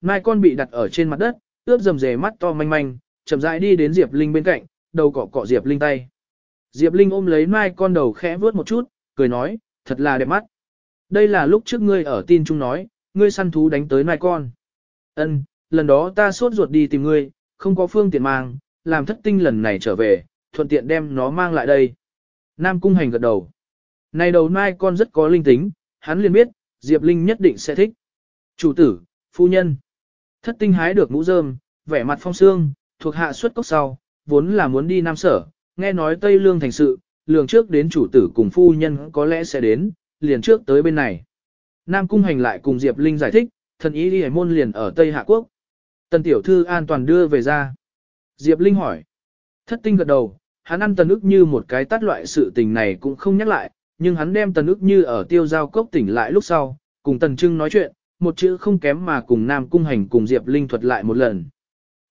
Mai con bị đặt ở trên mặt đất, ướt dầm dề mắt to manh manh, chậm rãi đi đến Diệp Linh bên cạnh, đầu cọ cọ Diệp Linh tay. Diệp Linh ôm lấy Mai con đầu khẽ vướt một chút, cười nói, thật là đẹp mắt. Đây là lúc trước ngươi ở tin chung nói, ngươi săn thú đánh tới Mai con. Ân, lần đó ta sốt ruột đi tìm ngươi, không có phương tiện mang, làm thất tinh lần này trở về, thuận tiện đem nó mang lại đây. Nam Cung Hành gật đầu. Này đầu Mai con rất có linh tính, hắn liền biết, Diệp Linh nhất định sẽ thích. Chủ tử, phu nhân. Thất tinh hái được mũ rơm, vẻ mặt phong sương, thuộc hạ xuất cốc sau, vốn là muốn đi Nam Sở, nghe nói Tây Lương thành sự, lường trước đến chủ tử cùng phu nhân có lẽ sẽ đến, liền trước tới bên này. Nam Cung Hành lại cùng Diệp Linh giải thích, thần ý đi môn liền ở Tây Hạ Quốc. Tần Tiểu Thư an toàn đưa về ra. Diệp Linh hỏi. Thất tinh gật đầu, hắn ăn tần ức như một cái tắt loại sự tình này cũng không nhắc lại, nhưng hắn đem tần ức như ở tiêu giao cốc tỉnh lại lúc sau, cùng tần trưng nói chuyện, một chữ không kém mà cùng Nam Cung Hành cùng Diệp Linh thuật lại một lần.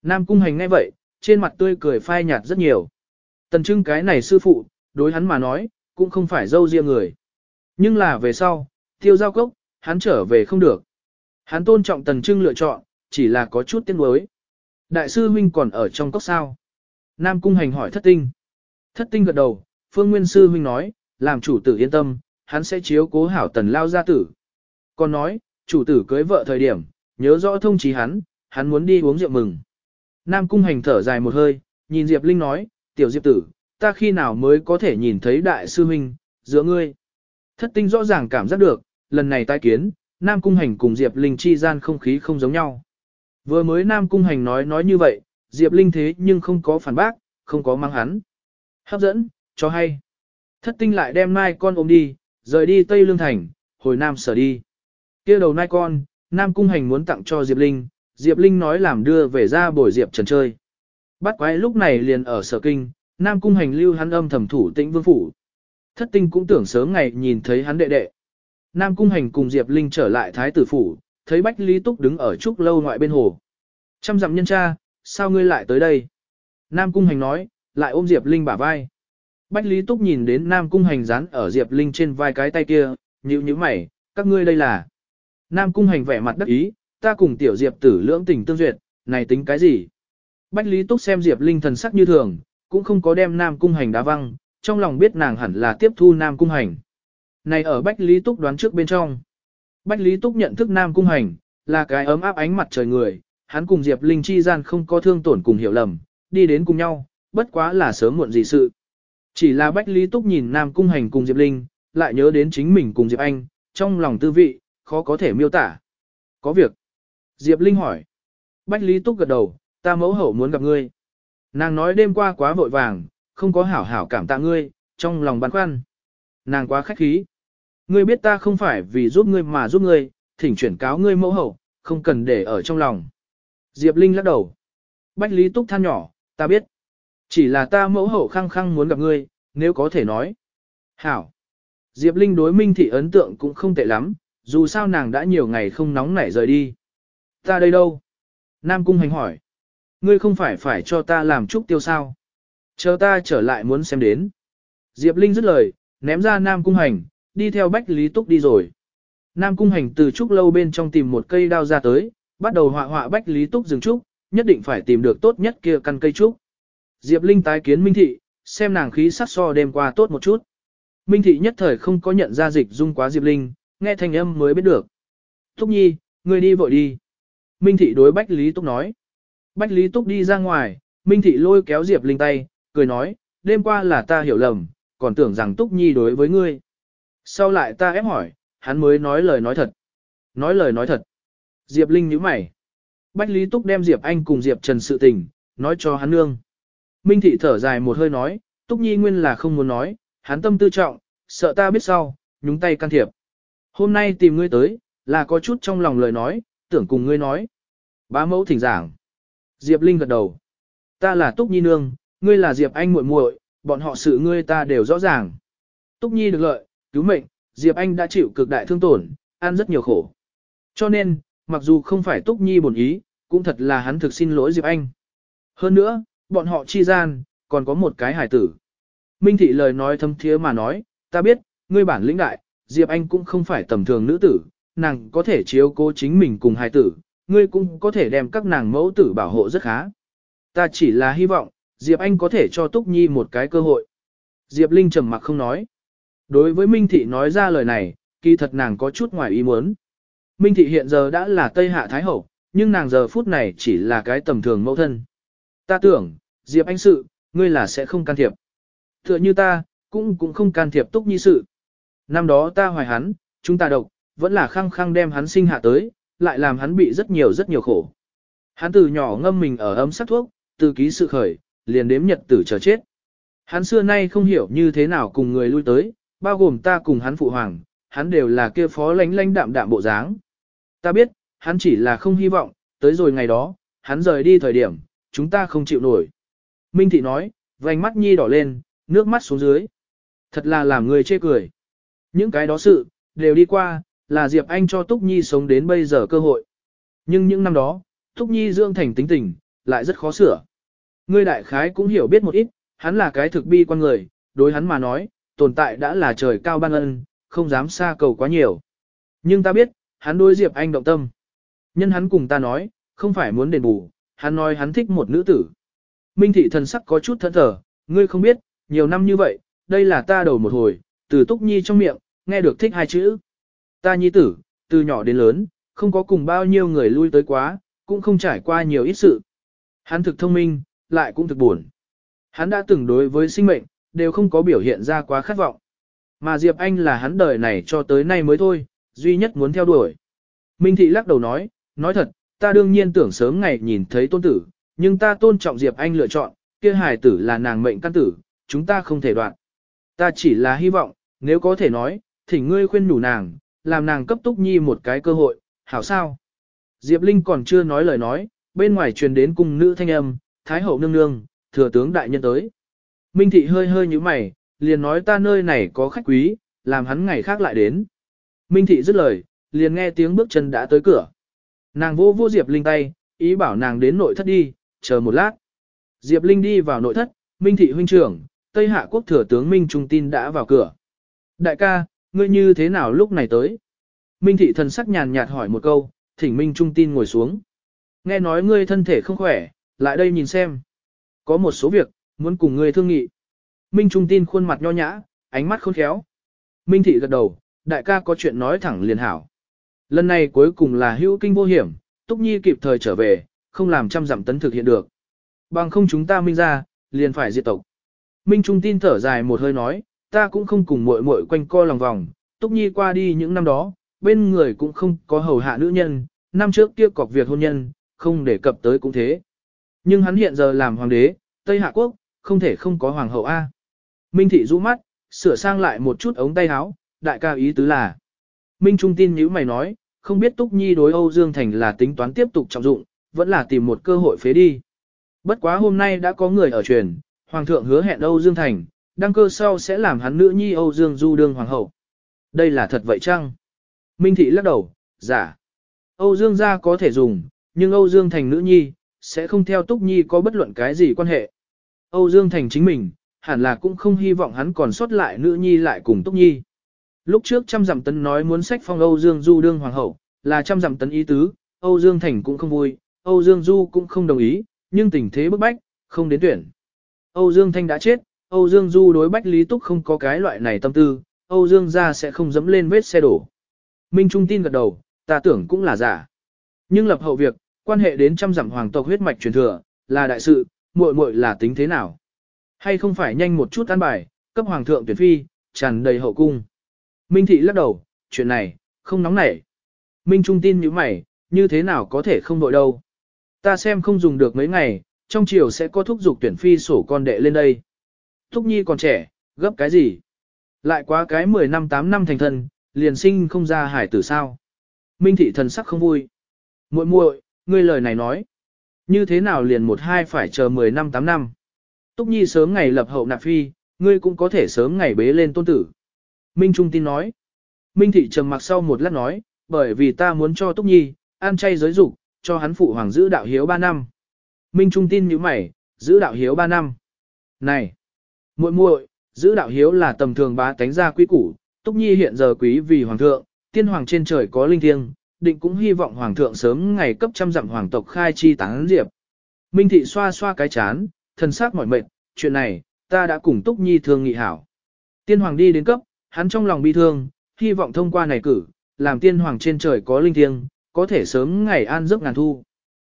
Nam Cung Hành ngay vậy, trên mặt tươi cười phai nhạt rất nhiều. Tần trưng cái này sư phụ, đối hắn mà nói, cũng không phải dâu riêng người. Nhưng là về sau, tiêu giao cốc, hắn trở về không được. Hắn tôn trọng tần trưng lựa chọn, chỉ là có chút tiếc nuối. Đại sư huynh còn ở trong cốc sao? Nam Cung Hành hỏi thất tinh. Thất tinh gật đầu, phương nguyên sư huynh nói, làm chủ tử yên tâm, hắn sẽ chiếu cố hảo tần lao gia tử. Còn nói, chủ tử cưới vợ thời điểm, nhớ rõ thông chí hắn, hắn muốn đi uống rượu mừng. Nam cung hành thở dài một hơi, nhìn Diệp Linh nói, tiểu Diệp tử, ta khi nào mới có thể nhìn thấy đại sư huynh, giữa ngươi. Thất tinh rõ ràng cảm giác được, lần này tai kiến, Nam cung hành cùng Diệp Linh chi gian không khí không giống nhau. Vừa mới Nam cung hành nói nói như vậy, Diệp Linh thế nhưng không có phản bác, không có mang hắn. Hấp dẫn, cho hay. Thất tinh lại đem nai con ôm đi, rời đi Tây Lương Thành, hồi Nam sở đi kia đầu nai con, Nam Cung Hành muốn tặng cho Diệp Linh, Diệp Linh nói làm đưa về ra bồi Diệp Trần chơi. Bắt quái lúc này liền ở sở kinh, Nam Cung Hành lưu hắn âm thầm thủ tĩnh vương phủ. Thất tinh cũng tưởng sớm ngày nhìn thấy hắn đệ đệ. Nam Cung Hành cùng Diệp Linh trở lại Thái tử phủ, thấy Bách Lý Túc đứng ở trúc lâu ngoại bên hồ. Trăm dặm nhân cha, sao ngươi lại tới đây? Nam Cung Hành nói, lại ôm Diệp Linh bả vai. Bách Lý Túc nhìn đến Nam Cung Hành dán ở Diệp Linh trên vai cái tay kia, nhíu nhíu mày, các ngươi đây là. Nam Cung Hành vẻ mặt đắc ý, ta cùng tiểu Diệp tử lưỡng tình tương duyệt, này tính cái gì? Bách Lý Túc xem Diệp Linh thần sắc như thường, cũng không có đem Nam Cung Hành đá văng, trong lòng biết nàng hẳn là tiếp thu Nam Cung Hành. Này ở Bách Lý Túc đoán trước bên trong. Bách Lý Túc nhận thức Nam Cung Hành, là cái ấm áp ánh mặt trời người, hắn cùng Diệp Linh chi gian không có thương tổn cùng hiểu lầm, đi đến cùng nhau, bất quá là sớm muộn gì sự. Chỉ là Bách Lý Túc nhìn Nam Cung Hành cùng Diệp Linh, lại nhớ đến chính mình cùng Diệp Anh, trong lòng tư vị, khó có thể miêu tả. Có việc. Diệp Linh hỏi. Bách Lý Túc gật đầu, ta mẫu hậu muốn gặp ngươi. Nàng nói đêm qua quá vội vàng, không có hảo hảo cảm tạ ngươi, trong lòng băn khoăn. Nàng quá khách khí. Ngươi biết ta không phải vì giúp ngươi mà giúp ngươi, thỉnh chuyển cáo ngươi mẫu hậu, không cần để ở trong lòng. Diệp Linh lắc đầu. Bách Lý Túc than nhỏ, ta biết. Chỉ là ta mẫu hậu khăng khăng muốn gặp ngươi, nếu có thể nói. Hảo. Diệp Linh đối Minh Thị ấn tượng cũng không tệ lắm, dù sao nàng đã nhiều ngày không nóng nảy rời đi. Ta đây đâu? Nam Cung Hành hỏi. Ngươi không phải phải cho ta làm trúc tiêu sao? Chờ ta trở lại muốn xem đến. Diệp Linh dứt lời, ném ra Nam Cung Hành, đi theo Bách Lý Túc đi rồi. Nam Cung Hành từ trúc lâu bên trong tìm một cây đao ra tới, bắt đầu họa họa Bách Lý Túc dừng trúc, nhất định phải tìm được tốt nhất kia căn cây trúc. Diệp Linh tái kiến Minh Thị, xem nàng khí sắc so đêm qua tốt một chút. Minh Thị nhất thời không có nhận ra dịch dung quá Diệp Linh, nghe thanh âm mới biết được. Túc Nhi, người đi vội đi. Minh Thị đối Bách Lý Túc nói. Bách Lý Túc đi ra ngoài, Minh Thị lôi kéo Diệp Linh tay, cười nói, đêm qua là ta hiểu lầm, còn tưởng rằng Túc Nhi đối với ngươi. Sau lại ta ép hỏi, hắn mới nói lời nói thật. Nói lời nói thật. Diệp Linh nhíu mày. Bách Lý Túc đem Diệp Anh cùng Diệp Trần sự tình, nói cho hắn nương. Minh thị thở dài một hơi nói, Túc Nhi nguyên là không muốn nói, hắn tâm tư trọng, sợ ta biết sau, nhúng tay can thiệp. Hôm nay tìm ngươi tới, là có chút trong lòng lời nói, tưởng cùng ngươi nói. Bá mẫu thỉnh giảng. Diệp Linh gật đầu. Ta là Túc Nhi nương, ngươi là Diệp Anh muội muội, bọn họ sự ngươi ta đều rõ ràng. Túc Nhi được lợi, cứu mệnh, Diệp Anh đã chịu cực đại thương tổn, ăn rất nhiều khổ. Cho nên, mặc dù không phải Túc Nhi bổn ý, cũng thật là hắn thực xin lỗi Diệp Anh. Hơn nữa, bọn họ chi gian, còn có một cái hải tử. Minh thị lời nói thâm thiế mà nói, ta biết, ngươi bản lĩnh đại, Diệp Anh cũng không phải tầm thường nữ tử, nàng có thể chiếu cố chính mình cùng hai tử, ngươi cũng có thể đem các nàng mẫu tử bảo hộ rất khá. Ta chỉ là hy vọng, Diệp Anh có thể cho Túc Nhi một cái cơ hội. Diệp Linh trầm mặc không nói. Đối với Minh Thị nói ra lời này, kỳ thật nàng có chút ngoài ý muốn. Minh Thị hiện giờ đã là Tây Hạ Thái Hậu, nhưng nàng giờ phút này chỉ là cái tầm thường mẫu thân. Ta tưởng, Diệp Anh sự, ngươi là sẽ không can thiệp. Tựa như ta, cũng cũng không can thiệp Túc Nhi sự. Năm đó ta hoài hắn, chúng ta độc, vẫn là khăng khăng đem hắn sinh hạ tới, lại làm hắn bị rất nhiều rất nhiều khổ. Hắn từ nhỏ ngâm mình ở ấm sắc thuốc, từ ký sự khởi, liền đếm nhật tử chờ chết. Hắn xưa nay không hiểu như thế nào cùng người lui tới, bao gồm ta cùng hắn phụ hoàng, hắn đều là kia phó lánh lánh đạm đạm bộ dáng. Ta biết, hắn chỉ là không hy vọng, tới rồi ngày đó, hắn rời đi thời điểm, chúng ta không chịu nổi. Minh Thị nói, vành mắt nhi đỏ lên, nước mắt xuống dưới. Thật là làm người chê cười. Những cái đó sự, đều đi qua, là Diệp Anh cho Túc Nhi sống đến bây giờ cơ hội. Nhưng những năm đó, Túc Nhi dưỡng thành tính tình, lại rất khó sửa. Ngươi đại khái cũng hiểu biết một ít, hắn là cái thực bi con người, đối hắn mà nói, tồn tại đã là trời cao ban ân, không dám xa cầu quá nhiều. Nhưng ta biết, hắn đối Diệp Anh động tâm. Nhân hắn cùng ta nói, không phải muốn đền bù, hắn nói hắn thích một nữ tử. Minh thị thần sắc có chút thẫn thờ, ngươi không biết, nhiều năm như vậy, đây là ta đầu một hồi, từ Túc Nhi trong miệng, nghe được thích hai chữ. Ta nhi tử, từ nhỏ đến lớn, không có cùng bao nhiêu người lui tới quá, cũng không trải qua nhiều ít sự. Hắn thực thông minh, lại cũng thực buồn. Hắn đã từng đối với sinh mệnh, đều không có biểu hiện ra quá khát vọng. Mà Diệp Anh là hắn đời này cho tới nay mới thôi, duy nhất muốn theo đuổi. Minh Thị lắc đầu nói, nói thật, ta đương nhiên tưởng sớm ngày nhìn thấy tôn tử, nhưng ta tôn trọng Diệp Anh lựa chọn, kia hài tử là nàng mệnh căn tử, chúng ta không thể đoạn. Ta chỉ là hy vọng, nếu có thể nói, thỉnh ngươi khuyên nhủ nàng, làm nàng cấp túc nhi một cái cơ hội, hảo sao? Diệp Linh còn chưa nói lời nói, bên ngoài truyền đến cung nữ thanh âm, Thái hậu nương nương, thừa tướng đại nhân tới. Minh thị hơi hơi như mày, liền nói ta nơi này có khách quý, làm hắn ngày khác lại đến. Minh thị dứt lời, liền nghe tiếng bước chân đã tới cửa. Nàng vô vô Diệp Linh tay, ý bảo nàng đến nội thất đi, chờ một lát. Diệp Linh đi vào nội thất, Minh thị huynh trưởng, Tây Hạ quốc thừa tướng Minh Trung tin đã vào cửa. Đại ca, ngươi như thế nào lúc này tới? Minh thị thần sắc nhàn nhạt hỏi một câu, thỉnh Minh Trung tin ngồi xuống. Nghe nói ngươi thân thể không khỏe, lại đây nhìn xem. Có một số việc, muốn cùng ngươi thương nghị. Minh Trung tin khuôn mặt nho nhã, ánh mắt khôn khéo. Minh thị gật đầu, đại ca có chuyện nói thẳng liền hảo. Lần này cuối cùng là hữu kinh vô hiểm, Túc Nhi kịp thời trở về, không làm trăm dặm tấn thực hiện được. Bằng không chúng ta minh ra, liền phải diệt tộc. Minh Trung tin thở dài một hơi nói, ta cũng không cùng muội muội quanh co lòng vòng, Túc Nhi qua đi những năm đó, bên người cũng không có hầu hạ nữ nhân, năm trước kia cọc việc hôn nhân, không để cập tới cũng thế. Nhưng hắn hiện giờ làm hoàng đế, Tây Hạ Quốc, không thể không có hoàng hậu A. Minh Thị rũ mắt, sửa sang lại một chút ống tay áo, đại ca ý tứ là. Minh Trung tin như mày nói, không biết Túc Nhi đối Âu Dương Thành là tính toán tiếp tục trọng dụng, vẫn là tìm một cơ hội phế đi. Bất quá hôm nay đã có người ở truyền, Hoàng thượng hứa hẹn Âu Dương Thành, đăng cơ sau sẽ làm hắn nữ nhi Âu Dương Du đương hoàng hậu. Đây là thật vậy chăng? Minh Thị lắc đầu, giả. Âu Dương gia có thể dùng, nhưng Âu Dương Thành nữ nhi, sẽ không theo Túc Nhi có bất luận cái gì quan hệ. Âu Dương Thành chính mình, hẳn là cũng không hy vọng hắn còn sót lại nữ nhi lại cùng Túc Nhi. Lúc trước trăm dặm tấn nói muốn sách phong Âu Dương Du đương hoàng hậu, là trăm dặm tấn ý tứ, Âu Dương Thành cũng không vui, Âu Dương Du cũng không đồng ý, nhưng tình thế bức bách, không đến tuyển. Âu Dương Thanh đã chết, Âu Dương Du đối Bách Lý Túc không có cái loại này tâm tư, Âu Dương gia sẽ không dẫm lên vết xe đổ. Minh Trung tin gật đầu, ta tưởng cũng là giả. Nhưng lập hậu việc, quan hệ đến trăm dặm hoàng tộc huyết mạch truyền thừa, là đại sự, muội muội là tính thế nào? Hay không phải nhanh một chút an bài, cấp hoàng thượng tuyển phi, tràn đầy hậu cung. Minh thị lắc đầu, chuyện này, không nóng nảy. Minh Trung tin như mày, như thế nào có thể không đội đâu. Ta xem không dùng được mấy ngày, trong chiều sẽ có thúc giục tuyển phi sổ con đệ lên đây. Thúc nhi còn trẻ, gấp cái gì? Lại quá cái 10 năm 8 năm thành thân, liền sinh không ra hải tử sao? Minh thị thần sắc không vui. muội muội, ngươi lời này nói. Như thế nào liền một hai phải chờ 10 năm 8 năm? Túc nhi sớm ngày lập hậu nạp phi, ngươi cũng có thể sớm ngày bế lên tôn tử. Minh Trung tin nói. Minh thị trầm mặc sau một lát nói, bởi vì ta muốn cho Túc nhi, ăn chay giới dục, cho hắn phụ hoàng giữ đạo hiếu 3 năm. Minh Trung tin như mày, giữ đạo hiếu 3 năm. Này, muội muội, giữ đạo hiếu là tầm thường bá tánh gia quý củ, Túc Nhi hiện giờ quý vì hoàng thượng, tiên hoàng trên trời có linh thiêng, định cũng hy vọng hoàng thượng sớm ngày cấp trăm dặm hoàng tộc khai chi tán diệp. Minh thị xoa xoa cái chán, thần sắc mỏi mệt, chuyện này, ta đã cùng Túc Nhi thương nghị hảo. Tiên hoàng đi đến cấp, hắn trong lòng bi thương, hy vọng thông qua này cử, làm tiên hoàng trên trời có linh thiêng, có thể sớm ngày an giấc ngàn thu.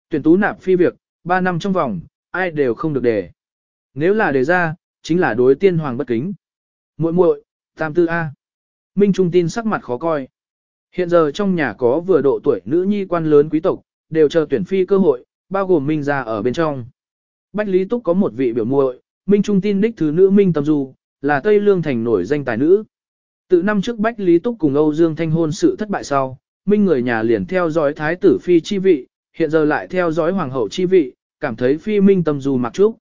Tuyển tú nạp phi việc, ba năm trong vòng, ai đều không được đề. Nếu là đề ra, chính là đối tiên hoàng bất kính. muội muội, tam tư A. Minh Trung tin sắc mặt khó coi. Hiện giờ trong nhà có vừa độ tuổi nữ nhi quan lớn quý tộc, đều chờ tuyển phi cơ hội, bao gồm Minh gia ở bên trong. Bách Lý Túc có một vị biểu muội, Minh Trung tin đích thứ nữ Minh Tâm Du, là Tây Lương thành nổi danh tài nữ. Từ năm trước Bách Lý Túc cùng Âu Dương Thanh hôn sự thất bại sau, Minh người nhà liền theo dõi thái tử phi chi vị, hiện giờ lại theo dõi hoàng hậu chi vị, cảm thấy phi Minh Tâm Du mặc trúc.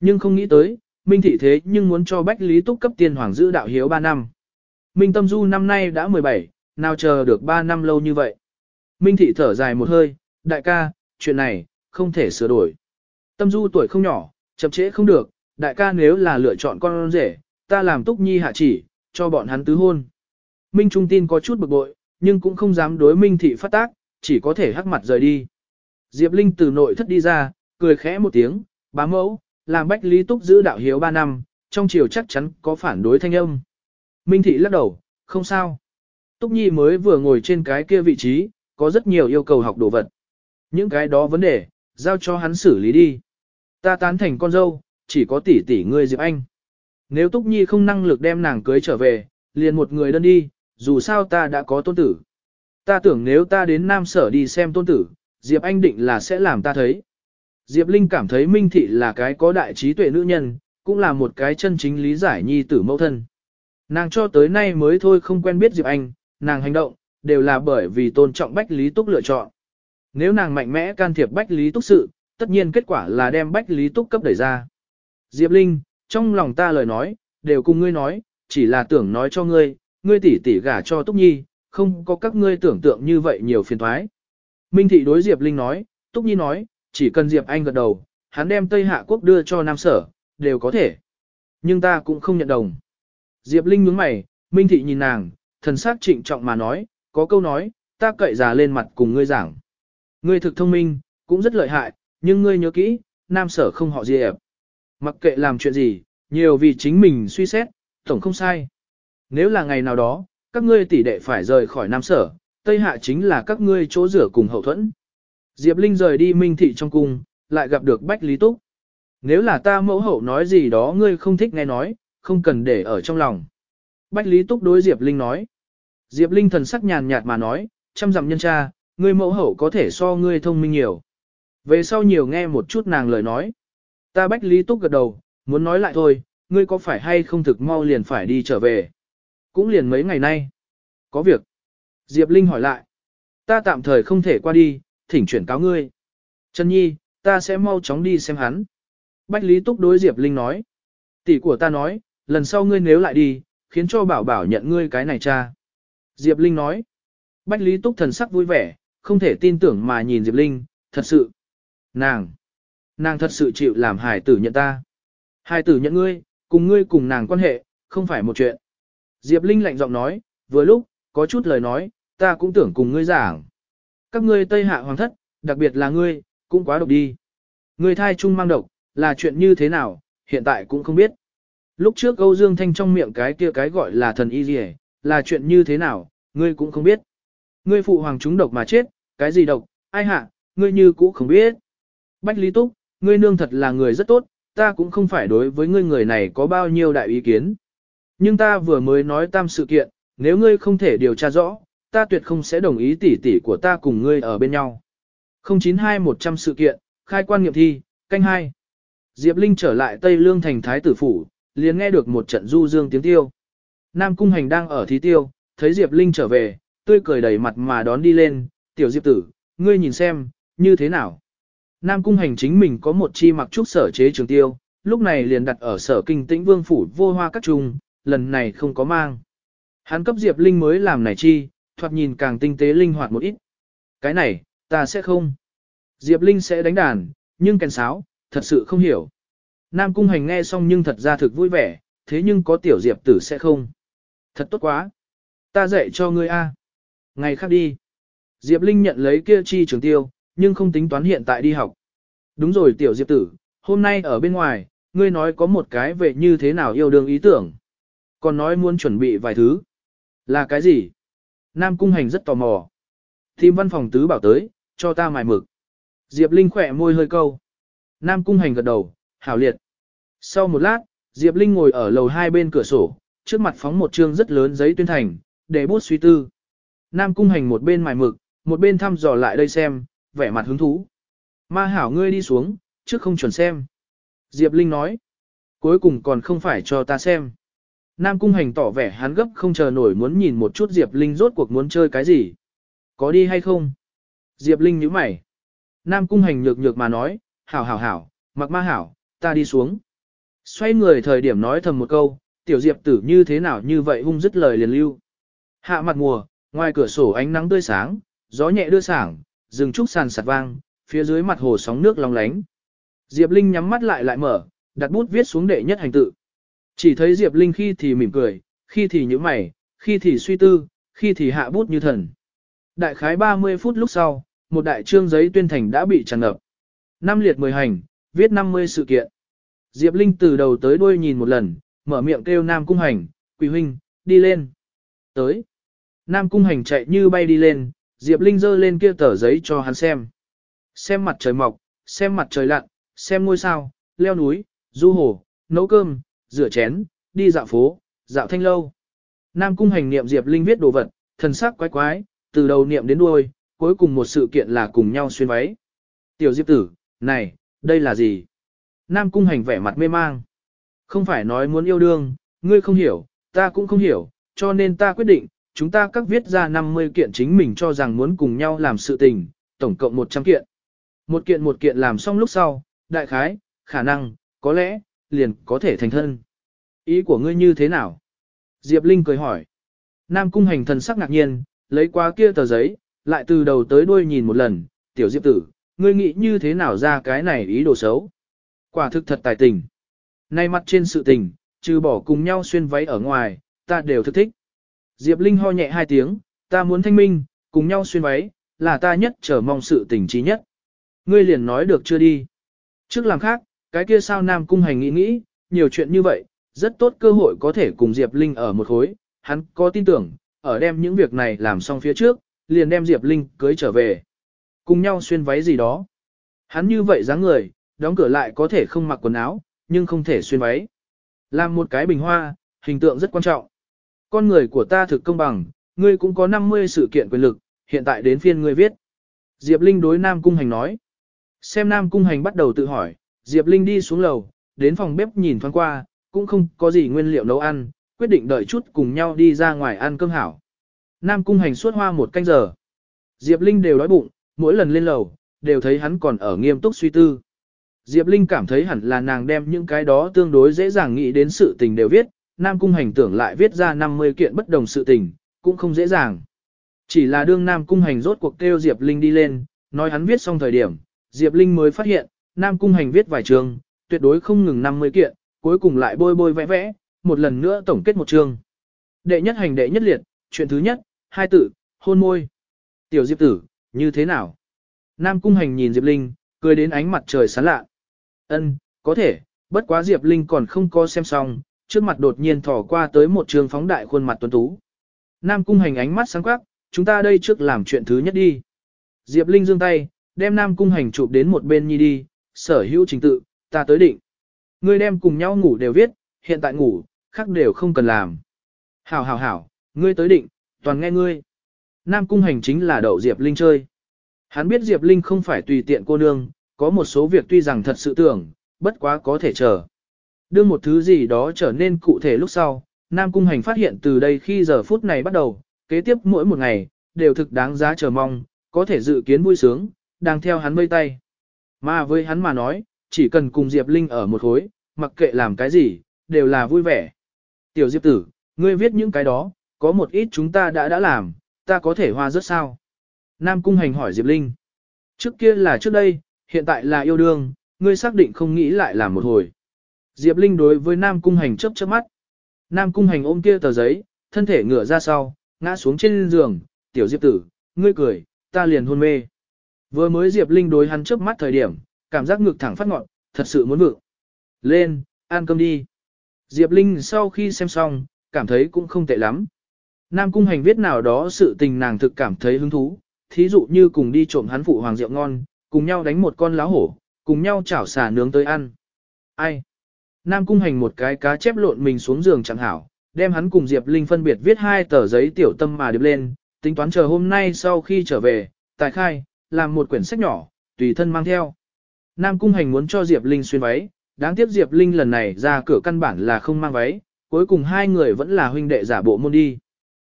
Nhưng không nghĩ tới, Minh thị thế nhưng muốn cho Bách Lý Túc cấp tiên hoàng giữ đạo hiếu 3 năm. Minh Tâm Du năm nay đã 17, nào chờ được 3 năm lâu như vậy. Minh thị thở dài một hơi, đại ca, chuyện này, không thể sửa đổi. Tâm Du tuổi không nhỏ, chậm trễ không được, đại ca nếu là lựa chọn con rể, ta làm túc nhi hạ chỉ, cho bọn hắn tứ hôn. Minh Trung tin có chút bực bội, nhưng cũng không dám đối Minh thị phát tác, chỉ có thể hắc mặt rời đi. Diệp Linh từ nội thất đi ra, cười khẽ một tiếng, bá mẫu, làm Bách Lý Túc giữ đạo hiếu 3 năm, trong chiều chắc chắn có phản đối thanh âm. Minh thị lắc đầu, không sao. Túc Nhi mới vừa ngồi trên cái kia vị trí, có rất nhiều yêu cầu học đồ vật. Những cái đó vấn đề, giao cho hắn xử lý đi. Ta tán thành con dâu, chỉ có tỷ tỷ ngươi Diệp Anh. Nếu Túc Nhi không năng lực đem nàng cưới trở về, liền một người đơn đi, dù sao ta đã có tôn tử. Ta tưởng nếu ta đến Nam Sở đi xem tôn tử, Diệp Anh định là sẽ làm ta thấy. Diệp Linh cảm thấy Minh Thị là cái có đại trí tuệ nữ nhân, cũng là một cái chân chính lý giải nhi tử mẫu thân. Nàng cho tới nay mới thôi không quen biết Diệp Anh, nàng hành động, đều là bởi vì tôn trọng Bách Lý Túc lựa chọn. Nếu nàng mạnh mẽ can thiệp Bách Lý Túc sự, tất nhiên kết quả là đem Bách Lý Túc cấp đẩy ra. Diệp Linh, trong lòng ta lời nói, đều cùng ngươi nói, chỉ là tưởng nói cho ngươi, ngươi tỷ tỷ gả cho Túc Nhi, không có các ngươi tưởng tượng như vậy nhiều phiền thoái. Minh Thị đối Diệp Linh nói, Túc Nhi nói, chỉ cần Diệp Anh gật đầu, hắn đem Tây Hạ Quốc đưa cho Nam Sở, đều có thể. Nhưng ta cũng không nhận đồng. Diệp Linh nhướng mày, Minh Thị nhìn nàng, thần sắc trịnh trọng mà nói, có câu nói, ta cậy già lên mặt cùng ngươi giảng. Ngươi thực thông minh, cũng rất lợi hại, nhưng ngươi nhớ kỹ, Nam Sở không họ Diệp. Mặc kệ làm chuyện gì, nhiều vì chính mình suy xét, tổng không sai. Nếu là ngày nào đó, các ngươi tỷ đệ phải rời khỏi Nam Sở, Tây Hạ chính là các ngươi chỗ rửa cùng hậu thuẫn. Diệp Linh rời đi Minh Thị trong cung, lại gặp được Bách Lý Túc. Nếu là ta mẫu hậu nói gì đó ngươi không thích nghe nói, không cần để ở trong lòng. Bách Lý Túc đối Diệp Linh nói. Diệp Linh thần sắc nhàn nhạt mà nói, chăm dặm nhân cha, ngươi mẫu hậu có thể so ngươi thông minh nhiều. Về sau nhiều nghe một chút nàng lời nói. Ta Bách Lý Túc gật đầu, muốn nói lại thôi, ngươi có phải hay không thực mau liền phải đi trở về. Cũng liền mấy ngày nay. Có việc. Diệp Linh hỏi lại. Ta tạm thời không thể qua đi, thỉnh chuyển cáo ngươi. Trần Nhi, ta sẽ mau chóng đi xem hắn. Bách Lý Túc đối Diệp Linh nói. Tỷ của ta nói, lần sau ngươi nếu lại đi, khiến cho bảo bảo nhận ngươi cái này cha. Diệp Linh nói. Bách Lý Túc thần sắc vui vẻ, không thể tin tưởng mà nhìn Diệp Linh, thật sự. Nàng. Nàng thật sự chịu làm hải tử nhận ta. Hải tử nhận ngươi, cùng ngươi cùng nàng quan hệ, không phải một chuyện. Diệp Linh lạnh giọng nói, vừa lúc, có chút lời nói, ta cũng tưởng cùng ngươi giảng. Các ngươi Tây Hạ Hoàng thất, đặc biệt là ngươi, cũng quá độc đi. Ngươi thai chung mang độc, là chuyện như thế nào, hiện tại cũng không biết. Lúc trước Âu Dương Thanh trong miệng cái kia cái gọi là thần y gì là chuyện như thế nào, ngươi cũng không biết. Ngươi phụ hoàng chúng độc mà chết, cái gì độc, ai hạ, ngươi như cũ không biết. Bách Lý Túc, ngươi nương thật là người rất tốt, ta cũng không phải đối với ngươi người này có bao nhiêu đại ý kiến. Nhưng ta vừa mới nói tam sự kiện, nếu ngươi không thể điều tra rõ, ta tuyệt không sẽ đồng ý tỉ tỉ của ta cùng ngươi ở bên nhau. 092-100 sự kiện, khai quan nghiệm thi, canh hai. Diệp Linh trở lại Tây Lương thành thái tử phủ, liền nghe được một trận du dương tiếng tiêu. Nam Cung Hành đang ở thí tiêu, thấy Diệp Linh trở về, tươi cười đầy mặt mà đón đi lên, tiểu Diệp tử, ngươi nhìn xem, như thế nào. Nam Cung Hành chính mình có một chi mặc trúc sở chế trường tiêu, lúc này liền đặt ở sở kinh tĩnh vương phủ vô hoa các trung, lần này không có mang. Hắn cấp Diệp Linh mới làm này chi, thoạt nhìn càng tinh tế linh hoạt một ít. Cái này, ta sẽ không. Diệp Linh sẽ đánh đàn, nhưng kèn sáo, thật sự không hiểu. Nam Cung Hành nghe xong nhưng thật ra thực vui vẻ, thế nhưng có tiểu Diệp tử sẽ không. Thật tốt quá. Ta dạy cho ngươi a. Ngày khác đi. Diệp Linh nhận lấy kia chi trường tiêu, nhưng không tính toán hiện tại đi học. Đúng rồi tiểu Diệp tử, hôm nay ở bên ngoài, ngươi nói có một cái về như thế nào yêu đương ý tưởng. Còn nói muốn chuẩn bị vài thứ. Là cái gì? Nam Cung Hành rất tò mò. Tìm văn phòng tứ bảo tới, cho ta mài mực. Diệp Linh khỏe môi hơi câu. Nam Cung Hành gật đầu, hảo liệt. Sau một lát, Diệp Linh ngồi ở lầu hai bên cửa sổ, trước mặt phóng một chương rất lớn giấy tuyên thành, để bút suy tư. Nam Cung Hành một bên mài mực, một bên thăm dò lại đây xem, vẻ mặt hứng thú. Ma hảo ngươi đi xuống, trước không chuẩn xem. Diệp Linh nói, cuối cùng còn không phải cho ta xem. Nam Cung Hành tỏ vẻ hắn gấp không chờ nổi muốn nhìn một chút Diệp Linh rốt cuộc muốn chơi cái gì. Có đi hay không? Diệp Linh nhíu mày. Nam Cung Hành nhược nhược mà nói, hảo hảo hảo, mặc ma hảo, ta đi xuống. Xoay người thời điểm nói thầm một câu, tiểu Diệp tử như thế nào như vậy hung dứt lời liền lưu. Hạ mặt mùa, ngoài cửa sổ ánh nắng tươi sáng, gió nhẹ đưa sảng, rừng trúc sàn sạt vang, phía dưới mặt hồ sóng nước long lánh. Diệp Linh nhắm mắt lại lại mở, đặt bút viết xuống đệ nhất hành tự. Chỉ thấy Diệp Linh khi thì mỉm cười, khi thì nhíu mày, khi thì suy tư, khi thì hạ bút như thần. Đại khái 30 phút lúc sau, một đại trương giấy tuyên thành đã bị tràn ngập. Năm liệt mười hành, viết 50 sự kiện. Diệp Linh từ đầu tới đuôi nhìn một lần, mở miệng kêu Nam Cung Hành, Quỳ Huynh, đi lên. Tới. Nam Cung Hành chạy như bay đi lên, Diệp Linh giơ lên kia tờ giấy cho hắn xem. Xem mặt trời mọc, xem mặt trời lặn, xem ngôi sao, leo núi, du hồ, nấu cơm, rửa chén, đi dạo phố, dạo thanh lâu. Nam cung hành niệm Diệp Linh viết đồ vật, thần sắc quái quái, từ đầu niệm đến đuôi, cuối cùng một sự kiện là cùng nhau xuyên váy. Tiểu Diệp tử, này, đây là gì? Nam cung hành vẻ mặt mê mang. Không phải nói muốn yêu đương, ngươi không hiểu, ta cũng không hiểu, cho nên ta quyết định, chúng ta các viết ra 50 kiện chính mình cho rằng muốn cùng nhau làm sự tình, tổng cộng 100 kiện. Một kiện một kiện làm xong lúc sau, đại khái, khả năng, có lẽ, liền có thể thành thân. Ý của ngươi như thế nào? Diệp Linh cười hỏi. Nam cung hành thần sắc ngạc nhiên, lấy qua kia tờ giấy, lại từ đầu tới đuôi nhìn một lần, tiểu Diệp tử, ngươi nghĩ như thế nào ra cái này ý đồ xấu? Quả thực thật tài tình. Nay mặt trên sự tình, trừ bỏ cùng nhau xuyên váy ở ngoài, ta đều thức thích. Diệp Linh ho nhẹ hai tiếng, ta muốn thanh minh, cùng nhau xuyên váy, là ta nhất chờ mong sự tình trí nhất. Ngươi liền nói được chưa đi. Trước làm khác, cái kia sao Nam Cung Hành nghĩ nghĩ, nhiều chuyện như vậy, rất tốt cơ hội có thể cùng Diệp Linh ở một khối, hắn có tin tưởng, ở đem những việc này làm xong phía trước, liền đem Diệp Linh cưới trở về. Cùng nhau xuyên váy gì đó. Hắn như vậy dáng người, đóng cửa lại có thể không mặc quần áo, nhưng không thể xuyên váy. Làm một cái bình hoa, hình tượng rất quan trọng. Con người của ta thực công bằng, ngươi cũng có 50 sự kiện quyền lực, hiện tại đến phiên ngươi viết. Diệp Linh đối Nam Cung Hành nói. Xem Nam Cung Hành bắt đầu tự hỏi, Diệp Linh đi xuống lầu, đến phòng bếp nhìn thoáng qua, cũng không có gì nguyên liệu nấu ăn, quyết định đợi chút cùng nhau đi ra ngoài ăn cơm hảo. Nam Cung Hành suốt hoa một canh giờ. Diệp Linh đều đói bụng, mỗi lần lên lầu, đều thấy hắn còn ở nghiêm túc suy tư. Diệp Linh cảm thấy hẳn là nàng đem những cái đó tương đối dễ dàng nghĩ đến sự tình đều viết, Nam Cung Hành tưởng lại viết ra 50 kiện bất đồng sự tình, cũng không dễ dàng. Chỉ là đương Nam Cung Hành rốt cuộc kêu Diệp Linh đi lên, nói hắn viết xong thời điểm, Diệp Linh mới phát hiện, Nam Cung Hành viết vài trường tuyệt đối không ngừng 50 kiện, cuối cùng lại bôi bôi vẽ vẽ, một lần nữa tổng kết một chương. Đệ nhất hành đệ nhất liệt, chuyện thứ nhất, hai tử hôn môi. Tiểu Diệp tử, như thế nào? Nam Cung Hành nhìn Diệp Linh, cười đến ánh mặt trời sáng lạ. Ân, có thể, bất quá Diệp Linh còn không có xem xong, trước mặt đột nhiên thỏ qua tới một trường phóng đại khuôn mặt tuấn tú. Nam Cung Hành ánh mắt sáng quắc, chúng ta đây trước làm chuyện thứ nhất đi. Diệp Linh giương tay, đem Nam Cung Hành chụp đến một bên nhi đi, sở hữu trình tự, ta tới định. Ngươi đem cùng nhau ngủ đều viết, hiện tại ngủ, khác đều không cần làm. Hảo hảo hảo, ngươi tới định, toàn nghe ngươi. Nam Cung Hành chính là đậu Diệp Linh chơi. Hắn biết Diệp Linh không phải tùy tiện cô nương, có một số việc tuy rằng thật sự tưởng, bất quá có thể chờ. Đưa một thứ gì đó trở nên cụ thể lúc sau, Nam Cung Hành phát hiện từ đây khi giờ phút này bắt đầu, kế tiếp mỗi một ngày, đều thực đáng giá chờ mong, có thể dự kiến vui sướng, đang theo hắn vây tay. Mà với hắn mà nói, chỉ cần cùng Diệp Linh ở một khối, mặc kệ làm cái gì, đều là vui vẻ. Tiểu Diệp tử, ngươi viết những cái đó, có một ít chúng ta đã đã làm, ta có thể hoa rất sao? Nam Cung Hành hỏi Diệp Linh. Trước kia là trước đây, hiện tại là yêu đương, ngươi xác định không nghĩ lại làm một hồi. Diệp Linh đối với Nam Cung Hành chớp chớp mắt. Nam Cung Hành ôm kia tờ giấy, thân thể ngửa ra sau, ngã xuống trên giường, tiểu Diệp tử, ngươi cười, ta liền hôn mê. Vừa mới Diệp Linh đối hắn chớp mắt thời điểm, cảm giác ngực thẳng phát ngọn, thật sự muốn vượng. Lên, ăn cơm đi. Diệp Linh sau khi xem xong, cảm thấy cũng không tệ lắm. Nam Cung Hành viết nào đó sự tình nàng thực cảm thấy hứng thú, thí dụ như cùng đi trộm hắn phụ hoàng rượu ngon, cùng nhau đánh một con lá hổ, cùng nhau chảo xả nướng tới ăn. Ai? Nam Cung Hành một cái cá chép lộn mình xuống giường chẳng hảo, đem hắn cùng Diệp Linh phân biệt viết hai tờ giấy tiểu tâm mà điệp lên, tính toán chờ hôm nay sau khi trở về, tài khai, làm một quyển sách nhỏ, tùy thân mang theo. Nam Cung Hành muốn cho Diệp Linh xuyên váy, đáng tiếc Diệp Linh lần này ra cửa căn bản là không mang váy, cuối cùng hai người vẫn là huynh đệ giả bộ môn đi.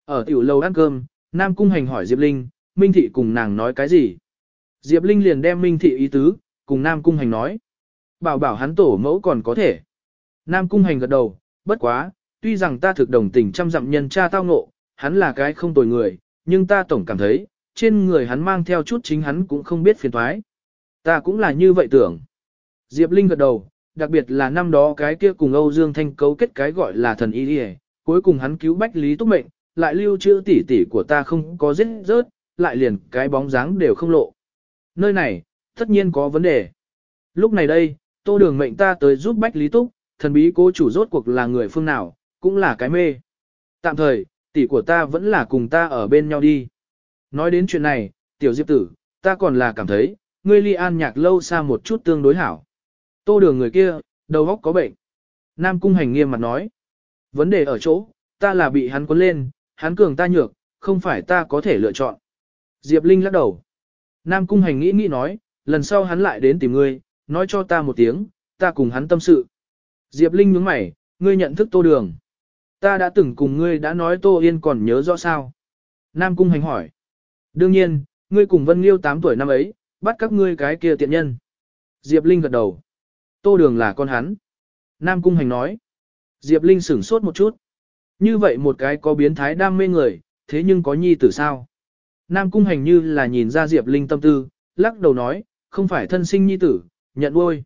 Ở tiểu lâu ăn cơm, Nam Cung Hành hỏi Diệp Linh, Minh Thị cùng nàng nói cái gì? Diệp Linh liền đem Minh Thị ý tứ, cùng Nam Cung Hành nói. Bảo bảo hắn tổ mẫu còn có thể. Nam Cung Hành gật đầu, bất quá, tuy rằng ta thực đồng tình trăm dặm nhân cha tao ngộ, hắn là cái không tồi người, nhưng ta tổng cảm thấy, trên người hắn mang theo chút chính hắn cũng không biết phiền thoái. Ta cũng là như vậy tưởng. Diệp Linh gật đầu, đặc biệt là năm đó cái kia cùng Âu Dương Thanh cấu kết cái gọi là thần y đi cuối cùng hắn cứu Bách Lý Túc Mệnh, lại lưu trữ tỷ tỷ của ta không có giết rớt, lại liền cái bóng dáng đều không lộ. Nơi này, tất nhiên có vấn đề. Lúc này đây, tô đường mệnh ta tới giúp Bách Lý Túc, thần bí cố chủ rốt cuộc là người phương nào, cũng là cái mê. Tạm thời, tỷ của ta vẫn là cùng ta ở bên nhau đi. Nói đến chuyện này, tiểu diệp tử, ta còn là cảm thấy, ngươi ly an nhạc lâu xa một chút tương đối hảo. Tô đường người kia, đầu óc có bệnh. Nam cung hành nghiêm mặt nói. Vấn đề ở chỗ, ta là bị hắn cuốn lên, hắn cường ta nhược, không phải ta có thể lựa chọn. Diệp Linh lắc đầu. Nam cung hành nghĩ nghĩ nói, lần sau hắn lại đến tìm ngươi, nói cho ta một tiếng, ta cùng hắn tâm sự. Diệp Linh nhướng mày, ngươi nhận thức tô đường. Ta đã từng cùng ngươi đã nói tô yên còn nhớ rõ sao. Nam cung hành hỏi. Đương nhiên, ngươi cùng Vân Liêu 8 tuổi năm ấy, bắt các ngươi cái kia tiện nhân. Diệp Linh gật đầu. Tô đường là con hắn. Nam cung hành nói. Diệp Linh sửng sốt một chút. Như vậy một cái có biến thái đam mê người, thế nhưng có nhi tử sao? Nam cung hành như là nhìn ra Diệp Linh tâm tư, lắc đầu nói, không phải thân sinh nhi tử, nhận nuôi.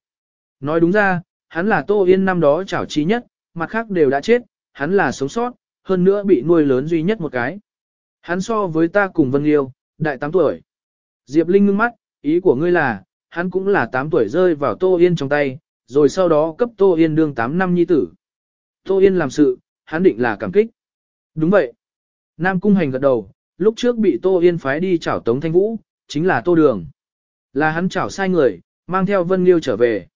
Nói đúng ra, hắn là Tô Yên năm đó chảo trí nhất, mặt khác đều đã chết, hắn là sống sót, hơn nữa bị nuôi lớn duy nhất một cái. Hắn so với ta cùng Vân Liêu, đại 8 tuổi. Diệp Linh ngưng mắt, ý của ngươi là, hắn cũng là 8 tuổi rơi vào Tô Yên trong tay, rồi sau đó cấp Tô Yên đương 8 năm nhi tử. Tô Yên làm sự, hắn định là cảm kích. Đúng vậy. Nam Cung Hành gật đầu, lúc trước bị Tô Yên phái đi chảo Tống Thanh Vũ, chính là Tô Đường. Là hắn chảo sai người, mang theo Vân Liêu trở về.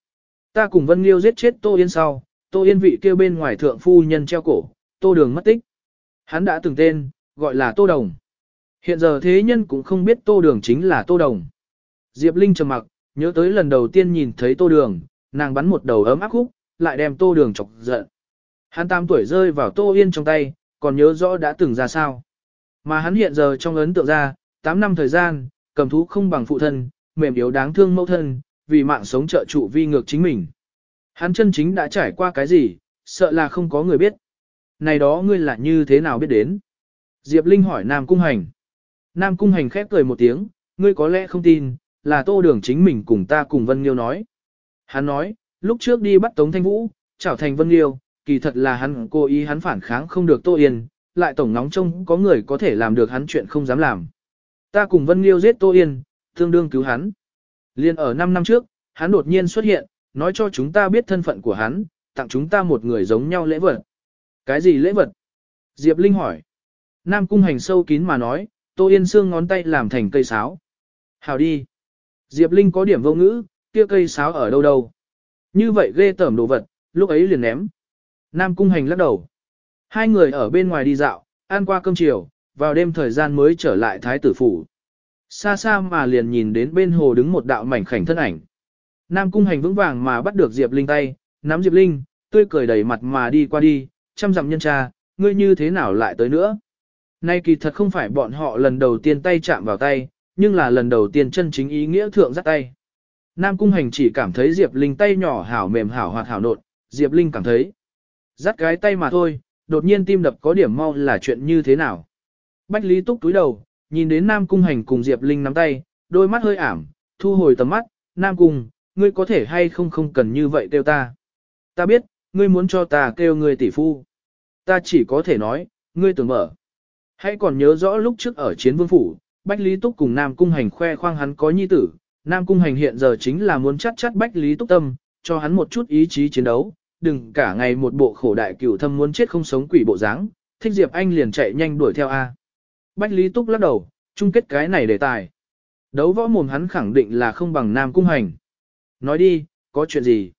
Ta cùng Vân Liêu giết chết Tô Yên sau, Tô Yên vị kêu bên ngoài thượng phu nhân treo cổ, Tô Đường mất tích. Hắn đã từng tên, gọi là Tô Đồng. Hiện giờ thế nhân cũng không biết Tô Đường chính là Tô Đồng. Diệp Linh trầm mặc, nhớ tới lần đầu tiên nhìn thấy Tô Đường, nàng bắn một đầu ấm áp khúc, lại đem Tô Đường chọc giận. Hắn tam tuổi rơi vào Tô Yên trong tay, còn nhớ rõ đã từng ra sao. Mà hắn hiện giờ trong ấn tượng ra, 8 năm thời gian, cầm thú không bằng phụ thân, mềm yếu đáng thương mẫu thân, vì mạng sống trợ trụ vi ngược chính mình. Hắn chân chính đã trải qua cái gì, sợ là không có người biết. Này đó ngươi là như thế nào biết đến? Diệp Linh hỏi Nam Cung Hành. Nam Cung Hành khép cười một tiếng, ngươi có lẽ không tin, là tô đường chính mình cùng ta cùng Vân Nghiêu nói. Hắn nói, lúc trước đi bắt Tống Thanh Vũ, trảo thành Vân Liêu, kỳ thật là hắn cố ý hắn phản kháng không được Tô Yên, lại tổng nóng trông có người có thể làm được hắn chuyện không dám làm. Ta cùng Vân Liêu giết Tô Yên, tương đương cứu hắn. Liên ở 5 năm trước, hắn đột nhiên xuất hiện, nói cho chúng ta biết thân phận của hắn, tặng chúng ta một người giống nhau lễ vật. Cái gì lễ vật? Diệp Linh hỏi. Nam cung hành sâu kín mà nói, Tô Yên xương ngón tay làm thành cây sáo. Hào đi. Diệp Linh có điểm vô ngữ, kia cây sáo ở đâu đâu. Như vậy ghê tởm đồ vật, lúc ấy liền ném. Nam cung hành lắc đầu. Hai người ở bên ngoài đi dạo, ăn qua cơm chiều, vào đêm thời gian mới trở lại thái tử phủ. Xa xa mà liền nhìn đến bên hồ đứng một đạo mảnh khảnh thân ảnh. Nam cung hành vững vàng mà bắt được Diệp Linh tay, nắm Diệp Linh, tươi cười đầy mặt mà đi qua đi, chăm dặm nhân cha, ngươi như thế nào lại tới nữa. Nay kỳ thật không phải bọn họ lần đầu tiên tay chạm vào tay, nhưng là lần đầu tiên chân chính ý nghĩa thượng dắt tay. Nam cung hành chỉ cảm thấy Diệp Linh tay nhỏ hảo mềm hảo hoạt hảo nộn, Diệp Linh cảm thấy dắt cái tay mà thôi, đột nhiên tim đập có điểm mau là chuyện như thế nào. Bách Lý Túc túi đầu, nhìn đến Nam cung hành cùng Diệp Linh nắm tay, đôi mắt hơi ảm, thu hồi tầm mắt, Nam cung, ngươi có thể hay không không cần như vậy kêu ta. Ta biết, ngươi muốn cho ta kêu ngươi tỷ phu. Ta chỉ có thể nói, ngươi tưởng mở. Hãy còn nhớ rõ lúc trước ở chiến vương phủ, Bách Lý Túc cùng Nam Cung Hành khoe khoang hắn có nhi tử, Nam Cung Hành hiện giờ chính là muốn chắt chắt Bách Lý Túc tâm, cho hắn một chút ý chí chiến đấu, đừng cả ngày một bộ khổ đại cửu thâm muốn chết không sống quỷ bộ dáng, thích Diệp Anh liền chạy nhanh đuổi theo A. Bách Lý Túc lắc đầu, chung kết cái này đề tài. Đấu võ mồm hắn khẳng định là không bằng Nam Cung Hành. Nói đi, có chuyện gì?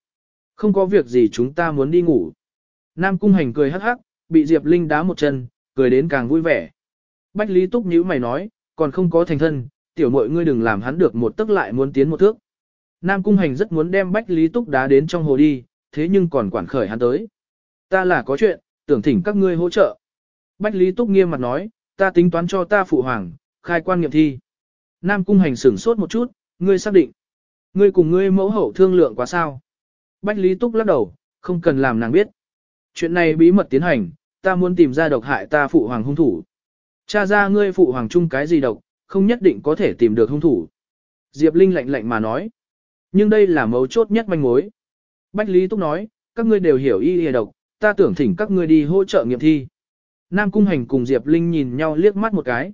Không có việc gì chúng ta muốn đi ngủ. Nam Cung Hành cười hắc hắc, bị Diệp Linh đá một chân, cười đến càng vui vẻ. Bách Lý Túc nhíu mày nói, còn không có thành thân, tiểu muội ngươi đừng làm hắn được một tức lại muốn tiến một thước. Nam Cung Hành rất muốn đem Bách Lý Túc đá đến trong hồ đi, thế nhưng còn quản khởi hắn tới. Ta là có chuyện, tưởng thỉnh các ngươi hỗ trợ. Bách Lý Túc nghiêm mặt nói, ta tính toán cho ta phụ hoàng, khai quan nghiệm thi. Nam Cung Hành sửng sốt một chút, ngươi xác định. Ngươi cùng ngươi mẫu hậu thương lượng quá sao. Bách Lý Túc lắc đầu, không cần làm nàng biết. Chuyện này bí mật tiến hành, ta muốn tìm ra độc hại ta phụ hoàng hung thủ. Cha ra ngươi phụ hoàng chung cái gì độc, không nhất định có thể tìm được hung thủ. Diệp Linh lạnh lạnh mà nói. Nhưng đây là mấu chốt nhất manh mối. Bách Lý Túc nói, các ngươi đều hiểu y y độc, ta tưởng thỉnh các ngươi đi hỗ trợ nghiệm thi. Nam Cung Hành cùng Diệp Linh nhìn nhau liếc mắt một cái.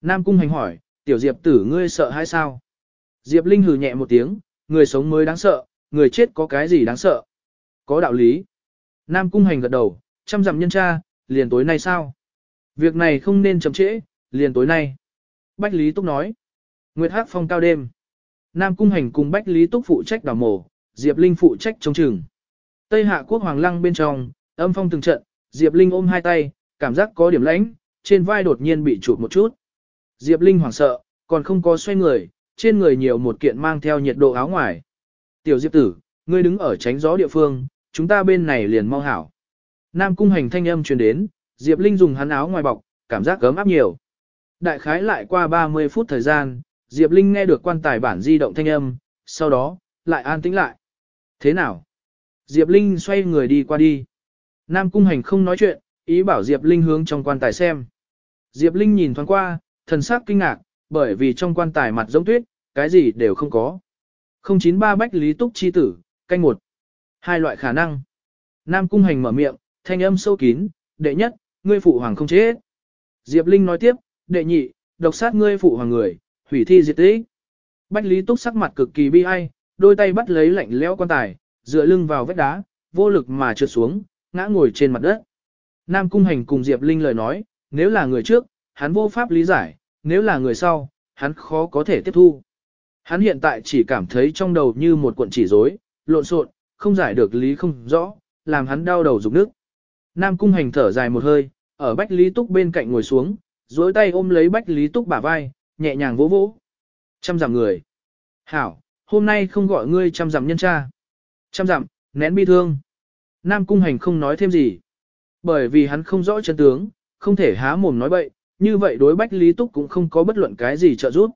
Nam Cung Hành hỏi, tiểu Diệp tử ngươi sợ hay sao? Diệp Linh hừ nhẹ một tiếng, người sống mới đáng sợ, người chết có cái gì đáng sợ? Có đạo lý. Nam Cung Hành gật đầu, chăm dặm nhân cha, liền tối nay sao? Việc này không nên chậm trễ, liền tối nay. Bách Lý Túc nói. Nguyệt Hắc phong cao đêm. Nam Cung Hành cùng Bách Lý Túc phụ trách đào mổ, Diệp Linh phụ trách chống chừng. Tây Hạ Quốc Hoàng Lăng bên trong, âm phong từng trận, Diệp Linh ôm hai tay, cảm giác có điểm lãnh, trên vai đột nhiên bị chụp một chút. Diệp Linh hoảng sợ, còn không có xoay người, trên người nhiều một kiện mang theo nhiệt độ áo ngoài. Tiểu Diệp tử, ngươi đứng ở tránh gió địa phương, chúng ta bên này liền mau hảo. Nam cung hành thanh âm truyền đến, Diệp Linh dùng hắn áo ngoài bọc, cảm giác gớm áp nhiều. Đại khái lại qua 30 phút thời gian, Diệp Linh nghe được quan tài bản di động thanh âm, sau đó, lại an tĩnh lại. Thế nào? Diệp Linh xoay người đi qua đi. Nam cung hành không nói chuyện, ý bảo Diệp Linh hướng trong quan tài xem. Diệp Linh nhìn thoáng qua, thần sắc kinh ngạc, bởi vì trong quan tài mặt giống tuyết, cái gì đều không có. 093 Bách Lý Túc Chi Tử, canh một. Hai loại khả năng. Nam Cung Hành mở miệng, thanh âm sâu kín, đệ nhất, ngươi phụ hoàng không chết. Diệp Linh nói tiếp, đệ nhị, độc sát ngươi phụ hoàng người, hủy thi diệt tích. Bách Lý Túc sắc mặt cực kỳ bi ai, đôi tay bắt lấy lạnh lẽo quan tài, dựa lưng vào vách đá, vô lực mà trượt xuống, ngã ngồi trên mặt đất. Nam Cung Hành cùng Diệp Linh lời nói, nếu là người trước, hắn vô pháp lý giải, nếu là người sau, hắn khó có thể tiếp thu. Hắn hiện tại chỉ cảm thấy trong đầu như một cuộn chỉ rối, lộn xộn, không giải được lý không rõ, làm hắn đau đầu rụng nước. Nam Cung Hành thở dài một hơi, ở Bách Lý Túc bên cạnh ngồi xuống, duỗi tay ôm lấy Bách Lý Túc bả vai, nhẹ nhàng vỗ vỗ. Trăm dặm người. Hảo, hôm nay không gọi ngươi trăm dặm nhân cha. Trăm dặm, nén bi thương. Nam Cung Hành không nói thêm gì. Bởi vì hắn không rõ chân tướng, không thể há mồm nói bậy, như vậy đối Bách Lý Túc cũng không có bất luận cái gì trợ giúp.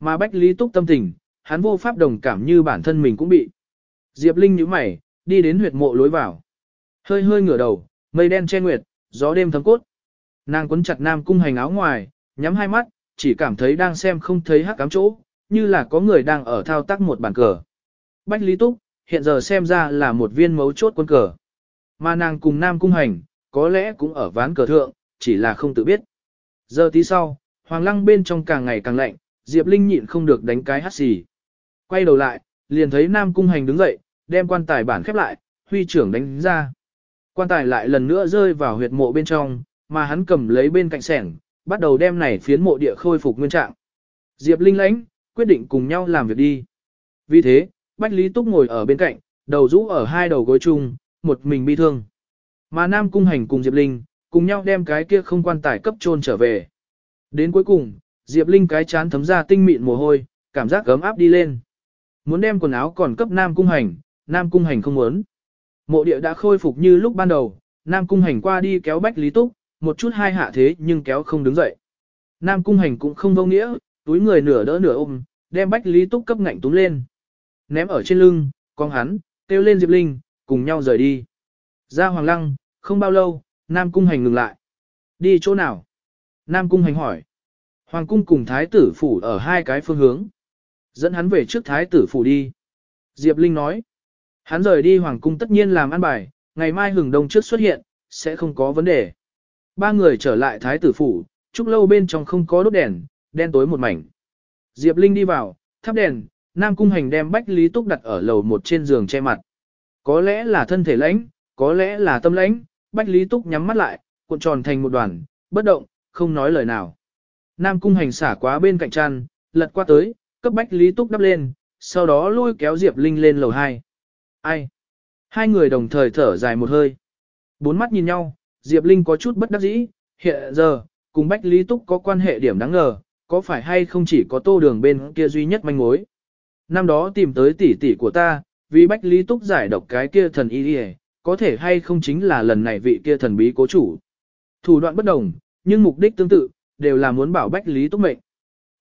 Mà Bách Lý Túc tâm tình, hắn vô pháp đồng cảm như bản thân mình cũng bị. Diệp Linh nhíu mày, đi đến huyệt mộ lối vào. Hơi hơi ngửa đầu, mây đen che nguyệt, gió đêm thấm cốt. Nàng quấn chặt Nam Cung Hành áo ngoài, nhắm hai mắt, chỉ cảm thấy đang xem không thấy hắc cám chỗ, như là có người đang ở thao tác một bàn cờ. Bách Lý Túc, hiện giờ xem ra là một viên mấu chốt quân cờ. Mà nàng cùng Nam Cung Hành, có lẽ cũng ở ván cờ thượng, chỉ là không tự biết. Giờ tí sau, Hoàng Lăng bên trong càng ngày càng lạnh, Diệp Linh nhịn không được đánh cái hắt xì. Quay đầu lại, liền thấy Nam Cung Hành đứng dậy, đem quan tài bản khép lại, huy trưởng đánh ra. Quan tài lại lần nữa rơi vào huyệt mộ bên trong, mà hắn cầm lấy bên cạnh sẻng, bắt đầu đem này phiến mộ địa khôi phục nguyên trạng. Diệp Linh lãnh, quyết định cùng nhau làm việc đi. Vì thế, Bách Lý Túc ngồi ở bên cạnh, đầu rũ ở hai đầu gối chung, một mình bi thương. Mà Nam Cung Hành cùng Diệp Linh, cùng nhau đem cái kia không quan tải cấp trôn trở về. Đến cuối cùng, Diệp Linh cái chán thấm ra tinh mịn mồ hôi, cảm giác gấm áp đi lên. Muốn đem quần áo còn cấp Nam Cung Hành, Nam Cung Hành không muốn. Mộ địa đã khôi phục như lúc ban đầu, Nam Cung Hành qua đi kéo Bách Lý Túc, một chút hai hạ thế nhưng kéo không đứng dậy. Nam Cung Hành cũng không vô nghĩa, túi người nửa đỡ nửa ôm, đem Bách Lý Túc cấp ngạnh túm lên. Ném ở trên lưng, con hắn, kêu lên Diệp Linh, cùng nhau rời đi. Ra Hoàng Lăng, không bao lâu, Nam Cung Hành ngừng lại. Đi chỗ nào? Nam Cung Hành hỏi. Hoàng Cung cùng Thái tử phủ ở hai cái phương hướng. Dẫn hắn về trước Thái tử phủ đi. Diệp Linh nói. Hắn rời đi Hoàng Cung tất nhiên làm ăn bài, ngày mai hừng đông trước xuất hiện, sẽ không có vấn đề. Ba người trở lại Thái tử phủ, chúc lâu bên trong không có đốt đèn, đen tối một mảnh. Diệp Linh đi vào, thắp đèn, Nam Cung Hành đem Bách Lý Túc đặt ở lầu một trên giường che mặt. Có lẽ là thân thể lãnh, có lẽ là tâm lãnh, Bách Lý Túc nhắm mắt lại, cuộn tròn thành một đoàn, bất động, không nói lời nào. Nam Cung Hành xả quá bên cạnh chăn, lật qua tới, cấp Bách Lý Túc đắp lên, sau đó lôi kéo Diệp Linh lên lầu hai. Ai? Hai người đồng thời thở dài một hơi. Bốn mắt nhìn nhau, Diệp Linh có chút bất đắc dĩ, hiện giờ, cùng Bách Lý Túc có quan hệ điểm đáng ngờ, có phải hay không chỉ có tô đường bên kia duy nhất manh mối. Năm đó tìm tới tỷ tỷ của ta, vì Bách Lý Túc giải độc cái kia thần y đi có thể hay không chính là lần này vị kia thần bí cố chủ. Thủ đoạn bất đồng, nhưng mục đích tương tự, đều là muốn bảo Bách Lý Túc mệnh.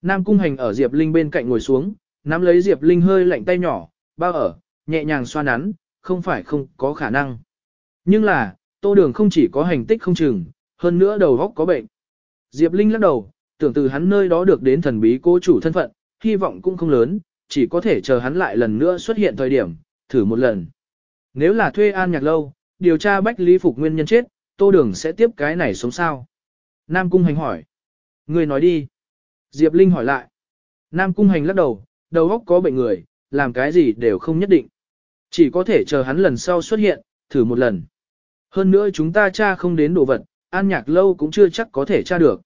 Nam Cung Hành ở Diệp Linh bên cạnh ngồi xuống, nắm lấy Diệp Linh hơi lạnh tay nhỏ, bao ở, nhẹ nhàng xoa nắn, không phải không có khả năng. Nhưng là, tô đường không chỉ có hành tích không chừng, hơn nữa đầu góc có bệnh. Diệp Linh lắc đầu, tưởng từ hắn nơi đó được đến thần bí cố chủ thân phận, hy vọng cũng không lớn, chỉ có thể chờ hắn lại lần nữa xuất hiện thời điểm, thử một lần. Nếu là thuê an nhạc lâu, điều tra bách lý phục nguyên nhân chết, tô đường sẽ tiếp cái này sống sao? Nam Cung Hành hỏi. Người nói đi. Diệp Linh hỏi lại. Nam Cung Hành lắc đầu, đầu óc có bệnh người, làm cái gì đều không nhất định. Chỉ có thể chờ hắn lần sau xuất hiện, thử một lần. Hơn nữa chúng ta tra không đến đồ vật, an nhạc lâu cũng chưa chắc có thể tra được.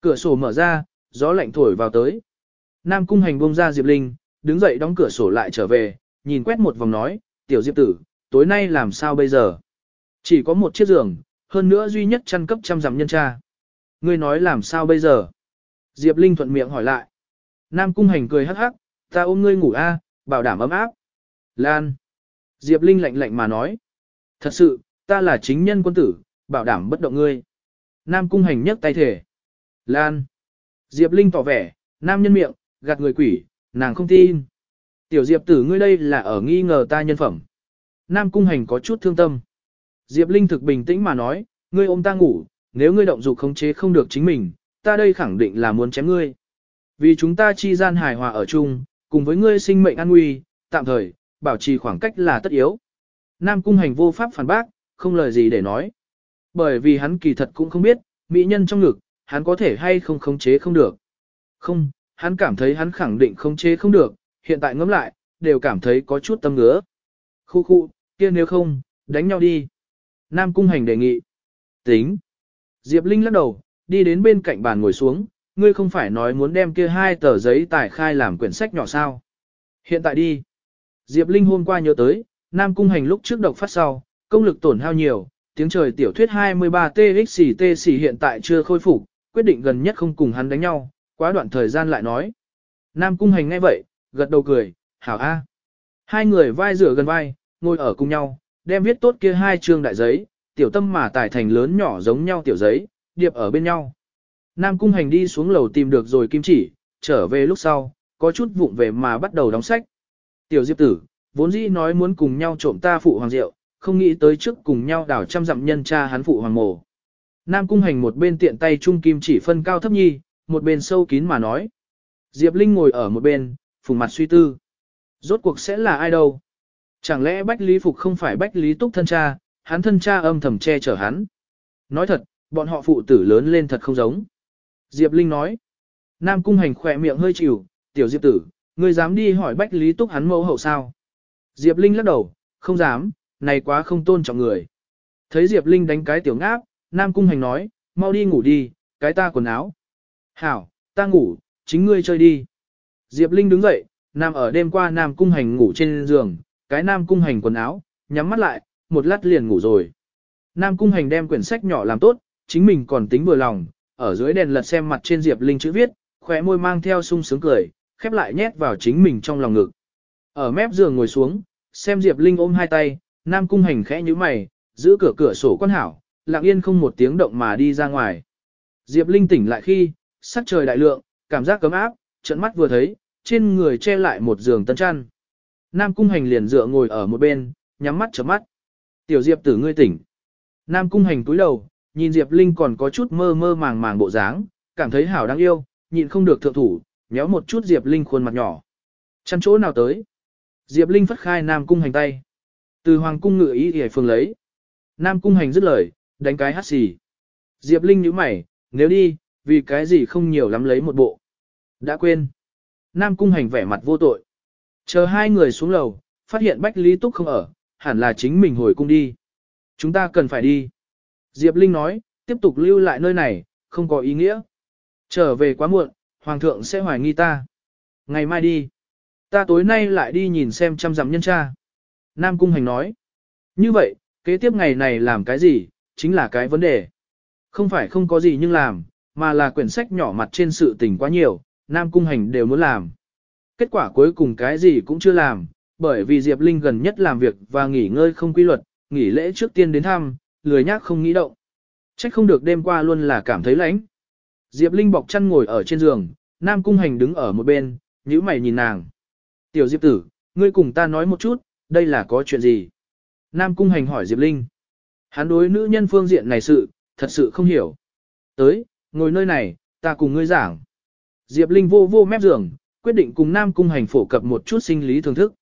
Cửa sổ mở ra, gió lạnh thổi vào tới. Nam Cung Hành bông ra Diệp Linh, đứng dậy đóng cửa sổ lại trở về, nhìn quét một vòng nói, tiểu Diệp tử, tối nay làm sao bây giờ? Chỉ có một chiếc giường, hơn nữa duy nhất chăn cấp trăm dặm nhân cha. Ngươi nói làm sao bây giờ? Diệp Linh thuận miệng hỏi lại. Nam Cung Hành cười hắc hắc, ta ôm ngươi ngủ a, bảo đảm ấm áp. Lan. Diệp Linh lạnh lạnh mà nói. Thật sự, ta là chính nhân quân tử, bảo đảm bất động ngươi. Nam Cung Hành nhấc tay thể. Lan. Diệp Linh tỏ vẻ, nam nhân miệng, gạt người quỷ, nàng không tin. Tiểu Diệp tử ngươi đây là ở nghi ngờ ta nhân phẩm. Nam Cung Hành có chút thương tâm. Diệp Linh thực bình tĩnh mà nói, ngươi ôm ta ngủ, nếu ngươi động dục khống chế không được chính mình, ta đây khẳng định là muốn chém ngươi. Vì chúng ta chi gian hài hòa ở chung, cùng với ngươi sinh mệnh an nguy, tạm thời, bảo trì khoảng cách là tất yếu. Nam Cung Hành vô pháp phản bác, không lời gì để nói. Bởi vì hắn kỳ thật cũng không biết, mỹ nhân trong ngực, hắn có thể hay không khống chế không được. Không, hắn cảm thấy hắn khẳng định khống chế không được, hiện tại ngẫm lại, đều cảm thấy có chút tâm ngứa. Khu khu, kia nếu không, đánh nhau đi. Nam Cung Hành đề nghị. Tính. Diệp Linh lắc đầu, đi đến bên cạnh bàn ngồi xuống, ngươi không phải nói muốn đem kia hai tờ giấy tải khai làm quyển sách nhỏ sao. Hiện tại đi. Diệp Linh hôm qua nhớ tới, Nam Cung Hành lúc trước độc phát sau, công lực tổn hao nhiều, tiếng trời tiểu thuyết 23 TXT xỉ hiện tại chưa khôi phục, quyết định gần nhất không cùng hắn đánh nhau, quá đoạn thời gian lại nói. Nam Cung Hành ngay vậy, gật đầu cười, hảo a. Hai người vai rửa gần vai, ngồi ở cùng nhau, đem viết tốt kia hai chương đại giấy, tiểu tâm mà tải thành lớn nhỏ giống nhau tiểu giấy, điệp ở bên nhau. Nam Cung Hành đi xuống lầu tìm được rồi kim chỉ, trở về lúc sau, có chút vụng về mà bắt đầu đóng sách. Tiểu Diệp tử, vốn dĩ nói muốn cùng nhau trộm ta phụ hoàng rượu, không nghĩ tới trước cùng nhau đảo trăm dặm nhân cha hắn phụ hoàng mổ. Nam Cung Hành một bên tiện tay trung kim chỉ phân cao thấp nhi, một bên sâu kín mà nói. Diệp Linh ngồi ở một bên, phùng mặt suy tư. Rốt cuộc sẽ là ai đâu? Chẳng lẽ Bách Lý Phục không phải Bách Lý Túc thân cha, hắn thân cha âm thầm che chở hắn. Nói thật, bọn họ phụ tử lớn lên thật không giống. Diệp Linh nói. Nam Cung Hành khỏe miệng hơi chịu, tiểu Diệp tử, ngươi dám đi hỏi Bách Lý Túc hắn mẫu hậu sao? Diệp Linh lắc đầu, không dám, này quá không tôn trọng người. Thấy Diệp Linh đánh cái tiểu ngáp, Nam Cung Hành nói, mau đi ngủ đi, cái ta quần áo. Hảo, ta ngủ, chính ngươi chơi đi. Diệp Linh đứng dậy, nằm ở đêm qua Nam Cung Hành ngủ trên giường, cái Nam Cung Hành quần áo, nhắm mắt lại, một lát liền ngủ rồi. Nam Cung Hành đem quyển sách nhỏ làm tốt, chính mình còn tính vừa lòng, ở dưới đèn lật xem mặt trên Diệp Linh chữ viết, khóe môi mang theo sung sướng cười, khép lại nhét vào chính mình trong lòng ngực. Ở mép giường ngồi xuống, xem Diệp Linh ôm hai tay, Nam Cung Hành khẽ như mày, giữ cửa cửa sổ quan hảo, lặng yên không một tiếng động mà đi ra ngoài. Diệp Linh tỉnh lại khi, sắc trời đại lượng, cảm giác cấm áp, trận mắt vừa thấy, trên người che lại một giường tân chăn. Nam Cung Hành liền dựa ngồi ở một bên, nhắm mắt chớp mắt. Tiểu Diệp tử ngươi tỉnh. Nam Cung Hành cúi đầu, nhìn Diệp Linh còn có chút mơ mơ màng màng bộ dáng, cảm thấy hảo đáng yêu, nhịn không được thượng thủ, nhéo một chút Diệp Linh khuôn mặt nhỏ. Chăn chỗ nào tới? Diệp Linh phất khai Nam Cung Hành tay. Từ Hoàng Cung ngự ý hề phương lấy. Nam Cung Hành dứt lời, đánh cái hát xì. Diệp Linh nhíu mày, nếu đi, vì cái gì không nhiều lắm lấy một bộ. Đã quên. Nam Cung Hành vẻ mặt vô tội. Chờ hai người xuống lầu, phát hiện Bách Lý Túc không ở, hẳn là chính mình hồi cung đi. Chúng ta cần phải đi. Diệp Linh nói, tiếp tục lưu lại nơi này, không có ý nghĩa. Trở về quá muộn, Hoàng thượng sẽ hoài nghi ta. Ngày mai đi. Ta tối nay lại đi nhìn xem trăm dặm nhân cha. Nam Cung Hành nói. Như vậy, kế tiếp ngày này làm cái gì, chính là cái vấn đề. Không phải không có gì nhưng làm, mà là quyển sách nhỏ mặt trên sự tình quá nhiều, Nam Cung Hành đều muốn làm. Kết quả cuối cùng cái gì cũng chưa làm, bởi vì Diệp Linh gần nhất làm việc và nghỉ ngơi không quy luật, nghỉ lễ trước tiên đến thăm, lười nhác không nghĩ động. Trách không được đêm qua luôn là cảm thấy lạnh. Diệp Linh bọc chăn ngồi ở trên giường, Nam Cung Hành đứng ở một bên, nhíu mày nhìn nàng. Tiểu Diệp tử, ngươi cùng ta nói một chút, đây là có chuyện gì? Nam Cung Hành hỏi Diệp Linh. Hắn đối nữ nhân phương diện này sự, thật sự không hiểu. Tới, ngồi nơi này, ta cùng ngươi giảng. Diệp Linh vô vô mép giường, quyết định cùng Nam Cung Hành phổ cập một chút sinh lý thưởng thức.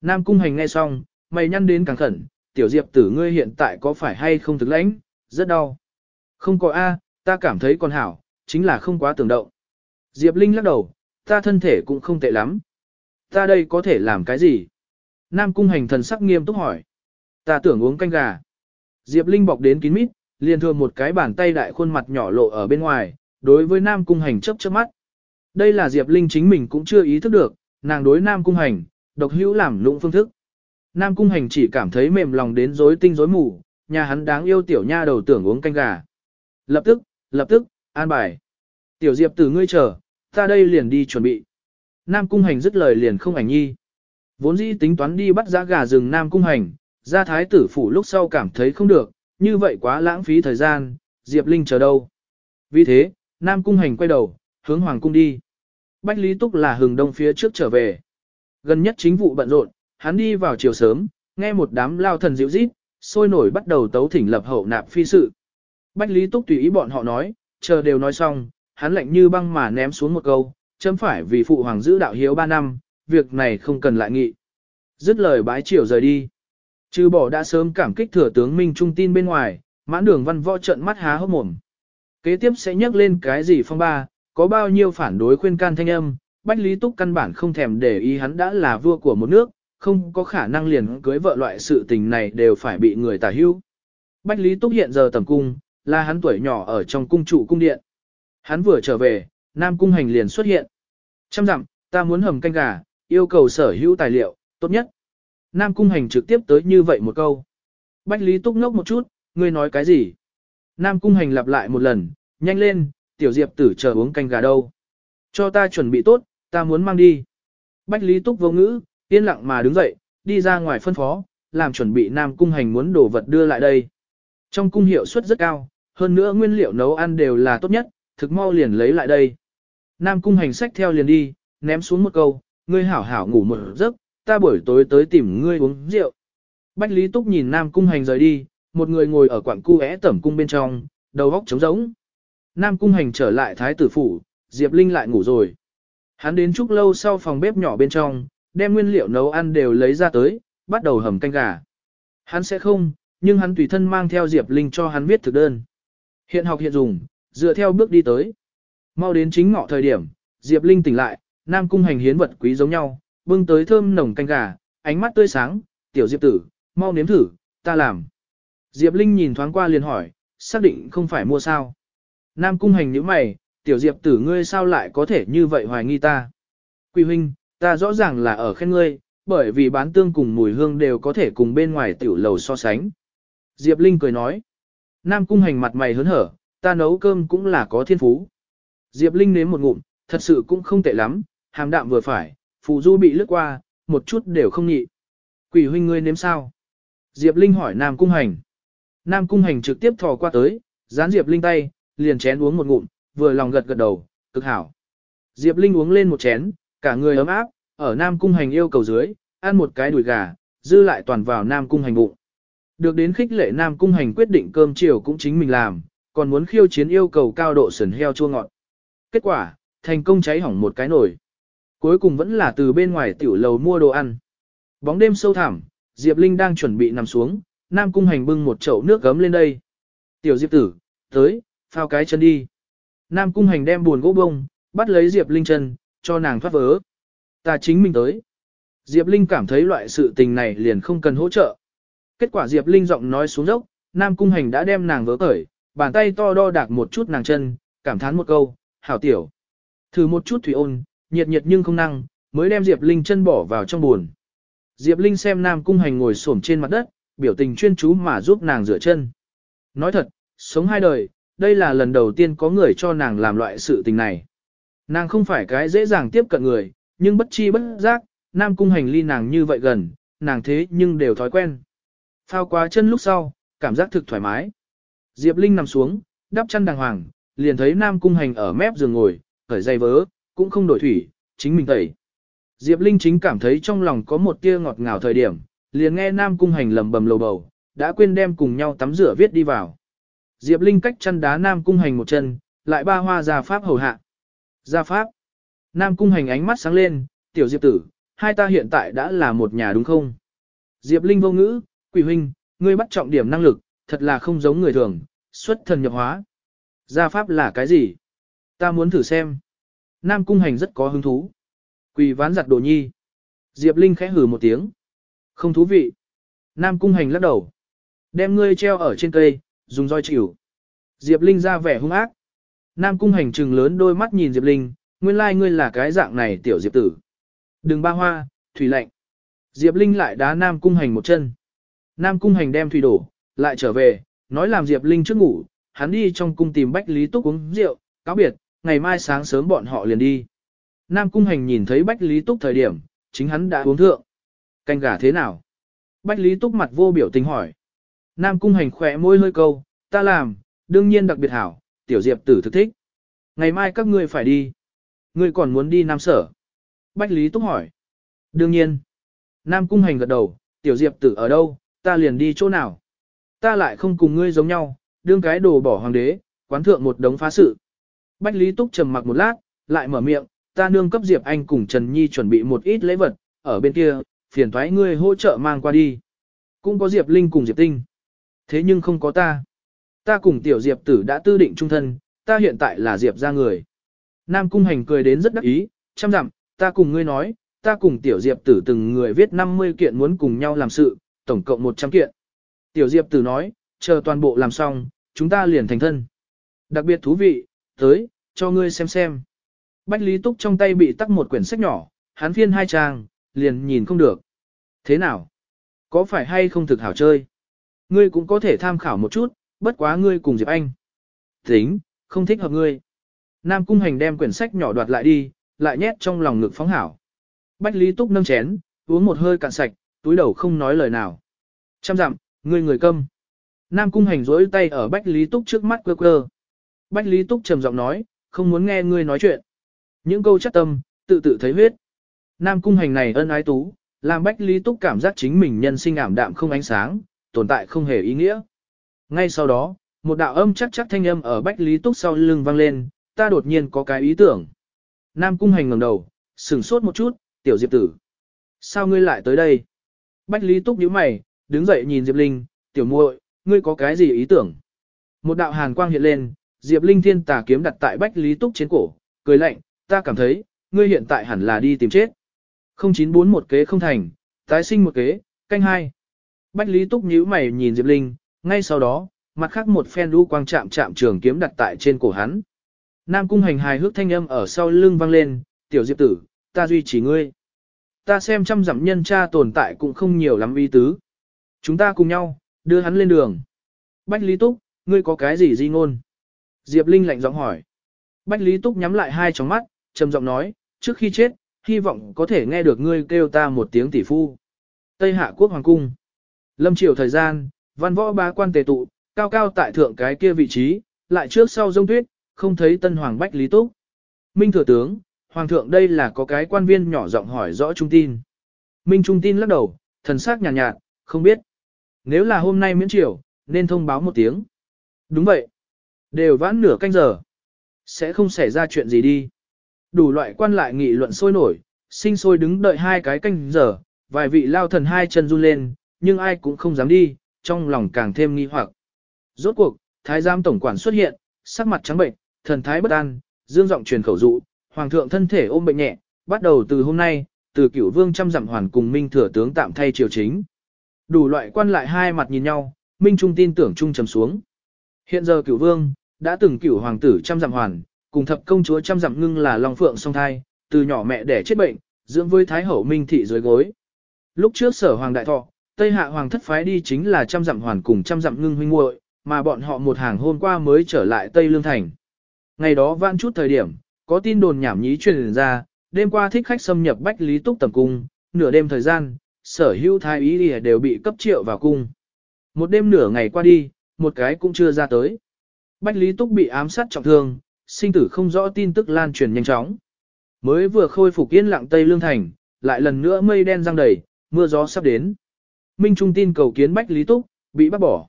Nam Cung Hành nghe xong, mày nhăn đến càng khẩn, tiểu Diệp tử ngươi hiện tại có phải hay không thực lãnh, rất đau. Không có A, ta cảm thấy còn hảo, chính là không quá tưởng động. Diệp Linh lắc đầu, ta thân thể cũng không tệ lắm. Ta đây có thể làm cái gì? Nam Cung Hành thần sắc nghiêm túc hỏi. Ta tưởng uống canh gà. Diệp Linh bọc đến kín mít, liền thường một cái bàn tay đại khuôn mặt nhỏ lộ ở bên ngoài, đối với Nam Cung Hành chớp chớp mắt. Đây là Diệp Linh chính mình cũng chưa ý thức được, nàng đối Nam Cung Hành, độc hữu làm lũng phương thức. Nam Cung Hành chỉ cảm thấy mềm lòng đến rối tinh rối mù, nhà hắn đáng yêu tiểu nha đầu tưởng uống canh gà. Lập tức, lập tức, an bài. Tiểu Diệp từ ngươi chờ, ta đây liền đi chuẩn bị. Nam Cung Hành dứt lời liền không ảnh nhi. Vốn dĩ tính toán đi bắt giã gà rừng Nam Cung Hành, ra thái tử phủ lúc sau cảm thấy không được, như vậy quá lãng phí thời gian, Diệp Linh chờ đâu. Vì thế, Nam Cung Hành quay đầu, hướng Hoàng Cung đi. Bách Lý Túc là hừng đông phía trước trở về. Gần nhất chính vụ bận rộn, hắn đi vào chiều sớm, nghe một đám lao thần dịu rít, sôi nổi bắt đầu tấu thỉnh lập hậu nạp phi sự. Bách Lý Túc tùy ý bọn họ nói, chờ đều nói xong, hắn lạnh như băng mà ném xuống một câu, chấm phải vì phụ hoàng giữ đạo hiếu ba năm, việc này không cần lại nghị. Dứt lời bái triều rời đi. Trừ bỏ đã sớm cảm kích thừa tướng Minh Trung tin bên ngoài, mãn đường văn võ trận mắt há hốc mồm. Kế tiếp sẽ nhắc lên cái gì phong ba, có bao nhiêu phản đối khuyên can thanh âm, Bách Lý Túc căn bản không thèm để ý hắn đã là vua của một nước, không có khả năng liền cưới vợ loại sự tình này đều phải bị người tả hưu. Bách Lý Túc hiện giờ tầm cung, là hắn tuổi nhỏ ở trong cung trụ cung điện. Hắn vừa trở về, Nam Cung Hành liền xuất hiện. Trăm dặm, ta muốn hầm canh gà, yêu cầu sở hữu tài liệu, tốt nhất. Nam Cung Hành trực tiếp tới như vậy một câu. Bách Lý Túc ngốc một chút, ngươi nói cái gì? Nam Cung Hành lặp lại một lần, nhanh lên, tiểu diệp tử chờ uống canh gà đâu. Cho ta chuẩn bị tốt, ta muốn mang đi. Bách Lý Túc vô ngữ, yên lặng mà đứng dậy, đi ra ngoài phân phó, làm chuẩn bị Nam Cung Hành muốn đổ vật đưa lại đây. Trong cung hiệu suất rất cao, hơn nữa nguyên liệu nấu ăn đều là tốt nhất, thực mau liền lấy lại đây. Nam Cung Hành sách theo liền đi, ném xuống một câu, ngươi hảo hảo ngủ một giấc, ta buổi tối tới tìm ngươi uống rượu. Bách Lý Túc nhìn Nam Cung Hành rời đi, một người ngồi ở quảng cu é tẩm cung bên trong, đầu góc trống rỗng. Nam Cung Hành trở lại thái tử phủ, Diệp Linh lại ngủ rồi. Hắn đến chút lâu sau phòng bếp nhỏ bên trong, đem nguyên liệu nấu ăn đều lấy ra tới, bắt đầu hầm canh gà. Hắn sẽ không, nhưng hắn tùy thân mang theo Diệp Linh cho hắn viết thực đơn. Hiện học hiện dùng, dựa theo bước đi tới. Mau đến chính ngọ thời điểm, Diệp Linh tỉnh lại, Nam Cung Hành hiến vật quý giống nhau, bưng tới thơm nồng canh gà, ánh mắt tươi sáng, tiểu Diệp tử, mau nếm thử, ta làm. Diệp Linh nhìn thoáng qua liền hỏi, xác định không phải mua sao. Nam cung hành nhíu mày, tiểu Diệp tử ngươi sao lại có thể như vậy hoài nghi ta. Quỳ huynh, ta rõ ràng là ở khen ngươi, bởi vì bán tương cùng mùi hương đều có thể cùng bên ngoài tiểu lầu so sánh. Diệp Linh cười nói, Nam cung hành mặt mày hớn hở, ta nấu cơm cũng là có thiên phú. Diệp Linh nếm một ngụm, thật sự cũng không tệ lắm, hàm đạm vừa phải, Phù du bị lướt qua, một chút đều không nhị. Quỷ huynh ngươi nếm sao? Diệp Linh hỏi Nam Cung Hành. Nam Cung Hành trực tiếp thò qua tới, dán Diệp Linh tay, liền chén uống một ngụm, vừa lòng gật gật đầu, cực hảo. Diệp Linh uống lên một chén, cả người ấm áp, ở Nam Cung Hành yêu cầu dưới, ăn một cái đùi gà, dư lại toàn vào Nam Cung Hành bụng. Được đến khích lệ Nam Cung Hành quyết định cơm chiều cũng chính mình làm, còn muốn khiêu chiến yêu cầu cao độ sườn heo chua ngọt. Kết quả, thành công cháy hỏng một cái nồi. Cuối cùng vẫn là từ bên ngoài tiểu lầu mua đồ ăn. Bóng đêm sâu thẳm, Diệp Linh đang chuẩn bị nằm xuống, Nam Cung Hành bưng một chậu nước gấm lên đây. Tiểu Diệp tử, tới, phao cái chân đi. Nam Cung Hành đem buồn gỗ bông, bắt lấy Diệp Linh chân, cho nàng thoát vớ. Ta chính mình tới. Diệp Linh cảm thấy loại sự tình này liền không cần hỗ trợ. Kết quả Diệp Linh giọng nói xuống dốc, Nam Cung Hành đã đem nàng vớ cởi, bàn tay to đo đạc một chút nàng chân, cảm thán một câu, hảo tiểu. Thử một chút thủy ôn, nhiệt nhiệt nhưng không năng, mới đem Diệp Linh chân bỏ vào trong buồn. Diệp Linh xem Nam Cung Hành ngồi xổm trên mặt đất, biểu tình chuyên chú mà giúp nàng rửa chân. Nói thật, sống hai đời, đây là lần đầu tiên có người cho nàng làm loại sự tình này. Nàng không phải cái dễ dàng tiếp cận người, nhưng bất chi bất giác, Nam Cung Hành ly nàng như vậy gần, nàng thế nhưng đều thói quen. Phao quá chân lúc sau, cảm giác thực thoải mái. Diệp Linh nằm xuống, đắp chân đàng hoàng, liền thấy Nam Cung Hành ở mép giường ngồi, cởi dây vớ, cũng không đổi thủy, chính mình tẩy. Diệp Linh chính cảm thấy trong lòng có một tia ngọt ngào thời điểm, liền nghe Nam Cung Hành lầm bầm lầu bầu, đã quên đem cùng nhau tắm rửa viết đi vào. Diệp Linh cách chân đá Nam Cung Hành một chân, lại ba hoa ra pháp hầu hạ. Ra pháp. Nam Cung Hành ánh mắt sáng lên, tiểu Diệp tử, hai ta hiện tại đã là một nhà đúng không? Diệp Linh vô ngữ, quỷ huynh, ngươi bắt trọng điểm năng lực, thật là không giống người thường, xuất thần nhập hóa. Gia pháp là cái gì? Ta muốn thử xem. Nam Cung Hành rất có hứng thú. Quỳ ván giặt đồ nhi. Diệp Linh khẽ hừ một tiếng. Không thú vị. Nam Cung Hành lắc đầu. Đem ngươi treo ở trên cây, dùng roi chịu. Diệp Linh ra vẻ hung ác. Nam Cung Hành trừng lớn đôi mắt nhìn Diệp Linh, nguyên lai like ngươi là cái dạng này tiểu Diệp tử. Đừng ba hoa, thủy lạnh. Diệp Linh lại đá Nam Cung Hành một chân. Nam Cung Hành đem thủy đổ, lại trở về, nói làm Diệp Linh trước ngủ, hắn đi trong cung tìm Bách Lý Túc uống rượu, cáo biệt, ngày mai sáng sớm bọn họ liền đi. Nam Cung Hành nhìn thấy Bách Lý Túc thời điểm, chính hắn đã uống thượng. Canh gà thế nào? Bách Lý Túc mặt vô biểu tình hỏi. Nam Cung Hành khỏe môi hơi câu, ta làm, đương nhiên đặc biệt hảo, tiểu Diệp tử thực thích. Ngày mai các ngươi phải đi. Ngươi còn muốn đi Nam Sở. Bách Lý Túc hỏi. Đương nhiên. Nam Cung Hành gật đầu, tiểu Diệp tử ở đâu, ta liền đi chỗ nào. Ta lại không cùng ngươi giống nhau, đương cái đồ bỏ hoàng đế, quán thượng một đống phá sự. Bách Lý Túc trầm mặc một lát, lại mở miệng, ta nương cấp Diệp Anh cùng Trần Nhi chuẩn bị một ít lễ vật, ở bên kia, phiền thoái ngươi hỗ trợ mang qua đi. Cũng có Diệp Linh cùng Diệp Tinh. Thế nhưng không có ta. Ta cùng tiểu Diệp tử đã tư định trung thân, ta hiện tại là Diệp ra người. Nam Cung Hành cười đến rất đắc ý, chăm dặm, ta cùng ngươi nói, ta cùng tiểu Diệp tử từng người viết 50 kiện muốn cùng nhau làm sự, tổng cộng 100 kiện. Tiểu Diệp tử nói, chờ toàn bộ làm xong, chúng ta liền thành thân. Đặc biệt thú vị, tới, cho ngươi xem xem. Bách Lý Túc trong tay bị tắc một quyển sách nhỏ, hắn phiên hai trang, liền nhìn không được. Thế nào? Có phải hay không thực hảo chơi? Ngươi cũng có thể tham khảo một chút, bất quá ngươi cùng Diệp Anh. Tính, không thích hợp ngươi. Nam Cung Hành đem quyển sách nhỏ đoạt lại đi, lại nhét trong lòng ngực phóng hảo. Bách Lý Túc nâng chén, uống một hơi cạn sạch, túi đầu không nói lời nào. Trăm dặm, ngươi người câm. Nam Cung Hành rỗi tay ở Bách Lý Túc trước mắt quơ quơ. Bách Lý Túc trầm giọng nói, không muốn nghe ngươi nói chuyện. Những câu chắc tâm, tự tự thấy huyết. Nam Cung Hành này ân ái tú, làm Bách Lý Túc cảm giác chính mình nhân sinh ảm đạm không ánh sáng, tồn tại không hề ý nghĩa. Ngay sau đó, một đạo âm chắc chắc thanh âm ở Bách Lý Túc sau lưng vang lên, ta đột nhiên có cái ý tưởng. Nam Cung Hành ngẩng đầu, sửng sốt một chút, tiểu Diệp tử. Sao ngươi lại tới đây? Bách Lý Túc nhíu mày, đứng dậy nhìn Diệp Linh, tiểu muội, ngươi có cái gì ý tưởng? Một đạo hàn quang hiện lên, Diệp Linh thiên tà kiếm đặt tại Bách Lý Túc trên cổ, cười lạnh, ta cảm thấy, ngươi hiện tại hẳn là đi tìm chết. 094 một kế không thành, tái sinh một kế, canh hai. Bách Lý Túc nhíu mày nhìn Diệp Linh, ngay sau đó, mặt khác một phen đu quang chạm chạm trường kiếm đặt tại trên cổ hắn. Nam cung hành hài hước thanh âm ở sau lưng vang lên, tiểu Diệp tử, ta duy trì ngươi. Ta xem trăm dặm nhân cha tồn tại cũng không nhiều lắm ý tứ. Chúng ta cùng nhau, đưa hắn lên đường. Bách Lý Túc, ngươi có cái gì di ngôn? Diệp Linh lạnh giọng hỏi. Bách Lý Túc nhắm lại hai tròng mắt, trầm giọng nói, trước khi chết, hy vọng có thể nghe được ngươi kêu ta một tiếng tỷ phu. Tây Hạ Quốc Hoàng Cung. Lâm triều thời gian, văn võ bá quan tề tụ, cao cao tại thượng cái kia vị trí, lại trước sau rông tuyết, không thấy tân hoàng Bách Lý Túc. Minh thừa tướng, hoàng thượng đây là có cái quan viên nhỏ giọng hỏi rõ trung tin. Minh trung tin lắc đầu, thần sắc nhàn nhạt, nhạt, không biết. Nếu là hôm nay miễn triều, nên thông báo một tiếng. Đúng vậy. Đều vãn nửa canh giờ. Sẽ không xảy ra chuyện gì đi. Đủ loại quan lại nghị luận sôi nổi, sinh sôi đứng đợi hai cái canh giờ, vài vị lao thần hai chân run lên, nhưng ai cũng không dám đi, trong lòng càng thêm nghi hoặc. Rốt cuộc, thái giám tổng quản xuất hiện, sắc mặt trắng bệnh, thần thái bất an, dương giọng truyền khẩu dụ, Hoàng thượng thân thể ôm bệnh nhẹ, bắt đầu từ hôm nay, từ cửu vương trăm dặm hoàn cùng Minh thừa tướng tạm thay triều chính. Đủ loại quan lại hai mặt nhìn nhau, Minh Trung tin tưởng Trung trầm xuống. Hiện giờ cửu vương, đã từng cửu hoàng tử trăm dặm hoàn, cùng thập công chúa trăm dặm ngưng là Long Phượng song thai, từ nhỏ mẹ đẻ chết bệnh, dưỡng với Thái Hậu Minh Thị dưới gối. Lúc trước sở hoàng đại thọ, Tây Hạ hoàng thất phái đi chính là trăm dặm hoàn cùng trăm dặm ngưng huynh muội, mà bọn họ một hàng hôm qua mới trở lại Tây Lương Thành. Ngày đó vãn chút thời điểm, có tin đồn nhảm nhí truyền ra, đêm qua thích khách xâm nhập Bách Lý Túc tầm cung, nửa đêm thời gian, sở hữu thái ý đều bị cấp triệu vào cung. Một đêm nửa ngày qua đi, một cái cũng chưa ra tới. Bách Lý Túc bị ám sát trọng thương, sinh tử không rõ tin tức lan truyền nhanh chóng. Mới vừa khôi phục yên lặng Tây Lương Thành, lại lần nữa mây đen răng đầy, mưa gió sắp đến. Minh Trung tin cầu kiến Bách Lý Túc, bị bắt bỏ.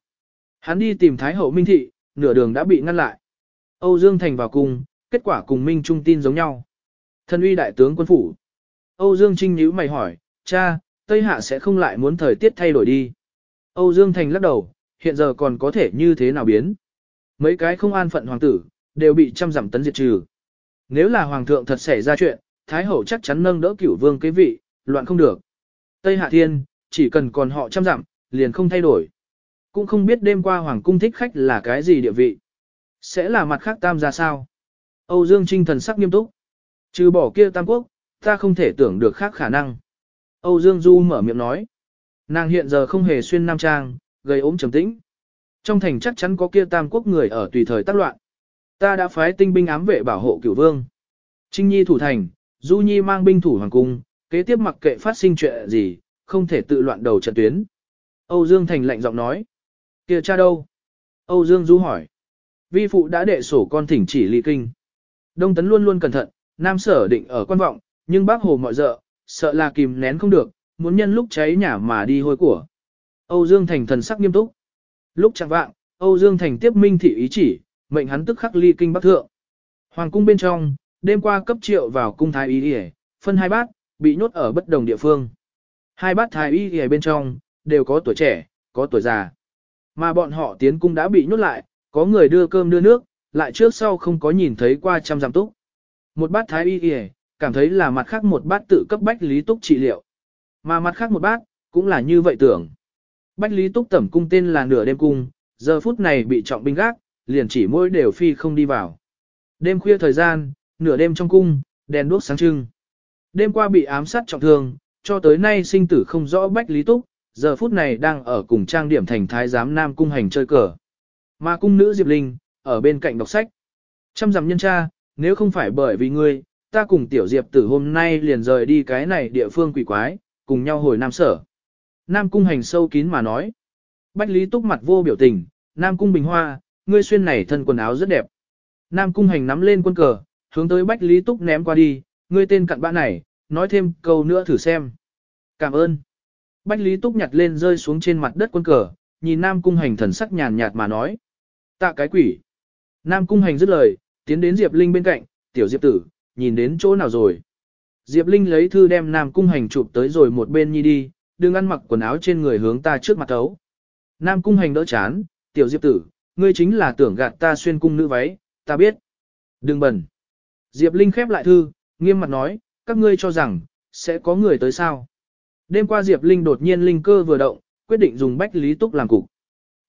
Hắn đi tìm Thái Hậu Minh Thị, nửa đường đã bị ngăn lại. Âu Dương Thành vào cùng, kết quả cùng Minh Trung tin giống nhau. Thân uy đại tướng quân phủ. Âu Dương Trinh nhíu mày hỏi, cha, Tây Hạ sẽ không lại muốn thời tiết thay đổi đi. Âu Dương Thành lắc đầu, hiện giờ còn có thể như thế nào biến. Mấy cái không an phận hoàng tử, đều bị trăm giảm tấn diệt trừ. Nếu là hoàng thượng thật xảy ra chuyện, Thái Hậu chắc chắn nâng đỡ cửu vương kế vị, loạn không được. Tây Hạ Thiên, chỉ cần còn họ trăm dặm, liền không thay đổi. Cũng không biết đêm qua hoàng cung thích khách là cái gì địa vị. Sẽ là mặt khác tam ra sao? Âu Dương Trinh thần sắc nghiêm túc. Trừ bỏ kia tam quốc, ta không thể tưởng được khác khả năng. Âu Dương Du mở miệng nói. Nàng hiện giờ không hề xuyên nam trang, gây ốm trầm tĩnh. Trong thành chắc chắn có kia tam quốc người ở tùy thời tác loạn. Ta đã phái tinh binh ám vệ bảo hộ cửu vương. Trinh Nhi thủ thành, Du Nhi mang binh thủ hoàng cung, kế tiếp mặc kệ phát sinh chuyện gì, không thể tự loạn đầu trận tuyến. Âu Dương Thành lạnh giọng nói. kia cha đâu? Âu Dương Du hỏi. Vi phụ đã đệ sổ con thỉnh chỉ ly kinh. Đông Tấn luôn luôn cẩn thận, Nam sở định ở quan vọng, nhưng bác hồ mọi dợ, sợ là kìm nén không được, muốn nhân lúc cháy nhà mà đi hôi của. Âu Dương Thành thần sắc nghiêm túc. Lúc chẳng vạng, Âu Dương Thành tiếp minh thị ý chỉ, mệnh hắn tức khắc ly kinh bắc thượng. Hoàng cung bên trong, đêm qua cấp triệu vào cung thái y y, phân hai bát, bị nhốt ở bất đồng địa phương. Hai bát thái y y bên trong, đều có tuổi trẻ, có tuổi già. Mà bọn họ tiến cung đã bị nhốt lại, có người đưa cơm đưa nước, lại trước sau không có nhìn thấy qua trăm giảm túc. Một bát thái y y, cảm thấy là mặt khác một bát tự cấp bách lý túc trị liệu. Mà mặt khác một bát, cũng là như vậy tưởng. Bách lý túc tẩm cung tên là nửa đêm cung, giờ phút này bị trọng binh gác, liền chỉ mỗi đều phi không đi vào. Đêm khuya thời gian, nửa đêm trong cung, đèn đuốc sáng trưng. Đêm qua bị ám sát trọng thương, cho tới nay sinh tử không rõ Bách Lý Túc, giờ phút này đang ở cùng trang điểm thành thái giám Nam cung hành chơi cờ. Mà cung nữ Diệp Linh, ở bên cạnh đọc sách. Chăm dặm nhân cha, nếu không phải bởi vì ngươi, ta cùng tiểu Diệp tử hôm nay liền rời đi cái này địa phương quỷ quái, cùng nhau hồi Nam sở. Nam cung hành sâu kín mà nói. Bách Lý Túc mặt vô biểu tình, Nam cung bình hoa, ngươi xuyên này thân quần áo rất đẹp. Nam cung hành nắm lên quân cờ, hướng tới Bách Lý Túc ném qua đi, ngươi tên cặn bã này, nói thêm câu nữa thử xem. Cảm ơn. Bách Lý Túc nhặt lên rơi xuống trên mặt đất quân cờ, nhìn Nam cung hành thần sắc nhàn nhạt mà nói. Tạ cái quỷ. Nam cung hành dứt lời, tiến đến Diệp Linh bên cạnh, tiểu Diệp tử, nhìn đến chỗ nào rồi. Diệp Linh lấy thư đem Nam cung hành chụp tới rồi một bên nhi đi, đừng ăn mặc quần áo trên người hướng ta trước mặt thấu. Nam cung hành đỡ chán, tiểu Diệp tử, ngươi chính là tưởng gạt ta xuyên cung nữ váy, ta biết. Đừng bẩn. Diệp Linh khép lại thư, nghiêm mặt nói, các ngươi cho rằng, sẽ có người tới sao. Đêm qua Diệp Linh đột nhiên linh cơ vừa động, quyết định dùng Bách Lý Túc làm cục.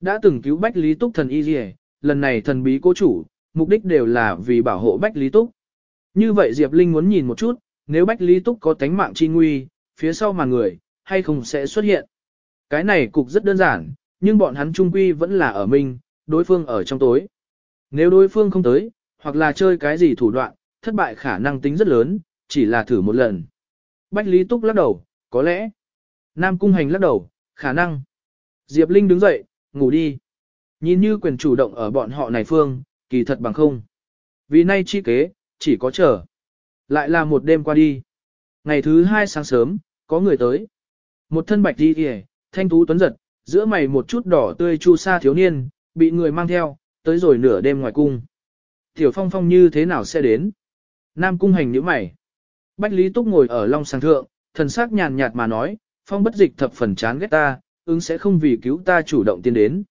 Đã từng cứu Bách Lý Túc thần y dì lần này thần bí cố chủ, mục đích đều là vì bảo hộ Bách Lý Túc. Như vậy Diệp Linh muốn nhìn một chút, nếu Bách Lý Túc có tánh mạng chi nguy, phía sau mà người, hay không sẽ xuất hiện. Cái này cục rất đơn giản, nhưng bọn hắn trung quy vẫn là ở mình, đối phương ở trong tối. Nếu đối phương không tới, hoặc là chơi cái gì thủ đoạn, thất bại khả năng tính rất lớn, chỉ là thử một lần. Bách Lý Túc lắc đầu, có lẽ. Nam Cung Hành lắc đầu, khả năng. Diệp Linh đứng dậy, ngủ đi. Nhìn như quyền chủ động ở bọn họ này phương, kỳ thật bằng không. Vì nay chi kế, chỉ có chờ. Lại là một đêm qua đi. Ngày thứ hai sáng sớm, có người tới. Một thân bạch đi kìa, thanh tú tuấn giật, giữa mày một chút đỏ tươi chu sa thiếu niên, bị người mang theo, tới rồi nửa đêm ngoài cung. Tiểu phong phong như thế nào sẽ đến? Nam cung hành nhíu mày. Bách Lý Túc ngồi ở long sàng thượng, thần sắc nhàn nhạt mà nói, phong bất dịch thập phần chán ghét ta, ứng sẽ không vì cứu ta chủ động tiến đến.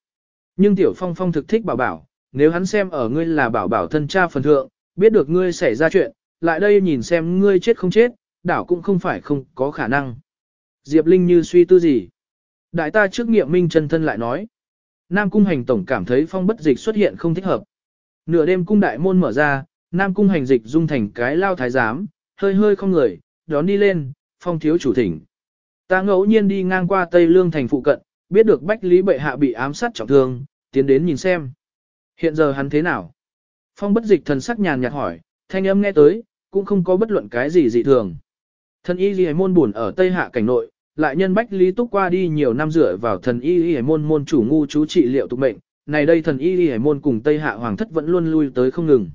Nhưng tiểu phong phong thực thích bảo bảo, nếu hắn xem ở ngươi là bảo bảo thân cha phần thượng, biết được ngươi xảy ra chuyện, lại đây nhìn xem ngươi chết không chết, đảo cũng không phải không có khả năng. Diệp Linh như suy tư gì. Đại ta trước nghiệm minh chân thân lại nói. Nam cung hành tổng cảm thấy phong bất dịch xuất hiện không thích hợp. Nửa đêm cung đại môn mở ra, Nam cung hành dịch dung thành cái lao thái giám, hơi hơi không người, đón đi lên, phong thiếu chủ thỉnh. Ta ngẫu nhiên đi ngang qua Tây Lương thành phụ cận, biết được Bách Lý Bệ Hạ bị ám sát trọng thương, tiến đến nhìn xem. Hiện giờ hắn thế nào? Phong bất dịch thần sắc nhàn nhạt hỏi, thanh âm nghe tới, cũng không có bất luận cái gì dị thường. Thần y ghi môn buồn ở Tây Hạ cảnh nội, lại nhân Bách Lý Túc qua đi nhiều năm rửa vào thần y hải môn môn chủ ngu chú trị liệu tục mệnh, này đây thần y hải môn cùng Tây Hạ hoàng thất vẫn luôn lui tới không ngừng.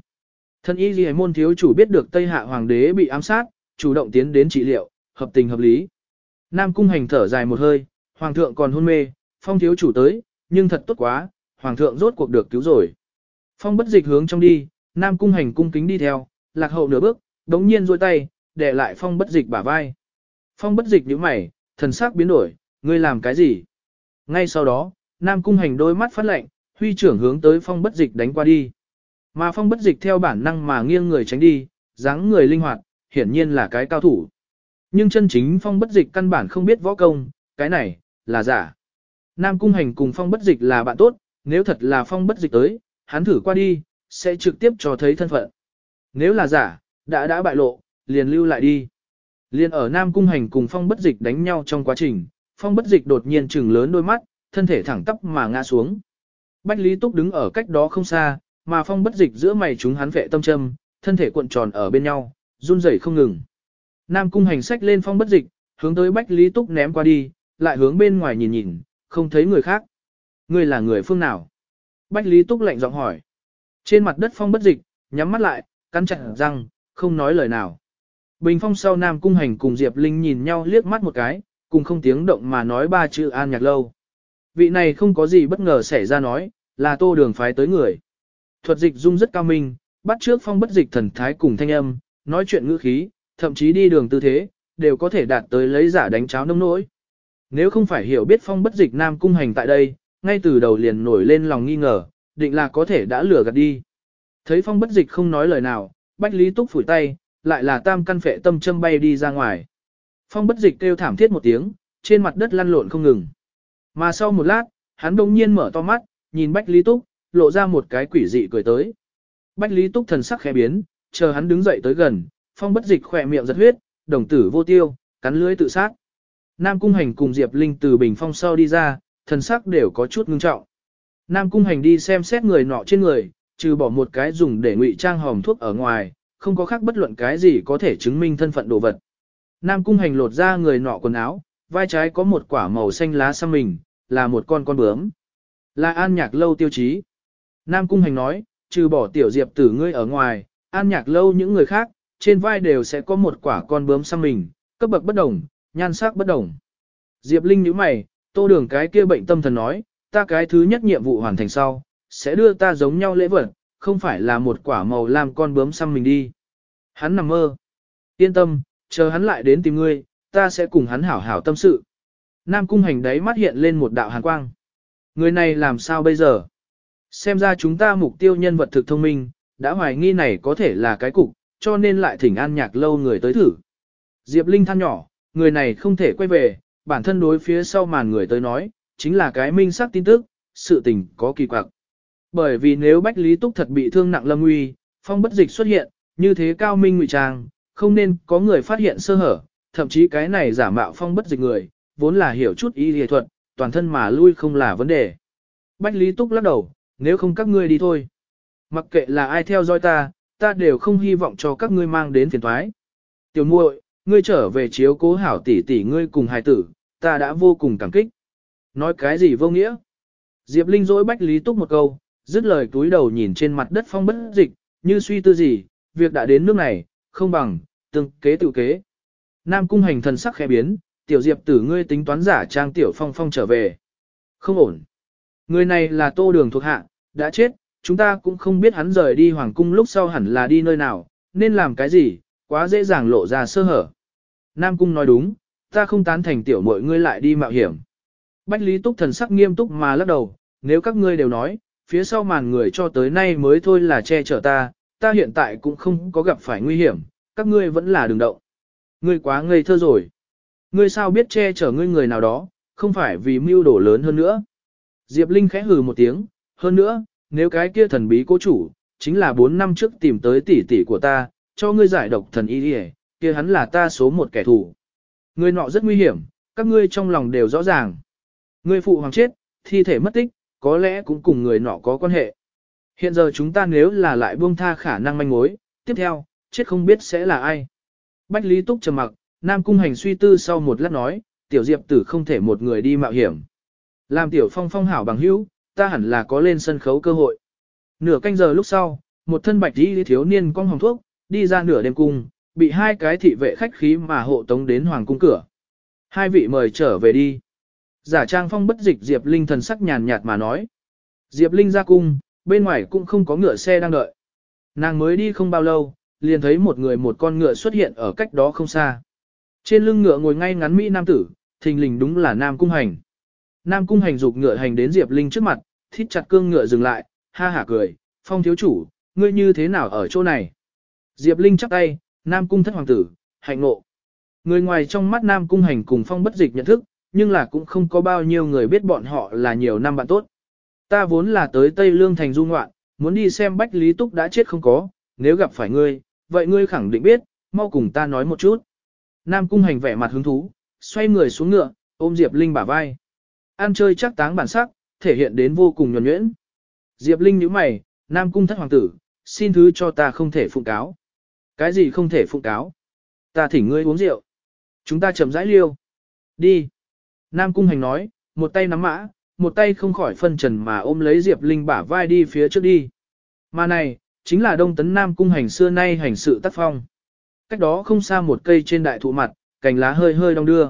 Thần y hải môn thiếu chủ biết được Tây Hạ hoàng đế bị ám sát, chủ động tiến đến trị liệu, hợp tình hợp lý. Nam cung hành thở dài một hơi, hoàng thượng còn hôn mê, phong thiếu chủ tới, nhưng thật tốt quá, hoàng thượng rốt cuộc được cứu rồi. Phong bất dịch hướng trong đi, nam cung hành cung kính đi theo, lạc hậu nửa bước, đống nhiên duỗi tay, để lại phong bất dịch bả vai. Phong bất dịch nhíu mày, thần sắc biến đổi, ngươi làm cái gì? Ngay sau đó, nam cung hành đôi mắt phát lệnh, huy trưởng hướng tới phong bất dịch đánh qua đi. Mà phong bất dịch theo bản năng mà nghiêng người tránh đi, dáng người linh hoạt, hiển nhiên là cái cao thủ. Nhưng chân chính phong bất dịch căn bản không biết võ công, cái này, là giả. Nam cung hành cùng phong bất dịch là bạn tốt, nếu thật là phong bất dịch tới, hắn thử qua đi, sẽ trực tiếp cho thấy thân phận. Nếu là giả, đã đã bại lộ, liền lưu lại đi. Liên ở Nam cung hành cùng phong bất dịch đánh nhau trong quá trình, phong bất dịch đột nhiên trừng lớn đôi mắt, thân thể thẳng tắp mà ngã xuống. Bách Lý Túc đứng ở cách đó không xa, mà phong bất dịch giữa mày chúng hắn vệ tâm châm, thân thể cuộn tròn ở bên nhau, run rẩy không ngừng. Nam cung hành sách lên phong bất dịch, hướng tới Bách Lý Túc ném qua đi, lại hướng bên ngoài nhìn nhìn, không thấy người khác. Ngươi là người phương nào? Bách Lý Túc lạnh giọng hỏi. Trên mặt đất phong bất dịch, nhắm mắt lại, cắn chặt răng, không nói lời nào. Bình phong sau Nam Cung Hành cùng Diệp Linh nhìn nhau liếc mắt một cái, cùng không tiếng động mà nói ba chữ an nhạc lâu. Vị này không có gì bất ngờ xảy ra nói, là tô đường phái tới người. Thuật dịch dung rất cao minh, bắt trước phong bất dịch thần thái cùng thanh âm, nói chuyện ngữ khí, thậm chí đi đường tư thế, đều có thể đạt tới lấy giả đánh cháo nông nỗi. Nếu không phải hiểu biết phong bất dịch nam cung hành tại đây, ngay từ đầu liền nổi lên lòng nghi ngờ, định là có thể đã lừa gạt đi. Thấy phong bất dịch không nói lời nào, Bách Lý Túc phủi tay, lại là tam căn phệ tâm châm bay đi ra ngoài. Phong bất dịch kêu thảm thiết một tiếng, trên mặt đất lăn lộn không ngừng. Mà sau một lát, hắn đông nhiên mở to mắt, nhìn Bách Lý Túc, lộ ra một cái quỷ dị cười tới. Bách Lý Túc thần sắc khẽ biến, chờ hắn đứng dậy tới gần, phong bất dịch khỏe miệng giật huyết, đồng tử vô tiêu, cắn lưới tự sát. Nam Cung Hành cùng Diệp Linh từ bình phong sau đi ra, thần sắc đều có chút ngưng trọng. Nam Cung Hành đi xem xét người nọ trên người, trừ bỏ một cái dùng để ngụy trang hòm thuốc ở ngoài, không có khác bất luận cái gì có thể chứng minh thân phận đồ vật. Nam Cung Hành lột ra người nọ quần áo, vai trái có một quả màu xanh lá xăm mình, là một con con bướm. Là an nhạc lâu tiêu chí. Nam Cung Hành nói, trừ bỏ tiểu diệp tử ngươi ở ngoài, an nhạc lâu những người khác, trên vai đều sẽ có một quả con bướm xăm mình, cấp bậc bất đồng, nhan sắc bất đồng. Diệp Linh nhíu mày, tô đường cái kia bệnh tâm thần nói, ta cái thứ nhất nhiệm vụ hoàn thành sau, sẽ đưa ta giống nhau lễ vật, không phải là một quả màu làm con bướm xăm mình đi. Hắn nằm mơ. Yên tâm, chờ hắn lại đến tìm ngươi, ta sẽ cùng hắn hảo hảo tâm sự. Nam cung hành đấy mắt hiện lên một đạo hàn quang. Người này làm sao bây giờ? Xem ra chúng ta mục tiêu nhân vật thực thông minh, đã hoài nghi này có thể là cái cục, cho nên lại thỉnh an nhạc lâu người tới thử. Diệp Linh than nhỏ, người này không thể quay về, bản thân đối phía sau màn người tới nói, chính là cái minh sắc tin tức, sự tình có kỳ quặc. Bởi vì nếu Bách Lý Túc thật bị thương nặng lâm nguy, phong bất dịch xuất hiện, như thế cao minh ngụy trang, không nên có người phát hiện sơ hở, thậm chí cái này giả mạo phong bất dịch người, vốn là hiểu chút y lý thuật, toàn thân mà lui không là vấn đề. Bách Lý Túc lắc đầu, nếu không các ngươi đi thôi. Mặc kệ là ai theo dõi ta, ta đều không hy vọng cho các ngươi mang đến phiền thoái. Tiểu muội, ngươi trở về chiếu cố hảo tỷ tỷ ngươi cùng hài tử, ta đã vô cùng cảm kích. Nói cái gì vô nghĩa? Diệp Linh dỗi Bách Lý Túc một câu, dứt lời túi đầu nhìn trên mặt đất phong bất dịch, như suy tư gì, việc đã đến nước này, không bằng, tương kế tự kế. Nam cung hành thần sắc khẽ biến, tiểu diệp tử ngươi tính toán giả trang tiểu phong phong trở về. Không ổn. Người này là tô đường thuộc hạ, đã chết, chúng ta cũng không biết hắn rời đi hoàng cung lúc sau hẳn là đi nơi nào, nên làm cái gì, quá dễ dàng lộ ra sơ hở. Nam cung nói đúng, ta không tán thành tiểu mọi ngươi lại đi mạo hiểm. Bách Lý Túc thần sắc nghiêm túc mà lắc đầu, nếu các ngươi đều nói, phía sau màn người cho tới nay mới thôi là che chở ta, ta hiện tại cũng không có gặp phải nguy hiểm, các ngươi vẫn là đừng động. Ngươi quá ngây thơ rồi. Ngươi sao biết che chở ngươi người nào đó, không phải vì mưu đồ lớn hơn nữa. Diệp Linh khẽ hừ một tiếng, hơn nữa, nếu cái kia thần bí cố chủ, chính là 4 năm trước tìm tới tỷ tỷ của ta, cho ngươi giải độc thần y đi kia hắn là ta số một kẻ thù. ngươi nọ rất nguy hiểm, các ngươi trong lòng đều rõ ràng. ngươi phụ hoàng chết, thi thể mất tích, có lẽ cũng cùng người nọ có quan hệ. Hiện giờ chúng ta nếu là lại buông tha khả năng manh mối, tiếp theo, chết không biết sẽ là ai. Bách Lý Túc trầm mặc, Nam Cung Hành suy tư sau một lát nói, tiểu diệp tử không thể một người đi mạo hiểm. Làm tiểu phong phong hảo bằng hữu, ta hẳn là có lên sân khấu cơ hội. Nửa canh giờ lúc sau, một thân bạch đi thiếu niên con hồng thuốc, đi ra nửa đêm cung, bị hai cái thị vệ khách khí mà hộ tống đến hoàng cung cửa. Hai vị mời trở về đi. Giả trang phong bất dịch Diệp Linh thần sắc nhàn nhạt mà nói. Diệp Linh ra cung, bên ngoài cũng không có ngựa xe đang đợi. Nàng mới đi không bao lâu, liền thấy một người một con ngựa xuất hiện ở cách đó không xa. Trên lưng ngựa ngồi ngay ngắn Mỹ Nam tử, thình lình đúng là Nam Cung Hành. Nam Cung Hành dục ngựa hành đến Diệp Linh trước mặt, thít chặt cương ngựa dừng lại, ha hả cười, phong thiếu chủ, ngươi như thế nào ở chỗ này? Diệp Linh chắp tay, Nam Cung thất hoàng tử, hạnh ngộ. Người ngoài trong mắt Nam Cung Hành cùng phong bất dịch nhận thức, nhưng là cũng không có bao nhiêu người biết bọn họ là nhiều năm bạn tốt. Ta vốn là tới Tây Lương thành du ngoạn, muốn đi xem Bách Lý Túc đã chết không có, nếu gặp phải ngươi, vậy ngươi khẳng định biết, mau cùng ta nói một chút. Nam Cung Hành vẻ mặt hứng thú, xoay người xuống ngựa, ôm Diệp Linh bả vai. Ăn chơi chắc táng bản sắc, thể hiện đến vô cùng nhuần nhuyễn. Diệp Linh nhíu mày, Nam Cung thất hoàng tử, xin thứ cho ta không thể phụng cáo. Cái gì không thể phụng cáo? Ta thỉnh ngươi uống rượu. Chúng ta chậm rãi liêu. Đi. Nam Cung Hành nói, một tay nắm mã, một tay không khỏi phân trần mà ôm lấy Diệp Linh bả vai đi phía trước đi. Mà này, chính là Đông Tấn Nam Cung Hành xưa nay hành sự tác phong. Cách đó không xa một cây trên đại thụ mặt, cành lá hơi hơi đong đưa.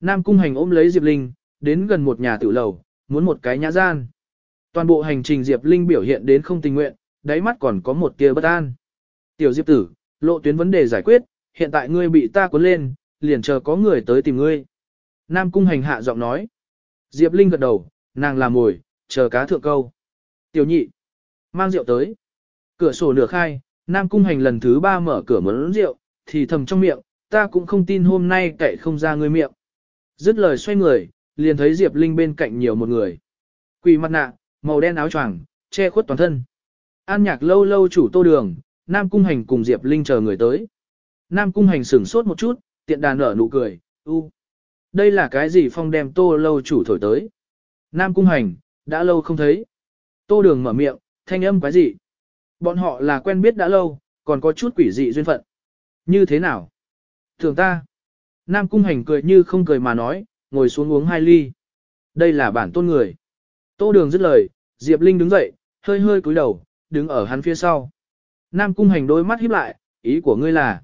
Nam Cung Hành ôm lấy Diệp Linh, đến gần một nhà tử lầu, muốn một cái nhã gian. Toàn bộ hành trình Diệp Linh biểu hiện đến không tình nguyện, đáy mắt còn có một tia bất an. Tiểu Diệp tử, lộ tuyến vấn đề giải quyết, hiện tại ngươi bị ta cuốn lên, liền chờ có người tới tìm ngươi. Nam Cung Hành hạ giọng nói. Diệp Linh gật đầu, nàng làm mồi, chờ cá thượng câu. Tiểu nhị, mang rượu tới. Cửa sổ nửa khai, Nam Cung Hành lần thứ ba mở cửa mớn rượu, thì thầm trong miệng, ta cũng không tin hôm nay cậy không ra ngươi miệng. Dứt lời xoay người, liền thấy Diệp Linh bên cạnh nhiều một người. Quỳ mặt nạ, màu đen áo choàng, che khuất toàn thân. An nhạc lâu lâu chủ tô đường, Nam Cung Hành cùng Diệp Linh chờ người tới. Nam Cung Hành sửng sốt một chút, tiện đàn nở nụ cười, u. Đây là cái gì phong đem tô lâu chủ thổi tới. Nam Cung Hành, đã lâu không thấy. Tô đường mở miệng, thanh âm quái gì? Bọn họ là quen biết đã lâu, còn có chút quỷ dị duyên phận. Như thế nào? Thường ta. Nam Cung Hành cười như không cười mà nói, ngồi xuống uống hai ly. Đây là bản tôn người. Tô đường dứt lời, Diệp Linh đứng dậy, hơi hơi cúi đầu, đứng ở hắn phía sau. Nam Cung Hành đôi mắt híp lại, ý của ngươi là.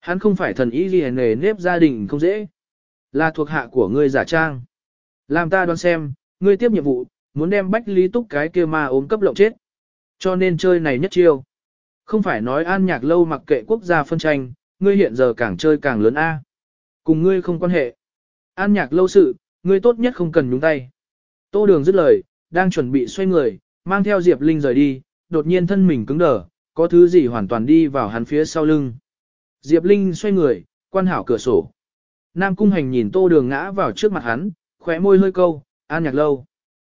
Hắn không phải thần ý gì nề nếp gia đình không dễ. Là thuộc hạ của ngươi giả trang. Làm ta đoán xem, ngươi tiếp nhiệm vụ, muốn đem bách lý túc cái kia ma ốm cấp lộng chết. Cho nên chơi này nhất chiêu. Không phải nói an nhạc lâu mặc kệ quốc gia phân tranh, ngươi hiện giờ càng chơi càng lớn A. Cùng ngươi không quan hệ. An nhạc lâu sự, ngươi tốt nhất không cần nhúng tay. Tô đường dứt lời, đang chuẩn bị xoay người, mang theo Diệp Linh rời đi, đột nhiên thân mình cứng đờ, có thứ gì hoàn toàn đi vào hắn phía sau lưng. Diệp Linh xoay người, quan hảo cửa sổ. Nam Cung Hành nhìn tô đường ngã vào trước mặt hắn, khóe môi hơi câu, an nhạc lâu.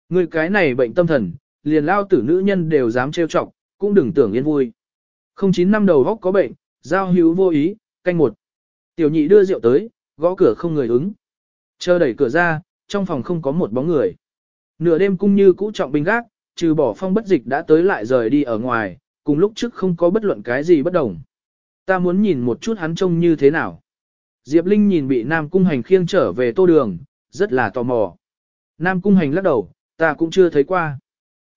Người cái này bệnh tâm thần, liền lao tử nữ nhân đều dám trêu chọc, cũng đừng tưởng yên vui. Không chín năm đầu góc có bệnh, giao hữu vô ý, canh một. Tiểu nhị đưa rượu tới, gõ cửa không người ứng. Chờ đẩy cửa ra, trong phòng không có một bóng người. Nửa đêm cung như cũ trọng binh gác, trừ bỏ phong bất dịch đã tới lại rời đi ở ngoài, cùng lúc trước không có bất luận cái gì bất đồng. Ta muốn nhìn một chút hắn trông như thế nào. Diệp Linh nhìn bị Nam Cung Hành khiêng trở về tô đường, rất là tò mò. Nam Cung Hành lắc đầu, ta cũng chưa thấy qua.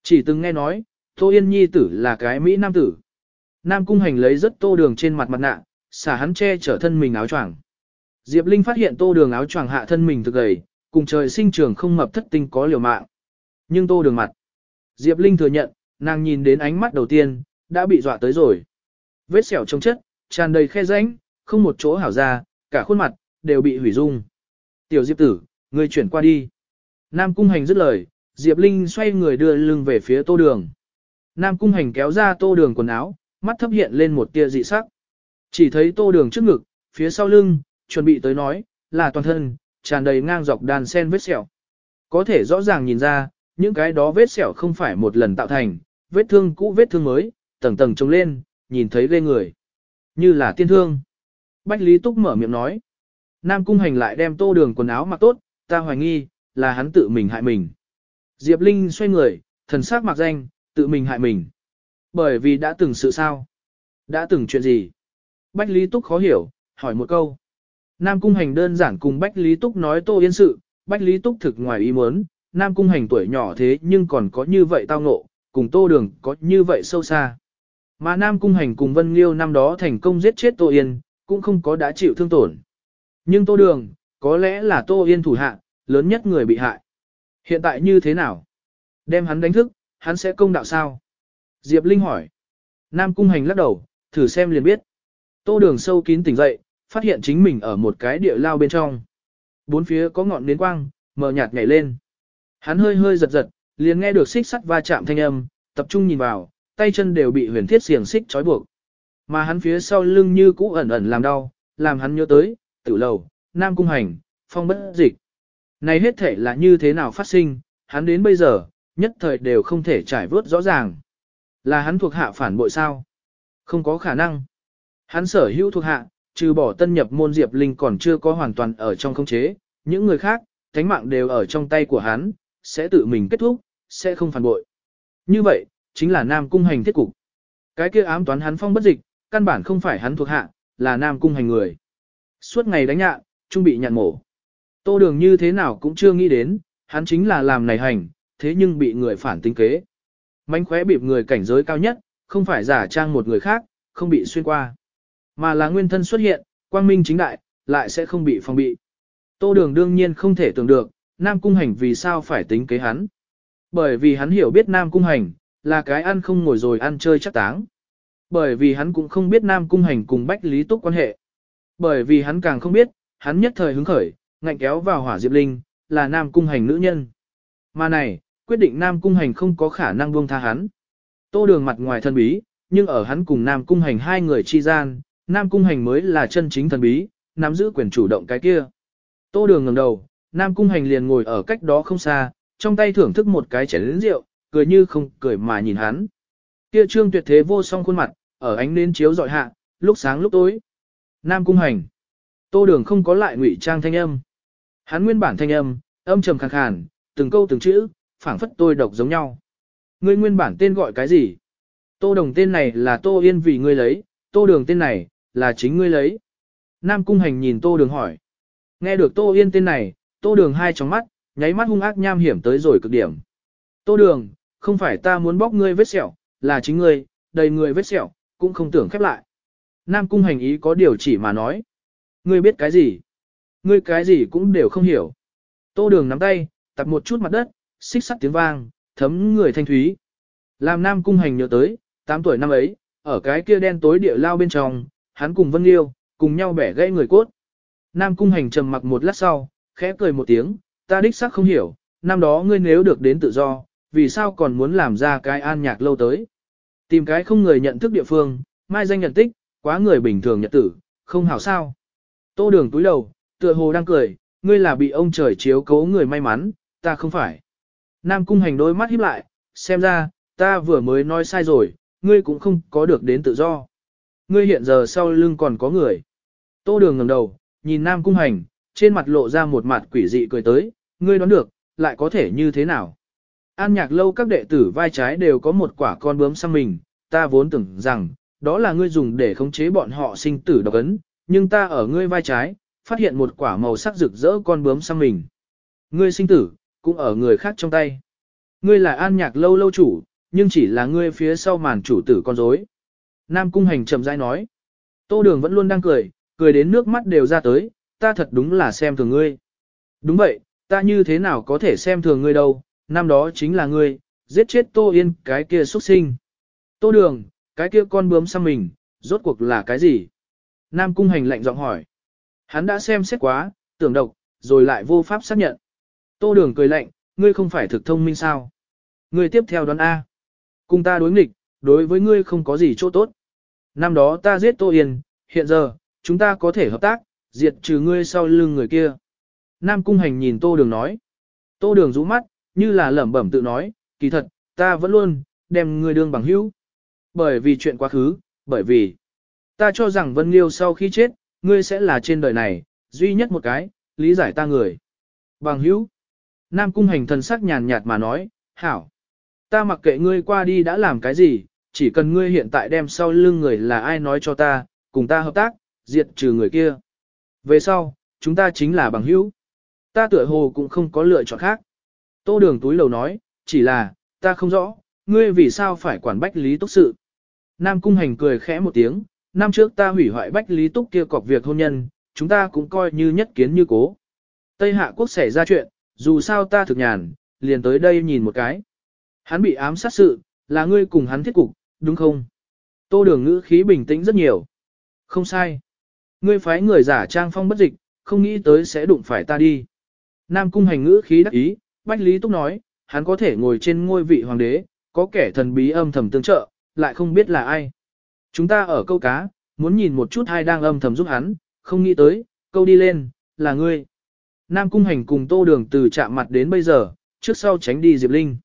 Chỉ từng nghe nói, Tô Yên Nhi tử là cái Mỹ Nam tử. Nam Cung Hành lấy rất tô đường trên mặt mặt nạ, xả hắn che chở thân mình áo choàng. Diệp Linh phát hiện tô đường áo choàng hạ thân mình thực gầy, cùng trời sinh trường không mập thất tinh có liều mạng. Nhưng tô đường mặt. Diệp Linh thừa nhận, nàng nhìn đến ánh mắt đầu tiên, đã bị dọa tới rồi. Vết sẹo trong chất, tràn đầy khe rãnh, không một chỗ hảo ra, cả khuôn mặt, đều bị hủy dung. Tiểu Diệp tử, người chuyển qua đi. Nam Cung Hành dứt lời, Diệp Linh xoay người đưa lưng về phía tô đường. Nam Cung Hành kéo ra tô đường quần áo, mắt thấp hiện lên một tia dị sắc. Chỉ thấy tô đường trước ngực, phía sau lưng, chuẩn bị tới nói, là toàn thân, tràn đầy ngang dọc đàn sen vết sẹo. Có thể rõ ràng nhìn ra, những cái đó vết sẹo không phải một lần tạo thành, vết thương cũ vết thương mới, tầng tầng trông lên, nhìn thấy ghê người. Như là tiên thương. Bách Lý Túc mở miệng nói. Nam Cung Hành lại đem tô đường quần áo mặc tốt, ta hoài nghi, là hắn tự mình hại mình. Diệp Linh xoay người, thần sắc mặc danh, tự mình hại mình. Bởi vì đã từng sự sao? Đã từng chuyện gì? Bách Lý Túc khó hiểu, hỏi một câu. Nam Cung Hành đơn giản cùng Bách Lý Túc nói Tô Yên sự, Bách Lý Túc thực ngoài ý muốn, Nam Cung Hành tuổi nhỏ thế nhưng còn có như vậy tao ngộ, cùng Tô Đường có như vậy sâu xa. Mà Nam Cung Hành cùng Vân Liêu năm đó thành công giết chết Tô Yên, cũng không có đã chịu thương tổn. Nhưng Tô Đường, có lẽ là Tô Yên thủ hạ, lớn nhất người bị hại. Hiện tại như thế nào? Đem hắn đánh thức, hắn sẽ công đạo sao? Diệp Linh hỏi. Nam Cung Hành lắc đầu, thử xem liền biết. Tô Đường sâu kín tỉnh dậy, phát hiện chính mình ở một cái địa lao bên trong. Bốn phía có ngọn nến quang, mờ nhạt nhảy lên. Hắn hơi hơi giật giật, liền nghe được xích sắt va chạm thanh âm, tập trung nhìn vào, tay chân đều bị huyền thiết xiềng xích trói buộc. Mà hắn phía sau lưng như cũ ẩn ẩn làm đau, làm hắn nhớ tới, tử lầu, nam cung hành, phong bất dịch. Này hết thể là như thế nào phát sinh, hắn đến bây giờ, nhất thời đều không thể trải vớt rõ ràng. Là hắn thuộc hạ phản bội sao? Không có khả năng. Hắn sở hữu thuộc hạ, trừ bỏ tân nhập môn Diệp Linh còn chưa có hoàn toàn ở trong không chế, những người khác, thánh mạng đều ở trong tay của hắn, sẽ tự mình kết thúc, sẽ không phản bội. Như vậy, chính là Nam Cung Hành thiết cục. Cái kia ám toán hắn phong bất dịch, căn bản không phải hắn thuộc hạ, là Nam Cung Hành người. Suốt ngày đánh nhạn, trung bị nhạn mổ. Tô đường như thế nào cũng chưa nghĩ đến, hắn chính là làm này hành, thế nhưng bị người phản tính kế. Mánh khóe bịp người cảnh giới cao nhất, không phải giả trang một người khác, không bị xuyên qua. Mà là nguyên thân xuất hiện, quang minh chính đại, lại sẽ không bị phòng bị. Tô đường đương nhiên không thể tưởng được, Nam Cung Hành vì sao phải tính kế hắn. Bởi vì hắn hiểu biết Nam Cung Hành, là cái ăn không ngồi rồi ăn chơi chắc táng. Bởi vì hắn cũng không biết Nam Cung Hành cùng Bách Lý Túc quan hệ. Bởi vì hắn càng không biết, hắn nhất thời hứng khởi, ngạnh kéo vào hỏa Diệp Linh, là Nam Cung Hành nữ nhân. Mà này, quyết định Nam Cung Hành không có khả năng buông tha hắn. Tô đường mặt ngoài thân bí, nhưng ở hắn cùng Nam Cung Hành hai người chi gian, Nam Cung Hành mới là chân chính thần bí, nắm giữ quyền chủ động cái kia. Tô đường ngẩng đầu, Nam Cung Hành liền ngồi ở cách đó không xa, trong tay thưởng thức một cái chén rượu, cười như không cười mà nhìn hắn. Kia trương tuyệt thế vô song khuôn mặt, ở ánh nến chiếu dọi hạ, lúc sáng lúc tối. Nam Cung Hành. Tô đường không có lại ngụy trang thanh âm. Hắn nguyên bản thanh âm, âm trầm khàn khàn, từng câu từng chữ, phảng phất tôi độc giống nhau. Ngươi nguyên bản tên gọi cái gì? Tô đồng tên này là Tô Yên vì ngươi lấy, Tô đường tên này, là chính ngươi lấy. Nam Cung Hành nhìn Tô đường hỏi. Nghe được Tô Yên tên này, Tô đường hai tròng mắt, nháy mắt hung ác nham hiểm tới rồi cực điểm. Tô đường, không phải ta muốn bóc ngươi vết sẹo, là chính ngươi, đầy người vết sẹo, cũng không tưởng khép lại. Nam Cung Hành ý có điều chỉ mà nói. Ngươi biết cái gì? Ngươi cái gì cũng đều không hiểu. Tô đường nắm tay, tập một chút mặt đất, xích sắt tiếng vang, thấm người thanh thúy. Làm Nam Cung Hành nhớ tới, 8 tuổi năm ấy, ở cái kia đen tối địa lao bên trong, hắn cùng Vân Liêu, cùng nhau bẻ gãy người cốt. Nam Cung Hành trầm mặc một lát sau, khẽ cười một tiếng, ta đích xác không hiểu, năm đó ngươi nếu được đến tự do, vì sao còn muốn làm ra cái an nhạc lâu tới. Tìm cái không người nhận thức địa phương, mai danh nhận tích, quá người bình thường nhật tử, không hảo sao. Tô đường túi đầu, tựa hồ đang cười, ngươi là bị ông trời chiếu cố người may mắn, ta không phải. Nam cung hành đôi mắt híp lại, xem ra, ta vừa mới nói sai rồi, ngươi cũng không có được đến tự do. Ngươi hiện giờ sau lưng còn có người. Tô đường ngẩng đầu, nhìn Nam cung hành, trên mặt lộ ra một mặt quỷ dị cười tới, ngươi đoán được, lại có thể như thế nào. An nhạc lâu các đệ tử vai trái đều có một quả con bướm sang mình, ta vốn tưởng rằng, đó là ngươi dùng để khống chế bọn họ sinh tử độc ấn, nhưng ta ở ngươi vai trái, phát hiện một quả màu sắc rực rỡ con bướm sang mình. Ngươi sinh tử, cũng ở người khác trong tay. Ngươi là an nhạc lâu lâu chủ, nhưng chỉ là ngươi phía sau màn chủ tử con rối. Nam cung hành chậm rãi nói. Tô đường vẫn luôn đang cười, cười đến nước mắt đều ra tới, ta thật đúng là xem thường ngươi. Đúng vậy, ta như thế nào có thể xem thường ngươi đâu, năm đó chính là ngươi, giết chết Tô Yên cái kia xuất sinh. Tô Đường, cái kia con bướm xăm mình, rốt cuộc là cái gì? Nam Cung Hành lạnh giọng hỏi. Hắn đã xem xét quá, tưởng độc, rồi lại vô pháp xác nhận. Tô Đường cười lạnh, ngươi không phải thực thông minh sao? Ngươi tiếp theo đoán A. Cùng ta đối nghịch, đối với ngươi không có gì chỗ tốt. Năm đó ta giết Tô Yên, hiện giờ, chúng ta có thể hợp tác, diệt trừ ngươi sau lưng người kia. Nam Cung Hành nhìn Tô Đường nói. Tô Đường rũ mắt, như là lẩm bẩm tự nói, kỳ thật, ta vẫn luôn, đem ngươi đương bằng hữu. Bởi vì chuyện quá khứ, bởi vì, ta cho rằng Vân Liêu sau khi chết, ngươi sẽ là trên đời này, duy nhất một cái, lý giải ta người. Bằng hữu. Nam Cung Hành thần sắc nhàn nhạt mà nói, hảo. Ta mặc kệ ngươi qua đi đã làm cái gì, chỉ cần ngươi hiện tại đem sau lưng người là ai nói cho ta, cùng ta hợp tác, diệt trừ người kia. Về sau, chúng ta chính là bằng hữu. Ta tựa hồ cũng không có lựa chọn khác. Tô đường túi lầu nói, chỉ là, ta không rõ, ngươi vì sao phải quản bách lý túc sự. Nam cung hành cười khẽ một tiếng, năm trước ta hủy hoại bách lý túc kia cọc việc hôn nhân, chúng ta cũng coi như nhất kiến như cố. Tây Hạ quốc xảy ra chuyện, dù sao ta thực nhàn, liền tới đây nhìn một cái. Hắn bị ám sát sự, là ngươi cùng hắn thiết cục, đúng không? Tô đường ngữ khí bình tĩnh rất nhiều. Không sai. Ngươi phái người giả trang phong bất dịch, không nghĩ tới sẽ đụng phải ta đi. Nam cung hành ngữ khí đắc ý, Bách Lý Túc nói, hắn có thể ngồi trên ngôi vị hoàng đế, có kẻ thần bí âm thầm tương trợ, lại không biết là ai. Chúng ta ở câu cá, muốn nhìn một chút ai đang âm thầm giúp hắn, không nghĩ tới, câu đi lên, là ngươi. Nam cung hành cùng tô đường từ chạm mặt đến bây giờ, trước sau tránh đi Diệp Linh.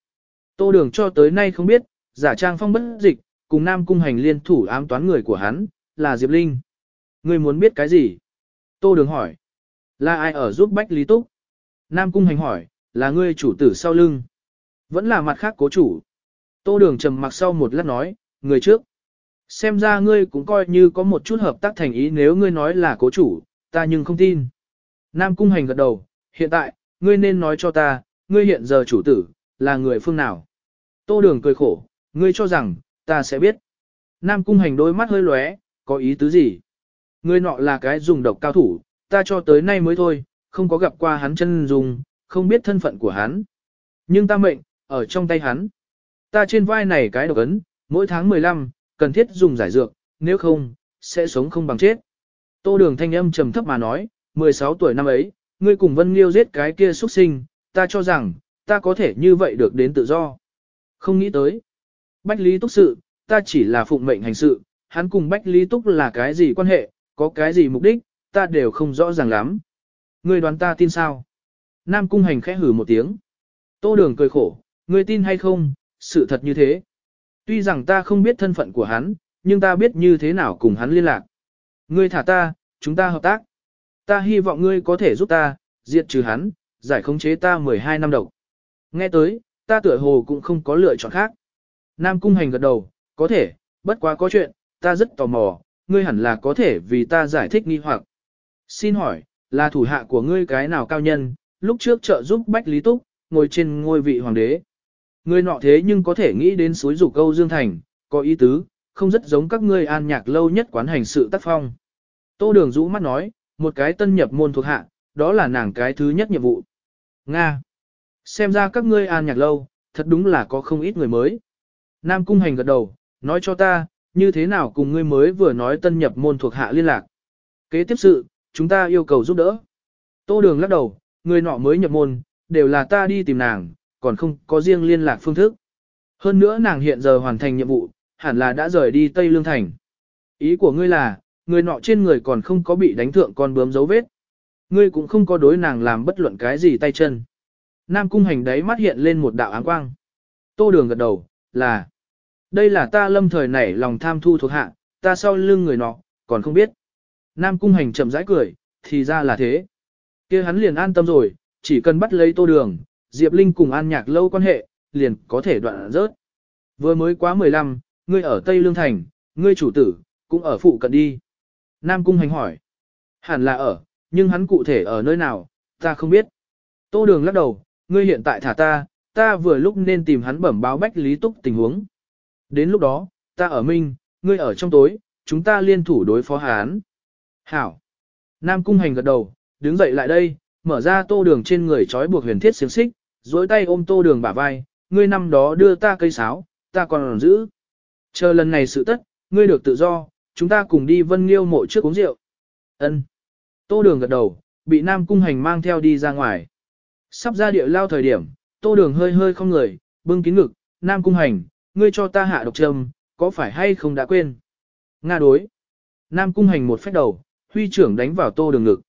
Tô đường cho tới nay không biết, giả trang phong bất dịch, cùng Nam cung hành liên thủ ám toán người của hắn, là Diệp Linh. Ngươi muốn biết cái gì? Tô đường hỏi. Là ai ở giúp Bách Lý Túc? Nam cung hành hỏi, là ngươi chủ tử sau lưng. Vẫn là mặt khác cố chủ. Tô đường trầm mặc sau một lát nói, người trước. Xem ra ngươi cũng coi như có một chút hợp tác thành ý nếu ngươi nói là cố chủ, ta nhưng không tin. Nam cung hành gật đầu, hiện tại, ngươi nên nói cho ta, ngươi hiện giờ chủ tử, là người phương nào. Tô đường cười khổ, ngươi cho rằng, ta sẽ biết. Nam cung hành đôi mắt hơi lóe, có ý tứ gì? Ngươi nọ là cái dùng độc cao thủ, ta cho tới nay mới thôi, không có gặp qua hắn chân dùng, không biết thân phận của hắn. Nhưng ta mệnh, ở trong tay hắn. Ta trên vai này cái độc ấn, mỗi tháng 15, cần thiết dùng giải dược, nếu không, sẽ sống không bằng chết. Tô đường thanh âm trầm thấp mà nói, 16 tuổi năm ấy, ngươi cùng Vân Liêu giết cái kia xuất sinh, ta cho rằng, ta có thể như vậy được đến tự do. Không nghĩ tới. Bách Lý Túc sự, ta chỉ là phụng mệnh hành sự, hắn cùng Bách Lý Túc là cái gì quan hệ, có cái gì mục đích, ta đều không rõ ràng lắm. Ngươi đoán ta tin sao? Nam Cung Hành khẽ hử một tiếng. Tô Đường cười khổ, ngươi tin hay không, sự thật như thế. Tuy rằng ta không biết thân phận của hắn, nhưng ta biết như thế nào cùng hắn liên lạc. Ngươi thả ta, chúng ta hợp tác. Ta hy vọng ngươi có thể giúp ta, diệt trừ hắn, giải khống chế ta 12 năm độc. Nghe tới, ta tựa hồ cũng không có lựa chọn khác. Nam Cung Hành gật đầu, có thể, bất quá có chuyện, ta rất tò mò, ngươi hẳn là có thể vì ta giải thích nghi hoặc. Xin hỏi, là thủ hạ của ngươi cái nào cao nhân, lúc trước trợ giúp Bách Lý Túc, ngồi trên ngôi vị hoàng đế. người nọ thế nhưng có thể nghĩ đến suối rủ câu Dương Thành, có ý tứ, không rất giống các ngươi an nhạc lâu nhất quán hành sự tác phong. Tô Đường rũ mắt nói, một cái tân nhập môn thuộc hạ, đó là nàng cái thứ nhất nhiệm vụ. Nga. Xem ra các ngươi an nhạc lâu, thật đúng là có không ít người mới. Nam Cung Hành gật đầu, nói cho ta, như thế nào cùng ngươi mới vừa nói tân nhập môn thuộc hạ liên lạc. Kế tiếp sự, chúng ta yêu cầu giúp đỡ. Tô Đường lắc đầu, người nọ mới nhập môn, đều là ta đi tìm nàng, còn không có riêng liên lạc phương thức. Hơn nữa nàng hiện giờ hoàn thành nhiệm vụ, hẳn là đã rời đi Tây Lương Thành. Ý của ngươi là, người nọ trên người còn không có bị đánh thượng con bướm dấu vết. Ngươi cũng không có đối nàng làm bất luận cái gì tay chân. Nam cung hành đấy mắt hiện lên một đạo áng quang. Tô đường gật đầu, là. Đây là ta lâm thời nảy lòng tham thu thuộc hạ, ta sau lưng người nọ, còn không biết. Nam cung hành chậm rãi cười, thì ra là thế kia hắn liền an tâm rồi, chỉ cần bắt lấy tô đường, Diệp Linh cùng an nhạc lâu quan hệ, liền có thể đoạn rớt. Vừa mới quá 15, ngươi ở Tây Lương Thành, ngươi chủ tử, cũng ở phụ cận đi. Nam cung hành hỏi. Hẳn là ở, nhưng hắn cụ thể ở nơi nào, ta không biết. Tô đường lắc đầu, ngươi hiện tại thả ta, ta vừa lúc nên tìm hắn bẩm báo bách lý túc tình huống. Đến lúc đó, ta ở Minh, ngươi ở trong tối, chúng ta liên thủ đối phó hắn. Hảo. Nam cung hành gật đầu, đứng dậy lại đây, mở ra tô đường trên người trói buộc huyền thiết xiềng xích, duỗi tay ôm tô đường bả vai, ngươi năm đó đưa ta cây sáo, ta còn giữ. Chờ lần này sự tất, ngươi được tự do, chúng ta cùng đi vân liêu mộ trước uống rượu. Ân. Tô đường gật đầu, bị Nam cung hành mang theo đi ra ngoài. Sắp ra địa lao thời điểm, tô đường hơi hơi không người, bưng kín ngực, Nam cung hành, ngươi cho ta hạ độc trầm, có phải hay không đã quên? Nga đối. Nam cung hành một phép đầu, huy trưởng đánh vào tô đường ngực.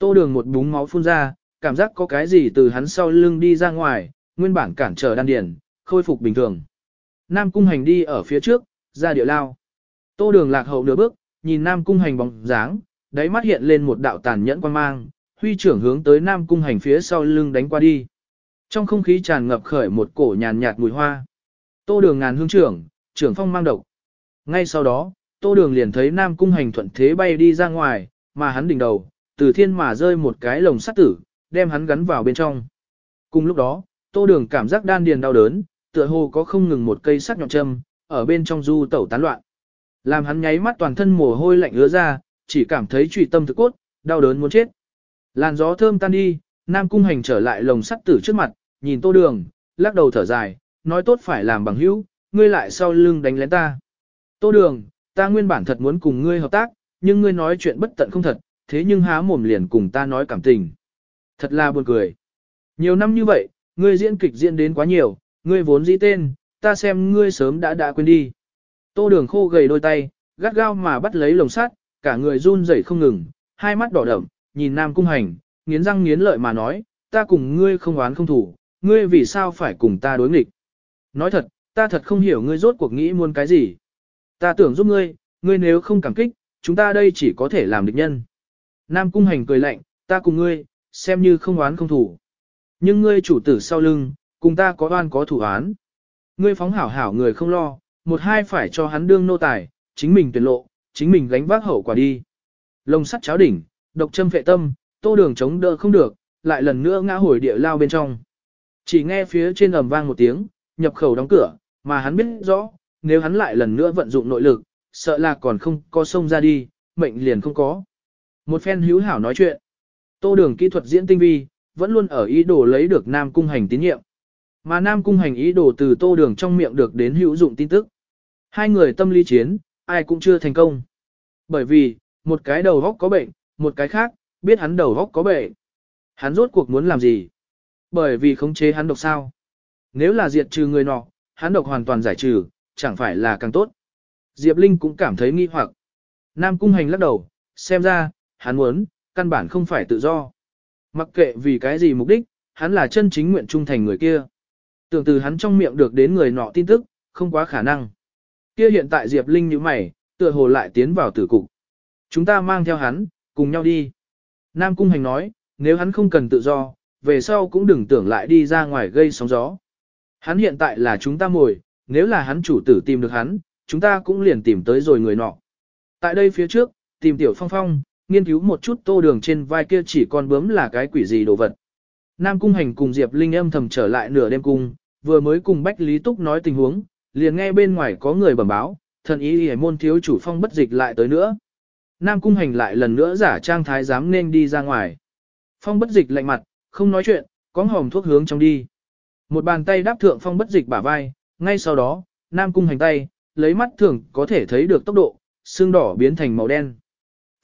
Tô đường một búng máu phun ra, cảm giác có cái gì từ hắn sau lưng đi ra ngoài, nguyên bản cản trở đan điền, khôi phục bình thường. Nam cung hành đi ở phía trước, ra địa lao. Tô đường lạc hậu nửa bước, nhìn Nam cung hành bóng dáng, đáy mắt hiện lên một đạo tàn nhẫn quan mang, huy trưởng hướng tới Nam cung hành phía sau lưng đánh qua đi. Trong không khí tràn ngập khởi một cổ nhàn nhạt mùi hoa. Tô đường ngàn hương trưởng, trưởng phong mang độc. Ngay sau đó, tô đường liền thấy Nam cung hành thuận thế bay đi ra ngoài, mà hắn đỉnh đầu, từ thiên mà rơi một cái lồng sắt tử, đem hắn gắn vào bên trong. Cùng lúc đó, tô đường cảm giác đan điền đau đớn, tựa hồ có không ngừng một cây sắc nhọn châm, ở bên trong du tẩu tán loạn. Làm hắn nháy mắt toàn thân mồ hôi lạnh ứa ra, chỉ cảm thấy trụy tâm thực cốt, đau đớn muốn chết. Làn gió thơm tan đi, Nam Cung Hành trở lại lồng sắt tử trước mặt, nhìn tô đường, lắc đầu thở dài, nói tốt phải làm bằng hữu, ngươi lại sau lưng đánh lén ta. Tô đường, ta nguyên bản thật muốn cùng ngươi hợp tác, nhưng ngươi nói chuyện bất tận không thật, thế nhưng há mồm liền cùng ta nói cảm tình. Thật là buồn cười. Nhiều năm như vậy, ngươi diễn kịch diễn đến quá nhiều, ngươi vốn dĩ tên, ta xem ngươi sớm đã đã quên đi. Tô đường khô gầy đôi tay, gắt gao mà bắt lấy lồng sắt, cả người run rẩy không ngừng, hai mắt đỏ đậm, nhìn Nam Cung Hành, nghiến răng nghiến lợi mà nói, ta cùng ngươi không oán không thủ, ngươi vì sao phải cùng ta đối nghịch. Nói thật, ta thật không hiểu ngươi rốt cuộc nghĩ muốn cái gì. Ta tưởng giúp ngươi, ngươi nếu không cảm kích, chúng ta đây chỉ có thể làm địch nhân. Nam Cung Hành cười lạnh, ta cùng ngươi, xem như không oán không thủ. Nhưng ngươi chủ tử sau lưng, cùng ta có oan có thủ án. Ngươi phóng hảo hảo người không lo, một hai phải cho hắn đương nô tài, chính mình tuyệt lộ, chính mình gánh vác hậu quả đi. Lông sắt cháo đỉnh, độc châm phệ tâm, tô đường chống đỡ không được, lại lần nữa ngã hồi địa lao bên trong. Chỉ nghe phía trên ầm vang một tiếng, nhập khẩu đóng cửa, mà hắn biết rõ, nếu hắn lại lần nữa vận dụng nội lực, sợ là còn không có sông ra đi, mệnh liền không có. Một phen hữu hảo nói chuyện. Tô đường kỹ thuật diễn tinh vi, vẫn luôn ở ý đồ lấy được Nam Cung Hành tín nhiệm. Mà Nam Cung Hành ý đồ từ tô đường trong miệng được đến hữu dụng tin tức. Hai người tâm lý chiến, ai cũng chưa thành công. Bởi vì, một cái đầu góc có bệnh, một cái khác, biết hắn đầu góc có bệnh. Hắn rốt cuộc muốn làm gì? Bởi vì khống chế hắn độc sao. Nếu là diệt trừ người nọ, hắn độc hoàn toàn giải trừ, chẳng phải là càng tốt. Diệp Linh cũng cảm thấy nghi hoặc. Nam Cung Hành lắc đầu, xem ra, hắn muốn, căn bản không phải tự do. Mặc kệ vì cái gì mục đích, hắn là chân chính nguyện trung thành người kia. Tưởng từ hắn trong miệng được đến người nọ tin tức, không quá khả năng. Kia hiện tại Diệp Linh như mày, tựa hồ lại tiến vào tử cục. Chúng ta mang theo hắn, cùng nhau đi. Nam Cung Hành nói, nếu hắn không cần tự do, về sau cũng đừng tưởng lại đi ra ngoài gây sóng gió. Hắn hiện tại là chúng ta mồi, nếu là hắn chủ tử tìm được hắn, chúng ta cũng liền tìm tới rồi người nọ. Tại đây phía trước, tìm tiểu phong phong, nghiên cứu một chút tô đường trên vai kia chỉ còn bướm là cái quỷ gì đồ vật. Nam Cung Hành cùng Diệp Linh âm thầm trở lại nửa đêm cung, vừa mới cùng Bách Lý Túc nói tình huống, liền nghe bên ngoài có người bẩm báo, thần ý hề môn thiếu chủ phong bất dịch lại tới nữa. Nam Cung Hành lại lần nữa giả trang thái giám nên đi ra ngoài. Phong bất dịch lạnh mặt, không nói chuyện, có hòm thuốc hướng trong đi. Một bàn tay đáp thượng phong bất dịch bả vai, ngay sau đó, Nam Cung Hành tay, lấy mắt thường có thể thấy được tốc độ, xương đỏ biến thành màu đen.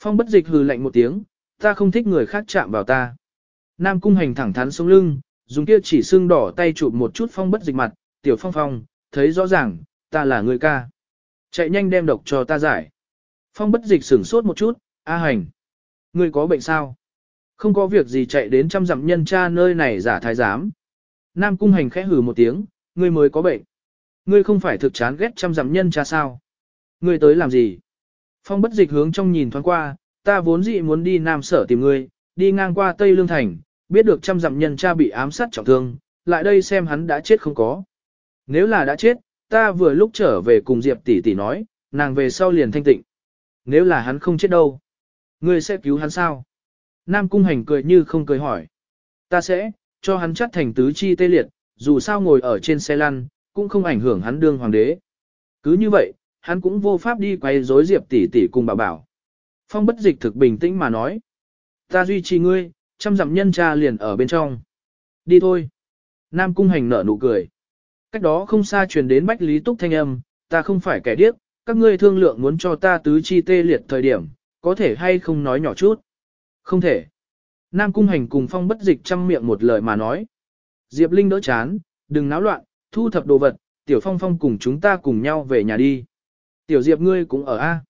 Phong bất dịch hừ lạnh một tiếng, ta không thích người khác chạm vào ta. Nam Cung Hành thẳng thắn sống lưng, dùng kia chỉ xương đỏ tay chụp một chút phong bất dịch mặt, tiểu phong phong, thấy rõ ràng, ta là người ca. Chạy nhanh đem độc cho ta giải. Phong bất dịch sửng sốt một chút, A hành. Ngươi có bệnh sao? Không có việc gì chạy đến trăm dặm nhân cha nơi này giả thái giám. Nam cung hành khẽ hừ một tiếng, ngươi mới có bệnh. Ngươi không phải thực chán ghét trăm dặm nhân cha sao? Ngươi tới làm gì? Phong bất dịch hướng trong nhìn thoáng qua, ta vốn dĩ muốn đi Nam sở tìm ngươi, đi ngang qua Tây Lương Thành, biết được trăm dặm nhân cha bị ám sát trọng thương, lại đây xem hắn đã chết không có. Nếu là đã chết, ta vừa lúc trở về cùng Diệp tỷ tỷ nói, nàng về sau liền thanh tịnh. Nếu là hắn không chết đâu, ngươi sẽ cứu hắn sao? Nam cung hành cười như không cười hỏi. Ta sẽ, cho hắn chắt thành tứ chi tê liệt, dù sao ngồi ở trên xe lăn, cũng không ảnh hưởng hắn đương hoàng đế. Cứ như vậy, hắn cũng vô pháp đi quay rối Diệp tỷ tỷ cùng bảo bảo. Phong bất dịch thực bình tĩnh mà nói. Ta duy trì ngươi, trăm dặm nhân cha liền ở bên trong. Đi thôi. Nam cung hành nở nụ cười. Cách đó không xa truyền đến Bách Lý Túc thanh âm, ta không phải kẻ điếc, các ngươi thương lượng muốn cho ta tứ chi tê liệt thời điểm, có thể hay không nói nhỏ chút. Không thể. Nam Cung Hành cùng phong bất dịch chăm miệng một lời mà nói. Diệp Linh đỡ chán, đừng náo loạn, thu thập đồ vật, Tiểu Phong Phong cùng chúng ta cùng nhau về nhà đi. Tiểu Diệp ngươi cũng ở A.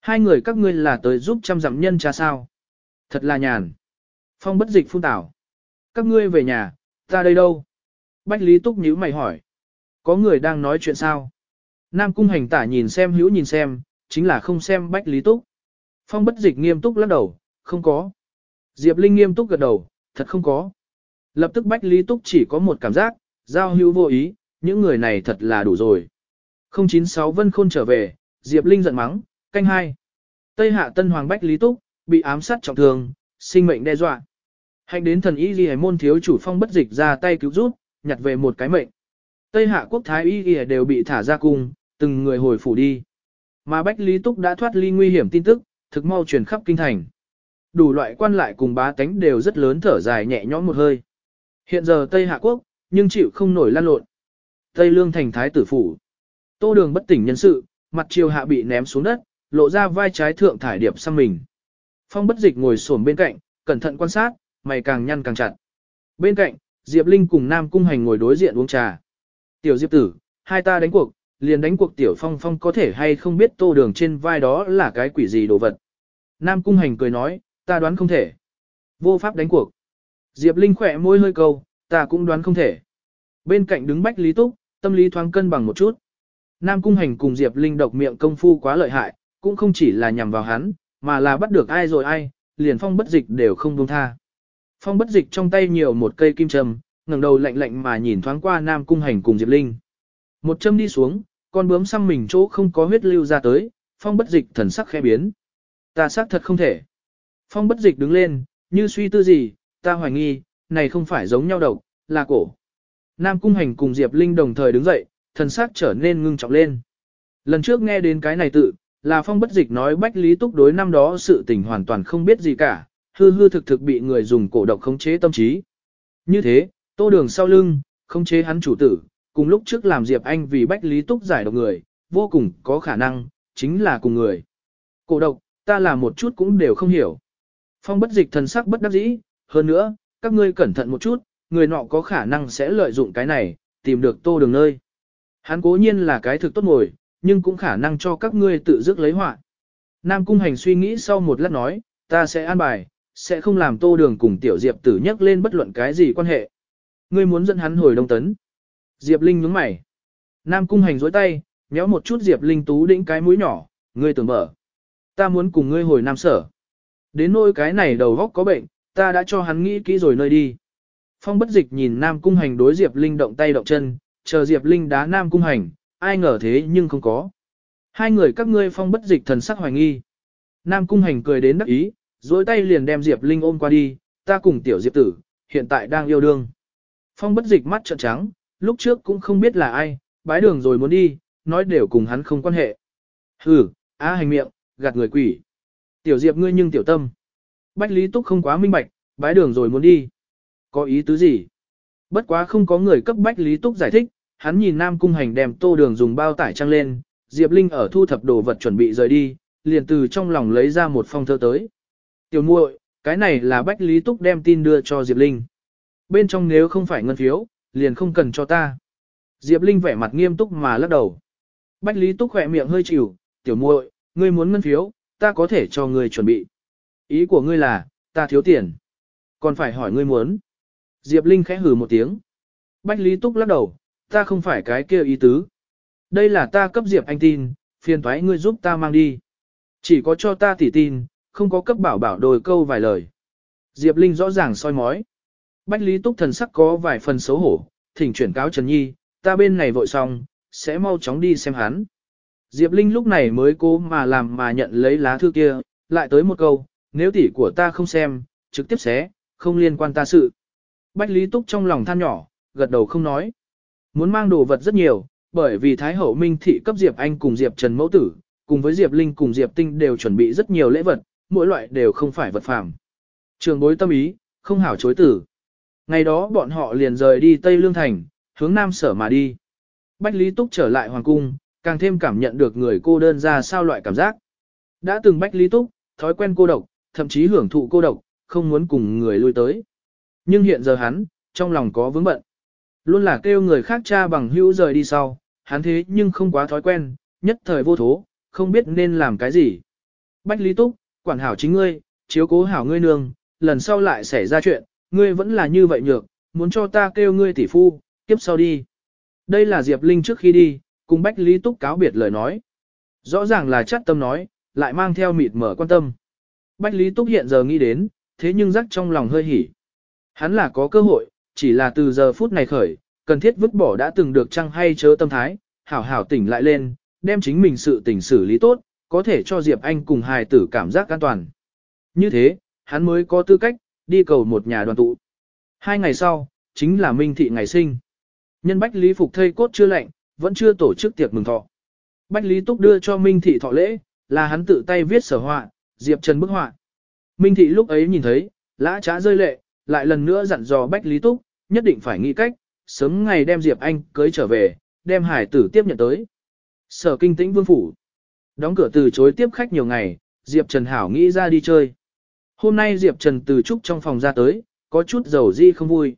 Hai người các ngươi là tới giúp trăm dặm nhân cha sao. Thật là nhàn. Phong bất dịch phun tảo. Các ngươi về nhà, ta đây đâu? Bách Lý Túc nhíu mày hỏi. Có người đang nói chuyện sao? Nam cung hành tả nhìn xem hữu nhìn xem, chính là không xem Bách Lý Túc. Phong bất dịch nghiêm túc lắc đầu, không có. Diệp Linh nghiêm túc gật đầu, thật không có. Lập tức Bách Lý Túc chỉ có một cảm giác, giao hữu vô ý, những người này thật là đủ rồi. 096 Vân Khôn trở về, Diệp Linh giận mắng, canh hai. Tây Hạ Tân Hoàng Bách Lý Túc, bị ám sát trọng thương, sinh mệnh đe dọa. Hành đến thần y ghi môn thiếu chủ phong bất dịch ra tay cứu giúp, nhặt về một cái mệnh. Tây Hạ quốc thái y ghi đều bị thả ra cung, từng người hồi phủ đi. Mà Bách Lý Túc đã thoát ly nguy hiểm tin tức, thực mau truyền khắp kinh thành. Đủ loại quan lại cùng bá tánh đều rất lớn thở dài nhẹ nhõm một hơi. Hiện giờ Tây Hạ quốc, nhưng chịu không nổi lan lộn. Tây Lương thành thái tử phủ. Tô đường bất tỉnh nhân sự, mặt triều hạ bị ném xuống đất, lộ ra vai trái thượng thải điệp sang mình. Phong bất dịch ngồi xổm bên cạnh, cẩn thận quan sát, mày càng nhăn càng chặt. Bên cạnh, Diệp Linh cùng Nam Cung Hành ngồi đối diện uống trà. Tiểu Diệp tử, hai ta đánh cuộc, liền đánh cuộc Tiểu Phong Phong có thể hay không biết tô đường trên vai đó là cái quỷ gì đồ vật. Nam Cung Hành cười nói, ta đoán không thể. Vô pháp đánh cuộc. Diệp Linh khỏe môi hơi câu, ta cũng đoán không thể. Bên cạnh đứng Bách Lý Túc, tâm lý thoáng cân bằng một chút. Nam Cung Hành cùng Diệp Linh độc miệng công phu quá lợi hại, cũng không chỉ là nhằm vào hắn, mà là bắt được ai rồi ai, liền phong bất dịch đều không buông tha. Phong bất dịch trong tay nhiều một cây kim châm, ngẩng đầu lạnh lạnh mà nhìn thoáng qua Nam Cung Hành cùng Diệp Linh. Một châm đi xuống, con bướm xăm mình chỗ không có huyết lưu ra tới, phong bất dịch thần sắc khẽ biến. Ta xác thật không thể. Phong bất dịch đứng lên, như suy tư gì, ta hoài nghi, này không phải giống nhau độc, là cổ. Nam Cung Hành cùng Diệp Linh đồng thời đứng dậy, thần sắc trở nên ngưng trọng lên. Lần trước nghe đến cái này tự, là phong bất dịch nói Bách Lý Túc đối năm đó sự tình hoàn toàn không biết gì cả, hư hư thực thực bị người dùng cổ độc khống chế tâm trí. Như thế, tô đường sau lưng, khống chế hắn chủ tử, cùng lúc trước làm Diệp Anh vì Bách Lý Túc giải độc người, vô cùng có khả năng, chính là cùng người. Cổ độc, ta là một chút cũng đều không hiểu. Phong bất dịch thần sắc bất đắc dĩ, hơn nữa, các ngươi cẩn thận một chút, người nọ có khả năng sẽ lợi dụng cái này, tìm được tô đường nơi. Hắn cố nhiên là cái thực tốt ngồi, nhưng cũng khả năng cho các ngươi tự dứt lấy họa. Nam Cung Hành suy nghĩ sau một lát nói, ta sẽ an bài, sẽ không làm tô đường cùng tiểu Diệp tử nhắc lên bất luận cái gì quan hệ. Ngươi muốn dẫn hắn hồi Đông Tấn. Diệp Linh nhướng mày. Nam Cung Hành dối tay, méo một chút Diệp Linh tú đĩnh cái mũi nhỏ, ngươi tưởng mở. Ta muốn cùng ngươi hồi Nam Sở. Đến nỗi cái này đầu góc có bệnh, ta đã cho hắn nghĩ kỹ rồi nơi đi. Phong bất dịch nhìn Nam Cung Hành đối Diệp Linh động tay động chân, chờ Diệp Linh đá Nam Cung Hành, ai ngờ thế nhưng không có. Hai người các ngươi phong bất dịch thần sắc hoài nghi. Nam Cung Hành cười đến đắc ý, dối tay liền đem Diệp Linh ôm qua đi, ta cùng tiểu Diệp tử, hiện tại đang yêu đương. Phong bất dịch mắt trợn trắng, lúc trước cũng không biết là ai, bái đường rồi muốn đi, nói đều cùng hắn không quan hệ. Hừ, á hành miệng, gạt người quỷ. Tiểu Diệp ngươi nhưng tiểu tâm. Bách Lý Túc không quá minh bạch, bái đường rồi muốn đi. Có ý tứ gì? Bất quá không có người cấp Bách Lý Túc giải thích, hắn nhìn Nam Cung Hành đem tô đường dùng bao tải trăng lên, Diệp Linh ở thu thập đồ vật chuẩn bị rời đi, liền từ trong lòng lấy ra một phong thơ tới. Tiểu muội, cái này là Bách Lý Túc đem tin đưa cho Diệp Linh. Bên trong nếu không phải ngân phiếu, liền không cần cho ta. Diệp Linh vẻ mặt nghiêm túc mà lắc đầu. Bách Lý Túc khỏe miệng hơi chịu, tiểu muội, ngươi muốn ngân phiếu, ta có thể cho ngươi chuẩn bị. Ý của ngươi là, ta thiếu tiền. Còn phải hỏi ngươi muốn. Diệp Linh khẽ hừ một tiếng. Bách Lý Túc lắc đầu, ta không phải cái kia ý tứ. Đây là ta cấp Diệp Anh tin, phiền thoái ngươi giúp ta mang đi. Chỉ có cho ta tỉ tin, không có cấp bảo bảo đồi câu vài lời. Diệp Linh rõ ràng soi mói. Bách Lý Túc thần sắc có vài phần xấu hổ, thỉnh chuyển cáo Trần Nhi, ta bên này vội xong, sẽ mau chóng đi xem hắn. Diệp Linh lúc này mới cố mà làm mà nhận lấy lá thư kia, lại tới một câu, nếu tỷ của ta không xem, trực tiếp xé, không liên quan ta sự. Bách Lý Túc trong lòng than nhỏ, gật đầu không nói. Muốn mang đồ vật rất nhiều, bởi vì Thái Hậu Minh Thị cấp Diệp Anh cùng Diệp Trần Mẫu Tử, cùng với Diệp Linh cùng Diệp Tinh đều chuẩn bị rất nhiều lễ vật, mỗi loại đều không phải vật phàm. Trường bối tâm ý, không hảo chối tử. Ngày đó bọn họ liền rời đi Tây Lương Thành, hướng Nam Sở mà đi. Bách Lý Túc trở lại Hoàng Cung, càng thêm cảm nhận được người cô đơn ra sao loại cảm giác. Đã từng Bách Lý Túc, thói quen cô độc, thậm chí hưởng thụ cô độc, không muốn cùng người lui tới. Nhưng hiện giờ hắn, trong lòng có vướng bận. Luôn là kêu người khác cha bằng hữu rời đi sau, hắn thế nhưng không quá thói quen, nhất thời vô thố, không biết nên làm cái gì. Bách Lý Túc, quản hảo chính ngươi, chiếu cố hảo ngươi nương, lần sau lại xảy ra chuyện, ngươi vẫn là như vậy nhược, muốn cho ta kêu ngươi tỷ phu, tiếp sau đi. Đây là Diệp Linh trước khi đi, cùng Bách Lý Túc cáo biệt lời nói. Rõ ràng là chắc tâm nói, lại mang theo mịt mở quan tâm. Bách Lý Túc hiện giờ nghĩ đến, thế nhưng rắc trong lòng hơi hỉ. Hắn là có cơ hội, chỉ là từ giờ phút này khởi, cần thiết vứt bỏ đã từng được chăng hay chớ tâm thái, hảo hảo tỉnh lại lên, đem chính mình sự tỉnh xử lý tốt, có thể cho Diệp Anh cùng hài tử cảm giác an toàn. Như thế, hắn mới có tư cách, đi cầu một nhà đoàn tụ. Hai ngày sau, chính là Minh Thị ngày sinh. Nhân Bách Lý Phục thây cốt chưa lạnh, vẫn chưa tổ chức tiệc mừng thọ. Bách Lý Túc đưa cho Minh Thị thọ lễ, là hắn tự tay viết sở họa, Diệp Trần bức họa. Minh Thị lúc ấy nhìn thấy, lã trá rơi lệ, lại lần nữa dặn dò Bách Lý Túc, nhất định phải nghĩ cách, sớm ngày đem Diệp Anh cưới trở về, đem hải tử tiếp nhận tới. Sở kinh tĩnh vương phủ. Đóng cửa từ chối tiếp khách nhiều ngày, Diệp Trần Hảo nghĩ ra đi chơi. Hôm nay Diệp Trần từ trúc trong phòng ra tới, có chút dầu di không vui.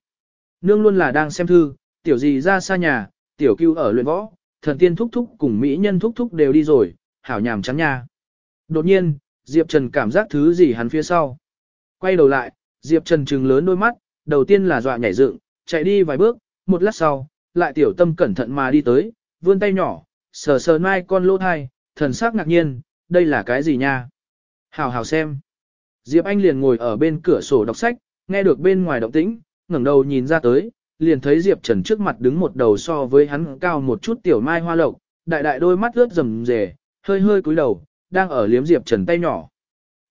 Nương luôn là đang xem thư, tiểu gì ra xa nhà, tiểu cưu ở luyện võ, thần tiên thúc thúc cùng mỹ nhân thúc thúc đều đi rồi, hảo nhàm chán nha. Đột nhiên, Diệp Trần cảm giác thứ gì hắn phía sau. Quay đầu lại, Diệp Trần trừng lớn đôi mắt, đầu tiên là dọa nhảy dựng, chạy đi vài bước, một lát sau, lại tiểu tâm cẩn thận mà đi tới, vươn tay nhỏ, sờ sờ mai con lỗ thai, thần sắc ngạc nhiên, đây là cái gì nha? Hào hào xem. Diệp Anh liền ngồi ở bên cửa sổ đọc sách, nghe được bên ngoài động tĩnh, ngẩng đầu nhìn ra tới, liền thấy Diệp Trần trước mặt đứng một đầu so với hắn cao một chút tiểu mai hoa lộc, đại đại đôi mắt ướt rầm rề, hơi hơi cúi đầu, đang ở liếm Diệp Trần tay nhỏ.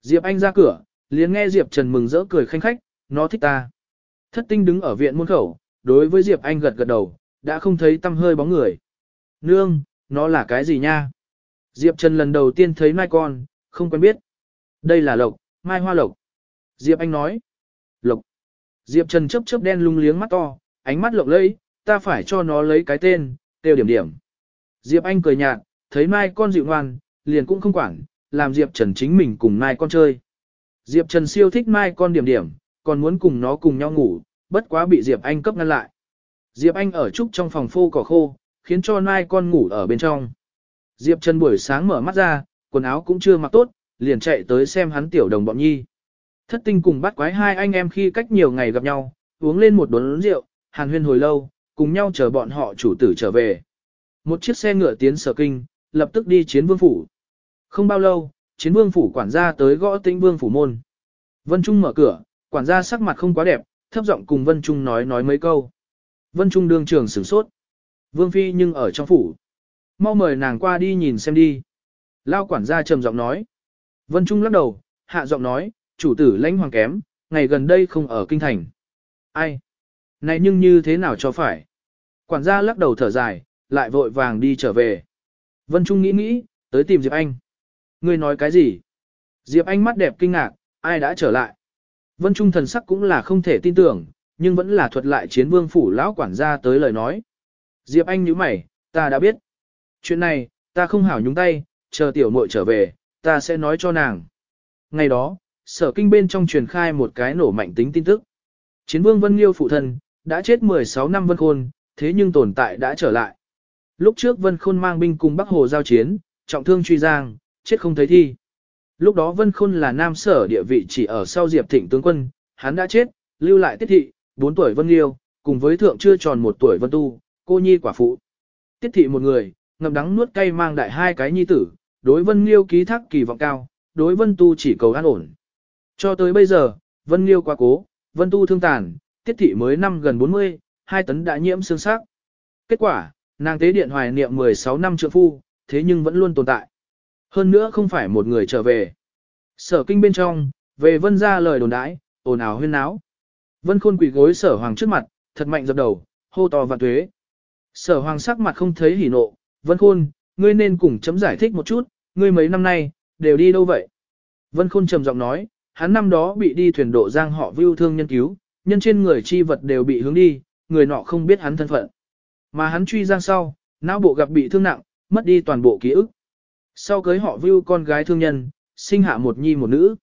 Diệp Anh ra cửa, liền nghe Diệp Trần mừng rỡ cười khanh khách, nó thích ta. Thất tinh đứng ở viện môn khẩu, đối với Diệp Anh gật gật đầu, đã không thấy tâm hơi bóng người. Nương, nó là cái gì nha? Diệp Trần lần đầu tiên thấy mai con, không quen biết. Đây là lộc, mai hoa lộc. Diệp Anh nói. Lộc. Diệp Trần chớp chớp đen lung liếng mắt to, ánh mắt lộng lẫy, ta phải cho nó lấy cái tên, tiêu điểm điểm. Diệp Anh cười nhạt, thấy mai con dịu ngoan, liền cũng không quản, làm Diệp Trần chính mình cùng mai con chơi. Diệp Trần siêu thích mai con điểm điểm, còn muốn cùng nó cùng nhau ngủ, bất quá bị Diệp Anh cấp ngăn lại. Diệp Anh ở trúc trong phòng phô cỏ khô, khiến cho mai con ngủ ở bên trong. Diệp Trần buổi sáng mở mắt ra, quần áo cũng chưa mặc tốt, liền chạy tới xem hắn tiểu đồng bọn nhi. Thất tinh cùng bắt quái hai anh em khi cách nhiều ngày gặp nhau, uống lên một đốn rượu, hàn huyên hồi lâu, cùng nhau chờ bọn họ chủ tử trở về. Một chiếc xe ngựa tiến sở kinh, lập tức đi chiến vương phủ. Không bao lâu, chiến vương phủ quản gia tới gõ tĩnh vương phủ môn. Vân Trung mở cửa, quản gia sắc mặt không quá đẹp, thấp giọng cùng Vân Trung nói nói mấy câu. Vân Trung đương trường sửng sốt. Vương Phi nhưng ở trong phủ. Mau mời nàng qua đi nhìn xem đi. Lao quản gia trầm giọng nói. Vân Trung lắc đầu, hạ giọng nói, chủ tử lãnh hoàng kém, ngày gần đây không ở kinh thành. Ai? Này nhưng như thế nào cho phải? Quản gia lắc đầu thở dài, lại vội vàng đi trở về. Vân Trung nghĩ nghĩ, tới tìm Diệp Anh. Ngươi nói cái gì? Diệp Anh mắt đẹp kinh ngạc, ai đã trở lại? Vân Trung thần sắc cũng là không thể tin tưởng, nhưng vẫn là thuật lại chiến vương phủ lão quản gia tới lời nói. Diệp Anh nhíu mày, ta đã biết. Chuyện này, ta không hảo nhúng tay, chờ tiểu muội trở về, ta sẽ nói cho nàng. Ngày đó, sở kinh bên trong truyền khai một cái nổ mạnh tính tin tức. Chiến vương Vân Liêu phụ thân, đã chết 16 năm Vân Khôn, thế nhưng tồn tại đã trở lại. Lúc trước Vân Khôn mang binh cùng Bắc Hồ giao chiến, trọng thương truy giang, chết không thấy thi. Lúc đó Vân Khôn là nam sở địa vị chỉ ở sau Diệp Thịnh tướng quân, hắn đã chết, lưu lại tiết thị, 4 tuổi Vân Liêu, cùng với thượng chưa tròn một tuổi Vân Tu, cô nhi quả phụ. Tiết thị một người, ngậm đắng nuốt cay mang đại hai cái nhi tử, đối Vân Liêu ký thác kỳ vọng cao, đối Vân Tu chỉ cầu an ổn. Cho tới bây giờ, Vân Liêu quá cố, Vân Tu thương tàn, tiết thị mới năm gần 40, hai tấn đã nhiễm xương sắc. Kết quả, nàng tế điện hoài niệm 16 năm trượng phu, thế nhưng vẫn luôn tồn tại. Hơn nữa không phải một người trở về. Sở kinh bên trong, về vân ra lời đồn đãi, ồn ào huyên náo. Vân khôn quỷ gối sở hoàng trước mặt, thật mạnh dập đầu, hô to và tuế. Sở hoàng sắc mặt không thấy hỉ nộ, vân khôn, ngươi nên cùng chấm giải thích một chút, ngươi mấy năm nay, đều đi đâu vậy? Vân khôn trầm giọng nói, hắn năm đó bị đi thuyền độ giang họ vưu thương nhân cứu, nhân trên người chi vật đều bị hướng đi, người nọ không biết hắn thân phận. Mà hắn truy giang sau, não bộ gặp bị thương nặng, mất đi toàn bộ ký ức. Sau cưới họ vưu con gái thương nhân, sinh hạ một nhi một nữ.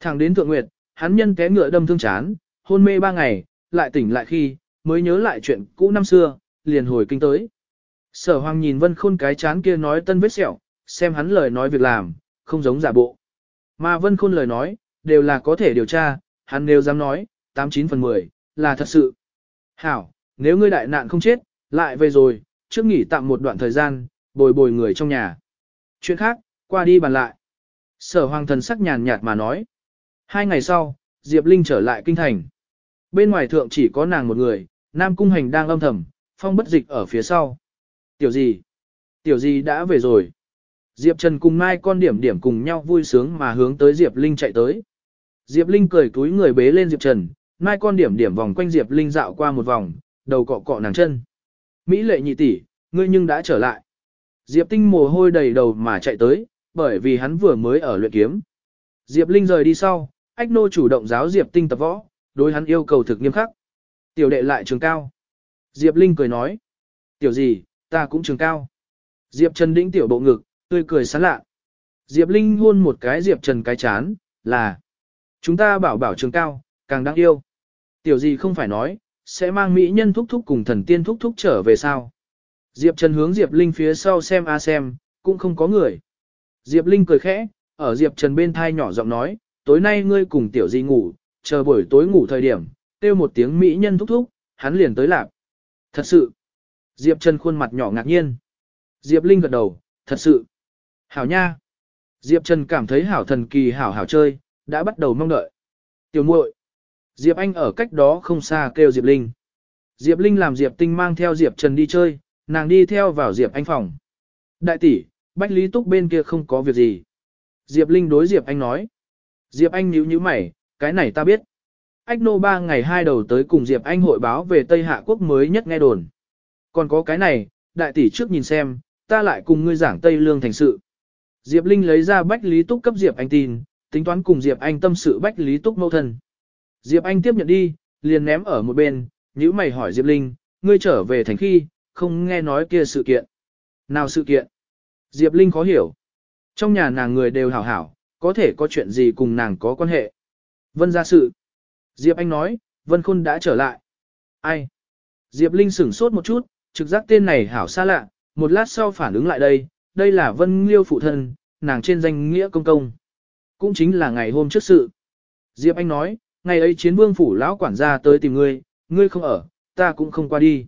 Thẳng đến thượng nguyệt, hắn nhân té ngựa đâm thương chán, hôn mê ba ngày, lại tỉnh lại khi, mới nhớ lại chuyện cũ năm xưa, liền hồi kinh tới. Sở hoàng nhìn vân khôn cái chán kia nói tân vết sẹo, xem hắn lời nói việc làm, không giống giả bộ. Mà Vân Khôn lời nói, đều là có thể điều tra, hắn nếu dám nói, 89 phần 10, là thật sự. Hảo, nếu ngươi đại nạn không chết, lại về rồi, trước nghỉ tạm một đoạn thời gian, bồi bồi người trong nhà. Chuyện khác, qua đi bàn lại. Sở hoàng thần sắc nhàn nhạt mà nói. Hai ngày sau, Diệp Linh trở lại kinh thành. Bên ngoài thượng chỉ có nàng một người, Nam Cung Hành đang âm thầm, phong bất dịch ở phía sau. Tiểu gì? Tiểu gì đã về rồi? Diệp Trần cùng Mai con điểm điểm cùng nhau vui sướng mà hướng tới Diệp Linh chạy tới. Diệp Linh cười túi người bế lên Diệp Trần, Mai con điểm điểm vòng quanh Diệp Linh dạo qua một vòng, đầu cọ cọ nàng chân. Mỹ lệ nhị tỷ, ngươi nhưng đã trở lại. Diệp Tinh mồ hôi đầy đầu mà chạy tới, bởi vì hắn vừa mới ở luyện kiếm. Diệp Linh rời đi sau, Ách Nô chủ động giáo Diệp Tinh tập võ, đối hắn yêu cầu thực nghiêm khắc. Tiểu đệ lại trường cao. Diệp Linh cười nói. Tiểu gì, ta cũng trường cao. Diệp Trần đĩnh tiểu bộ ngực, tươi cười sán lạ. Diệp Linh hôn một cái Diệp Trần cái chán, là. Chúng ta bảo bảo trường cao, càng đáng yêu. Tiểu gì không phải nói, sẽ mang mỹ nhân thúc thúc cùng thần tiên thúc thúc trở về sao. Diệp Trần hướng Diệp Linh phía sau xem a xem, cũng không có người. Diệp Linh cười khẽ, ở Diệp Trần bên thai nhỏ giọng nói, tối nay ngươi cùng tiểu gì ngủ, chờ buổi tối ngủ thời điểm, kêu một tiếng mỹ nhân thúc thúc, hắn liền tới lạc. Thật sự. Diệp Trần khuôn mặt nhỏ ngạc nhiên. Diệp Linh gật đầu, thật sự. Hảo nha. Diệp Trần cảm thấy hảo thần kỳ hảo hảo chơi, đã bắt đầu mong đợi. Tiểu muội. Diệp Anh ở cách đó không xa kêu Diệp Linh. Diệp Linh làm Diệp Tinh mang theo Diệp Trần đi chơi, nàng đi theo vào Diệp Anh phòng. Đại tỷ, Bách Lý Túc bên kia không có việc gì. Diệp Linh đối Diệp Anh nói. Diệp Anh nhíu nhíu mày, cái này ta biết. Ách nô ba ngày hai đầu tới cùng Diệp Anh hội báo về Tây Hạ Quốc mới nhất nghe đồn. Còn có cái này, đại tỷ trước nhìn xem, ta lại cùng ngươi giảng Tây Lương thành sự. Diệp Linh lấy ra Bách Lý Túc cấp Diệp Anh tin, tính toán cùng Diệp Anh tâm sự Bách Lý Túc mâu thân. Diệp Anh tiếp nhận đi, liền ném ở một bên, nhữ mày hỏi Diệp Linh, ngươi trở về thành khi, không nghe nói kia sự kiện. Nào sự kiện? Diệp Linh khó hiểu. Trong nhà nàng người đều hảo hảo, có thể có chuyện gì cùng nàng có quan hệ. Vân ra sự. Diệp Anh nói, Vân Khôn đã trở lại. Ai? Diệp Linh sửng sốt một chút, trực giác tên này hảo xa lạ, một lát sau phản ứng lại đây, đây là Vân Liêu phụ thân, nàng trên danh nghĩa công công. Cũng chính là ngày hôm trước sự. Diệp Anh nói, ngày ấy chiến vương phủ lão quản gia tới tìm ngươi, ngươi không ở, ta cũng không qua đi.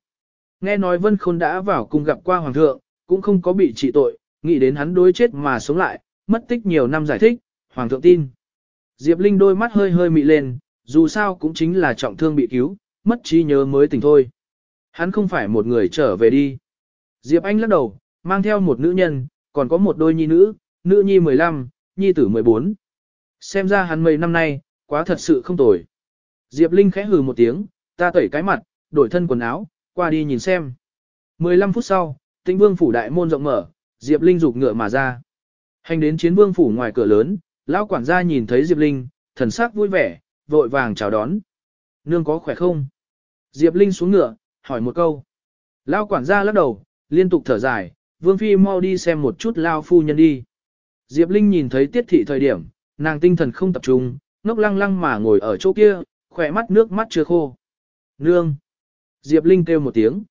Nghe nói Vân Khôn đã vào cùng gặp qua hoàng thượng, cũng không có bị trị tội, nghĩ đến hắn đối chết mà sống lại, mất tích nhiều năm giải thích, hoàng thượng tin. Diệp Linh đôi mắt hơi hơi mị lên, dù sao cũng chính là trọng thương bị cứu, mất trí nhớ mới tỉnh thôi. Hắn không phải một người trở về đi. Diệp Anh lắc đầu, mang theo một nữ nhân, còn có một đôi nhi nữ, nữ nhi 15, nhi tử 14. Xem ra hắn mấy năm nay, quá thật sự không tồi. Diệp Linh khẽ hừ một tiếng, ta tẩy cái mặt, đổi thân quần áo, qua đi nhìn xem. 15 phút sau, tĩnh vương phủ đại môn rộng mở, Diệp Linh rục ngựa mà ra. Hành đến chiến vương phủ ngoài cửa lớn, lão quản gia nhìn thấy Diệp Linh, thần sắc vui vẻ, vội vàng chào đón. Nương có khỏe không? Diệp Linh xuống ngựa, hỏi một câu. Lão quản gia lắc đầu, liên tục thở dài, Vương Phi mau đi xem một chút Lao phu nhân đi. Diệp Linh nhìn thấy tiết thị thời điểm, nàng tinh thần không tập trung, ngốc lăng lăng mà ngồi ở chỗ kia, khỏe mắt nước mắt chưa khô. Nương! Diệp Linh kêu một tiếng.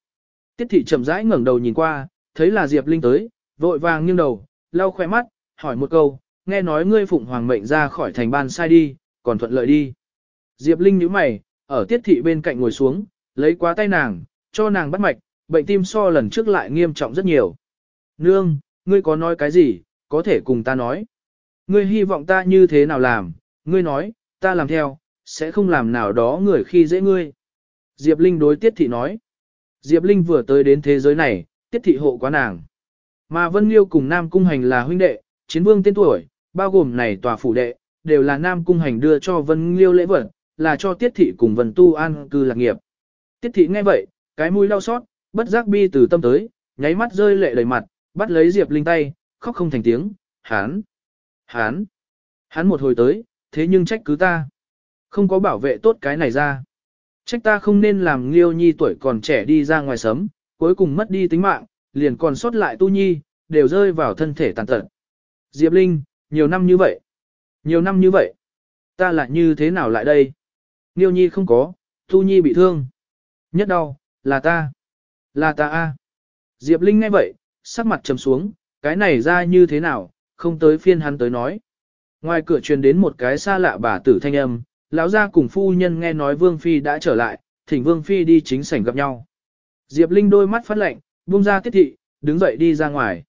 Tiết thị chậm rãi ngẩng đầu nhìn qua, thấy là Diệp Linh tới, vội vàng nghiêng đầu, lau khỏe mắt, hỏi một câu, nghe nói ngươi phụng hoàng mệnh ra khỏi thành ban sai đi, còn thuận lợi đi. Diệp Linh nhíu mày, ở tiết thị bên cạnh ngồi xuống, lấy qua tay nàng, cho nàng bắt mạch, bệnh tim so lần trước lại nghiêm trọng rất nhiều. Nương, ngươi có nói cái gì, có thể cùng ta nói. Ngươi hy vọng ta như thế nào làm, ngươi nói, ta làm theo, sẽ không làm nào đó người khi dễ ngươi. Diệp Linh đối tiết thị nói. Diệp Linh vừa tới đến thế giới này, tiết thị hộ quá nàng. Mà Vân Liêu cùng Nam Cung Hành là huynh đệ, chiến vương tên tuổi, bao gồm này tòa phủ đệ, đều là Nam Cung Hành đưa cho Vân Liêu lễ vật, là cho Tiết Thị cùng Vân Tu An cư lạc nghiệp. Tiết Thị nghe vậy, cái mũi đau xót, bất giác bi từ tâm tới, nháy mắt rơi lệ đầy mặt, bắt lấy Diệp Linh tay, khóc không thành tiếng, hán, hán, hán một hồi tới, thế nhưng trách cứ ta. Không có bảo vệ tốt cái này ra. Trách ta không nên làm Liêu Nhi tuổi còn trẻ đi ra ngoài sớm, cuối cùng mất đi tính mạng, liền còn sót lại Tu Nhi, đều rơi vào thân thể tàn tật. Diệp Linh, nhiều năm như vậy. Nhiều năm như vậy. Ta lại như thế nào lại đây? liêu Nhi không có, Tu Nhi bị thương. Nhất đau, là ta. Là ta a. Diệp Linh nghe vậy, sắc mặt trầm xuống, cái này ra như thế nào, không tới phiên hắn tới nói. Ngoài cửa truyền đến một cái xa lạ bà tử thanh âm, lão gia cùng phu nhân nghe nói Vương Phi đã trở lại, thỉnh Vương Phi đi chính sảnh gặp nhau. Diệp Linh đôi mắt phát lạnh, buông ra tiết thị, đứng dậy đi ra ngoài.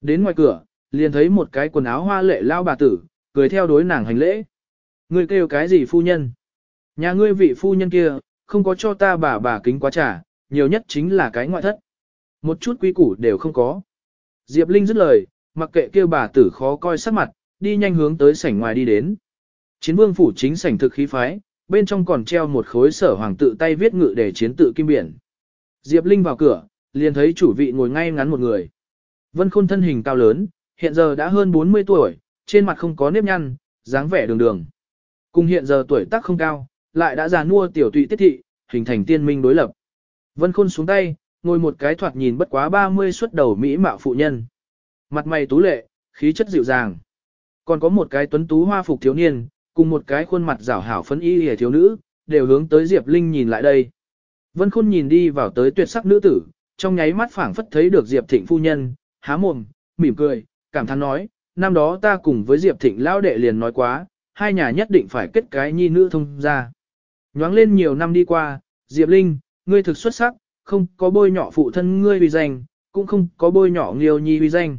Đến ngoài cửa, liền thấy một cái quần áo hoa lệ lao bà tử, cười theo đối nàng hành lễ. Ngươi kêu cái gì phu nhân? Nhà ngươi vị phu nhân kia, không có cho ta bà bà kính quá trả, nhiều nhất chính là cái ngoại thất. Một chút quy củ đều không có. Diệp Linh dứt lời, mặc kệ kêu bà tử khó coi sắc mặt, đi nhanh hướng tới sảnh ngoài đi đến. Chiến vương phủ chính sảnh thực khí phái, bên trong còn treo một khối sở hoàng tự tay viết ngự để chiến tự kim biển. Diệp Linh vào cửa, liền thấy chủ vị ngồi ngay ngắn một người. Vân Khôn thân hình cao lớn, hiện giờ đã hơn 40 tuổi, trên mặt không có nếp nhăn, dáng vẻ đường đường. Cùng hiện giờ tuổi tác không cao, lại đã già nua tiểu tụy tiết thị, hình thành tiên minh đối lập. Vân Khôn xuống tay, ngồi một cái thoạt nhìn bất quá 30 xuất đầu mỹ mạo phụ nhân. Mặt mày tú lệ, khí chất dịu dàng. Còn có một cái tuấn tú hoa phục thiếu niên, cùng một cái khuôn mặt rảo hảo phấn y hề thiếu nữ, đều hướng tới Diệp Linh nhìn lại đây. Vân Khôn nhìn đi vào tới tuyệt sắc nữ tử, trong nháy mắt phảng phất thấy được Diệp Thịnh phu nhân, há mồm, mỉm cười, cảm thán nói, năm đó ta cùng với Diệp Thịnh lão đệ liền nói quá, hai nhà nhất định phải kết cái nhi nữ thông ra. Nhoáng lên nhiều năm đi qua, Diệp Linh, ngươi thực xuất sắc, không có bôi nhỏ phụ thân ngươi uy danh, cũng không có bôi nhỏ Nghiêu Nhi uy danh.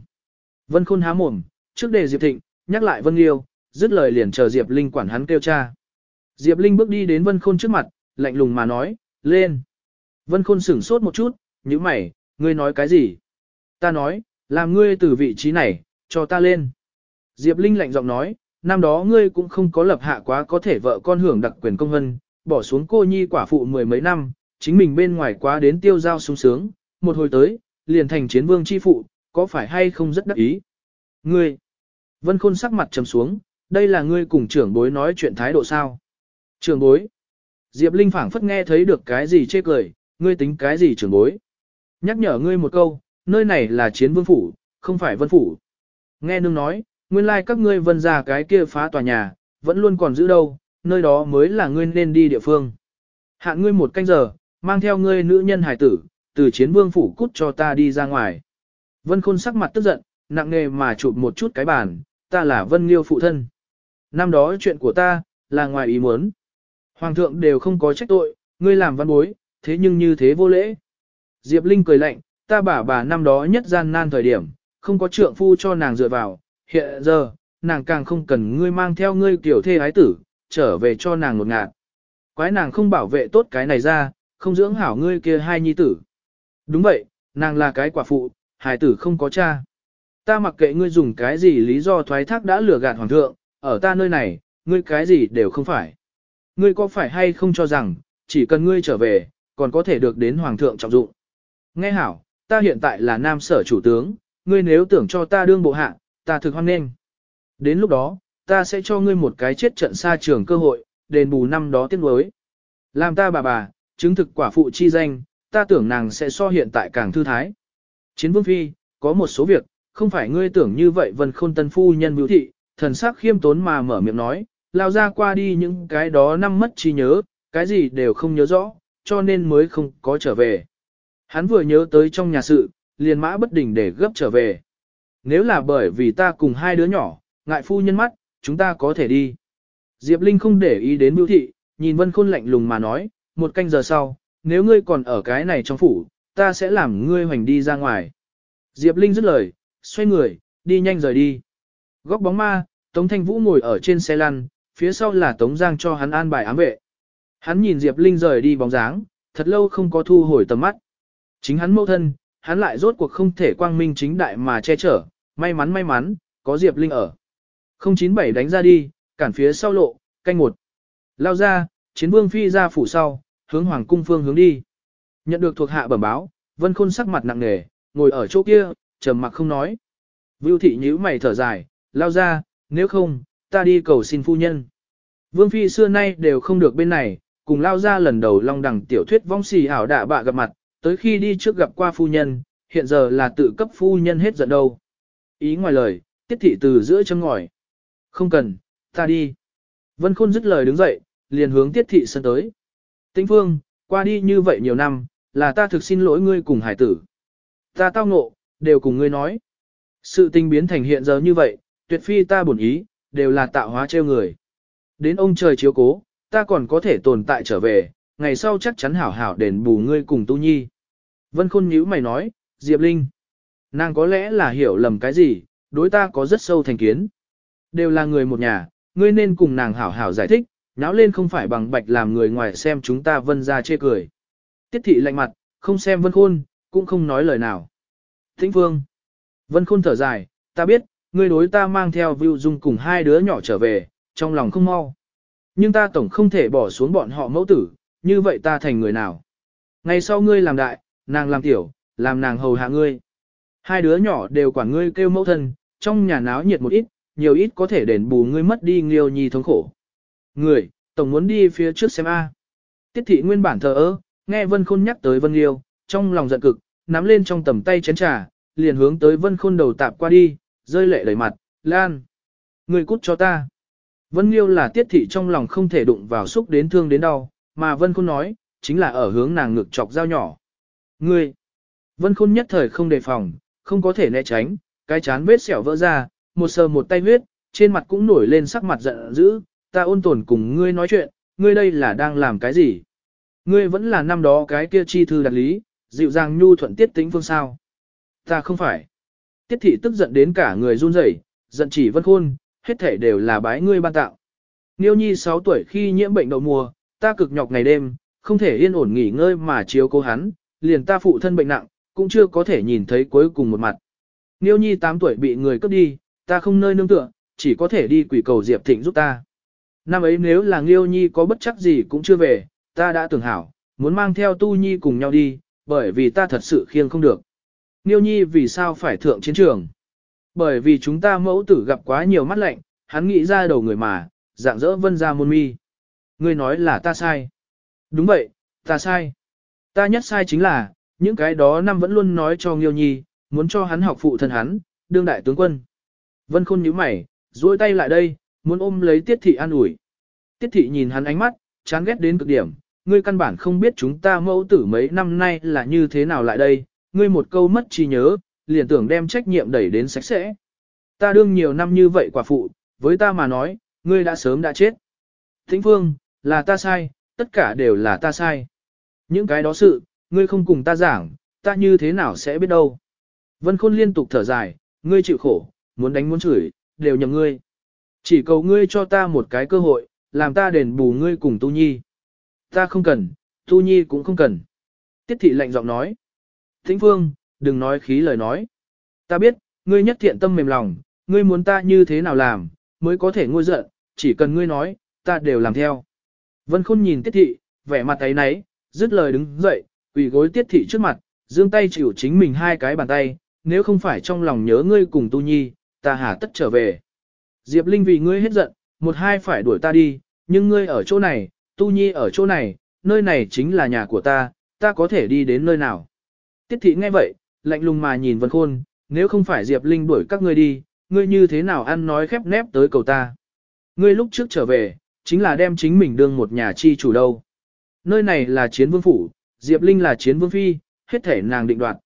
Vân Khôn há mồm, trước đề Diệp Thịnh, nhắc lại Vân Nghiêu, dứt lời liền chờ Diệp Linh quản hắn kêu cha. Diệp Linh bước đi đến Vân Khôn trước mặt, lạnh lùng mà nói, lên. Vân Khôn sửng sốt một chút, như mày, ngươi nói cái gì? Ta nói, làm ngươi từ vị trí này, cho ta lên. Diệp Linh lạnh giọng nói, năm đó ngươi cũng không có lập hạ quá có thể vợ con hưởng đặc quyền công vân, bỏ xuống cô nhi quả phụ mười mấy năm, chính mình bên ngoài quá đến tiêu giao sung sướng, một hồi tới, liền thành chiến vương chi phụ, có phải hay không rất đắc ý? Ngươi! Vân Khôn sắc mặt trầm xuống, đây là ngươi cùng trưởng bối nói chuyện thái độ sao? Trưởng bối! Diệp Linh phảng phất nghe thấy được cái gì chê cười, ngươi tính cái gì trưởng bối? Nhắc nhở ngươi một câu, nơi này là chiến vương phủ, không phải vân phủ. Nghe nương nói, nguyên lai like các ngươi vân ra cái kia phá tòa nhà, vẫn luôn còn giữ đâu, nơi đó mới là ngươi nên đi địa phương. Hạn ngươi một canh giờ, mang theo ngươi nữ nhân hải tử, từ chiến vương phủ cút cho ta đi ra ngoài. Vân Khôn sắc mặt tức giận, nặng nề mà chụp một chút cái bàn, ta là Vân Liêu phụ thân. Năm đó chuyện của ta, là ngoài ý muốn. Hoàng thượng đều không có trách tội, ngươi làm văn bối, thế nhưng như thế vô lễ. Diệp Linh cười lạnh, ta bà bà năm đó nhất gian nan thời điểm, không có trượng phu cho nàng dựa vào, hiện giờ, nàng càng không cần ngươi mang theo ngươi tiểu thê ái tử, trở về cho nàng ngột ngạt. Quái nàng không bảo vệ tốt cái này ra, không dưỡng hảo ngươi kia hai nhi tử. Đúng vậy, nàng là cái quả phụ, hài tử không có cha. Ta mặc kệ ngươi dùng cái gì lý do thoái thác đã lừa gạt hoàng thượng, ở ta nơi này, ngươi cái gì đều không phải. Ngươi có phải hay không cho rằng, chỉ cần ngươi trở về, còn có thể được đến hoàng thượng trọng dụng. Nghe hảo, ta hiện tại là nam sở chủ tướng, ngươi nếu tưởng cho ta đương bộ hạ, ta thực hoan nghênh. Đến lúc đó, ta sẽ cho ngươi một cái chết trận xa trường cơ hội, đền bù năm đó tiếc nuối. Làm ta bà bà, chứng thực quả phụ chi danh, ta tưởng nàng sẽ so hiện tại càng thư thái. Chiến vương phi, có một số việc, không phải ngươi tưởng như vậy vân khôn tân phu nhân biểu thị, thần sắc khiêm tốn mà mở miệng nói, lao ra qua đi những cái đó năm mất trí nhớ, cái gì đều không nhớ rõ, cho nên mới không có trở về. Hắn vừa nhớ tới trong nhà sự, liền mã bất đình để gấp trở về. Nếu là bởi vì ta cùng hai đứa nhỏ, ngại phu nhân mắt, chúng ta có thể đi. Diệp Linh không để ý đến biểu thị, nhìn Vân Khôn lạnh lùng mà nói, một canh giờ sau, nếu ngươi còn ở cái này trong phủ, ta sẽ làm ngươi hoành đi ra ngoài. Diệp Linh dứt lời, xoay người, đi nhanh rời đi. Góc bóng ma, Tống Thanh Vũ ngồi ở trên xe lăn, phía sau là Tống Giang cho hắn an bài ám vệ. Hắn nhìn Diệp Linh rời đi bóng dáng, thật lâu không có thu hồi tầm mắt. Chính hắn mẫu thân, hắn lại rốt cuộc không thể quang minh chính đại mà che chở, may mắn may mắn, có Diệp Linh ở. 097 đánh ra đi, cản phía sau lộ, canh một. Lao ra, chiến vương phi ra phủ sau, hướng hoàng cung phương hướng đi. Nhận được thuộc hạ bẩm báo, vân khôn sắc mặt nặng nề, ngồi ở chỗ kia, trầm mặc không nói. Vưu thị nhíu mày thở dài, lao ra, nếu không, ta đi cầu xin phu nhân. Vương phi xưa nay đều không được bên này, cùng lao ra lần đầu long đẳng tiểu thuyết vong xì ảo đạ bạ gặp mặt, tới khi đi trước gặp qua phu nhân, hiện giờ là tự cấp phu nhân hết giận đâu. Ý ngoài lời, tiết thị từ giữa chân ngòi. Không cần, ta đi. Vân Khôn dứt lời đứng dậy, liền hướng tiết thị sân tới. Tĩnh Phương, qua đi như vậy nhiều năm, là ta thực xin lỗi ngươi cùng hải tử. Ta tao ngộ, đều cùng ngươi nói. Sự tình biến thành hiện giờ như vậy, tuyệt phi ta bổn ý, đều là tạo hóa trêu người. Đến ông trời chiếu cố, ta còn có thể tồn tại trở về, ngày sau chắc chắn hảo hảo đền bù ngươi cùng tu nhi. Vân Khôn nhíu mày nói, Diệp Linh, nàng có lẽ là hiểu lầm cái gì, đối ta có rất sâu thành kiến. Đều là người một nhà, ngươi nên cùng nàng hảo hảo giải thích, náo lên không phải bằng bạch làm người ngoài xem chúng ta vân ra chê cười. Tiết thị lạnh mặt, không xem Vân Khôn, cũng không nói lời nào. Thính Vương Vân Khôn thở dài, ta biết, ngươi đối ta mang theo Vưu Dung cùng hai đứa nhỏ trở về, trong lòng không mau. Nhưng ta tổng không thể bỏ xuống bọn họ mẫu tử, như vậy ta thành người nào. Ngày sau ngươi làm đại, nàng làm tiểu, làm nàng hầu hạ ngươi. Hai đứa nhỏ đều quản ngươi kêu mẫu thân, trong nhà náo nhiệt một ít, nhiều ít có thể đền bù ngươi mất đi nghiêu nhi thống khổ. Người, tổng muốn đi phía trước xem A. Tiết thị nguyên bản thờ ơ, nghe Vân Khôn nhắc tới Vân Liêu, trong lòng giận cực, nắm lên trong tầm tay chén trà, liền hướng tới Vân Khôn đầu tạp qua đi, rơi lệ đầy mặt, Lan. Người cút cho ta. Vân Liêu là tiết thị trong lòng không thể đụng vào xúc đến thương đến đau, mà Vân Khôn nói, chính là ở hướng nàng ngực chọc dao nhỏ. Ngươi. Vân Khôn nhất thời không đề phòng, không có thể né tránh, cái chán vết sẹo vỡ ra, một sờ một tay huyết, trên mặt cũng nổi lên sắc mặt giận dữ, ta ôn tồn cùng ngươi nói chuyện, ngươi đây là đang làm cái gì? Ngươi vẫn là năm đó cái kia chi thư đặc lý, dịu dàng nhu thuận tiết tính phương sao. Ta không phải. Tiết thị tức giận đến cả người run rẩy, giận chỉ vân khôn, hết thể đều là bái ngươi ban tạo. Niêu nhi 6 tuổi khi nhiễm bệnh đậu mùa, ta cực nhọc ngày đêm, không thể yên ổn nghỉ ngơi mà chiếu cố hắn, liền ta phụ thân bệnh nặng, cũng chưa có thể nhìn thấy cuối cùng một mặt. Niêu nhi 8 tuổi bị người cướp đi, ta không nơi nương tựa, chỉ có thể đi quỷ cầu Diệp Thịnh giúp ta. Năm ấy nếu là Nghiêu Nhi có bất chắc gì cũng chưa về, ta đã tưởng hảo, muốn mang theo Tu Nhi cùng nhau đi, bởi vì ta thật sự khiêng không được. Niêu Nhi vì sao phải thượng chiến trường? Bởi vì chúng ta mẫu tử gặp quá nhiều mắt lạnh, hắn nghĩ ra đầu người mà, dạng dỡ vân ra môn mi. Ngươi nói là ta sai. Đúng vậy, ta sai. Ta nhất sai chính là, những cái đó năm vẫn luôn nói cho Nghiêu Nhi, muốn cho hắn học phụ thân hắn, đương đại tướng quân. Vân khôn nhíu mày, duỗi tay lại đây, muốn ôm lấy tiết thị an ủi. Tiết thị nhìn hắn ánh mắt, chán ghét đến cực điểm, ngươi căn bản không biết chúng ta mẫu tử mấy năm nay là như thế nào lại đây, ngươi một câu mất trí nhớ, liền tưởng đem trách nhiệm đẩy đến sạch sẽ. Ta đương nhiều năm như vậy quả phụ, với ta mà nói, ngươi đã sớm đã chết. Thính phương, là ta sai, tất cả đều là ta sai. Những cái đó sự, ngươi không cùng ta giảng, ta như thế nào sẽ biết đâu. Vân Khôn liên tục thở dài, ngươi chịu khổ, muốn đánh muốn chửi, đều nhầm ngươi. Chỉ cầu ngươi cho ta một cái cơ hội, làm ta đền bù ngươi cùng Tu Nhi. Ta không cần, Tu Nhi cũng không cần. Tiết thị lạnh giọng nói. Thính Phương, đừng nói khí lời nói. Ta biết, ngươi nhất thiện tâm mềm lòng, ngươi muốn ta như thế nào làm, mới có thể ngôi giận, chỉ cần ngươi nói, ta đều làm theo. Vân Khôn nhìn Tiết thị, vẻ mặt ấy nấy, dứt lời đứng dậy, quỳ gối Tiết thị trước mặt, giương tay chịu chính mình hai cái bàn tay, nếu không phải trong lòng nhớ ngươi cùng Tu Nhi, ta hà tất trở về. Diệp Linh vì ngươi hết giận, một hai phải đuổi ta đi, nhưng ngươi ở chỗ này, Tu Nhi ở chỗ này, nơi này chính là nhà của ta, ta có thể đi đến nơi nào. Tiết thị nghe vậy, lạnh lùng mà nhìn Vân Khôn, nếu không phải Diệp Linh đuổi các ngươi đi, ngươi như thế nào ăn nói khép nép tới cầu ta. Ngươi lúc trước trở về, chính là đem chính mình đương một nhà chi chủ đâu. Nơi này là chiến vương phủ, Diệp Linh là chiến vương phi, hết thể nàng định đoạt.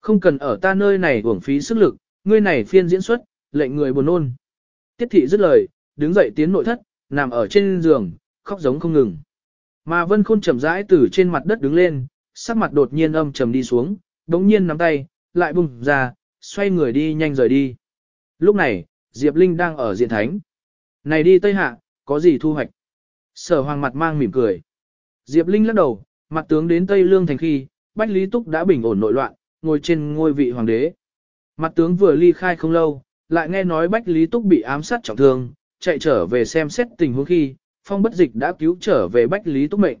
Không cần ở ta nơi này uổng phí sức lực, ngươi này phiên diễn xuất, lệnh người buồn nôn. Tiết thị dứt lời, đứng dậy tiến nội thất, nằm ở trên giường, khóc giống không ngừng. Mà Vân Khôn chậm rãi từ trên mặt đất đứng lên, sắc mặt đột nhiên âm trầm đi xuống, đống nhiên nắm tay, lại bùng ra, xoay người đi nhanh rời đi. Lúc này, Diệp Linh đang ở diện thánh. Này đi Tây Hạ, có gì thu hoạch? Sở hoàng mặt mang mỉm cười. Diệp Linh lắc đầu, mặt tướng đến Tây Lương thành khi, Bách Lý Túc đã bình ổn nội loạn, ngồi trên ngôi vị hoàng đế. Mặt tướng vừa ly khai không lâu, lại nghe nói Bách Lý Túc bị ám sát trọng thương, chạy trở về xem xét tình huống khi, phong bất dịch đã cứu trở về Bách Lý Túc mệnh.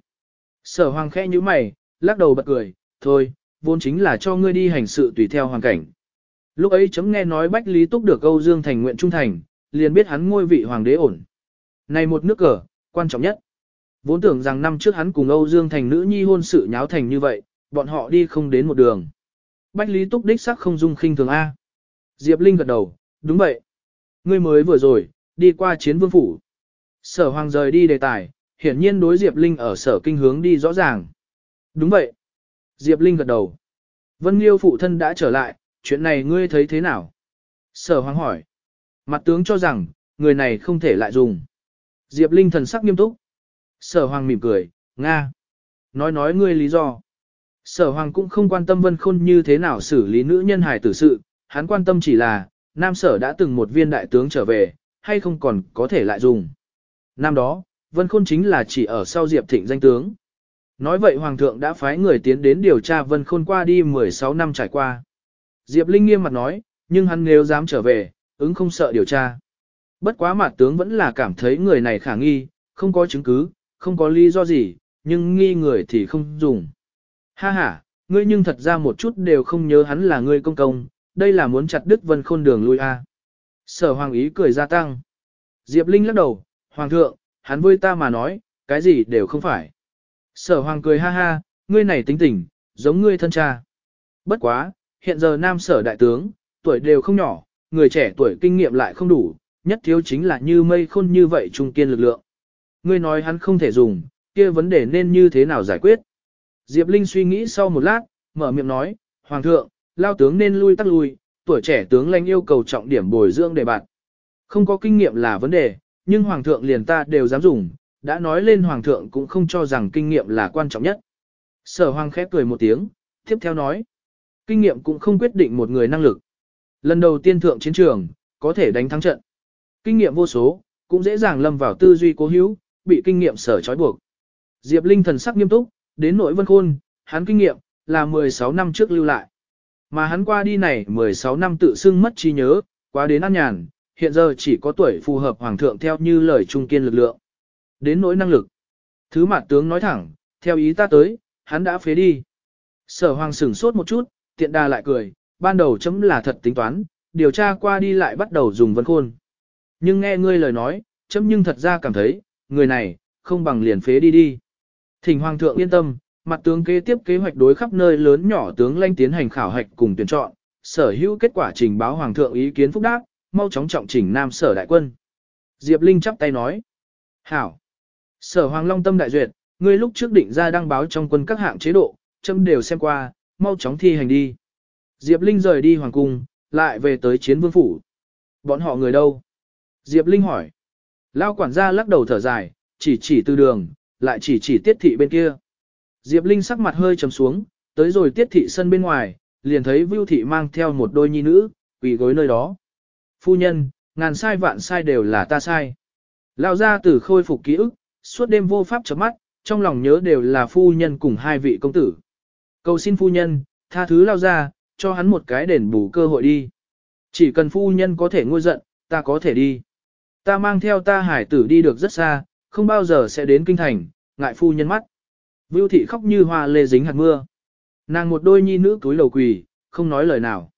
Sở hoàng khẽ như mày, lắc đầu bật cười, thôi, vốn chính là cho ngươi đi hành sự tùy theo hoàn cảnh. Lúc ấy chấm nghe nói Bách Lý Túc được Âu Dương thành nguyện trung thành, liền biết hắn ngôi vị hoàng đế ổn. Này một nước cờ, quan trọng nhất. Vốn tưởng rằng năm trước hắn cùng Âu Dương thành nữ nhi hôn sự nháo thành như vậy, bọn họ đi không đến một đường. Bách Lý Túc đích sắc không dung khinh thường A. Diệp Linh gật đầu, đúng vậy. Ngươi mới vừa rồi, đi qua chiến vương phủ. Sở hoàng rời đi đề tài, hiển nhiên đối Diệp Linh ở sở kinh hướng đi rõ ràng. Đúng vậy. Diệp Linh gật đầu. Vân Liêu phụ thân đã trở lại, chuyện này ngươi thấy thế nào? Sở hoàng hỏi. Mặt tướng cho rằng, người này không thể lại dùng. Diệp Linh thần sắc nghiêm túc. Sở Hoàng mỉm cười, Nga. Nói nói ngươi lý do. Sở Hoàng cũng không quan tâm Vân Khôn như thế nào xử lý nữ nhân hài tử sự, hắn quan tâm chỉ là, Nam Sở đã từng một viên đại tướng trở về, hay không còn có thể lại dùng. Năm đó, Vân Khôn chính là chỉ ở sau Diệp Thịnh danh tướng. Nói vậy Hoàng thượng đã phái người tiến đến điều tra Vân Khôn qua đi 16 năm trải qua. Diệp Linh nghiêm mặt nói, nhưng hắn nếu dám trở về, ứng không sợ điều tra. Bất quá mặt tướng vẫn là cảm thấy người này khả nghi, không có chứng cứ, không có lý do gì, nhưng nghi người thì không dùng. Ha ha, ngươi nhưng thật ra một chút đều không nhớ hắn là ngươi công công, đây là muốn chặt đứt vân khôn đường lui a. À. Sở hoàng ý cười gia tăng. Diệp Linh lắc đầu, hoàng thượng, hắn với ta mà nói, cái gì đều không phải. Sở hoàng cười ha ha, ngươi này tính tình, giống ngươi thân cha. Bất quá, hiện giờ nam sở đại tướng, tuổi đều không nhỏ, người trẻ tuổi kinh nghiệm lại không đủ, nhất thiếu chính là như mây khôn như vậy trung kiên lực lượng. Ngươi nói hắn không thể dùng, kia vấn đề nên như thế nào giải quyết? Diệp Linh suy nghĩ sau một lát, mở miệng nói, Hoàng thượng, lao tướng nên lui tắt lui, tuổi trẻ tướng lãnh yêu cầu trọng điểm bồi dưỡng để bạn. Không có kinh nghiệm là vấn đề, nhưng Hoàng thượng liền ta đều dám dùng, đã nói lên Hoàng thượng cũng không cho rằng kinh nghiệm là quan trọng nhất. Sở Hoàng khép cười một tiếng, tiếp theo nói, kinh nghiệm cũng không quyết định một người năng lực. Lần đầu tiên thượng chiến trường, có thể đánh thắng trận. Kinh nghiệm vô số, cũng dễ dàng lâm vào tư duy cố hữu, bị kinh nghiệm sở trói buộc. Diệp Linh thần sắc nghiêm túc, đến nội vân khôn, hắn kinh nghiệm, là 16 năm trước lưu lại. Mà hắn qua đi này 16 năm tự xưng mất trí nhớ, quá đến an nhàn, hiện giờ chỉ có tuổi phù hợp hoàng thượng theo như lời trung kiên lực lượng. Đến nỗi năng lực. Thứ mặt tướng nói thẳng, theo ý ta tới, hắn đã phế đi. Sở hoàng sửng sốt một chút, tiện đà lại cười, ban đầu chấm là thật tính toán, điều tra qua đi lại bắt đầu dùng vân khôn. Nhưng nghe ngươi lời nói, chấm nhưng thật ra cảm thấy, người này, không bằng liền phế đi đi. Thỉnh Hoàng thượng yên tâm, mặt tướng kế tiếp kế hoạch đối khắp nơi lớn nhỏ tướng lanh tiến hành khảo hạch cùng tuyển chọn, sở hữu kết quả trình báo Hoàng thượng ý kiến phúc đáp, mau chóng trọng chỉnh Nam sở đại quân. Diệp Linh chắp tay nói. Hảo. Sở Hoàng Long tâm đại duyệt, ngươi lúc trước định ra đăng báo trong quân các hạng chế độ, châm đều xem qua, mau chóng thi hành đi. Diệp Linh rời đi Hoàng cung, lại về tới chiến vương phủ. Bọn họ người đâu? Diệp Linh hỏi. Lao quản gia lắc đầu thở dài, chỉ chỉ từ đường, lại chỉ chỉ tiết thị bên kia. Diệp Linh sắc mặt hơi trầm xuống, tới rồi tiết thị sân bên ngoài, liền thấy Vưu thị mang theo một đôi nhi nữ, quỳ gối nơi đó. Phu nhân, ngàn sai vạn sai đều là ta sai. Lao ra từ khôi phục ký ức, suốt đêm vô pháp chớp mắt, trong lòng nhớ đều là phu nhân cùng hai vị công tử. Cầu xin phu nhân, tha thứ lao ra, cho hắn một cái đền bù cơ hội đi. Chỉ cần phu nhân có thể ngôi giận, ta có thể đi. Ta mang theo ta hải tử đi được rất xa, không bao giờ sẽ đến kinh thành, ngại phu nhân mắt. Vưu thị khóc như hoa lê dính hạt mưa. Nàng một đôi nhi nữ túi lầu quỳ, không nói lời nào.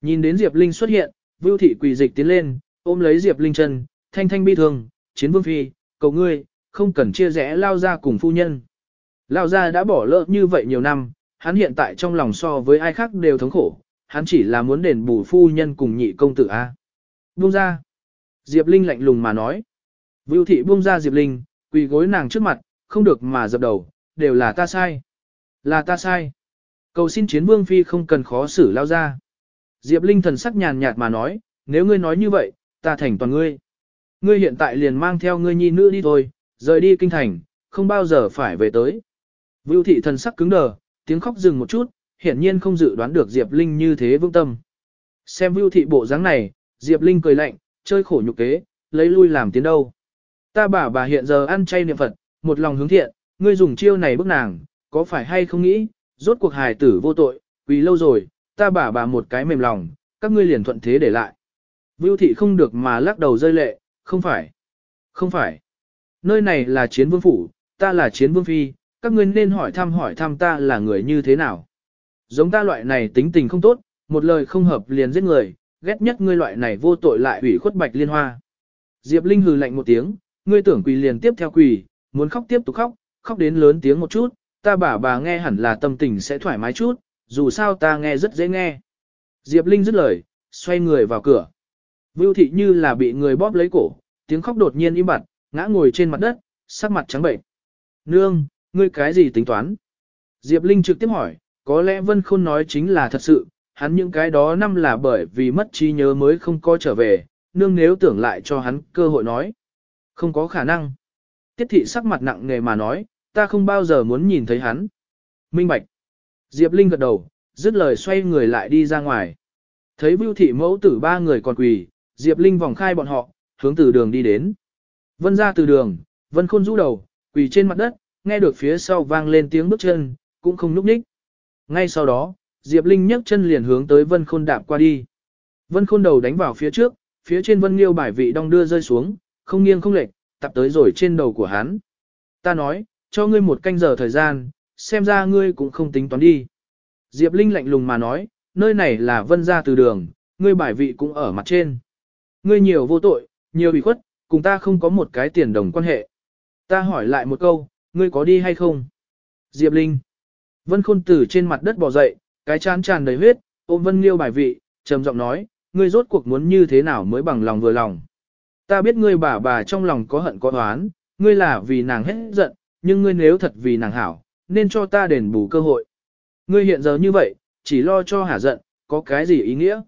Nhìn đến Diệp Linh xuất hiện, Vưu thị quỳ dịch tiến lên, ôm lấy Diệp Linh chân, thanh thanh bi thương, chiến vương phi, cầu ngươi, không cần chia rẽ lao ra cùng phu nhân. Lao ra đã bỏ lỡ như vậy nhiều năm, hắn hiện tại trong lòng so với ai khác đều thống khổ, hắn chỉ là muốn đền bù phu nhân cùng nhị công tử A. Buông ra. Diệp Linh lạnh lùng mà nói. Vưu thị buông ra Diệp Linh, quỳ gối nàng trước mặt, không được mà dập đầu, đều là ta sai. Là ta sai. Cầu xin chiến vương phi không cần khó xử lao ra. Diệp Linh thần sắc nhàn nhạt mà nói, nếu ngươi nói như vậy, ta thành toàn ngươi. Ngươi hiện tại liền mang theo ngươi nhi nữ đi thôi, rời đi kinh thành, không bao giờ phải về tới. Vưu thị thần sắc cứng đờ, tiếng khóc dừng một chút, hiển nhiên không dự đoán được Diệp Linh như thế vương tâm. Xem Vưu thị bộ dáng này, Diệp Linh cười lạnh, chơi khổ nhục kế, lấy lui làm tiến đâu. Ta bà bà hiện giờ ăn chay niệm Phật, một lòng hướng thiện, ngươi dùng chiêu này bức nàng, có phải hay không nghĩ, rốt cuộc hài tử vô tội, vì lâu rồi, ta bà bà một cái mềm lòng, các ngươi liền thuận thế để lại. Vưu thị không được mà lắc đầu rơi lệ, không phải, không phải. Nơi này là chiến vương phủ, ta là chiến vương phi, các ngươi nên hỏi thăm hỏi thăm ta là người như thế nào. Giống ta loại này tính tình không tốt, một lời không hợp liền giết người, ghét nhất ngươi loại này vô tội lại ủy khuất bạch liên hoa. Diệp Linh hừ lạnh một tiếng, ngươi tưởng quỳ liền tiếp theo quỳ, muốn khóc tiếp tục khóc, khóc đến lớn tiếng một chút, ta bà bà nghe hẳn là tâm tình sẽ thoải mái chút, dù sao ta nghe rất dễ nghe. Diệp Linh dứt lời, xoay người vào cửa. Vưu thị như là bị người bóp lấy cổ, tiếng khóc đột nhiên im bặt, ngã ngồi trên mặt đất, sắc mặt trắng bệnh. Nương, ngươi cái gì tính toán? Diệp Linh trực tiếp hỏi, có lẽ Vân Khôn nói chính là thật sự, hắn những cái đó năm là bởi vì mất trí nhớ mới không có trở về, nương nếu tưởng lại cho hắn cơ hội nói. Không có khả năng. Tiết thị sắc mặt nặng nề mà nói, ta không bao giờ muốn nhìn thấy hắn. Minh Bạch. Diệp Linh gật đầu, dứt lời xoay người lại đi ra ngoài. Thấy Vưu thị mẫu tử ba người còn quỳ, Diệp Linh vòng khai bọn họ, hướng từ đường đi đến. Vân ra từ đường, Vân Khôn rũ đầu, quỳ trên mặt đất, nghe được phía sau vang lên tiếng bước chân, cũng không núp ních. Ngay sau đó, Diệp Linh nhấc chân liền hướng tới Vân Khôn đạp qua đi. Vân Khôn đầu đánh vào phía trước, phía trên Vân Liêu bài vị đong đưa rơi xuống, không nghiêng không lệch, tập tới rồi trên đầu của hắn. Ta nói, cho ngươi một canh giờ thời gian, xem ra ngươi cũng không tính toán đi. Diệp Linh lạnh lùng mà nói, nơi này là Vân gia từ đường, ngươi bài vị cũng ở mặt trên. Ngươi nhiều vô tội, nhiều bị khuất, cùng ta không có một cái tiền đồng quan hệ. Ta hỏi lại một câu, ngươi có đi hay không? Diệp Linh. Vân Khôn từ trên mặt đất bò dậy, cái chán tràn đầy huyết, ôm Vân Liêu bài vị, trầm giọng nói, ngươi rốt cuộc muốn như thế nào mới bằng lòng vừa lòng. Ta biết ngươi bà bà trong lòng có hận có oán, ngươi là vì nàng hết giận, nhưng ngươi nếu thật vì nàng hảo, nên cho ta đền bù cơ hội. Ngươi hiện giờ như vậy, chỉ lo cho hả giận, có cái gì ý nghĩa?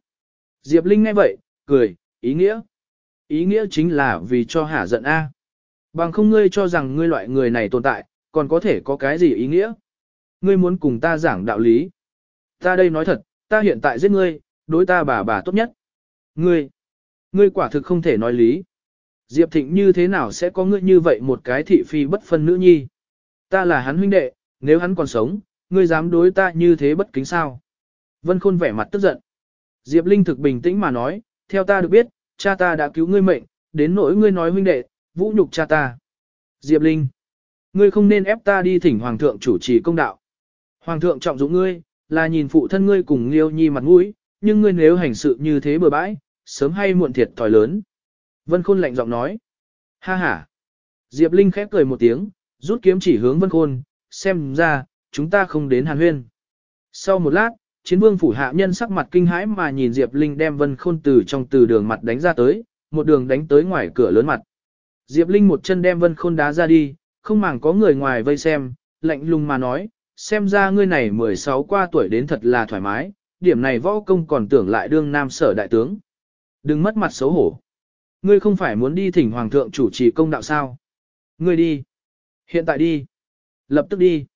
Diệp Linh nghe vậy, cười, ý nghĩa. Ý nghĩa chính là vì cho hả giận A. Bằng không ngươi cho rằng ngươi loại người này tồn tại, còn có thể có cái gì ý nghĩa? Ngươi muốn cùng ta giảng đạo lý. Ta đây nói thật, ta hiện tại giết ngươi, đối ta bà bà tốt nhất. Ngươi, ngươi quả thực không thể nói lý. Diệp Thịnh như thế nào sẽ có ngươi như vậy một cái thị phi bất phân nữ nhi? Ta là hắn huynh đệ, nếu hắn còn sống, ngươi dám đối ta như thế bất kính sao? Vân Khôn vẻ mặt tức giận. Diệp Linh thực bình tĩnh mà nói, theo ta được biết, cha ta đã cứu ngươi mệnh, đến nỗi ngươi nói huynh đệ, vũ nhục cha ta. Diệp Linh, ngươi không nên ép ta đi thỉnh Hoàng thượng chủ trì công đạo. Hoàng thượng trọng dụng ngươi, là nhìn phụ thân ngươi cùng Liêu Nhi mặt mũi, nhưng ngươi nếu hành sự như thế bừa bãi, sớm hay muộn thiệt thòi lớn. Vân Khôn lạnh giọng nói. Ha ha. Diệp Linh khép cười một tiếng, rút kiếm chỉ hướng Vân Khôn, xem ra, chúng ta không đến hàn huyên. Sau một lát, chiến vương phủ hạ nhân sắc mặt kinh hãi mà nhìn Diệp Linh đem Vân Khôn từ trong từ đường mặt đánh ra tới, một đường đánh tới ngoài cửa lớn mặt. Diệp Linh một chân đem Vân Khôn đá ra đi, không màng có người ngoài vây xem, lạnh lùng mà nói, xem ra ngươi này 16 qua tuổi đến thật là thoải mái, điểm này võ công còn tưởng lại đương nam sở đại tướng. Đừng mất mặt xấu hổ. Ngươi không phải muốn đi thỉnh hoàng thượng chủ trì công đạo sao? Ngươi đi. Hiện tại đi. Lập tức đi.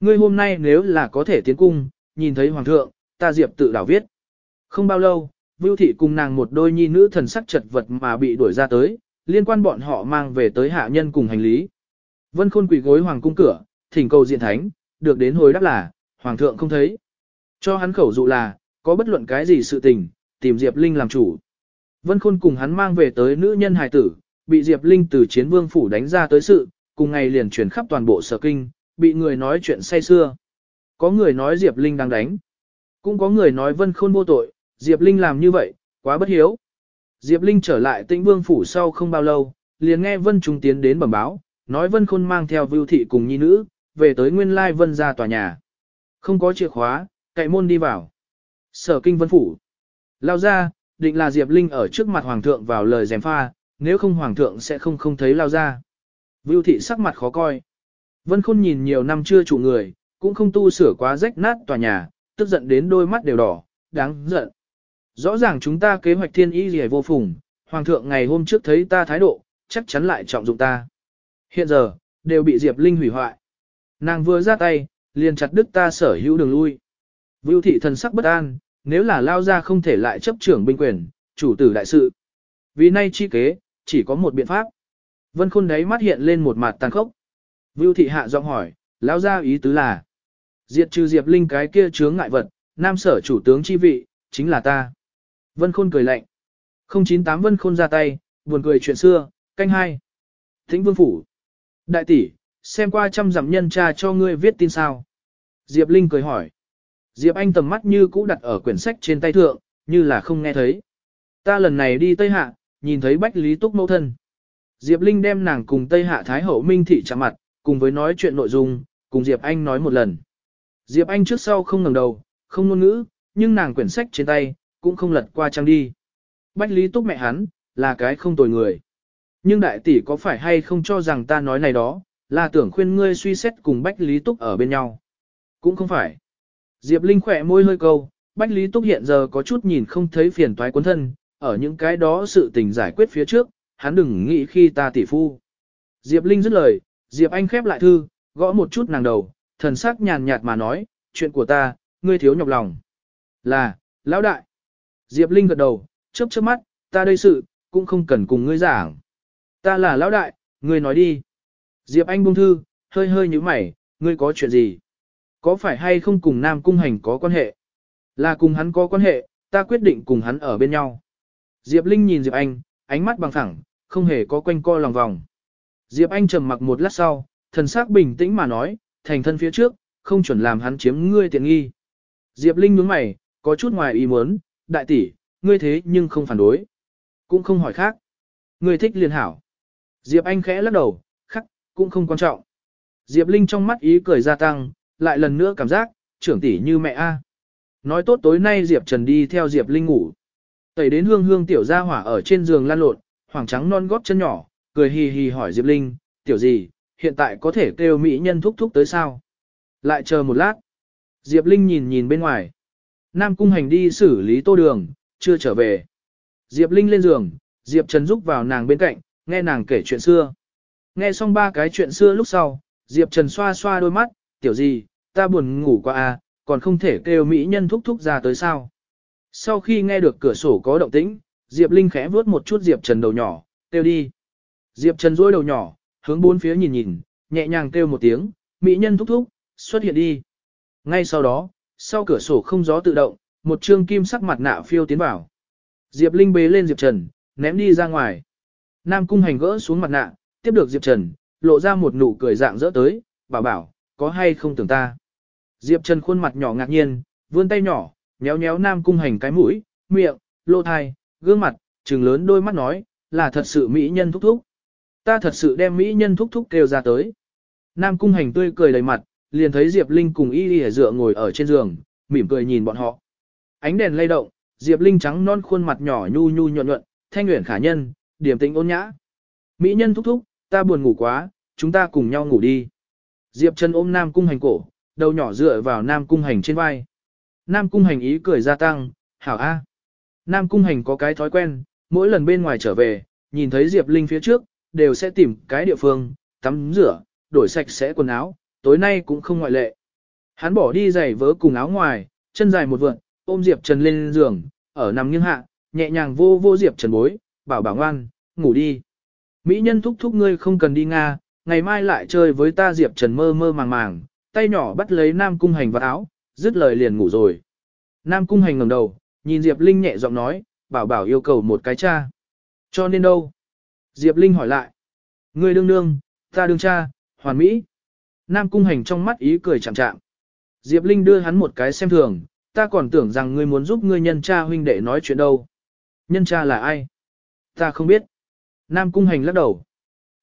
Ngươi hôm nay nếu là có thể tiến cung, nhìn thấy hoàng thượng, ta diệp tự đảo viết. Không bao lâu, Vưu thị cùng nàng một đôi nhi nữ thần sắc chật vật mà bị đuổi ra tới, liên quan bọn họ mang về tới hạ nhân cùng hành lý. Vân Khôn quỳ gối hoàng cung cửa, thỉnh cầu diện thánh, được đến hồi đáp là, hoàng thượng không thấy. Cho hắn khẩu dụ là, có bất luận cái gì sự tình, tìm Diệp Linh làm chủ. Vân Khôn cùng hắn mang về tới nữ nhân hài tử, bị Diệp Linh từ chiến vương phủ đánh ra tới sự, cùng ngày liền truyền khắp toàn bộ sở kinh, bị người nói chuyện say xưa. Có người nói Diệp Linh đang đánh. Cũng có người nói Vân Khôn vô tội, Diệp Linh làm như vậy, quá bất hiếu. Diệp Linh trở lại tĩnh vương phủ sau không bao lâu, liền nghe Vân Trung tiến đến bẩm báo, nói Vân Khôn mang theo Vưu Thị cùng nhi nữ, về tới nguyên lai Vân ra tòa nhà. Không có chìa khóa, cậy môn đi vào. Sở kinh Vân Phủ. Lao ra, định là Diệp Linh ở trước mặt Hoàng thượng vào lời dèm pha, nếu không Hoàng thượng sẽ không không thấy Lao ra. Vưu Thị sắc mặt khó coi. Vân Khôn nhìn nhiều năm chưa chủ người, cũng không tu sửa quá rách nát tòa nhà, tức giận đến đôi mắt đều đỏ, đáng giận. Rõ ràng chúng ta kế hoạch thiên ý gì vô phùng, Hoàng thượng ngày hôm trước thấy ta thái độ, chắc chắn lại trọng dụng ta. Hiện giờ, đều bị Diệp Linh hủy hoại. Nàng vừa ra tay, liền chặt đứt ta sở hữu đường lui. Vưu thị thần sắc bất an, nếu là lao ra không thể lại chấp trưởng binh quyền, chủ tử đại sự. Vì nay chi kế, chỉ có một biện pháp. Vân khôn đấy mắt hiện lên một mặt tàn khốc. Vưu thị hạ giọng hỏi, lao ra ý tứ là. Diệt trừ Diệp Linh cái kia chướng ngại vật, nam sở chủ tướng chi vị, chính là ta. Vân khôn cười lạnh. 098 Vân khôn ra tay, buồn cười chuyện xưa, canh hai. Thính vương phủ. Đại tỷ, xem qua trăm dặm nhân tra cho ngươi viết tin sao. Diệp Linh cười hỏi. Diệp Anh tầm mắt như cũ đặt ở quyển sách trên tay thượng, như là không nghe thấy. Ta lần này đi Tây Hạ, nhìn thấy Bách Lý Túc mẫu thân. Diệp Linh đem nàng cùng Tây Hạ Thái Hậu Minh Thị chạm mặt, cùng với nói chuyện nội dung, cùng Diệp Anh nói một lần. Diệp Anh trước sau không ngẩng đầu, không ngôn ngữ, nhưng nàng quyển sách trên tay, cũng không lật qua trang đi. Bách Lý Túc mẹ hắn, là cái không tồi người. Nhưng đại tỷ có phải hay không cho rằng ta nói này đó, là tưởng khuyên ngươi suy xét cùng Bách Lý Túc ở bên nhau. Cũng không phải. Diệp Linh khỏe môi hơi câu, Bách Lý Túc hiện giờ có chút nhìn không thấy phiền toái cuốn thân, ở những cái đó sự tình giải quyết phía trước, hắn đừng nghĩ khi ta tỷ phu. Diệp Linh dứt lời, Diệp Anh khép lại thư, gõ một chút nàng đầu, thần sắc nhàn nhạt mà nói, chuyện của ta, ngươi thiếu nhọc lòng. Là, lão đại. Diệp Linh gật đầu, chớp chớp mắt, ta đây sự, cũng không cần cùng ngươi giảng. Ta là lão đại, ngươi nói đi. Diệp Anh buông thư, hơi hơi nhíu mày, ngươi có chuyện gì? Có phải hay không cùng Nam Cung Hành có quan hệ? Là cùng hắn có quan hệ, ta quyết định cùng hắn ở bên nhau. Diệp Linh nhìn Diệp Anh, ánh mắt bằng thẳng, không hề có quanh co lòng vòng. Diệp Anh trầm mặc một lát sau, thần sắc bình tĩnh mà nói, thành thân phía trước, không chuẩn làm hắn chiếm ngươi tiện nghi. Diệp Linh nhướng mày, có chút ngoài ý muốn, đại tỷ, ngươi thế nhưng không phản đối. Cũng không hỏi khác. Ngươi thích liền hảo. Diệp Anh khẽ lắc đầu, khắc, cũng không quan trọng. Diệp Linh trong mắt ý cười gia tăng, lại lần nữa cảm giác, trưởng tỷ như mẹ A. Nói tốt tối nay Diệp Trần đi theo Diệp Linh ngủ. Tẩy đến hương hương tiểu gia hỏa ở trên giường lan lộn, hoàng trắng non gót chân nhỏ, cười hì hì hỏi Diệp Linh, tiểu gì, hiện tại có thể kêu mỹ nhân thúc thúc tới sao? Lại chờ một lát. Diệp Linh nhìn nhìn bên ngoài. Nam cung hành đi xử lý tô đường, chưa trở về. Diệp Linh lên giường, Diệp Trần giúp vào nàng bên cạnh, nghe nàng kể chuyện xưa. Nghe xong ba cái chuyện xưa lúc sau, Diệp Trần xoa xoa đôi mắt, tiểu gì, ta buồn ngủ quá à, còn không thể kêu mỹ nhân thúc thúc ra tới sao. Sau khi nghe được cửa sổ có động tĩnh, Diệp Linh khẽ vuốt một chút Diệp Trần đầu nhỏ, kêu đi. Diệp Trần rối đầu nhỏ, hướng bốn phía nhìn nhìn, nhẹ nhàng kêu một tiếng, mỹ nhân thúc thúc, xuất hiện đi. Ngay sau đó, sau cửa sổ không gió tự động, một trương kim sắc mặt nạ phiêu tiến vào. Diệp Linh bế lên Diệp Trần, ném đi ra ngoài. Nam cung hành gỡ xuống mặt nạ, tiếp được Diệp Trần, lộ ra một nụ cười dạng dỡ tới, bảo bảo, có hay không tưởng ta. Diệp Trần khuôn mặt nhỏ ngạc nhiên, vươn tay nhỏ, nhéo nhéo Nam cung hành cái mũi, miệng, lô thai, gương mặt, trừng lớn đôi mắt nói, là thật sự mỹ nhân thúc thúc. Ta thật sự đem mỹ nhân thúc thúc kêu ra tới. Nam cung hành tươi cười đầy mặt, liền thấy Diệp Linh cùng y y dựa ngồi ở trên giường, mỉm cười nhìn bọn họ. Ánh đèn lay động, Diệp Linh trắng non khuôn mặt nhỏ nhu nhu nhuận nhuận, thanh nguyện khả nhân, điểm tĩnh ôn nhã. Mỹ nhân thúc thúc, ta buồn ngủ quá, chúng ta cùng nhau ngủ đi. Diệp Trần ôm Nam cung hành cổ, đầu nhỏ dựa vào Nam cung hành trên vai. Nam cung hành ý cười gia tăng, hảo a. Nam cung hành có cái thói quen, mỗi lần bên ngoài trở về, nhìn thấy Diệp Linh phía trước, đều sẽ tìm cái địa phương, tắm rửa, đổi sạch sẽ quần áo, tối nay cũng không ngoại lệ. Hắn bỏ đi giày vớ cùng áo ngoài, chân dài một vượn, ôm Diệp Trần lên giường, ở nằm nghiêng hạ, nhẹ nhàng vô vô Diệp Trần bối, bảo bảo ngoan, ngủ đi. Mỹ nhân thúc thúc ngươi không cần đi Nga, ngày mai lại chơi với ta Diệp Trần mơ mơ màng màng, tay nhỏ bắt lấy Nam Cung Hành vào áo, dứt lời liền ngủ rồi. Nam Cung Hành ngẩng đầu, nhìn Diệp Linh nhẹ giọng nói, bảo bảo yêu cầu một cái cha. Cho nên đâu? Diệp Linh hỏi lại. Ngươi đương đương, ta đương cha, hoàn mỹ. Nam Cung Hành trong mắt ý cười chạm chạm. Diệp Linh đưa hắn một cái xem thường, ta còn tưởng rằng ngươi muốn giúp ngươi nhân cha huynh đệ nói chuyện đâu. Nhân cha là ai? Ta không biết. Nam Cung Hành lắc đầu.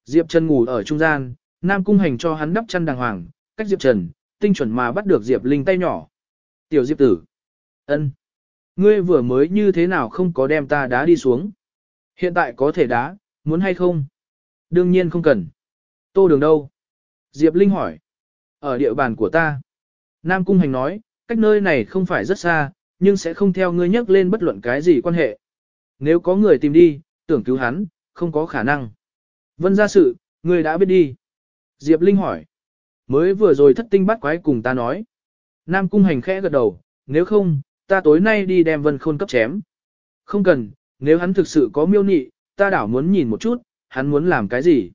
Diệp Trần ngủ ở trung gian, Nam Cung Hành cho hắn đắp chăn đàng hoàng, cách Diệp Trần, tinh chuẩn mà bắt được Diệp Linh tay nhỏ. Tiểu Diệp tử. ân, Ngươi vừa mới như thế nào không có đem ta đá đi xuống? Hiện tại có thể đá, muốn hay không? Đương nhiên không cần. Tô đường đâu? Diệp Linh hỏi. Ở địa bàn của ta. Nam Cung Hành nói, cách nơi này không phải rất xa, nhưng sẽ không theo ngươi nhắc lên bất luận cái gì quan hệ. Nếu có người tìm đi, tưởng cứu hắn, không có khả năng. Vân ra sự, ngươi đã biết đi. Diệp Linh hỏi. Mới vừa rồi thất tinh bắt quái cùng ta nói. Nam Cung Hành khẽ gật đầu, nếu không, ta tối nay đi đem Vân Khôn cấp chém. Không cần, nếu hắn thực sự có miêu nị, ta đảo muốn nhìn một chút, hắn muốn làm cái gì.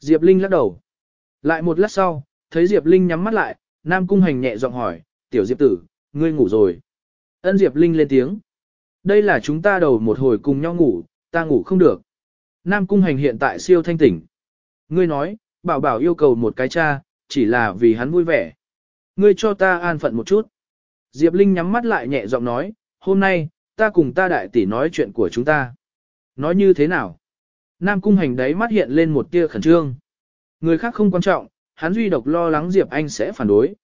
Diệp Linh lắc đầu. Lại một lát sau, thấy Diệp Linh nhắm mắt lại, Nam Cung Hành nhẹ giọng hỏi, tiểu Diệp tử, ngươi ngủ rồi. Ân Diệp Linh lên tiếng. Đây là chúng ta đầu một hồi cùng nhau ngủ, ta ngủ không được. Nam Cung Hành hiện tại siêu thanh tỉnh. Ngươi nói, bảo bảo yêu cầu một cái cha, chỉ là vì hắn vui vẻ. Ngươi cho ta an phận một chút. Diệp Linh nhắm mắt lại nhẹ giọng nói, hôm nay, ta cùng ta đại tỷ nói chuyện của chúng ta. Nói như thế nào? Nam Cung Hành đấy mắt hiện lên một tia khẩn trương. Người khác không quan trọng, hắn duy độc lo lắng Diệp Anh sẽ phản đối.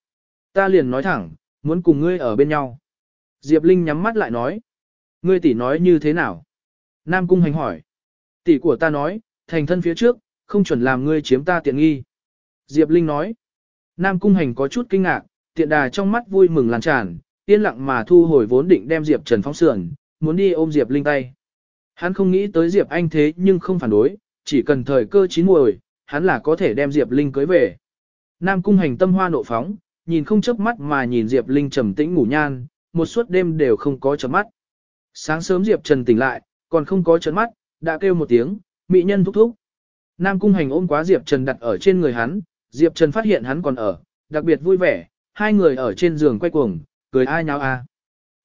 Ta liền nói thẳng, muốn cùng ngươi ở bên nhau. Diệp Linh nhắm mắt lại nói. Ngươi tỷ nói như thế nào? Nam Cung Hành hỏi. Tỷ của ta nói, thành thân phía trước, không chuẩn làm ngươi chiếm ta tiện nghi. Diệp Linh nói. Nam Cung Hành có chút kinh ngạc, tiện đà trong mắt vui mừng lan tràn, yên lặng mà thu hồi vốn định đem Diệp Trần phóng sườn, muốn đi ôm Diệp Linh tay. Hắn không nghĩ tới Diệp Anh thế nhưng không phản đối, chỉ cần thời cơ chín muồi, hắn là có thể đem Diệp Linh cưới về. Nam cung hành tâm hoa nộ phóng, nhìn không chớp mắt mà nhìn Diệp Linh trầm tĩnh ngủ nhan, một suốt đêm đều không có chớp mắt. Sáng sớm Diệp Trần tỉnh lại, còn không có chớp mắt, đã kêu một tiếng, mỹ nhân thúc thúc. Nam cung hành ôm quá Diệp Trần đặt ở trên người hắn, Diệp Trần phát hiện hắn còn ở, đặc biệt vui vẻ, hai người ở trên giường quay cuồng, cười ai nháo a.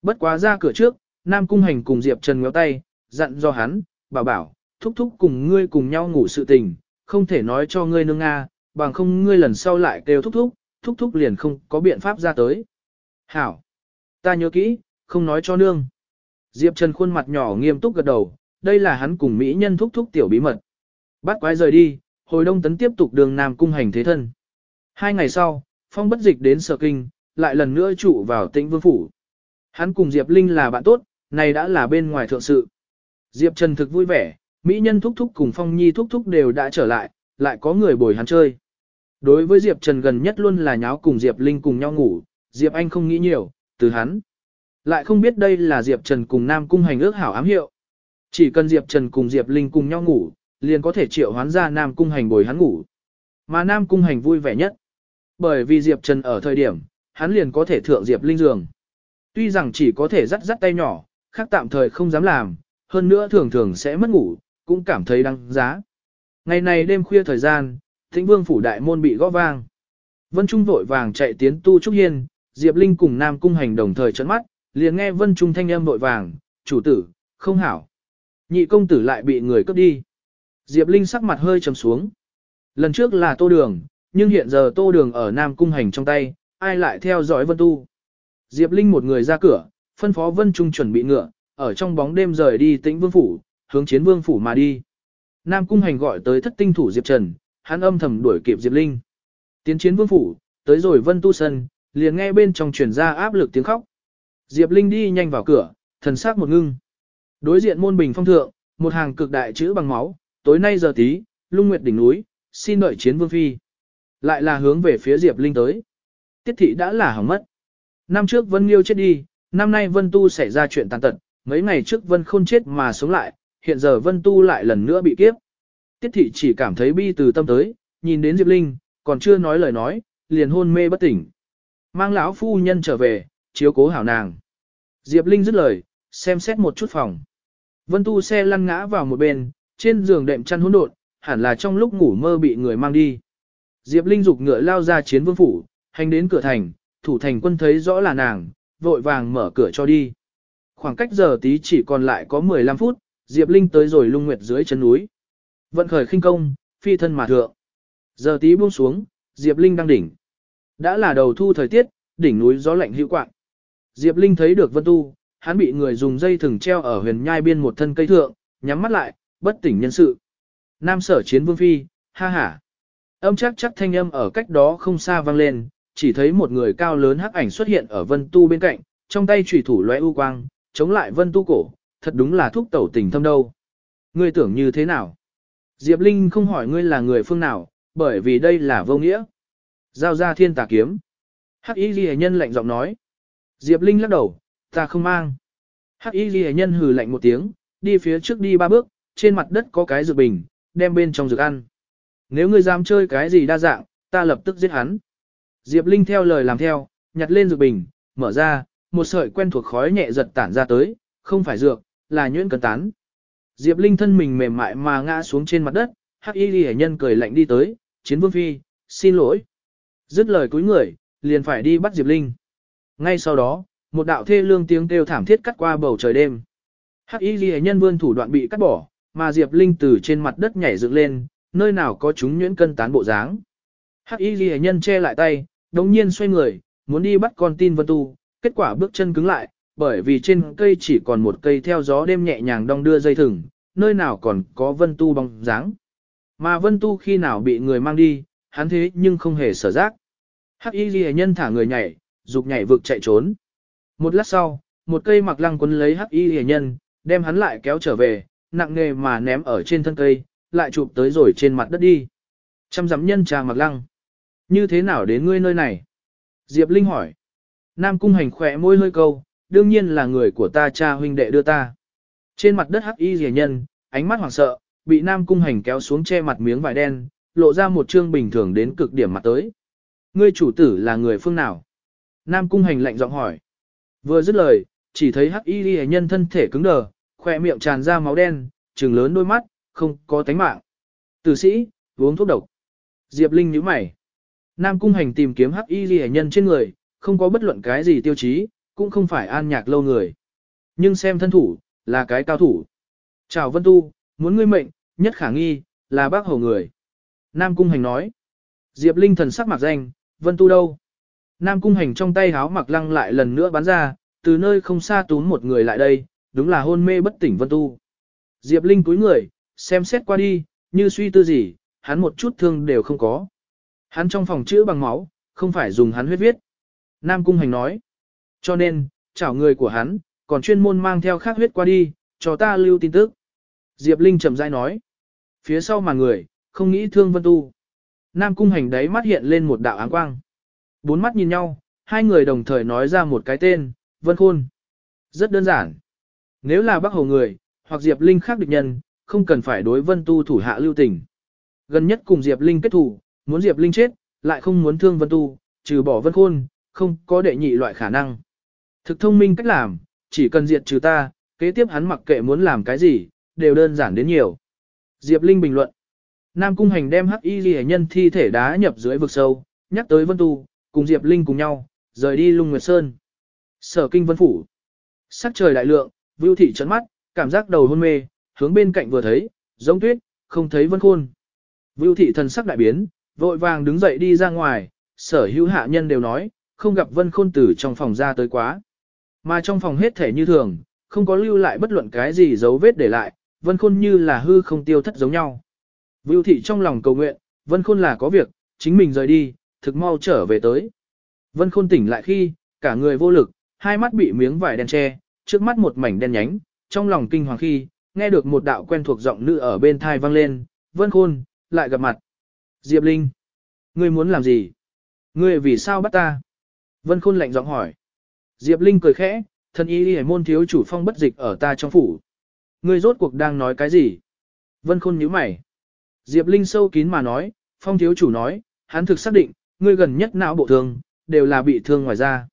Bất quá ra cửa trước, Nam cung hành cùng Diệp Trần ngéo tay, dặn do hắn, bảo bảo, thúc thúc cùng ngươi cùng nhau ngủ sự tình, không thể nói cho ngươi nương Nga, bằng không ngươi lần sau lại kêu thúc thúc, thúc thúc liền không có biện pháp ra tới. Hảo! Ta nhớ kỹ, không nói cho nương. Diệp Trần khuôn mặt nhỏ nghiêm túc gật đầu, đây là hắn cùng Mỹ nhân thúc thúc tiểu bí mật. Bắt quái rời đi, hồi đông tấn tiếp tục đường Nam cung hành thế thân. Hai ngày sau, phong bất dịch đến sở kinh, lại lần nữa trụ vào tĩnh vương phủ. Hắn cùng Diệp Linh là bạn tốt, này đã là bên ngoài thượng sự. Diệp Trần thực vui vẻ, Mỹ nhân thúc thúc cùng Phong Nhi thúc thúc đều đã trở lại, lại có người bồi hắn chơi. Đối với Diệp Trần gần nhất luôn là nháo cùng Diệp Linh cùng nhau ngủ, Diệp Anh không nghĩ nhiều, từ hắn. Lại không biết đây là Diệp Trần cùng Nam Cung hành ước hảo ám hiệu. Chỉ cần Diệp Trần cùng Diệp Linh cùng nhau ngủ, liền có thể triệu hoán ra Nam Cung hành bồi hắn ngủ. Mà Nam Cung hành vui vẻ nhất. Bởi vì Diệp Trần ở thời điểm, hắn liền có thể thượng Diệp Linh giường. Tuy rằng chỉ có thể dắt dắt tay nhỏ, khác tạm thời không dám làm, hơn nữa thường thường sẽ mất ngủ, cũng cảm thấy đăng giá. Ngày này đêm khuya thời gian, Thịnh Vương phủ đại môn bị gõ vang. Vân Trung vội vàng chạy tiến tu trúc hiên, Diệp Linh cùng Nam Cung hành đồng thời chấn mắt, liền nghe Vân Trung thanh âm vội vàng, chủ tử, không hảo. Nhị công tử lại bị người cướp đi. Diệp Linh sắc mặt hơi trầm xuống. Lần trước là tô đường, nhưng hiện giờ tô đường ở Nam Cung hành trong tay, ai lại theo dõi Vân Tu. Diệp Linh một người ra cửa, phân phó Vân Trung chuẩn bị ngựa, ở trong bóng đêm rời đi tĩnh vương phủ, hướng chiến vương phủ mà đi. Nam Cung hành gọi tới thất tinh thủ Diệp Trần, hắn âm thầm đuổi kịp Diệp Linh. Tiến chiến vương phủ, tới rồi Vân Tu Sân, liền nghe bên trong truyền ra áp lực tiếng khóc. Diệp Linh đi nhanh vào cửa, thần sắc một ngưng. Đối diện môn bình phong thượng, một hàng cực đại chữ bằng máu, tối nay giờ tí, lung nguyệt đỉnh núi, xin đợi chiến vương phi. Lại là hướng về phía Diệp Linh tới. Tiết thị đã là hỏng mất. Năm trước Vân Liêu chết đi, năm nay Vân Tu xảy ra chuyện tàn tật, mấy ngày trước Vân Khôn chết mà sống lại, hiện giờ Vân Tu lại lần nữa bị kiếp. Tiết thị chỉ cảm thấy bi từ tâm tới, nhìn đến Diệp Linh, còn chưa nói lời nói, liền hôn mê bất tỉnh. Mang lão phu nhân trở về, chiếu cố hảo nàng. Diệp Linh dứt lời, xem xét một chút phòng. Vân Tu xe lăn ngã vào một bên, trên giường đệm chăn hỗn độn, hẳn là trong lúc ngủ mơ bị người mang đi. Diệp Linh dục ngựa lao ra chiến vương phủ, hành đến cửa thành, thủ thành quân thấy rõ là nàng, vội vàng mở cửa cho đi. Khoảng cách giờ tí chỉ còn lại có 15 phút, Diệp Linh tới rồi lung nguyệt dưới chân núi. Vận khởi khinh công, phi thân mà thượng. Giờ tí buông xuống, Diệp Linh đang đỉnh. Đã là đầu thu thời tiết, đỉnh núi gió lạnh hữu quạng. Diệp Linh thấy được Vân Tu, hắn bị người dùng dây thừng treo ở huyền nhai biên một thân cây thượng, nhắm mắt lại, bất tỉnh nhân sự. Nam sở chiến vương phi, ha ha. Âm chắc chắc thanh âm ở cách đó không xa vang lên, chỉ thấy một người cao lớn hắc ảnh xuất hiện ở Vân Tu bên cạnh, trong tay chủy thủ lóe u quang, chống lại Vân Tu cổ, thật đúng là thúc tẩu tình thâm đâu. Ngươi tưởng như thế nào? Diệp Linh không hỏi ngươi là người phương nào, bởi vì đây là vô nghĩa. Giao ra thiên tà kiếm. Hắc y ghi nhân lạnh giọng nói. Diệp Linh lắc đầu, ta không mang. Hắc y ghi nhân hừ lạnh một tiếng, đi phía trước đi ba bước, trên mặt đất có cái dược bình, đem bên trong dược ăn. Nếu ngươi dám chơi cái gì đa dạng, ta lập tức giết hắn. Diệp Linh theo lời làm theo, nhặt lên dược bình, mở ra, một sợi quen thuộc khói nhẹ giật tản ra tới, không phải dược, là nhuyễn cấn tán. Diệp Linh thân mình mềm mại mà ngã xuống trên mặt đất, Hắc Y Lệ nhân cười lạnh đi tới, "Chiến Vương phi, xin lỗi." Dứt lời cúi người, liền phải đi bắt Diệp Linh. Ngay sau đó, một đạo thê lương tiếng kêu thảm thiết cắt qua bầu trời đêm. Hắc Y Lệ nhân vươn thủ đoạn bị cắt bỏ, mà Diệp Linh từ trên mặt đất nhảy dựng lên, nơi nào có chúng nhuyễn cân tán bộ dáng. Hắc Y Lệ nhân che lại tay, đống nhiên xoay người, muốn đi bắt con tin Vân Tu, kết quả bước chân cứng lại, bởi vì trên cây chỉ còn một cây theo gió đêm nhẹ nhàng đong đưa dây thừng, nơi nào còn có Vân Tu bóng dáng. Mà Vân Tu khi nào bị người mang đi, hắn thế nhưng không hề sở giác. Hắc Y Ghi nhân thả người nhảy, dục nhảy vực chạy trốn. Một lát sau, một cây mặc lăng quấn lấy Hắc Y Ghi nhân, đem hắn lại kéo trở về, nặng nghề mà ném ở trên thân cây, lại chụp tới rồi trên mặt đất đi. Trăm dặm nhân trà mặc lăng. Như thế nào đến ngươi nơi này? Diệp Linh hỏi. Nam cung hành khỏe môi hơi câu, đương nhiên là người của ta cha huynh đệ đưa ta. Trên mặt đất hắc y rìa nhân, ánh mắt hoảng sợ, bị Nam Cung Hành kéo xuống che mặt miếng vải đen, lộ ra một trương bình thường đến cực điểm mặt tới. Ngươi chủ tử là người phương nào? Nam Cung Hành lạnh giọng hỏi. Vừa dứt lời, chỉ thấy hắc y rìa nhân thân thể cứng đờ, khỏe miệng tràn ra máu đen, trừng lớn đôi mắt, không có tánh mạng. Tử sĩ, uống thuốc độc. Diệp Linh nhíu mày. Nam Cung Hành tìm kiếm hắc y rìa nhân trên người, không có bất luận cái gì tiêu chí, cũng không phải an nhạc lâu người. Nhưng xem thân thủ, là cái cao thủ. Chào Vân Tu, muốn ngươi mệnh, nhất khả nghi, là bác hầu người. Nam Cung Hành nói. Diệp Linh thần sắc mặc danh, Vân Tu đâu? Nam Cung Hành trong tay háo mặc lăng lại lần nữa bắn ra, từ nơi không xa tún một người lại đây, đúng là hôn mê bất tỉnh Vân Tu. Diệp Linh cúi người, xem xét qua đi, như suy tư gì, hắn một chút thương đều không có. Hắn trong phòng chữa bằng máu, không phải dùng hắn huyết viết. Nam Cung Hành nói. Cho nên, chảo người của hắn, còn chuyên môn mang theo khác huyết qua đi, cho ta lưu tin tức. Diệp Linh chậm rãi nói. Phía sau mà người, không nghĩ thương Vân Tu. Nam Cung Hành đấy mắt hiện lên một đạo áng quang. Bốn mắt nhìn nhau, hai người đồng thời nói ra một cái tên, Vân Khôn. Rất đơn giản. Nếu là bác hồ người, hoặc Diệp Linh khác địch nhân, không cần phải đối Vân Tu thủ hạ lưu tình. Gần nhất cùng Diệp Linh kết thủ, muốn Diệp Linh chết, lại không muốn thương Vân Tu, trừ bỏ Vân Khôn, không có đệ nhị loại khả năng. Thực thông minh cách làm, chỉ cần diệt trừ ta, kế tiếp hắn mặc kệ muốn làm cái gì, đều đơn giản đến nhiều. Diệp Linh bình luận. Nam Cung Hành đem hắc y ghi nhân thi thể đá nhập dưới vực sâu, nhắc tới Vân Tu, cùng Diệp Linh cùng nhau, rời đi Lung Nguyệt Sơn. Sở Kinh Vân Phủ. Sắc trời đại lượng, Vưu Thị chấn mắt, cảm giác đầu hôn mê, hướng bên cạnh vừa thấy, giống tuyết, không thấy Vân Khôn. Vưu Thị thần sắc đại biến, vội vàng đứng dậy đi ra ngoài, sở hữu hạ nhân đều nói, không gặp Vân Khôn từ trong phòng ra tới quá. Mà trong phòng hết thể như thường, không có lưu lại bất luận cái gì dấu vết để lại, Vân Khôn như là hư không tiêu thất giống nhau. Vưu thị trong lòng cầu nguyện, Vân Khôn là có việc, chính mình rời đi, thực mau trở về tới. Vân Khôn tỉnh lại khi, cả người vô lực, hai mắt bị miếng vải đen che, trước mắt một mảnh đen nhánh, trong lòng kinh hoàng khi, nghe được một đạo quen thuộc giọng nữ ở bên thai vang lên, Vân Khôn, lại gặp mặt. Diệp Linh, ngươi muốn làm gì? Ngươi vì sao bắt ta? Vân Khôn lạnh giọng hỏi. Diệp Linh cười khẽ, thân y đi môn thiếu chủ phong bất dịch ở ta trong phủ. Ngươi rốt cuộc đang nói cái gì? Vân Khôn nhíu mày. Diệp Linh sâu kín mà nói, phong thiếu chủ nói, hắn thực xác định, ngươi gần nhất não bộ thương, đều là bị thương ngoài da.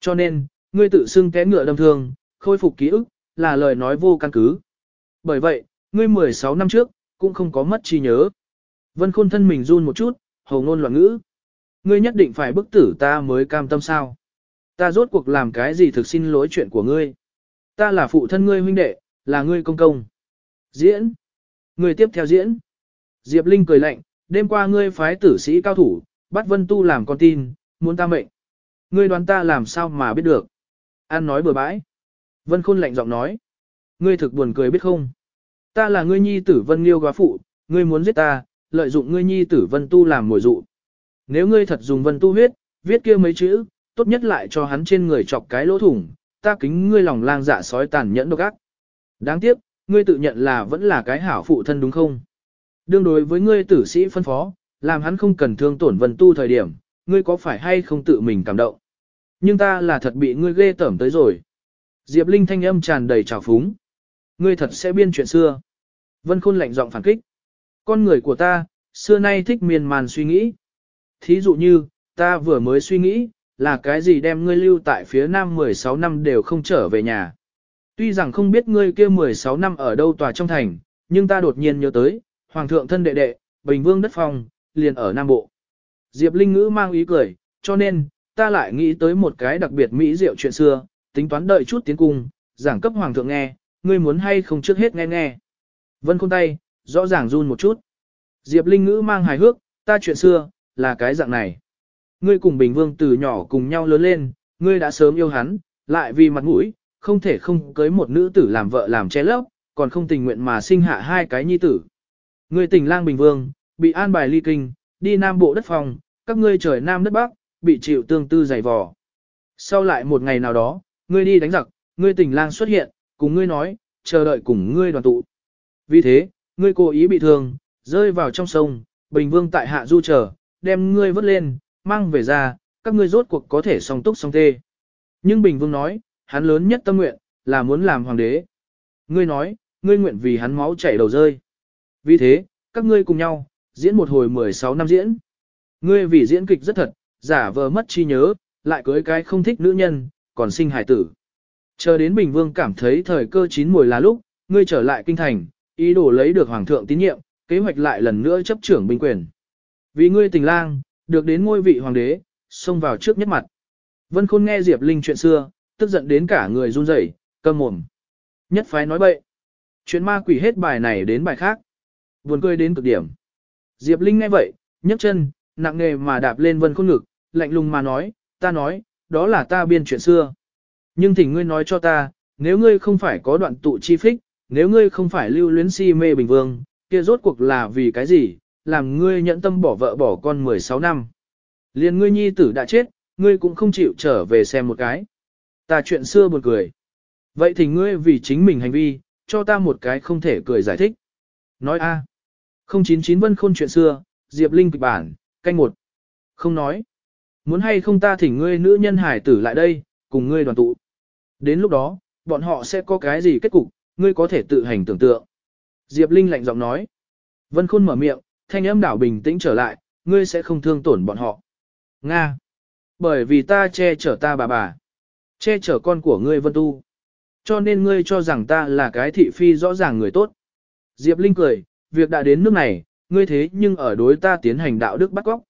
Cho nên, ngươi tự xưng té ngựa đâm thương, khôi phục ký ức, là lời nói vô căn cứ. Bởi vậy, ngươi 16 năm trước, cũng không có mất trí nhớ. Vân Khôn thân mình run một chút, hầu ngôn loạn ngữ. Ngươi nhất định phải bức tử ta mới cam tâm sao. Ta rốt cuộc làm cái gì thực xin lỗi chuyện của ngươi. Ta là phụ thân ngươi huynh đệ, là ngươi công công. Diễn. Ngươi tiếp theo diễn. Diệp Linh cười lạnh, đêm qua ngươi phái tử sĩ cao thủ, bắt Vân Tu làm con tin, muốn ta mệnh. Ngươi đoán ta làm sao mà biết được. An nói bừa bãi. Vân Khôn lạnh giọng nói. Ngươi thực buồn cười biết không? Ta là ngươi nhi tử Vân Liêu góa phụ, ngươi muốn giết ta, lợi dụng ngươi nhi tử Vân Tu làm mồi dụ. Nếu ngươi thật dùng Vân Tu huyết, viết kia mấy chữ, tốt nhất lại cho hắn trên người chọc cái lỗ thủng, ta kính ngươi lòng lang dạ sói tàn nhẫn độc ác. Đáng tiếc, ngươi tự nhận là vẫn là cái hảo phụ thân đúng không? Đương đối với ngươi tử sĩ phân phó, làm hắn không cần thương tổn vân tu thời điểm, ngươi có phải hay không tự mình cảm động? Nhưng ta là thật bị ngươi ghê tởm tới rồi. Diệp Linh thanh âm tràn đầy trào phúng. Ngươi thật sẽ biên chuyện xưa. Vân Khôn lạnh giọng phản kích. Con người của ta, xưa nay thích miên man suy nghĩ. Thí dụ như, ta vừa mới suy nghĩ, là cái gì đem ngươi lưu tại phía nam 16 năm đều không trở về nhà. Tuy rằng không biết ngươi kia 16 năm ở đâu tòa trong thành, nhưng ta đột nhiên nhớ tới, Hoàng thượng thân đệ đệ, Bình Vương đất phong, liền ở Nam Bộ. Diệp Linh Ngữ mang ý cười, cho nên, ta lại nghĩ tới một cái đặc biệt mỹ diệu chuyện xưa, tính toán đợi chút tiến cung, giảng cấp Hoàng thượng nghe, ngươi muốn hay không trước hết nghe nghe. Vân khôn tay, rõ ràng run một chút. Diệp Linh Ngữ mang hài hước, ta chuyện xưa, là cái dạng này. Ngươi cùng Bình Vương từ nhỏ cùng nhau lớn lên, ngươi đã sớm yêu hắn, lại vì mặt mũi, không thể không cưới một nữ tử làm vợ làm che lấp, còn không tình nguyện mà sinh hạ hai cái nhi tử. Ngươi tình lang Bình Vương, bị an bài ly kinh, đi Nam Bộ đất phòng, các ngươi trời Nam đất Bắc, bị chịu tương tư dày vò. Sau lại một ngày nào đó, ngươi đi đánh giặc, ngươi tình lang xuất hiện, cùng ngươi nói, chờ đợi cùng ngươi đoàn tụ. Vì thế, ngươi cố ý bị thương, rơi vào trong sông, Bình Vương tại hạ du chờ, đem ngươi vớt lên, mang về ra, các ngươi rốt cuộc có thể song túc song tê. Nhưng Bình Vương nói, hắn lớn nhất tâm nguyện, là muốn làm hoàng đế. ngươi nói, ngươi nguyện vì hắn máu chảy đầu rơi. Vì thế, các ngươi cùng nhau, diễn một hồi 16 năm diễn. Ngươi vì diễn kịch rất thật, giả vờ mất trí nhớ, lại cưới cái không thích nữ nhân, còn sinh hải tử. Chờ đến Bình Vương cảm thấy thời cơ chín mùi là lúc, ngươi trở lại kinh thành, ý đồ lấy được hoàng thượng tín nhiệm, kế hoạch lại lần nữa chấp trưởng binh quyền. Vì ngươi tình lang, được đến ngôi vị hoàng đế, xông vào trước nhất mặt. Vân Khôn nghe Diệp Linh chuyện xưa, tức giận đến cả người run rẩy, câm mồm. Nhất phái nói bậy. Chuyện ma quỷ hết bài này đến bài khác. Buồn cười đến cực điểm. Diệp Linh nghe vậy, nhấc chân, nặng nề mà đạp lên Vân Khôn ngực, lạnh lùng mà nói, ta nói, đó là ta biên chuyện xưa. Nhưng thỉnh ngươi nói cho ta, nếu ngươi không phải có đoạn tụ chi phích, nếu ngươi không phải lưu luyến si mê bình vương, kia rốt cuộc là vì cái gì, làm ngươi nhận tâm bỏ vợ bỏ con 16 năm. liền ngươi nhi tử đã chết, ngươi cũng không chịu trở về xem một cái. Ta chuyện xưa buồn cười. Vậy thì ngươi vì chính mình hành vi, cho ta một cái không thể cười giải thích. Nói a. 099 Vân Khôn chuyện xưa, Diệp Linh kịch bản, canh một. Không nói. Muốn hay không ta thỉnh ngươi nữ nhân hải tử lại đây, cùng ngươi đoàn tụ. Đến lúc đó, bọn họ sẽ có cái gì kết cục, ngươi có thể tự hành tưởng tượng. Diệp Linh lạnh giọng nói. Vân Khôn mở miệng, thanh âm đảo bình tĩnh trở lại, ngươi sẽ không thương tổn bọn họ. Nga. Bởi vì ta che chở ta bà bà. Che chở con của ngươi Vân Tu. Cho nên ngươi cho rằng ta là cái thị phi rõ ràng người tốt. Diệp Linh cười, việc đã đến nước này, ngươi thế nhưng ở đối ta tiến hành đạo đức bắt góc.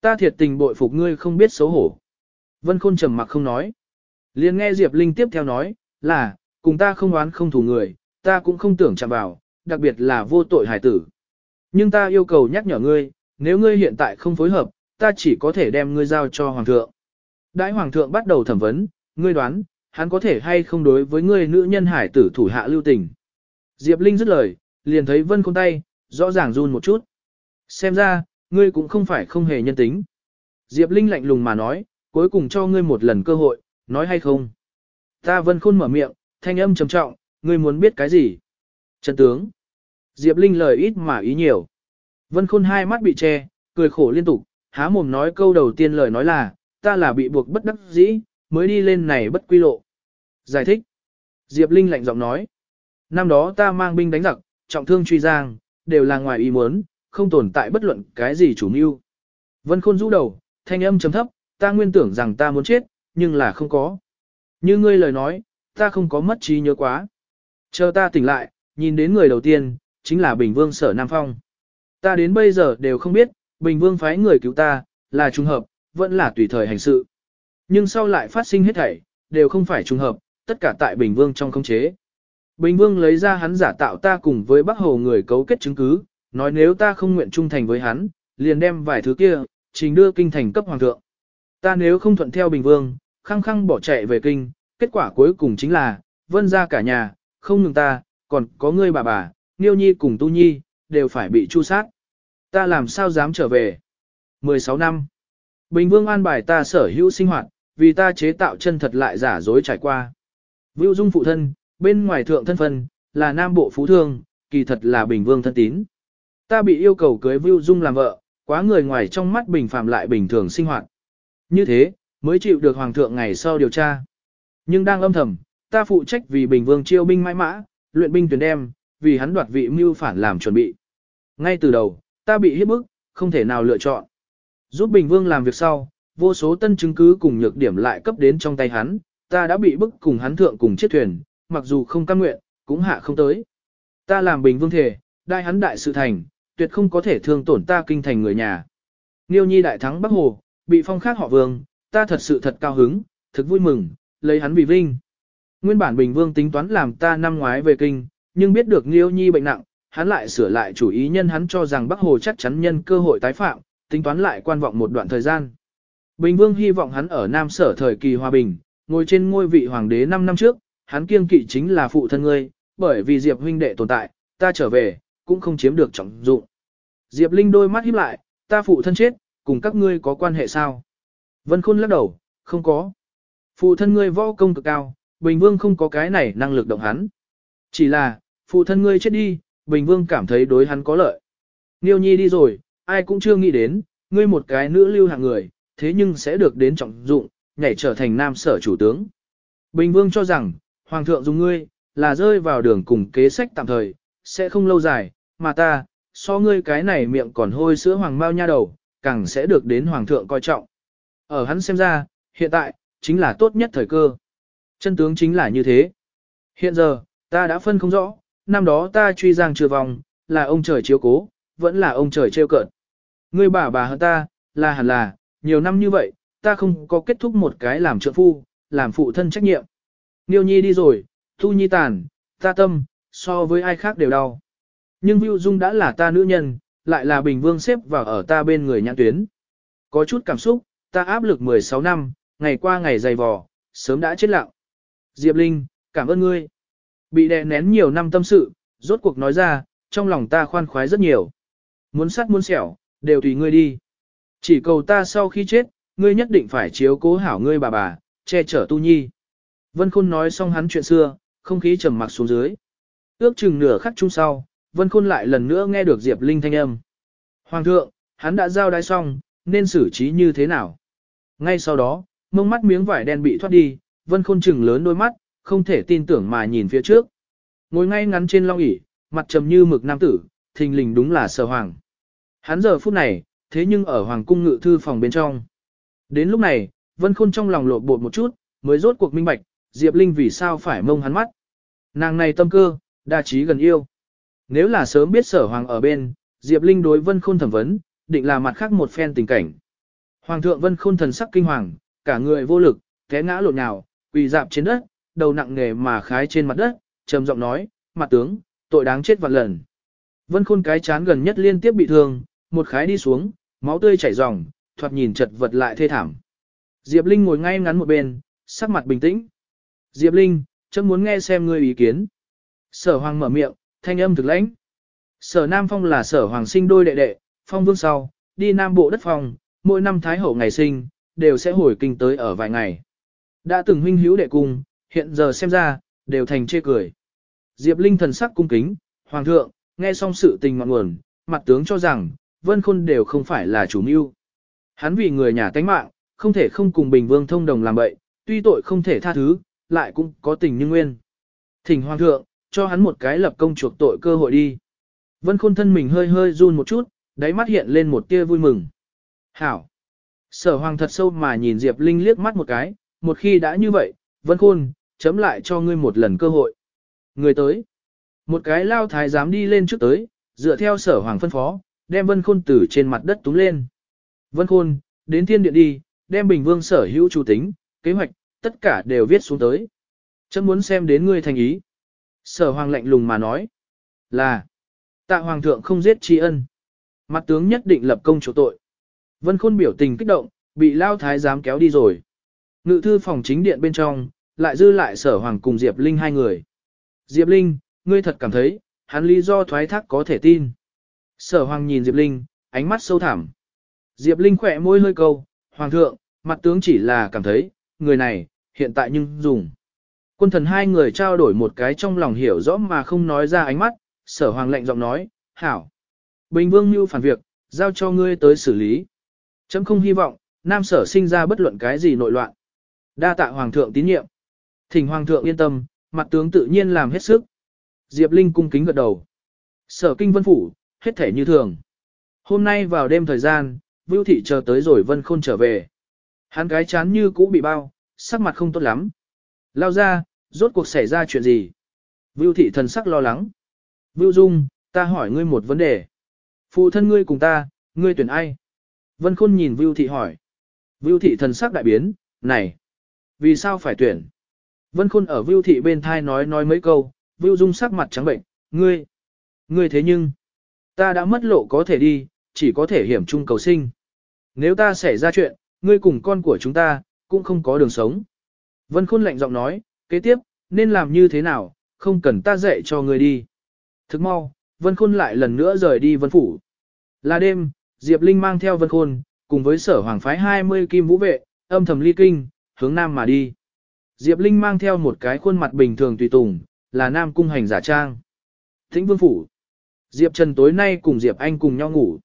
Ta thiệt tình bội phục ngươi không biết xấu hổ. Vân Khôn trầm mặc không nói. Liền nghe Diệp Linh tiếp theo nói, là, cùng ta không oán không thù người, ta cũng không tưởng chạm vào, đặc biệt là vô tội hải tử. Nhưng ta yêu cầu nhắc nhở ngươi, nếu ngươi hiện tại không phối hợp, ta chỉ có thể đem ngươi giao cho Hoàng thượng. đại Hoàng thượng bắt đầu thẩm vấn, ngươi đoán, hắn có thể hay không đối với ngươi nữ nhân hải tử thủ hạ lưu tình. Diệp Linh dứt lời, liền thấy Vân Khôn tay, rõ ràng run một chút. Xem ra, ngươi cũng không phải không hề nhân tính. Diệp Linh lạnh lùng mà nói, cuối cùng cho ngươi một lần cơ hội, nói hay không. Ta Vân Khôn mở miệng, thanh âm trầm trọng, ngươi muốn biết cái gì? Trần tướng. Diệp Linh lời ít mà ý nhiều. Vân Khôn hai mắt bị che, cười khổ liên tục, há mồm nói câu đầu tiên lời nói là, ta là bị buộc bất đắc dĩ, mới đi lên này bất quy lộ. Giải thích. Diệp Linh lạnh giọng nói. Năm đó ta mang binh đánh giặc, trọng thương truy giang, đều là ngoài ý muốn, không tồn tại bất luận cái gì chủ mưu. Vân Khôn rũ đầu, thanh âm trầm thấp, ta nguyên tưởng rằng ta muốn chết, nhưng là không có. Như ngươi lời nói, ta không có mất trí nhớ quá. Chờ ta tỉnh lại, nhìn đến người đầu tiên, chính là Bình Vương Sở Nam Phong. Ta đến bây giờ đều không biết, Bình Vương phái người cứu ta, là trùng hợp, vẫn là tùy thời hành sự. Nhưng sau lại phát sinh hết thảy, đều không phải trùng hợp, tất cả tại Bình Vương trong khống chế. Bình Vương lấy ra hắn giả tạo ta cùng với Bắc Hồ người cấu kết chứng cứ, nói nếu ta không nguyện trung thành với hắn, liền đem vài thứ kia, trình đưa kinh thành cấp hoàng thượng. Ta nếu không thuận theo Bình Vương, khăng khăng bỏ chạy về kinh, kết quả cuối cùng chính là, vân ra cả nhà, không ngừng ta, còn có ngươi bà bà, Niêu Nhi cùng Tu Nhi, đều phải bị chu sát. Ta làm sao dám trở về? 16 năm. Bình Vương an bài ta sở hữu sinh hoạt, vì ta chế tạo chân thật lại giả dối trải qua. Vưu Dung phụ thân, bên ngoài thượng thân phân, là nam bộ phú thương, kỳ thật là Bình Vương thân tín. Ta bị yêu cầu cưới Vưu Dung làm vợ, quá người ngoài trong mắt bình phàm lại bình thường sinh hoạt. Như thế, mới chịu được Hoàng thượng ngày sau điều tra. Nhưng đang âm thầm, ta phụ trách vì Bình Vương chiêu binh mãi mã, luyện binh tuyển đem, vì hắn đoạt vị mưu phản làm chuẩn bị. Ngay từ đầu, ta bị hiếp bức, không thể nào lựa chọn. Giúp Bình Vương làm việc sau, vô số tân chứng cứ cùng nhược điểm lại cấp đến trong tay hắn, ta đã bị bức cùng hắn thượng cùng chiếc thuyền, mặc dù không cam nguyện, cũng hạ không tới. Ta làm Bình Vương thể, đại hắn đại sự thành, tuyệt không có thể thương tổn ta kinh thành người nhà. Niêu Nhi đại thắng Bắc Hồ, bị phong khác họ Vương, ta thật sự thật cao hứng, thực vui mừng, lấy hắn vì vinh. Nguyên bản Bình Vương tính toán làm ta năm ngoái về kinh, nhưng biết được Nghiêu Nhi bệnh nặng, hắn lại sửa lại chủ ý nhân hắn cho rằng Bắc Hồ chắc chắn nhân cơ hội tái phạm, tính toán lại quan vọng một đoạn thời gian. Bình Vương hy vọng hắn ở Nam Sở thời kỳ hòa bình, ngồi trên ngôi vị hoàng đế 5 năm trước, hắn kiêng kỵ chính là phụ thân ngươi, bởi vì Diệp huynh đệ tồn tại, ta trở về, cũng không chiếm được trọng dụng. Diệp Linh đôi mắt híp lại, ta phụ thân chết, cùng các ngươi có quan hệ sao? Vân Khôn lắc đầu, không có. Phụ thân ngươi võ công cực cao, Bình Vương không có cái này năng lực động hắn. Chỉ là, phụ thân ngươi chết đi, Bình Vương cảm thấy đối hắn có lợi. Niêu Nhi đi rồi, ai cũng chưa nghĩ đến, ngươi một cái nữ lưu hạng người, thế nhưng sẽ được đến trọng dụng, nhảy trở thành nam sở chủ tướng. Bình Vương cho rằng, Hoàng thượng dùng ngươi, là rơi vào đường cùng kế sách tạm thời, sẽ không lâu dài, mà ta, so ngươi cái này miệng còn hôi sữa hoàng mao nha đầu, càng sẽ được đến hoàng thượng coi trọng. Ở hắn xem ra, hiện tại, chính là tốt nhất thời cơ. Chân tướng chính là như thế. Hiện giờ, ta đã phân không rõ, năm đó ta truy giang chưa vòng, là ông trời chiếu cố, vẫn là ông trời trêu cợt. Ngươi bà bà hơn ta, là hẳn là, nhiều năm như vậy, ta không có kết thúc một cái làm trợ phu, làm phụ thân trách nhiệm. Niêu nhi đi rồi, thu nhi tàn, ta tâm, so với ai khác đều đau. Nhưng Vưu Dung đã là ta nữ nhân, lại là Bình Vương xếp vào ở ta bên người nhãn tuyến. Có chút cảm xúc, ta áp lực 16 năm, ngày qua ngày dày vò, sớm đã chết lặng. Diệp Linh, cảm ơn ngươi. Bị đè nén nhiều năm tâm sự, rốt cuộc nói ra, trong lòng ta khoan khoái rất nhiều. Muốn sắt muốn sẹo, đều tùy ngươi đi. Chỉ cầu ta sau khi chết, ngươi nhất định phải chiếu cố hảo ngươi bà bà, che chở tu nhi. Vân Khôn nói xong hắn chuyện xưa, không khí trầm mặc xuống dưới. Ước chừng nửa khắc chung sau, Vân Khôn lại lần nữa nghe được Diệp Linh thanh âm. Hoàng thượng, hắn đã giao đái xong, nên xử trí như thế nào? Ngay sau đó, mông mắt miếng vải đen bị thoát đi, Vân Khôn chừng lớn đôi mắt, không thể tin tưởng mà nhìn phía trước. Ngồi ngay ngắn trên long ỷ, mặt trầm như mực nam tử, thình lình đúng là sở hoàng. Hắn giờ phút này, thế nhưng ở hoàng cung ngự thư phòng bên trong. Đến lúc này, Vân Khôn trong lòng lột bột một chút, mới rốt cuộc minh bạch, Diệp Linh vì sao phải mông hắn mắt. Nàng này tâm cơ, đa trí gần yêu. Nếu là sớm biết sở hoàng ở bên, Diệp Linh đối Vân Khôn thẩm vấn, định là mặt khác một phen tình cảnh. Hoàng thượng Vân Khôn thần sắc kinh hoàng, cả người vô lực, té ngã lộn nhào, quỳ dạp trên đất, đầu nặng nề mà khái trên mặt đất, trầm giọng nói, mặt tướng, tội đáng chết vạn lần. Vân Khôn cái chán gần nhất liên tiếp bị thương, một khái đi xuống, máu tươi chảy ròng, thoạt nhìn chật vật lại thê thảm. Diệp Linh ngồi ngay ngắn một bên, sắc mặt bình tĩnh. Diệp Linh, chấm muốn nghe xem ngươi ý kiến. Sở Hoàng mở miệng, thanh âm thực lãnh. Sở Nam Phong là sở Hoàng sinh đôi đệ đệ, Phong Vương sau, đi Nam Bộ đất phòng, mỗi năm Thái Hậu ngày sinh, đều sẽ hồi kinh tới ở vài ngày. Đã từng huynh hữu đệ cung, hiện giờ xem ra, đều thành chê cười. Diệp Linh thần sắc cung kính, Hoàng thượng, nghe xong sự tình ngọn nguồn, mặt tướng cho rằng, Vân Khôn đều không phải là chủ mưu. Hắn vì người nhà tánh mạng, không thể không cùng Bình Vương thông đồng làm bậy, tuy tội không thể tha thứ, lại cũng có tình như nguyên. Thỉnh Hoàng thượng, cho hắn một cái lập công chuộc tội cơ hội đi. Vân Khôn thân mình hơi hơi run một chút, đáy mắt hiện lên một tia vui mừng. Hảo! Sở Hoàng thật sâu mà nhìn Diệp Linh liếc mắt một cái, một khi đã như vậy, Vân Khôn, chấm lại cho ngươi một lần cơ hội. Người tới. Một cái lao thái dám đi lên trước tới, dựa theo sở hoàng phân phó, đem Vân Khôn tử trên mặt đất túng lên. Vân Khôn, đến thiên điện đi, đem Bình Vương sở hữu chủ tính, kế hoạch, tất cả đều viết xuống tới. Chấm muốn xem đến ngươi thành ý. Sở hoàng lạnh lùng mà nói. Là. Tạ hoàng thượng không giết tri ân. Mặt tướng nhất định lập công chỗ tội. Vân Khôn biểu tình kích động, bị lao thái giám kéo đi rồi. Ngự thư phòng chính điện bên trong, lại dư lại sở hoàng cùng Diệp Linh hai người. Diệp Linh, ngươi thật cảm thấy, hắn lý do thoái thác có thể tin. Sở hoàng nhìn Diệp Linh, ánh mắt sâu thẳm. Diệp Linh khỏe môi hơi câu, Hoàng thượng, mặt tướng chỉ là cảm thấy, người này, hiện tại nhưng dùng. Quân thần hai người trao đổi một cái trong lòng hiểu rõ mà không nói ra ánh mắt, sở hoàng lệnh giọng nói, hảo. Bình vương mưu phản việc, giao cho ngươi tới xử lý. Chấm không hy vọng, nam sở sinh ra bất luận cái gì nội loạn. Đa tạ hoàng thượng tín nhiệm. Thỉnh hoàng thượng yên tâm, mặt tướng tự nhiên làm hết sức. Diệp Linh cung kính gật đầu. Sở kinh vân phủ, hết thể như thường. Hôm nay vào đêm thời gian, Vưu Thị chờ tới rồi Vân Khôn trở về. Hắn cái chán như cũ bị bao, sắc mặt không tốt lắm. Lao ra, rốt cuộc xảy ra chuyện gì? Vưu Thị thần sắc lo lắng. Vưu Dung, ta hỏi ngươi một vấn đề. Phụ thân ngươi cùng ta, ngươi tuyển ai? Vân Khôn nhìn Vưu Thị hỏi. Vưu Thị thần sắc đại biến, này, vì sao phải tuyển? Vân Khôn ở Vưu Thị bên thai nói nói mấy câu, Vưu Dung sắc mặt trắng bệnh, ngươi, ngươi thế nhưng, ta đã mất lộ có thể đi, chỉ có thể hiểm chung cầu sinh. Nếu ta xảy ra chuyện, ngươi cùng con của chúng ta, cũng không có đường sống. Vân Khôn lạnh giọng nói, kế tiếp, nên làm như thế nào, không cần ta dạy cho ngươi đi. Thức mau, Vân Khôn lại lần nữa rời đi Vân Phủ. Là đêm, Diệp Linh mang theo Vân Khôn, cùng với sở hoàng phái 20 kim vũ vệ, âm thầm ly kinh, hướng nam mà đi. Diệp Linh mang theo một cái khuôn mặt bình thường tùy tùng, là nam cung hành giả trang. Thính Vương Phủ. Diệp Trần tối nay cùng Diệp Anh cùng nhau ngủ.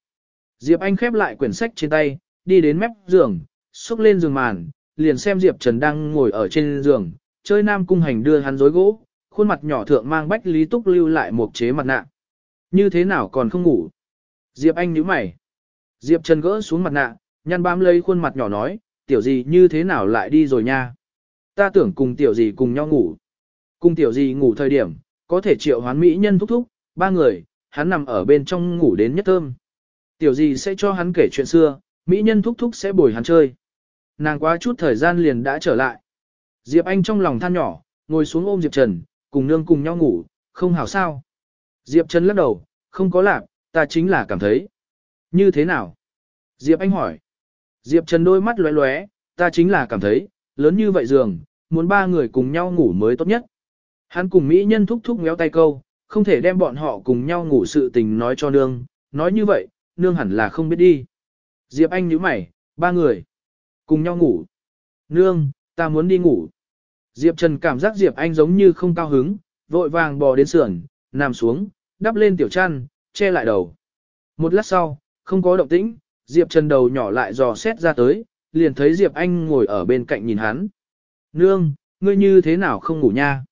Diệp Anh khép lại quyển sách trên tay, đi đến mép giường, xúc lên giường màn, liền xem Diệp Trần đang ngồi ở trên giường, chơi nam cung hành đưa hắn rối gỗ, khuôn mặt nhỏ thượng mang bách lý túc lưu lại một chế mặt nạ. Như thế nào còn không ngủ? Diệp Anh nhíu mày. Diệp Trần gỡ xuống mặt nạ, nhăn bám lấy khuôn mặt nhỏ nói, tiểu gì như thế nào lại đi rồi nha? Ta tưởng cùng tiểu gì cùng nhau ngủ. Cùng tiểu gì ngủ thời điểm, có thể triệu hoán mỹ nhân thúc thúc, ba người, hắn nằm ở bên trong ngủ đến nhất thơm. Tiểu gì sẽ cho hắn kể chuyện xưa, mỹ nhân thúc thúc sẽ bồi hắn chơi. Nàng quá chút thời gian liền đã trở lại. Diệp Anh trong lòng than nhỏ, ngồi xuống ôm Diệp Trần, cùng nương cùng nhau ngủ, không hảo sao. Diệp Trần lắc đầu, không có lạc, ta chính là cảm thấy. Như thế nào? Diệp Anh hỏi. Diệp Trần đôi mắt lóe lóe, ta chính là cảm thấy, lớn như vậy giường, muốn ba người cùng nhau ngủ mới tốt nhất. Hắn cùng Mỹ nhân thúc thúc méo tay câu, không thể đem bọn họ cùng nhau ngủ sự tình nói cho nương, nói như vậy, nương hẳn là không biết đi. Diệp Anh nhíu mày, ba người, cùng nhau ngủ. Nương, ta muốn đi ngủ. Diệp Trần cảm giác Diệp Anh giống như không cao hứng, vội vàng bò đến sườn, nằm xuống, đắp lên tiểu chăn, che lại đầu. Một lát sau, không có động tĩnh, Diệp Trần đầu nhỏ lại dò xét ra tới, liền thấy Diệp Anh ngồi ở bên cạnh nhìn hắn. Nương, ngươi như thế nào không ngủ nha?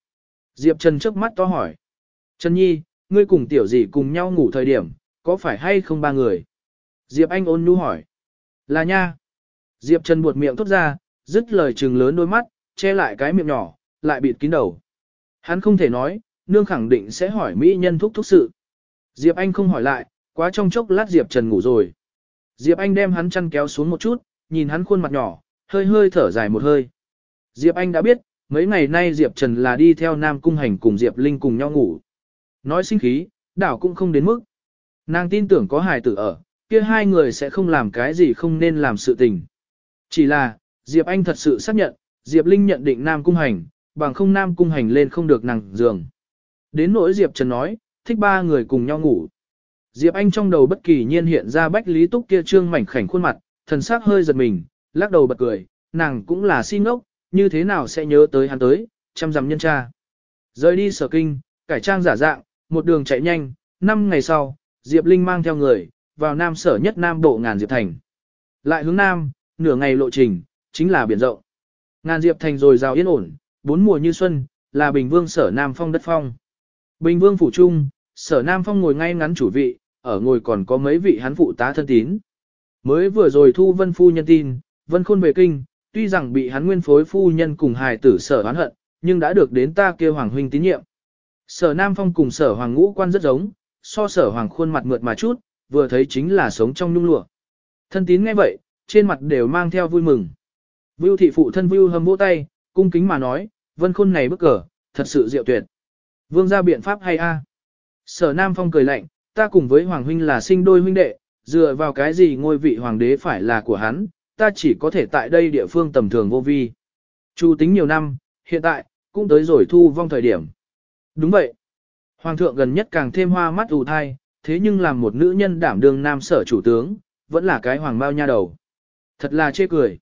Diệp Trần trước mắt to hỏi. Trần Nhi, ngươi cùng tiểu gì cùng nhau ngủ thời điểm, có phải hay không ba người? Diệp Anh ôn nhu hỏi. Là nha. Diệp Trần buột miệng thốt ra, dứt lời trừng lớn đôi mắt, che lại cái miệng nhỏ, lại bịt kín đầu. Hắn không thể nói, nương khẳng định sẽ hỏi mỹ nhân thúc thúc sự. Diệp Anh không hỏi lại, quá trong chốc lát Diệp Trần ngủ rồi. Diệp Anh đem hắn chăn kéo xuống một chút, nhìn hắn khuôn mặt nhỏ, hơi hơi thở dài một hơi. Diệp Anh đã biết, mấy ngày nay Diệp Trần là đi theo Nam Cung Hành cùng Diệp Linh cùng nhau ngủ. Nói sinh khí, đảo cũng không đến mức. Nàng tin tưởng có hài tử ở, kia hai người sẽ không làm cái gì không nên làm sự tình. Chỉ là, Diệp Anh thật sự xác nhận, Diệp Linh nhận định Nam Cung Hành, bằng không Nam Cung Hành lên không được nàng giường. Đến nỗi Diệp Trần nói, thích ba người cùng nhau ngủ. Diệp Anh trong đầu bất kỳ nhiên hiện ra bách lý túc kia trương mảnh khảnh khuôn mặt, thần sắc hơi giật mình, lắc đầu bật cười, nàng cũng là si ngốc, như thế nào sẽ nhớ tới hắn tới, chăm dằm nhân cha. Rời đi sở kinh, cải trang giả dạng, một đường chạy nhanh, năm ngày sau, Diệp Linh mang theo người, vào nam sở nhất nam bộ ngàn Diệp Thành. Lại hướng nam, nửa ngày lộ trình, chính là biển rộng. Ngàn Diệp Thành rồi rào yên ổn, bốn mùa như xuân, là Bình Vương sở Nam Phong đất phong. Bình Vương phủ trung, sở Nam Phong ngồi ngay ngắn chủ vị, ở ngồi còn có mấy vị hắn phụ tá thân tín. Mới vừa rồi thu vân phu nhân tin, vân khôn về kinh, tuy rằng bị hắn nguyên phối phu nhân cùng hài tử sở oán hận, nhưng đã được đến ta kêu hoàng huynh tín nhiệm. Sở Nam Phong cùng sở hoàng ngũ quan rất giống, so sở hoàng khuôn mặt mượt mà chút, vừa thấy chính là sống trong nhung lụa. Thân tín nghe vậy, trên mặt đều mang theo vui mừng. Vưu thị phụ thân Vưu hâm vỗ tay, cung kính mà nói, vân khôn này bức cờ, thật sự diệu tuyệt. Vương ra biện pháp hay a? Sở Nam Phong cười lạnh, ta cùng với Hoàng huynh là sinh đôi huynh đệ, dựa vào cái gì ngôi vị hoàng đế phải là của hắn, ta chỉ có thể tại đây địa phương tầm thường vô vi. Chu tính nhiều năm, hiện tại, cũng tới rồi thu vong thời điểm. Đúng vậy. Hoàng thượng gần nhất càng thêm hoa mắt ù thai, thế nhưng làm một nữ nhân đảm đương nam sở chủ tướng, vẫn là cái hoàng bao nha đầu. Thật là chê cười.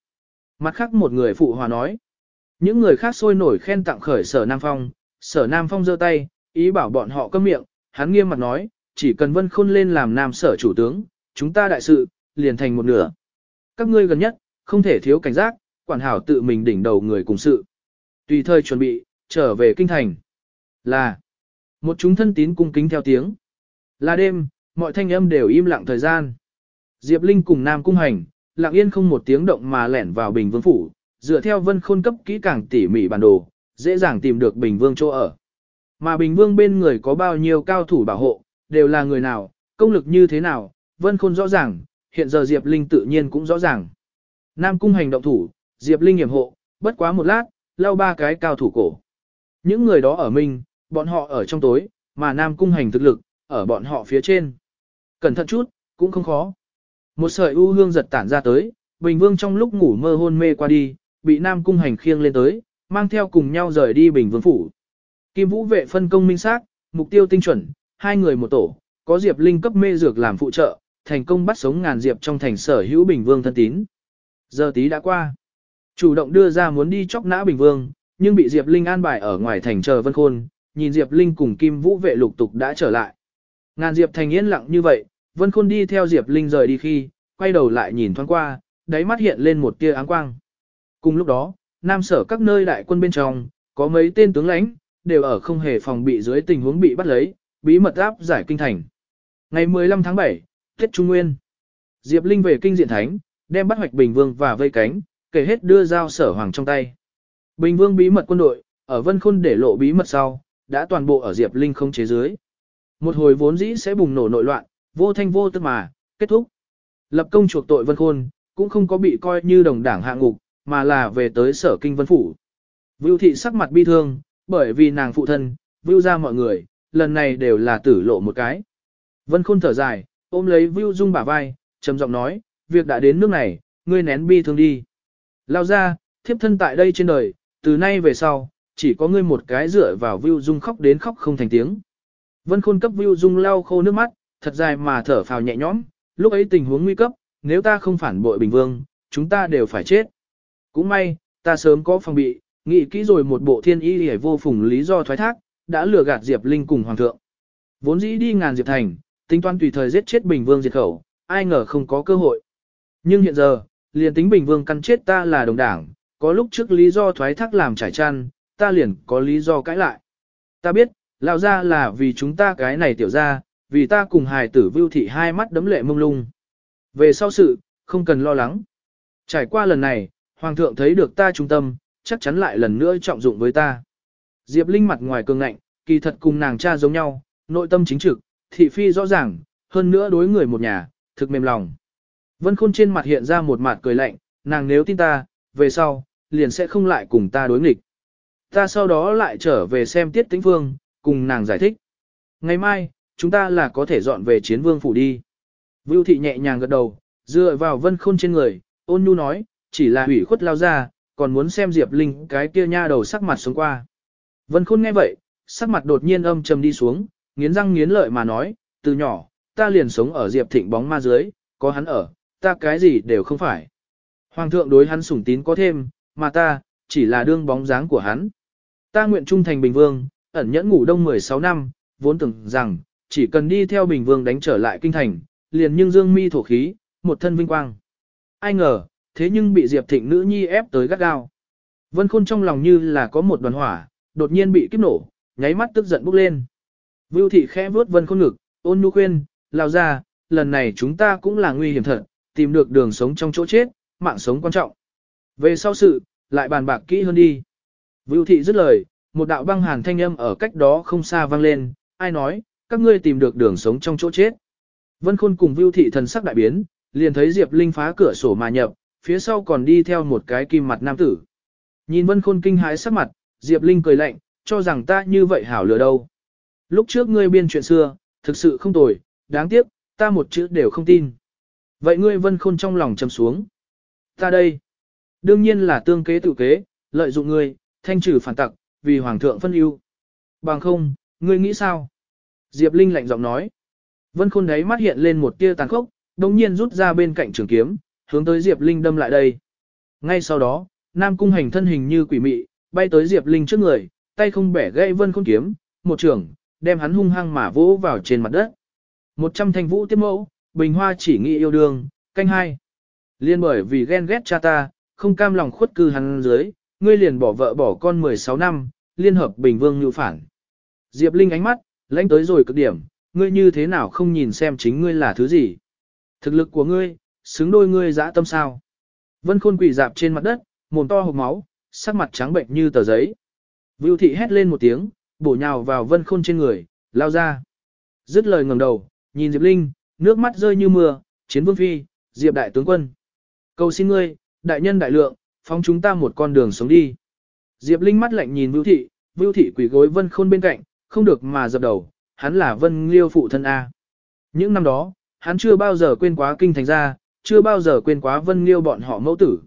Mặt khác một người phụ hòa nói. Những người khác sôi nổi khen tặng khởi sở Nam Phong, sở Nam Phong giơ tay, ý bảo bọn họ câm miệng, hắn nghiêm mặt nói, chỉ cần vân khôn lên làm nam sở chủ tướng, chúng ta đại sự, liền thành một nửa. Các ngươi gần nhất, không thể thiếu cảnh giác, quản hảo tự mình đỉnh đầu người cùng sự. Tùy thời chuẩn bị, trở về kinh thành. Là, một chúng thân tín cung kính theo tiếng. Là đêm, mọi thanh âm đều im lặng thời gian. Diệp Linh cùng Nam Cung Hành, lặng yên không một tiếng động mà lẻn vào Bình Vương Phủ, dựa theo vân khôn cấp kỹ càng tỉ mỉ bản đồ, dễ dàng tìm được Bình Vương chỗ ở. Mà Bình Vương bên người có bao nhiêu cao thủ bảo hộ, đều là người nào, công lực như thế nào, vân khôn rõ ràng, hiện giờ Diệp Linh tự nhiên cũng rõ ràng. Nam Cung Hành động thủ, Diệp Linh hiểm hộ, bất quá một lát, lao ba cái cao thủ cổ. Những người đó ở mình, bọn họ ở trong tối, mà Nam Cung Hành thực lực, ở bọn họ phía trên. Cẩn thận chút, cũng không khó. Một sợi u hương giật tản ra tới, Bình Vương trong lúc ngủ mơ hôn mê qua đi, bị Nam Cung Hành khiêng lên tới, mang theo cùng nhau rời đi Bình Vương phủ. Kim Vũ vệ phân công minh xác, mục tiêu tinh chuẩn, hai người một tổ, có Diệp Linh cấp mê dược làm phụ trợ, thành công bắt sống ngàn Diệp trong thành sở hữu Bình Vương thân tín. Giờ tí đã qua. Chủ động đưa ra muốn đi chóc nã Bình Vương, nhưng bị Diệp Linh an bài ở ngoài thành chờ Vân Khôn, nhìn Diệp Linh cùng Kim Vũ vệ lục tục đã trở lại. Ngàn Diệp thành yên lặng như vậy, Vân Khôn đi theo Diệp Linh rời đi khi, quay đầu lại nhìn thoáng qua, đáy mắt hiện lên một tia áng quang. Cùng lúc đó, nam sở các nơi đại quân bên trong, có mấy tên tướng lãnh, đều ở không hề phòng bị dưới tình huống bị bắt lấy, bí mật áp giải kinh thành. Ngày 15 tháng 7, Tết Trung Nguyên. Diệp Linh về kinh diện thánh, đem bắt hoạch Bình Vương và vây cánh, kể hết đưa giao sở hoàng trong tay. Bình Vương bí mật quân đội, ở Vân Khôn để lộ bí mật sau, đã toàn bộ ở Diệp Linh không chế dưới. Một hồi vốn dĩ sẽ bùng nổ nội loạn, vô thanh vô tức mà, kết thúc. Lập công chuộc tội Vân Khôn, cũng không có bị coi như đồng đảng hạ ngục, mà là về tới sở kinh Vân Phủ. Vưu thị sắc mặt bi thương, bởi vì nàng phụ thân, Vưu ra mọi người, lần này đều là tử lộ một cái. Vân Khôn thở dài, ôm lấy Vưu Dung bả vai, trầm giọng nói, việc đã đến nước này, ngươi nén bi thương đi. Lao ra, thiếp thân tại đây trên đời, từ nay về sau, chỉ có ngươi một cái dựa vào Vưu Dung khóc đến khóc không thành tiếng. Vân Khôn cấp Vưu Dung lau khô nước mắt, thật dài mà thở phào nhẹ nhõm, lúc ấy tình huống nguy cấp, nếu ta không phản bội Bình Vương, chúng ta đều phải chết. Cũng may, ta sớm có phòng bị, nghĩ kỹ rồi một bộ thiên y hề vô phùng lý do thoái thác, đã lừa gạt Diệp Linh cùng Hoàng thượng. Vốn dĩ đi ngàn Diệp Thành, tính toán tùy thời giết chết Bình Vương diệt khẩu, ai ngờ không có cơ hội. Nhưng hiện giờ, liền tính Bình Vương căn chết ta là đồng đảng, có lúc trước lý do thoái thác làm trải chăn, ta liền có lý do cãi lại. Ta biết, lão ra là vì chúng ta cái này tiểu ra, vì ta cùng hài tử vưu thị hai mắt đấm lệ mông lung. Về sau sự, không cần lo lắng. Trải qua lần này, Hoàng thượng thấy được ta trung tâm, chắc chắn lại lần nữa trọng dụng với ta. Diệp Linh mặt ngoài cường ngạnh, kỳ thật cùng nàng cha giống nhau, nội tâm chính trực, thị phi rõ ràng, hơn nữa đối người một nhà, thực mềm lòng. Vân Khôn trên mặt hiện ra một mặt cười lạnh, nàng nếu tin ta, về sau, liền sẽ không lại cùng ta đối nghịch. Ta sau đó lại trở về xem tiết tĩnh Vương cùng nàng giải thích. Ngày mai, chúng ta là có thể dọn về chiến vương phủ đi. Vưu thị nhẹ nhàng gật đầu, dựa vào vân khôn trên người, ôn nhu nói, chỉ là hủy khuất lao ra, còn muốn xem Diệp Linh cái kia nha đầu sắc mặt xuống qua. Vân khôn nghe vậy, sắc mặt đột nhiên âm trầm đi xuống, nghiến răng nghiến lợi mà nói, từ nhỏ, ta liền sống ở Diệp thịnh bóng ma dưới, có hắn ở, ta cái gì đều không phải. Hoàng thượng đối hắn sủng tín có thêm, mà ta, chỉ là đương bóng dáng của hắn. Ta nguyện trung thành Bình Vương, ẩn nhẫn ngủ đông 16 năm, vốn tưởng rằng, chỉ cần đi theo Bình Vương đánh trở lại kinh thành, liền nhưng dương mi thổ khí, một thân vinh quang. Ai ngờ, thế nhưng bị Diệp Thịnh nữ nhi ép tới gắt gao. Vân Khôn trong lòng như là có một đoàn hỏa, đột nhiên bị kiếp nổ, nháy mắt tức giận bốc lên. Vưu thị khẽ vuốt Vân Khôn ngực, ôn nhu khuyên, lao ra, lần này chúng ta cũng là nguy hiểm thật, tìm được đường sống trong chỗ chết, mạng sống quan trọng. Về sau sự, lại bàn bạc kỹ hơn đi. Vưu thị dứt lời, một đạo băng hàn thanh âm ở cách đó không xa vang lên, ai nói, các ngươi tìm được đường sống trong chỗ chết. Vân Khôn cùng Vưu thị thần sắc đại biến, liền thấy Diệp Linh phá cửa sổ mà nhập, phía sau còn đi theo một cái kim mặt nam tử. Nhìn Vân Khôn kinh hãi sắc mặt, Diệp Linh cười lạnh, cho rằng ta như vậy hảo lừa đâu. Lúc trước ngươi biên chuyện xưa, thực sự không tồi, đáng tiếc, ta một chữ đều không tin. Vậy ngươi Vân Khôn trong lòng trầm xuống. Ta đây, đương nhiên là tương kế tự kế, lợi dụng ngươi, thanh trừ phản tặc, vì hoàng thượng phân ưu. Bằng không, ngươi nghĩ sao? Diệp Linh lạnh giọng nói. Vân Khôn đấy mắt hiện lên một tia tàn khốc, đồng nhiên rút ra bên cạnh trường kiếm, hướng tới Diệp Linh đâm lại đây. Ngay sau đó, Nam Cung hành thân hình như quỷ mị, bay tới Diệp Linh trước người, tay không bẻ gãy Vân Khôn kiếm, một trường, đem hắn hung hăng mà vỗ vào trên mặt đất. Một trăm thanh vũ tiếp mẫu, bình hoa chỉ nghĩ yêu đương, canh hai. Liên bởi vì ghen ghét cha ta, không cam lòng khuất cư hắn dưới, ngươi liền bỏ vợ bỏ con 16 năm, liên hợp bình vương như phản. Diệp Linh ánh mắt, lãnh tới rồi cực điểm, ngươi như thế nào không nhìn xem chính ngươi là thứ gì. Thực lực của ngươi, xứng đôi ngươi dã tâm sao. Vân khôn quỷ dạp trên mặt đất, mồm to hộp máu, sắc mặt trắng bệnh như tờ giấy. Vưu thị hét lên một tiếng, bổ nhào vào vân khôn trên người, lao ra. Dứt lời ngẩng đầu, nhìn Diệp Linh, nước mắt rơi như mưa, chiến vương phi, Diệp đại tướng quân. Cầu xin ngươi, đại nhân đại lượng, phóng chúng ta một con đường sống đi. Diệp Linh mắt lạnh nhìn Vưu thị, Vưu thị quỷ gối vân khôn bên cạnh, không được mà dập đầu, hắn là vân liêu phụ thân A. Những năm đó, hắn chưa bao giờ quên quá kinh thành ra, chưa bao giờ quên quá vân liêu bọn họ mẫu tử.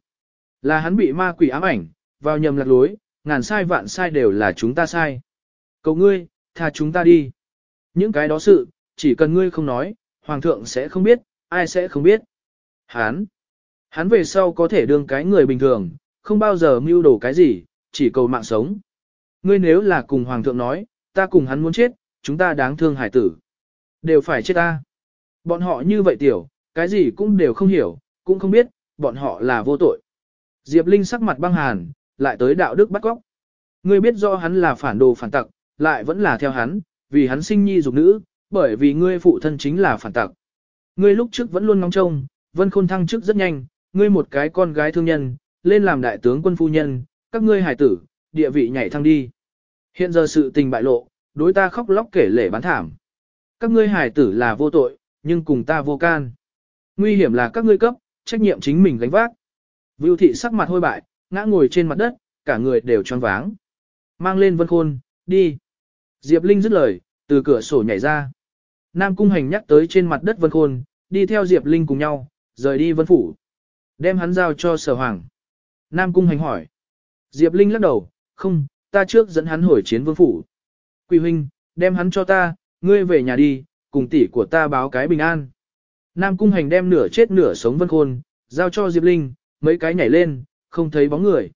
Là hắn bị ma quỷ ám ảnh, vào nhầm lạc lối, ngàn sai vạn sai đều là chúng ta sai. Cầu ngươi, tha chúng ta đi. Những cái đó sự, chỉ cần ngươi không nói, hoàng thượng sẽ không biết, ai sẽ không biết. Hắn, hắn về sau có thể đương cái người bình thường, không bao giờ mưu đồ cái gì, chỉ cầu mạng sống. Ngươi nếu là cùng hoàng thượng nói, ta cùng hắn muốn chết, chúng ta đáng thương hải tử. Đều phải chết ta. Bọn họ như vậy tiểu, cái gì cũng đều không hiểu, cũng không biết, bọn họ là vô tội. Diệp Linh sắc mặt băng hàn, lại tới đạo đức bắt góc. ngươi biết rõ hắn là phản đồ phản tặc, lại vẫn là theo hắn, vì hắn sinh nhi dục nữ, bởi vì ngươi phụ thân chính là phản tặc. Ngươi lúc trước vẫn luôn ngóng trông, vân khôn thăng chức rất nhanh, ngươi một cái con gái thương nhân, lên làm đại tướng quân phu nhân, các ngươi hải tử, địa vị nhảy thăng đi. Hiện giờ sự tình bại lộ, đối ta khóc lóc kể lể bán thảm. Các ngươi hải tử là vô tội, nhưng cùng ta vô can. Nguy hiểm là các ngươi cấp, trách nhiệm chính mình gánh vác. Vưu thị sắc mặt hôi bại, ngã ngồi trên mặt đất, cả người đều choáng váng. Mang lên vân khôn, đi. Diệp Linh dứt lời, từ cửa sổ nhảy ra. Nam Cung Hành nhắc tới trên mặt đất vân khôn, đi theo Diệp Linh cùng nhau, rời đi vân phủ. Đem hắn giao cho sở hoàng. Nam Cung Hành hỏi. Diệp Linh lắc đầu, không, ta trước dẫn hắn hồi chiến vương phủ. Quỳ huynh, đem hắn cho ta, ngươi về nhà đi, cùng tỷ của ta báo cái bình an. Nam Cung Hành đem nửa chết nửa sống Vân Khôn, giao cho Diệp Linh, mấy cái nhảy lên, không thấy bóng người.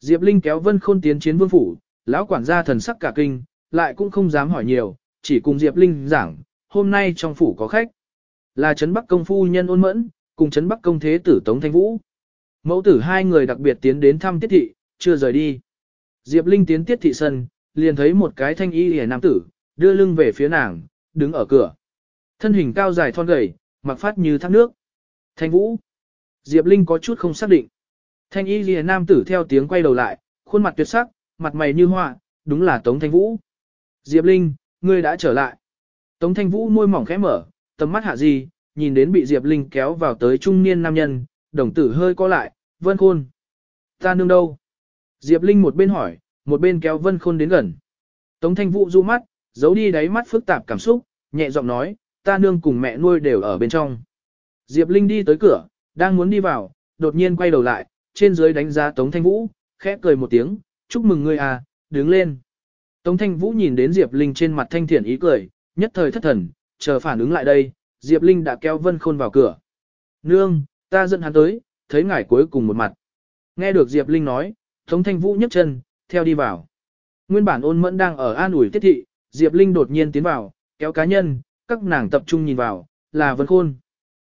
Diệp Linh kéo Vân Khôn tiến chiến vương phủ, lão quản gia thần sắc cả kinh, lại cũng không dám hỏi nhiều, chỉ cùng Diệp Linh giảng, hôm nay trong phủ có khách. Là Trấn Bắc Công Phu Nhân ôn mẫn, cùng Trấn Bắc Công Thế Tử Tống Thanh Vũ. Mẫu tử hai người đặc biệt tiến đến thăm Tiết Thị, chưa rời đi. Diệp Linh tiến Tiết Thị sân, liền thấy một cái thanh y hề nam tử, đưa lưng về phía nàng, đứng ở cửa. Thân hình cao dài thon gầy, mặc phát như thác nước. Thanh Vũ. Diệp Linh có chút không xác định. Thanh y lìa nam tử theo tiếng quay đầu lại, khuôn mặt tuyệt sắc, mặt mày như hoa, đúng là Tống Thanh Vũ. Diệp Linh, ngươi đã trở lại. Tống Thanh Vũ môi mỏng khẽ mở, tầm mắt hạ gì, nhìn đến bị Diệp Linh kéo vào tới trung niên nam nhân, đồng tử hơi co lại, Vân Khôn. Ta nương đâu? Diệp Linh một bên hỏi, một bên kéo Vân Khôn đến gần. Tống Thanh Vũ du mắt, giấu đi đáy mắt phức tạp cảm xúc, nhẹ giọng nói, ta nương cùng mẹ nuôi đều ở bên trong. Diệp Linh đi tới cửa, đang muốn đi vào, đột nhiên quay đầu lại, trên dưới đánh giá Tống Thanh Vũ, khẽ cười một tiếng, chúc mừng ngươi à, đứng lên. Tống Thanh Vũ nhìn đến Diệp Linh trên mặt thanh thiện ý cười, nhất thời thất thần, chờ phản ứng lại đây, Diệp Linh đã kéo Vân Khôn vào cửa. Nương, ta dẫn hắn tới, thấy ngài cuối cùng một mặt. Nghe được Diệp Linh nói, Tống Thanh Vũ nhấc chân, theo đi vào. Nguyên bản ôn mẫn đang ở an ủi tiết thị, Diệp Linh đột nhiên tiến vào, kéo cá nhân, các nàng tập trung nhìn vào, là Vân Khôn.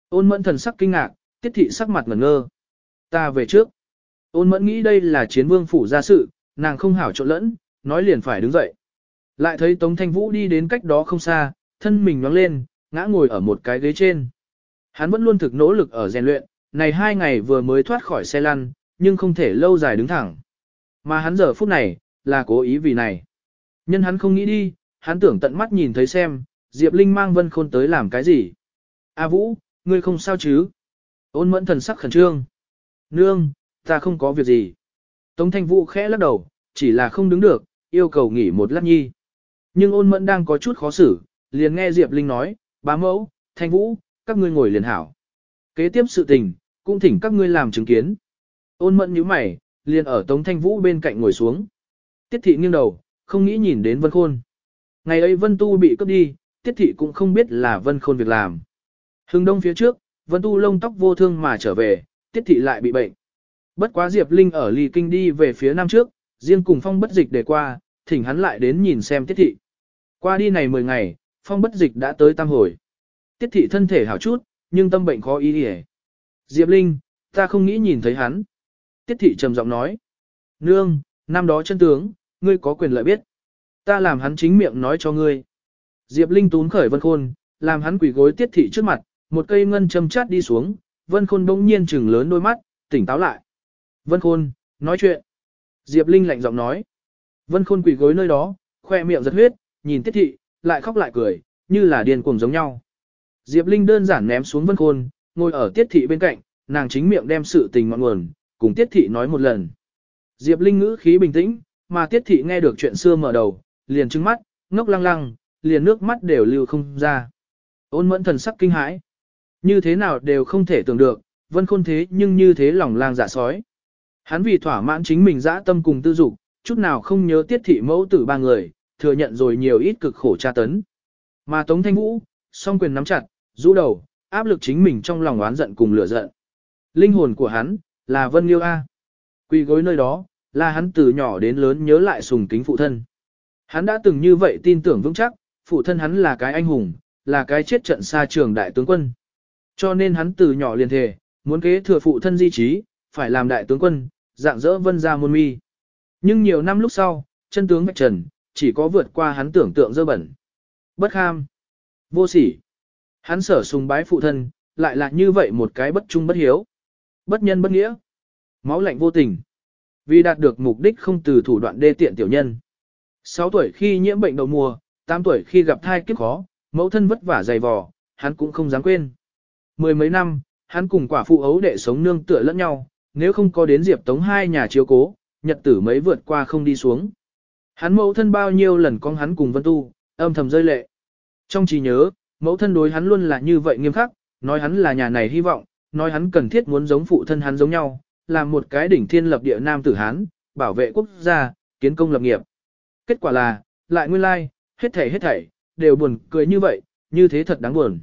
Ôn mẫn thần sắc kinh ngạc, tiết thị sắc mặt ngẩn ngơ. Ta về trước. Ôn mẫn nghĩ đây là chiến vương phủ ra sự, nàng không hảo trộn lẫn, nói liền phải đứng dậy. Lại thấy Tống Thanh Vũ đi đến cách đó không xa, thân mình nhoáng lên, ngã ngồi ở một cái ghế trên. Hắn vẫn luôn thực nỗ lực ở rèn luyện, này hai ngày vừa mới thoát khỏi xe lăn, nhưng không thể lâu dài đứng thẳng. Mà hắn giờ phút này, là cố ý vì này. Nhân hắn không nghĩ đi, hắn tưởng tận mắt nhìn thấy xem, Diệp Linh mang Vân Khôn tới làm cái gì. A Vũ, ngươi không sao chứ? Ôn mẫn thần sắc khẩn trương. Nương, ta không có việc gì. Tống thanh vũ khẽ lắc đầu, chỉ là không đứng được, yêu cầu nghỉ một lát nhi. Nhưng ôn mẫn đang có chút khó xử, liền nghe Diệp Linh nói, bá mẫu, thanh vũ, các ngươi ngồi liền hảo. Kế tiếp sự tình, cũng thỉnh các ngươi làm chứng kiến. Ôn mẫn nhíu mày, liền ở Tống Thanh Vũ bên cạnh ngồi xuống. Tiết thị nghiêng đầu, không nghĩ nhìn đến Vân Khôn. Ngày ấy Vân Tu bị cướp đi, Tiết thị cũng không biết là Vân Khôn việc làm. Hưng đông phía trước, Vân Tu lông tóc vô thương mà trở về, Tiết thị lại bị bệnh. Bất quá Diệp Linh ở lì Kinh đi về phía nam trước, riêng cùng phong bất dịch để qua, thỉnh hắn lại đến nhìn xem Tiết thị. Qua đi này 10 ngày, phong bất dịch đã tới tam hồi. Tiết thị thân thể hảo chút, nhưng tâm bệnh khó ý đi Diệp Linh, ta không nghĩ nhìn thấy hắn. Tiết thị trầm giọng nói. Nương, năm đó chân tướng, ngươi có quyền lợi biết. Ta làm hắn chính miệng nói cho ngươi. Diệp Linh tún khởi Vân Khôn, làm hắn quỳ gối tiết thị trước mặt, một cây ngân châm chát đi xuống, Vân Khôn bỗng nhiên trừng lớn đôi mắt, tỉnh táo lại. Vân Khôn, nói chuyện. Diệp Linh lạnh giọng nói. Vân Khôn quỳ gối nơi đó, khoe miệng giật huyết, nhìn tiết thị, lại khóc lại cười, như là điên cuồng giống nhau. Diệp Linh đơn giản ném xuống Vân Khôn, ngồi ở tiết thị bên cạnh, nàng chính miệng đem sự tình ngọn nguồn, cùng tiết thị nói một lần. Diệp Linh ngữ khí bình tĩnh, mà tiết thị nghe được chuyện xưa mở đầu, liền trừng mắt, ngốc lăng lăng, liền nước mắt đều lưu không ra. Ôn mẫn thần sắc kinh hãi. Như thế nào đều không thể tưởng được, vân khôn thế nhưng như thế lòng lang dạ sói. Hắn vì thỏa mãn chính mình dã tâm cùng tư dục, chút nào không nhớ tiết thị mẫu tử ba người, thừa nhận rồi nhiều ít cực khổ tra tấn. Mà Tống Thanh Vũ, song quyền nắm chặt, rũ đầu, áp lực chính mình trong lòng oán giận cùng lửa giận. Linh hồn của hắn, là Vân Liêu A. Quỳ gối nơi đó, là hắn từ nhỏ đến lớn nhớ lại sùng kính phụ thân. Hắn đã từng như vậy tin tưởng vững chắc, phụ thân hắn là cái anh hùng, là cái chết trận xa trường đại tướng quân. Cho nên hắn từ nhỏ liền thề, muốn kế thừa phụ thân di trí, phải làm đại tướng quân, dạng dỡ vân ra môn mi. Nhưng nhiều năm lúc sau, chân tướng vạch trần, chỉ có vượt qua hắn tưởng tượng dơ bẩn. Bất kham, vô sỉ. Hắn sở sùng bái phụ thân, lại là như vậy một cái bất trung bất hiếu. Bất nhân bất nghĩa. Máu lạnh vô tình. Vì đạt được mục đích không từ thủ đoạn đê tiện tiểu nhân. 6 tuổi khi nhiễm bệnh đầu mùa, 8 tuổi khi gặp thai kiếp khó, mẫu thân vất vả dày vò, hắn cũng không dám quên. Mười mấy năm, hắn cùng quả phụ ấu đệ sống nương tựa lẫn nhau, nếu không có đến Diệp Tống hai nhà chiếu cố, nhật tử mấy vượt qua không đi xuống. Hắn mẫu thân bao nhiêu lần con hắn cùng Vân Tu, âm thầm rơi lệ. Trong trí nhớ, mẫu thân đối hắn luôn là như vậy nghiêm khắc, nói hắn là nhà này hy vọng, nói hắn cần thiết muốn giống phụ thân hắn giống nhau, làm một cái đỉnh thiên lập địa nam tử Hán, bảo vệ quốc gia, kiến công lập nghiệp. Kết quả là, lại nguyên lai, hết thảy hết thảy, đều buồn cười như vậy, như thế thật đáng buồn.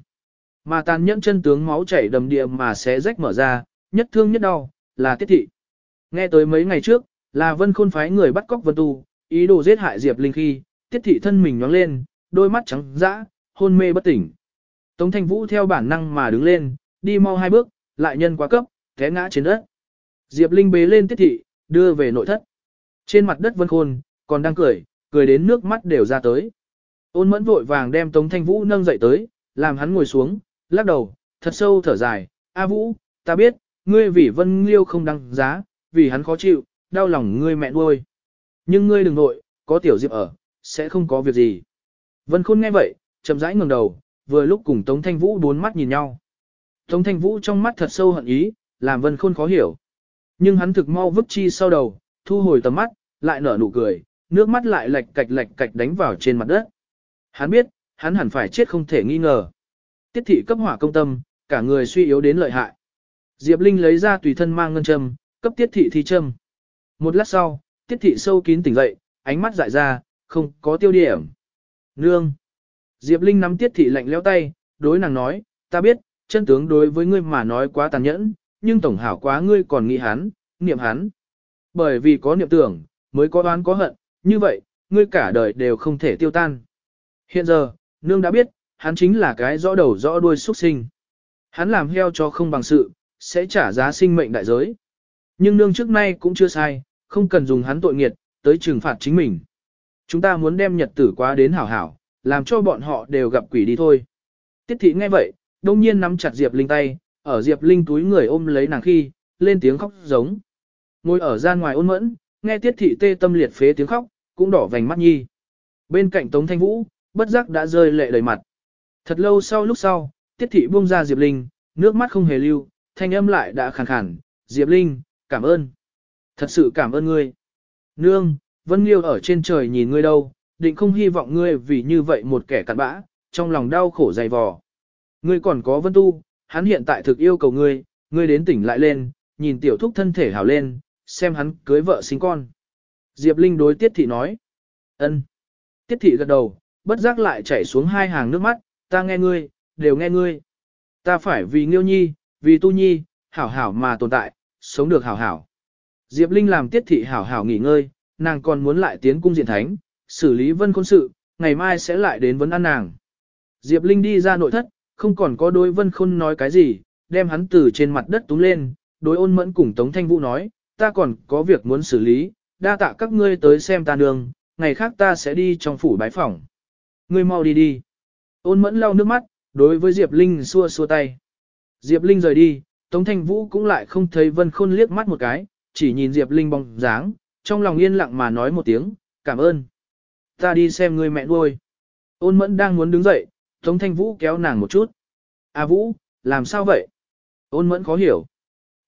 Mà tàn nhẫn chân tướng máu chảy đầm địa mà xé rách mở ra, nhất thương nhất đau, là tiết thị. Nghe tới mấy ngày trước, là vân khôn phái người bắt cóc vân tu, ý đồ giết hại Diệp Linh khi, tiết thị thân mình nhoáng lên, đôi mắt trắng dã, hôn mê bất tỉnh. Tống thanh vũ theo bản năng mà đứng lên, đi mau hai bước, lại nhân quá cấp, té ngã trên đất. Diệp Linh bế lên tiết thị, đưa về nội thất. Trên mặt đất vân khôn, còn đang cười, cười đến nước mắt đều ra tới. Ôn mẫn vội vàng đem Tống Thanh Vũ nâng dậy tới, làm hắn ngồi xuống, lắc đầu, thật sâu thở dài, A Vũ, ta biết, ngươi vì Vân Liêu không đăng giá, vì hắn khó chịu, đau lòng ngươi mẹ nuôi. Nhưng ngươi đừng nội, có tiểu diệp ở, sẽ không có việc gì. Vân Khôn nghe vậy, chậm rãi ngẩng đầu, vừa lúc cùng Tống Thanh Vũ bốn mắt nhìn nhau. Tống Thanh Vũ trong mắt thật sâu hận ý, làm Vân Khôn khó hiểu. Nhưng hắn thực mau vứt chi sau đầu, thu hồi tầm mắt, lại nở nụ cười, nước mắt lại lệch cạch lệch cạch đánh vào trên mặt đất. Hắn biết, hắn hẳn phải chết không thể nghi ngờ. Tiết thị cấp hỏa công tâm, cả người suy yếu đến lợi hại. Diệp Linh lấy ra tùy thân mang ngân châm, cấp tiết thị thi châm. Một lát sau, tiết thị sâu kín tỉnh dậy, ánh mắt dại ra, không có tiêu điểm. Nương! Diệp Linh nắm tiết thị lạnh leo tay, đối nàng nói, ta biết, chân tướng đối với ngươi mà nói quá tàn nhẫn, nhưng tổng hảo quá ngươi còn nghĩ hắn, niệm hắn. Bởi vì có niệm tưởng, mới có đoán có hận, như vậy, ngươi cả đời đều không thể tiêu tan. Hiện giờ, nương đã biết, hắn chính là cái rõ đầu rõ đuôi xuất sinh. Hắn làm heo cho không bằng sự, sẽ trả giá sinh mệnh đại giới. Nhưng nương trước nay cũng chưa sai, không cần dùng hắn tội nghiệt, tới trừng phạt chính mình. Chúng ta muốn đem nhật tử quá đến hảo hảo, làm cho bọn họ đều gặp quỷ đi thôi. Tiết thị nghe vậy, đông nhiên nắm chặt Diệp Linh tay, ở Diệp Linh túi người ôm lấy nàng khi, lên tiếng khóc giống. Ngồi ở gian ngoài ôn mẫn, nghe tiết thị tê tâm liệt phế tiếng khóc, cũng đỏ vành mắt nhi. Bên cạnh Tống Thanh Vũ, bất giác đã rơi lệ đầy mặt. Thật lâu sau lúc sau, tiết thị buông ra Diệp Linh, nước mắt không hề lưu, thanh âm lại đã khàn khàn, Diệp Linh, cảm ơn. Thật sự cảm ơn ngươi. Nương, Vân Nghiêu ở trên trời nhìn ngươi đâu, định không hy vọng ngươi vì như vậy một kẻ cặn bã, trong lòng đau khổ dày vò. Ngươi còn có Vân Tu, hắn hiện tại thực yêu cầu ngươi, ngươi đến tỉnh lại lên, nhìn tiểu thúc thân thể hảo lên, xem hắn cưới vợ sinh con. Diệp Linh đối Tiết Thị nói. ân. Tiết Thị gật đầu, bất giác lại chảy xuống hai hàng nước mắt, ta nghe ngươi, đều nghe ngươi. Ta phải vì Nghiêu Nhi, vì Tu Nhi, hảo hảo mà tồn tại, sống được hảo hảo. Diệp Linh làm Tiết Thị hảo hảo nghỉ ngơi, nàng còn muốn lại tiến cung diện thánh, xử lý vân khôn sự, ngày mai sẽ lại đến vấn an nàng. Diệp Linh đi ra nội thất, không còn có đối vân khôn nói cái gì, đem hắn từ trên mặt đất túm lên, đối ôn mẫn cùng Tống Thanh Vũ nói, ta còn có việc muốn xử lý, đa tạ các ngươi tới xem ta nương, ngày khác ta sẽ đi trong phủ bái phỏng. Ngươi mau đi đi. Ôn mẫn lau nước mắt, đối với Diệp Linh xua xua tay. Diệp Linh rời đi, Tống Thanh Vũ cũng lại không thấy Vân Khôn liếc mắt một cái, chỉ nhìn Diệp Linh bóng dáng, trong lòng yên lặng mà nói một tiếng, cảm ơn. Ta đi xem người mẹ nuôi. Ôn mẫn đang muốn đứng dậy, Tống Thanh Vũ kéo nàng một chút. À Vũ, làm sao vậy? Ôn mẫn khó hiểu.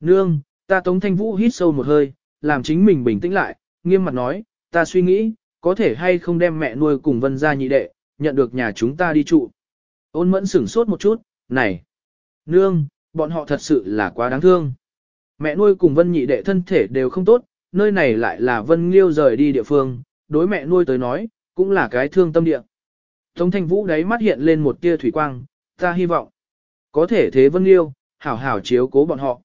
Nương, ta Tống Thanh Vũ hít sâu một hơi, làm chính mình bình tĩnh lại, nghiêm mặt nói, ta suy nghĩ, có thể hay không đem mẹ nuôi cùng vân ra nhị đệ, nhận được nhà chúng ta đi trụ. Ôn mẫn sửng sốt một chút, này, nương, bọn họ thật sự là quá đáng thương. Mẹ nuôi cùng vân nhị đệ thân thể đều không tốt, nơi này lại là vân liêu rời đi địa phương, đối mẹ nuôi tới nói, cũng là cái thương tâm địa. Tống thanh vũ đáy mắt hiện lên một tia thủy quang, ta hy vọng, có thể thế vân liêu, hảo hảo chiếu cố bọn họ.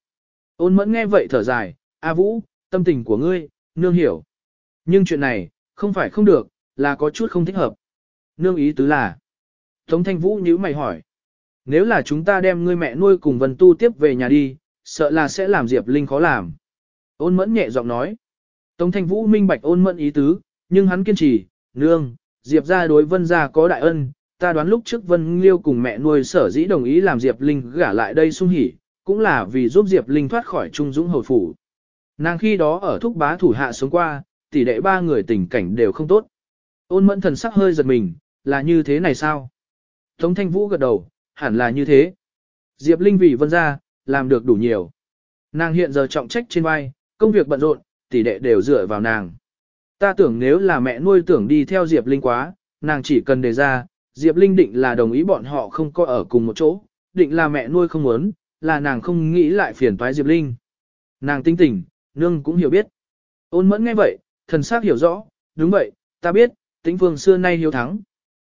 Ôn mẫn nghe vậy thở dài, A Vũ, tâm tình của ngươi, nương hiểu. Nhưng chuyện này, không phải không được, là có chút không thích hợp. Nương ý tứ là. Tống thanh vũ nhíu mày hỏi. Nếu là chúng ta đem ngươi mẹ nuôi cùng Vân Tu tiếp về nhà đi, sợ là sẽ làm Diệp Linh khó làm. Ôn mẫn nhẹ giọng nói. Tống thanh vũ minh bạch ôn mẫn ý tứ, Nhưng hắn kiên trì, nương, Diệp ra đối vân gia có đại ân, ta đoán lúc trước vân liêu cùng mẹ nuôi sở dĩ đồng ý làm Diệp Linh gả lại đây sung hỉ, cũng là vì giúp Diệp Linh thoát khỏi trung dũng hồi phủ. Nàng khi đó ở thúc bá thủ hạ sống qua, tỷ đệ ba người tình cảnh đều không tốt. Ôn mẫn thần sắc hơi giật mình, là như thế này sao? Tống thanh vũ gật đầu, hẳn là như thế. Diệp Linh vì vân ra, làm được đủ nhiều. Nàng hiện giờ trọng trách trên vai, công việc bận rộn, tỷ đệ đều dựa vào nàng. Ta tưởng nếu là mẹ nuôi tưởng đi theo Diệp Linh quá, nàng chỉ cần đề ra, Diệp Linh định là đồng ý bọn họ không có ở cùng một chỗ, định là mẹ nuôi không muốn, là nàng không nghĩ lại phiền toái Diệp Linh. Nàng tinh tỉnh, nương cũng hiểu biết. Ôn mẫn nghe vậy, thần sắc hiểu rõ, đúng vậy, ta biết, tĩnh phương xưa nay hiếu thắng.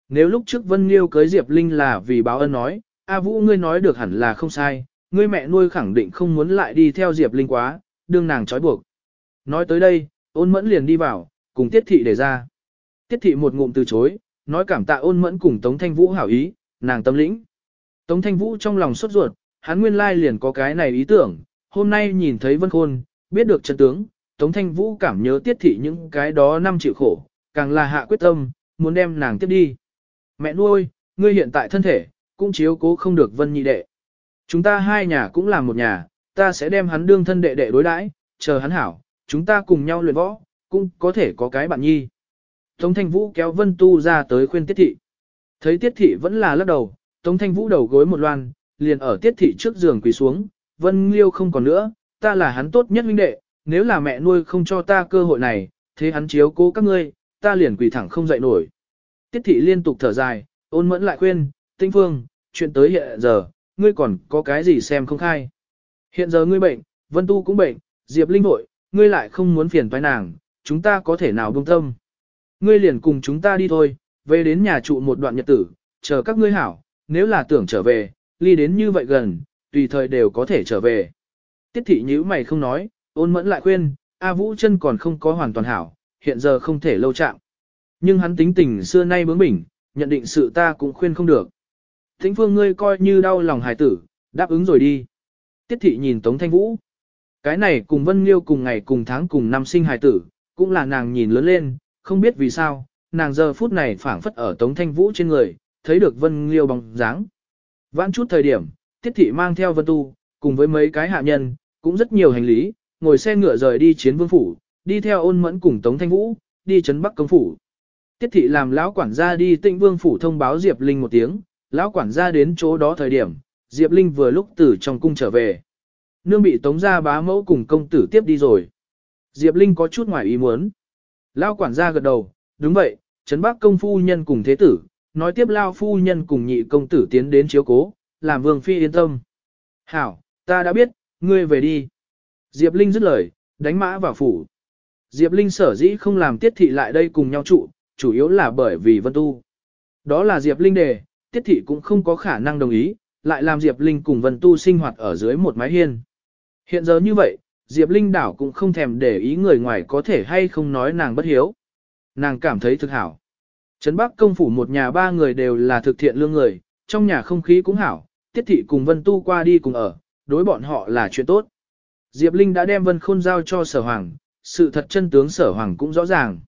Nếu lúc trước Vân Liêu cưới Diệp Linh là vì báo ân nói, A Vũ ngươi nói được hẳn là không sai, ngươi mẹ nuôi khẳng định không muốn lại đi theo Diệp Linh quá, đương nàng trói buộc. Nói tới đây, ôn mẫn liền đi vào, cùng tiết thị để ra. Tiết thị một ngụm từ chối, nói cảm tạ ôn mẫn cùng Tống Thanh Vũ hảo ý, nàng tâm lĩnh. Tống Thanh Vũ trong lòng sốt ruột, hắn nguyên lai liền có cái này ý tưởng, hôm nay nhìn thấy Vân Khôn, biết được chân tướng, Tống Thanh Vũ cảm nhớ tiết thị những cái đó năm chịu khổ, càng là hạ quyết tâm, muốn đem nàng tiếp đi. Mẹ nuôi, ngươi hiện tại thân thể, cũng chiếu cố không được Vân Nhị đệ. Chúng ta hai nhà cũng là một nhà, ta sẽ đem hắn đương thân đệ đệ đối đãi, chờ hắn hảo, chúng ta cùng nhau luyện võ, cũng có thể có cái bạn nhi. Tống Thanh Vũ kéo Vân Tu ra tới khuyên Tiết Thị. Thấy Tiết Thị vẫn là lắc đầu, Tống Thanh Vũ đầu gối một loan, liền ở Tiết Thị trước giường quỳ xuống, Vân Liêu không còn nữa, ta là hắn tốt nhất huynh đệ, nếu là mẹ nuôi không cho ta cơ hội này, thế hắn chiếu cố các ngươi, ta liền quỳ thẳng không dậy nổi. Tiết Thị liên tục thở dài, ôn mẫn lại khuyên, Tinh Phương, chuyện tới hiện giờ, ngươi còn có cái gì xem không khai. Hiện giờ ngươi bệnh, Vân Tu cũng bệnh, Diệp Linh vội, ngươi lại không muốn phiền toái nàng, chúng ta có thể nào buông tâm. Ngươi liền cùng chúng ta đi thôi, về đến nhà trụ một đoạn nhật tử, chờ các ngươi hảo, nếu là tưởng trở về, ly đến như vậy gần, tùy thời đều có thể trở về. Tiết thị nhíu mày không nói, ôn mẫn lại khuyên, A Vũ chân còn không có hoàn toàn hảo, hiện giờ không thể lâu chạm. Nhưng hắn tính tình xưa nay bướng bỉnh, nhận định sự ta cũng khuyên không được. Thính phương ngươi coi như đau lòng hài tử, đáp ứng rồi đi. Tiết thị nhìn Tống Thanh Vũ. Cái này cùng Vân Liêu cùng ngày cùng tháng cùng năm sinh hài tử, cũng là nàng nhìn lớn lên, không biết vì sao, nàng giờ phút này phảng phất ở Tống Thanh Vũ trên người, thấy được Vân Liêu bóng dáng. Vãn chút thời điểm, Tiết thị mang theo Vân Tu, cùng với mấy cái hạ nhân, cũng rất nhiều hành lý, ngồi xe ngựa rời đi chiến vương phủ, đi theo ôn mẫn cùng Tống Thanh Vũ, đi trấn Bắc công phủ. Tiết thị làm lão quản gia đi tịnh vương phủ thông báo Diệp Linh một tiếng, lão quản gia đến chỗ đó thời điểm, Diệp Linh vừa lúc từ trong cung trở về. Nương bị tống gia bá mẫu cùng công tử tiếp đi rồi. Diệp Linh có chút ngoài ý muốn. Lão quản gia gật đầu, đúng vậy, Trấn Bắc công phu nhân cùng thế tử, nói tiếp Lao phu nhân cùng nhị công tử tiến đến chiếu cố, làm vương phi yên tâm. Hảo, ta đã biết, ngươi về đi. Diệp Linh dứt lời, đánh mã vào phủ. Diệp Linh sở dĩ không làm tiết thị lại đây cùng nhau trụ, chủ yếu là bởi vì vân tu. Đó là Diệp Linh đề, tiết thị cũng không có khả năng đồng ý, lại làm Diệp Linh cùng vân tu sinh hoạt ở dưới một mái hiên. Hiện giờ như vậy, Diệp Linh đảo cũng không thèm để ý người ngoài có thể hay không nói nàng bất hiếu. Nàng cảm thấy thực hảo. Trấn Bắc công phủ một nhà ba người đều là thực thiện lương người, trong nhà không khí cũng hảo, tiết thị cùng Vân Tu qua đi cùng ở, đối bọn họ là chuyện tốt. Diệp Linh đã đem Vân Khôn giao cho sở hoàng, sự thật chân tướng sở hoàng cũng rõ ràng.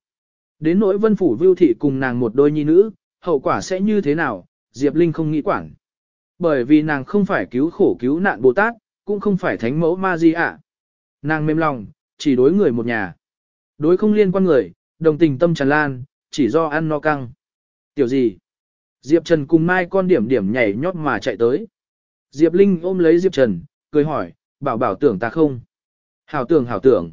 Đến nỗi Vân Phủ Vưu Thị cùng nàng một đôi nhi nữ, hậu quả sẽ như thế nào, Diệp Linh không nghĩ quản. Bởi vì nàng không phải cứu khổ cứu nạn Bồ Tát, cũng không phải thánh mẫu ma di ạ. Nàng mềm lòng, chỉ đối người một nhà. Đối không liên quan người, đồng tình tâm tràn lan, chỉ do ăn no căng. Tiểu gì? Diệp Trần cùng Mai con điểm điểm nhảy nhót mà chạy tới. Diệp Linh ôm lấy Diệp Trần, cười hỏi, bảo bảo tưởng ta không? Hảo tưởng hảo tưởng.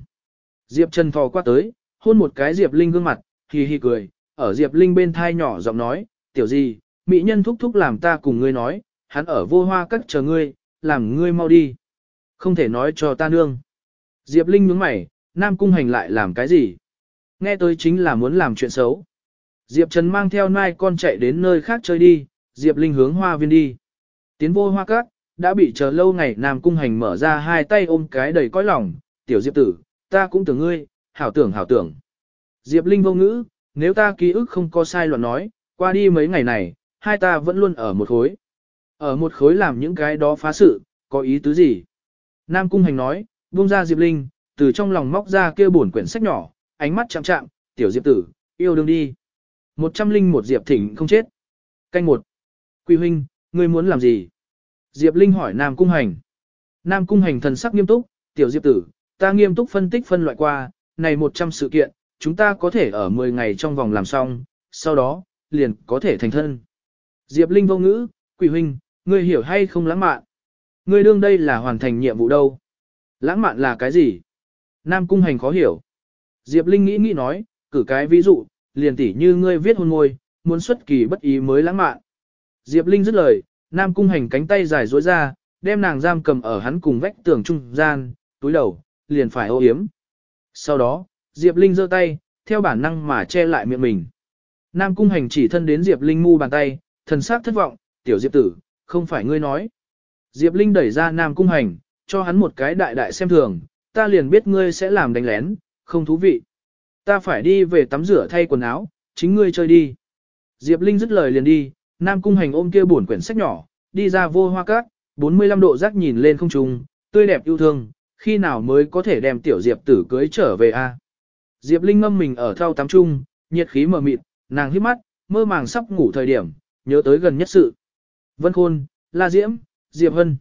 Diệp Trần thò qua tới, hôn một cái Diệp Linh gương mặt, hì hì cười, ở Diệp Linh bên thai nhỏ giọng nói, tiểu gì, mỹ nhân thúc thúc làm ta cùng ngươi nói, hắn ở vô hoa cắt chờ ngươi, làm ngươi mau đi. Không thể nói cho ta nương. Diệp Linh nhướng mày, Nam Cung Hành lại làm cái gì? Nghe tới chính là muốn làm chuyện xấu. Diệp Trần mang theo nai con chạy đến nơi khác chơi đi, Diệp Linh hướng hoa viên đi. Tiến vô hoa cát, đã bị chờ lâu ngày Nam Cung Hành mở ra hai tay ôm cái đầy cõi lòng, tiểu Diệp tử, ta cũng tưởng ngươi, hảo tưởng hảo tưởng. Diệp Linh vô ngữ, nếu ta ký ức không có sai loạn nói, qua đi mấy ngày này, hai ta vẫn luôn ở một khối. Ở một khối làm những cái đó phá sự, có ý tứ gì? Nam Cung Hành nói, buông ra Diệp Linh, từ trong lòng móc ra kia bổn quyển sách nhỏ, ánh mắt chạm chạm, tiểu Diệp tử, yêu đương đi. Một trăm linh một Diệp Thịnh không chết. Canh một. Quy huynh, ngươi muốn làm gì? Diệp Linh hỏi Nam Cung Hành. Nam Cung Hành thần sắc nghiêm túc, tiểu Diệp tử, ta nghiêm túc phân tích phân loại qua, này 100 sự kiện, chúng ta có thể ở 10 ngày trong vòng làm xong, sau đó, liền có thể thành thân. Diệp Linh vô ngữ, quỷ huynh, ngươi hiểu hay không lãng mạn? Ngươi đương đây là hoàn thành nhiệm vụ đâu? Lãng mạn là cái gì? Nam Cung Hành khó hiểu. Diệp Linh nghĩ nghĩ nói, cử cái ví dụ, liền tỉ như ngươi viết hôn môi, muốn xuất kỳ bất ý mới lãng mạn. Diệp Linh dứt lời, Nam Cung Hành cánh tay dài duỗi ra, đem nàng giam cầm ở hắn cùng vách tường trung gian, túi đầu, liền phải ô hiếm. Sau đó, Diệp Linh giơ tay, theo bản năng mà che lại miệng mình. Nam Cung Hành chỉ thân đến Diệp Linh mu bàn tay, thần sắc thất vọng, tiểu Diệp tử, không phải ngươi nói. Diệp Linh đẩy ra Nam Cung Hành, cho hắn một cái đại đại xem thường, ta liền biết ngươi sẽ làm đánh lén, không thú vị. Ta phải đi về tắm rửa thay quần áo, chính ngươi chơi đi. Diệp Linh dứt lời liền đi, Nam Cung Hành ôm kia buồn quyển sách nhỏ, đi ra vô hoa cát, 45 độ rác nhìn lên không trung, tươi đẹp yêu thương, khi nào mới có thể đem tiểu Diệp tử cưới trở về a? Diệp Linh ngâm mình ở thao tắm trung, nhiệt khí mờ mịt, nàng hít mắt, mơ màng sắp ngủ thời điểm, nhớ tới gần nhất sự. Vân Khôn, La Diễm, Diệp Hân.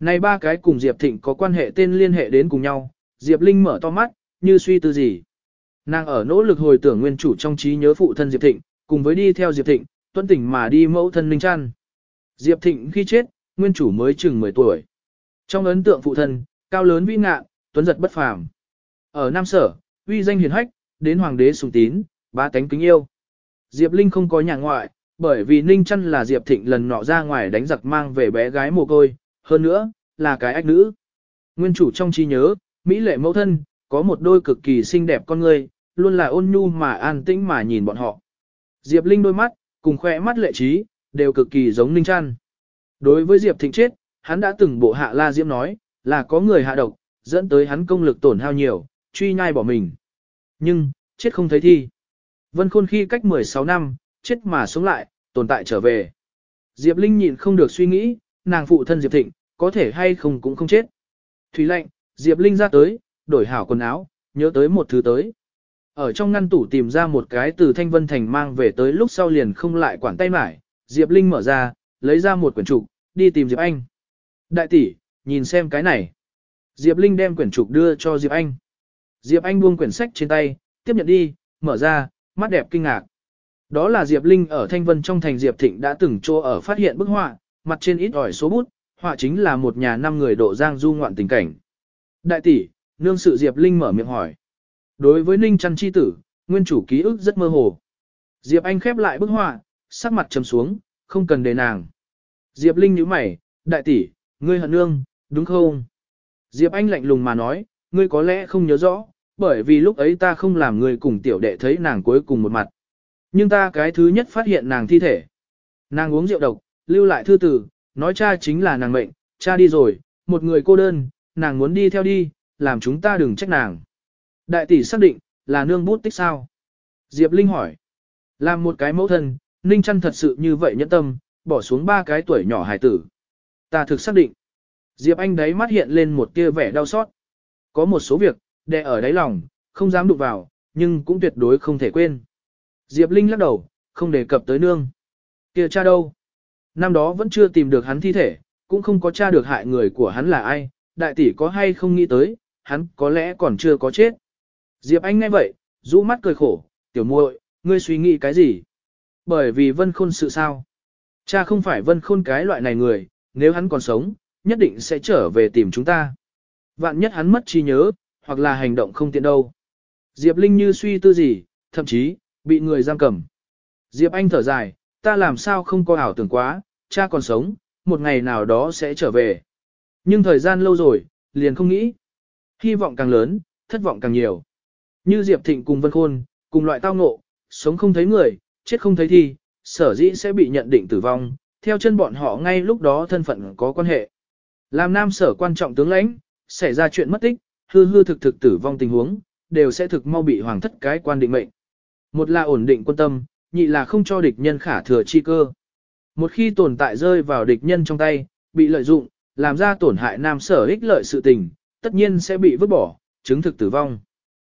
Này ba cái cùng Diệp Thịnh có quan hệ tên liên hệ đến cùng nhau, Diệp Linh mở to mắt, như suy tư gì. Nàng ở nỗ lực hồi tưởng nguyên chủ trong trí nhớ phụ thân Diệp Thịnh, cùng với đi theo Diệp Thịnh, tuân tỉnh mà đi mẫu thân Linh Trăn. Diệp Thịnh khi chết, nguyên chủ mới chừng 10 tuổi. Trong ấn tượng phụ thân, cao lớn vĩ ngạ, tuấn giật bất phàm. Ở Nam Sở, uy danh hiển hách, đến hoàng đế sùng tín, ba tánh kính yêu. Diệp Linh không có nhà ngoại, bởi vì Ninh Trăn là Diệp Thịnh lần nọ ra ngoài đánh giặc mang về bé gái mồ côi, hơn nữa, là cái ách nữ. Nguyên chủ trong trí nhớ, Mỹ lệ mẫu thân, có một đôi cực kỳ xinh đẹp con người, luôn là ôn nhu mà an tĩnh mà nhìn bọn họ. Diệp Linh đôi mắt, cùng khoe mắt lệ trí, đều cực kỳ giống Ninh Trăn. Đối với Diệp Thịnh chết, hắn đã từng bộ hạ La Diễm nói, là có người hạ độc, dẫn tới hắn công lực tổn hao nhiều, truy nhai bỏ mình. Nhưng, chết không thấy thi. Vân Khôn khi cách 16 năm, chết mà sống lại, tồn tại trở về. Diệp Linh nhịn không được suy nghĩ, nàng phụ thân Diệp Thịnh, có thể hay không cũng không chết. Thủy lạnh Diệp Linh ra tới, đổi hảo quần áo, nhớ tới một thứ tới. Ở trong ngăn tủ tìm ra một cái từ Thanh Vân Thành mang về tới lúc sau liền không lại quản tay mải, Diệp Linh mở ra, lấy ra một quyển trục, đi tìm Diệp Anh. Đại tỷ, nhìn xem cái này. Diệp Linh đem quyển trục đưa cho Diệp Anh. Diệp Anh buông quyển sách trên tay, tiếp nhận đi, mở ra, mắt đẹp kinh ngạc. Đó là Diệp Linh ở Thanh Vân trong thành Diệp Thịnh đã từng chỗ ở phát hiện bức họa, mặt trên ít ỏi số bút, họa chính là một nhà năm người độ giang du ngoạn tình cảnh. Đại tỷ, nương sự Diệp Linh mở miệng hỏi. Đối với Ninh Trăn Chi tử, nguyên chủ ký ức rất mơ hồ. Diệp Anh khép lại bức họa, sắc mặt trầm xuống, không cần đề nàng. Diệp Linh nhíu mày, đại tỷ, ngươi hận nương, đúng không? Diệp Anh lạnh lùng mà nói, ngươi có lẽ không nhớ rõ, bởi vì lúc ấy ta không làm người cùng tiểu đệ thấy nàng cuối cùng một mặt. Nhưng ta cái thứ nhất phát hiện nàng thi thể. Nàng uống rượu độc, lưu lại thư tử, nói cha chính là nàng mệnh, cha đi rồi, một người cô đơn, nàng muốn đi theo đi, làm chúng ta đừng trách nàng. Đại tỷ xác định, là nương bút tích sao? Diệp Linh hỏi. Làm một cái mẫu thân, Ninh trăn thật sự như vậy nhẫn tâm, bỏ xuống ba cái tuổi nhỏ hài tử. Ta thực xác định. Diệp Anh đấy mắt hiện lên một tia vẻ đau xót. Có một số việc, đè ở đáy lòng, không dám đụng vào, nhưng cũng tuyệt đối không thể quên. Diệp Linh lắc đầu, không đề cập tới nương. Kia cha đâu? Năm đó vẫn chưa tìm được hắn thi thể, cũng không có tra được hại người của hắn là ai, đại tỷ có hay không nghĩ tới, hắn có lẽ còn chưa có chết. Diệp Anh nghe vậy, rũ mắt cười khổ, tiểu muội, ngươi suy nghĩ cái gì? Bởi vì vân khôn sự sao? Cha không phải vân khôn cái loại này người, nếu hắn còn sống, nhất định sẽ trở về tìm chúng ta. Vạn nhất hắn mất trí nhớ, hoặc là hành động không tiện đâu. Diệp Linh như suy tư gì, thậm chí, bị người giam cầm. Diệp Anh thở dài, ta làm sao không có ảo tưởng quá, cha còn sống, một ngày nào đó sẽ trở về. Nhưng thời gian lâu rồi, liền không nghĩ. Hy vọng càng lớn, thất vọng càng nhiều. Như Diệp Thịnh cùng Vân Khôn, cùng loại tao ngộ, sống không thấy người, chết không thấy thi, sở dĩ sẽ bị nhận định tử vong, theo chân bọn họ ngay lúc đó thân phận có quan hệ. Làm nam sở quan trọng tướng lãnh, xảy ra chuyện mất tích, hư hư thực thực tử vong tình huống, đều sẽ thực mau bị hoàng thất cái quan định mệnh. Một là ổn định quân tâm, nhị là không cho địch nhân khả thừa chi cơ. Một khi tồn tại rơi vào địch nhân trong tay, bị lợi dụng, làm ra tổn hại nam sở ích lợi sự tình, tất nhiên sẽ bị vứt bỏ, chứng thực tử vong.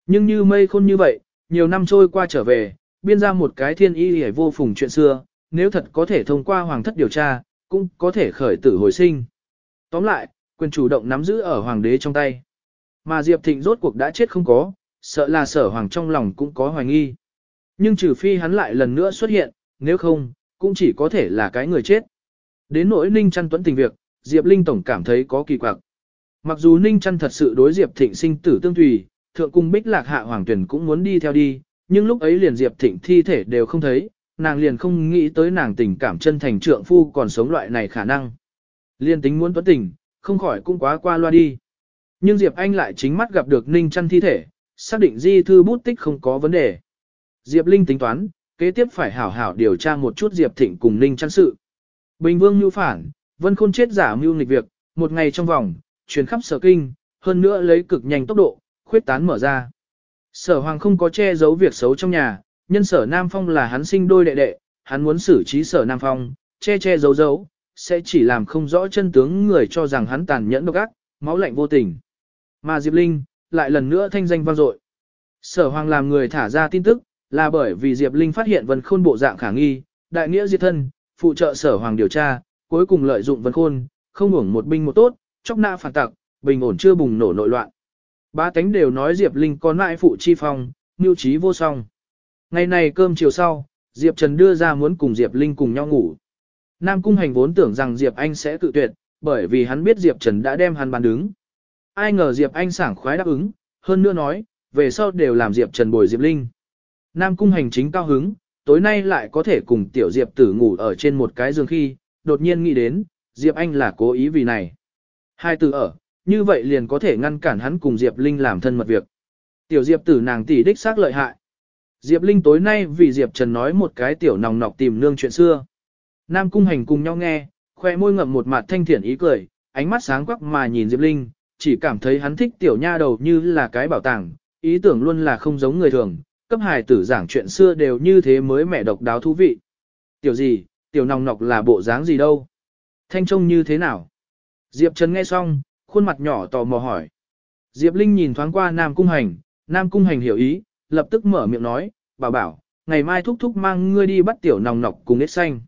Nhưng như mây khôn như vậy, nhiều năm trôi qua trở về, biên ra một cái thiên y hề vô phùng chuyện xưa, nếu thật có thể thông qua hoàng thất điều tra, cũng có thể khởi tử hồi sinh. Tóm lại, quyền chủ động nắm giữ ở hoàng đế trong tay. Mà Diệp Thịnh rốt cuộc đã chết không có, sợ là sở hoàng trong lòng cũng có hoài nghi. Nhưng trừ phi hắn lại lần nữa xuất hiện, nếu không, cũng chỉ có thể là cái người chết. Đến nỗi Ninh Trăn tuấn tình việc, Diệp Linh Tổng cảm thấy có kỳ quặc. Mặc dù Ninh Trăn thật sự đối Diệp Thịnh sinh tử tương tùy, thượng cung bích lạc hạ hoàng tuyển cũng muốn đi theo đi, nhưng lúc ấy liền Diệp Thịnh thi thể đều không thấy, nàng liền không nghĩ tới nàng tình cảm chân thành trượng phu còn sống loại này khả năng. Liên tính muốn tuấn tình, không khỏi cũng quá qua loa đi. Nhưng Diệp Anh lại chính mắt gặp được Ninh Trăn thi thể, xác định di thư bút tích không có vấn đề. Diệp Linh tính toán, kế tiếp phải hảo hảo điều tra một chút Diệp Thịnh cùng Ninh Trăn sự. Bình Vương nhu phản, Vân Khôn chết giả mưu nghịch việc, một ngày trong vòng, truyền khắp sở kinh, hơn nữa lấy cực nhanh tốc độ, khuyết tán mở ra. Sở Hoàng không có che giấu việc xấu trong nhà, nhân sở Nam Phong là hắn sinh đôi đệ đệ, hắn muốn xử trí sở Nam Phong, che che giấu giấu, sẽ chỉ làm không rõ chân tướng người cho rằng hắn tàn nhẫn độc ác, máu lạnh vô tình. Mà Diệp Linh, lại lần nữa thanh danh vang dội. Sở Hoàng làm người thả ra tin tức, là bởi vì Diệp Linh phát hiện Vân Khôn bộ dạng khả nghi, đại nghĩa diệt thân, phụ trợ Sở Hoàng điều tra, cuối cùng lợi dụng Vân Khôn, không hưởng một binh một tốt, chóc nạ phản tặc, bình ổn chưa bùng nổ nội loạn. Ba tánh đều nói Diệp Linh con mãi phụ chi phong, mưu trí vô song. Ngày này cơm chiều sau, Diệp Trần đưa ra muốn cùng Diệp Linh cùng nhau ngủ. Nam Cung Hành vốn tưởng rằng Diệp Anh sẽ tự tuyệt, bởi vì hắn biết Diệp Trần đã đem hắn bàn đứng. Ai ngờ Diệp Anh sảng khoái đáp ứng, hơn nữa nói, về sau đều làm Diệp Trần bồi Diệp Linh. Nam Cung Hành chính cao hứng, tối nay lại có thể cùng tiểu Diệp tử ngủ ở trên một cái giường khi, đột nhiên nghĩ đến, Diệp Anh là cố ý vì này. Hai từ ở, như vậy liền có thể ngăn cản hắn cùng Diệp Linh làm thân mật việc. Tiểu Diệp tử nàng tỷ đích xác lợi hại. Diệp Linh tối nay vì Diệp Trần nói một cái tiểu nòng nọc tìm nương chuyện xưa. Nam cung hành cùng nhau nghe, khoe môi ngậm một mặt thanh thiện ý cười, ánh mắt sáng quắc mà nhìn Diệp Linh, chỉ cảm thấy hắn thích tiểu nha đầu như là cái bảo tàng, ý tưởng luôn là không giống người thường, cấp hài tử giảng chuyện xưa đều như thế mới mẻ độc đáo thú vị. Tiểu gì, tiểu nòng nọc là bộ dáng gì đâu? Thanh trông như thế nào? Diệp Trần nghe xong, khuôn mặt nhỏ tò mò hỏi. Diệp Linh nhìn thoáng qua Nam Cung Hành, Nam Cung Hành hiểu ý, lập tức mở miệng nói, bảo bảo, ngày mai thúc thúc mang ngươi đi bắt tiểu nòng nọc cùng nết xanh.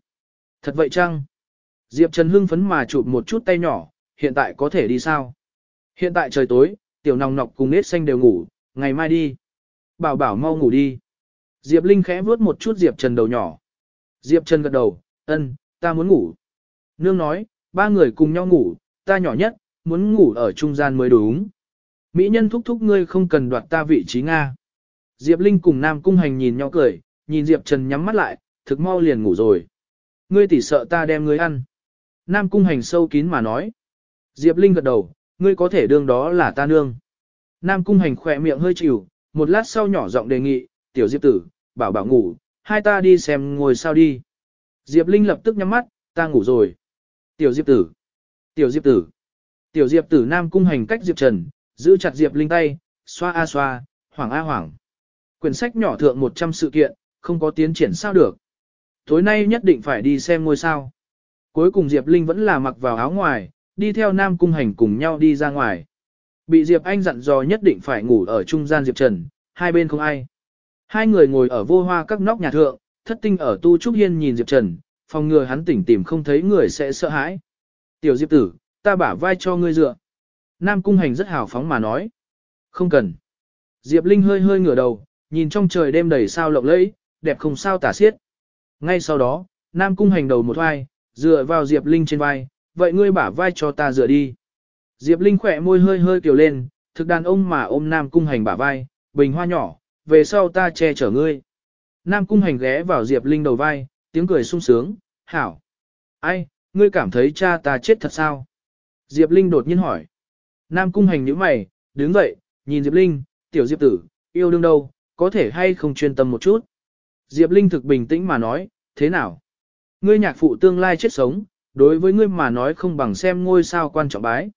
Thật vậy chăng? Diệp Trần hưng phấn mà chụp một chút tay nhỏ, hiện tại có thể đi sao? Hiện tại trời tối, tiểu nòng nọc cùng nết xanh đều ngủ, ngày mai đi. Bảo bảo mau ngủ đi. Diệp Linh khẽ vuốt một chút Diệp Trần đầu nhỏ. Diệp Trần gật đầu, ân, ta muốn ngủ. Nương nói, ba người cùng nhau ngủ, ta nhỏ nhất, muốn ngủ ở trung gian mới đúng. Mỹ nhân thúc thúc ngươi không cần đoạt ta vị trí Nga. Diệp Linh cùng Nam Cung Hành nhìn nhau cười, nhìn Diệp Trần nhắm mắt lại, thực mau liền ngủ rồi. Ngươi tỉ sợ ta đem ngươi ăn. Nam Cung Hành sâu kín mà nói. Diệp Linh gật đầu, ngươi có thể đương đó là ta nương. Nam Cung Hành khỏe miệng hơi chịu, một lát sau nhỏ giọng đề nghị, tiểu Diệp tử, bảo bảo ngủ, hai ta đi xem ngồi sao đi. Diệp Linh lập tức nhắm mắt, ta ngủ rồi. Tiểu Diệp tử, tiểu Diệp tử. Tiểu Diệp tử Nam Cung Hành cách Diệp Trần, giữ chặt Diệp Linh tay, xoa a xoa, hoảng a hoảng. Quyển sách nhỏ thượng 100 sự kiện, không có tiến triển sao được. Tối nay nhất định phải đi xem ngôi sao. Cuối cùng Diệp Linh vẫn là mặc vào áo ngoài, đi theo Nam Cung Hành cùng nhau đi ra ngoài. Bị Diệp Anh dặn dò nhất định phải ngủ ở trung gian Diệp Trần, hai bên không ai. Hai người ngồi ở vô hoa các nóc nhà thượng, thất tinh ở tu trúc hiên nhìn Diệp Trần, phòng ngừa hắn tỉnh tìm không thấy người sẽ sợ hãi. Tiểu Diệp tử, ta bả vai cho ngươi dựa. Nam Cung Hành rất hào phóng mà nói. Không cần. Diệp Linh hơi hơi ngửa đầu, nhìn trong trời đêm đầy sao lộng lẫy, đẹp không sao tả xiết. Ngay sau đó, Nam Cung hành đầu một vai, dựa vào Diệp Linh trên vai, vậy ngươi bả vai cho ta dựa đi. Diệp Linh khỏe môi hơi hơi kiều lên, thực đàn ông mà ôm Nam Cung hành bả vai, bình hoa nhỏ, về sau ta che chở ngươi. Nam Cung hành ghé vào Diệp Linh đầu vai, tiếng cười sung sướng, hảo. Ai, ngươi cảm thấy cha ta chết thật sao? Diệp Linh đột nhiên hỏi. Nam Cung hành nhíu mày, đứng dậy, nhìn Diệp Linh, tiểu Diệp tử, yêu đương đâu, có thể hay không chuyên tâm một chút. Diệp Linh thực bình tĩnh mà nói, thế nào? Ngươi nhạc phụ tương lai chết sống, đối với ngươi mà nói không bằng xem ngôi sao quan trọng bái.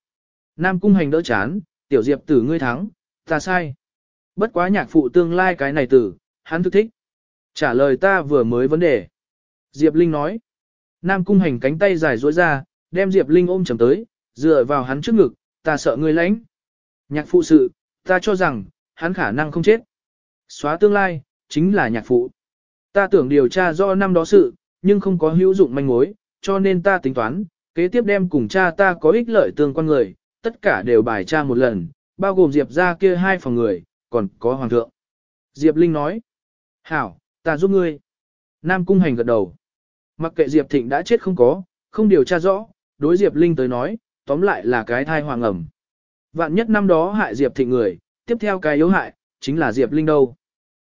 Nam cung hành đỡ chán, tiểu Diệp tử ngươi thắng, ta sai. Bất quá nhạc phụ tương lai cái này tử, hắn thức thích. Trả lời ta vừa mới vấn đề. Diệp Linh nói. Nam cung hành cánh tay dài duỗi ra, đem Diệp Linh ôm chầm tới, dựa vào hắn trước ngực, ta sợ ngươi lãnh. Nhạc phụ sự, ta cho rằng, hắn khả năng không chết. Xóa tương lai, chính là nhạc phụ. Ta tưởng điều tra do năm đó sự, nhưng không có hữu dụng manh mối, cho nên ta tính toán, kế tiếp đem cùng cha ta có ích lợi tương quan người, tất cả đều bài tra một lần, bao gồm Diệp ra kia hai phòng người, còn có Hoàng thượng. Diệp Linh nói, Hảo, ta giúp ngươi. Nam Cung Hành gật đầu. Mặc kệ Diệp Thịnh đã chết không có, không điều tra rõ, đối Diệp Linh tới nói, tóm lại là cái thai hoàng ẩm. Vạn nhất năm đó hại Diệp Thịnh người, tiếp theo cái yếu hại, chính là Diệp Linh đâu.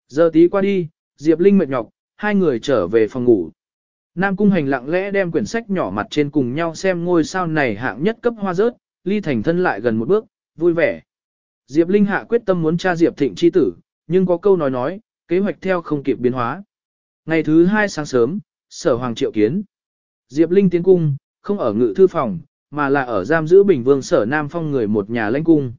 Giờ tí qua đi, Diệp Linh mệt nhọc, hai người trở về phòng ngủ. Nam Cung Hành lặng lẽ đem quyển sách nhỏ mặt trên cùng nhau xem ngôi sao này hạng nhất cấp hoa rớt, ly thành thân lại gần một bước, vui vẻ. Diệp Linh hạ quyết tâm muốn tra Diệp Thịnh chi tử, nhưng có câu nói nói, kế hoạch theo không kịp biến hóa. Ngày thứ hai sáng sớm, sở hoàng triệu kiến. Diệp Linh tiến cung, không ở ngự thư phòng, mà là ở giam giữ Bình Vương sở Nam Phong người một nhà lãnh cung.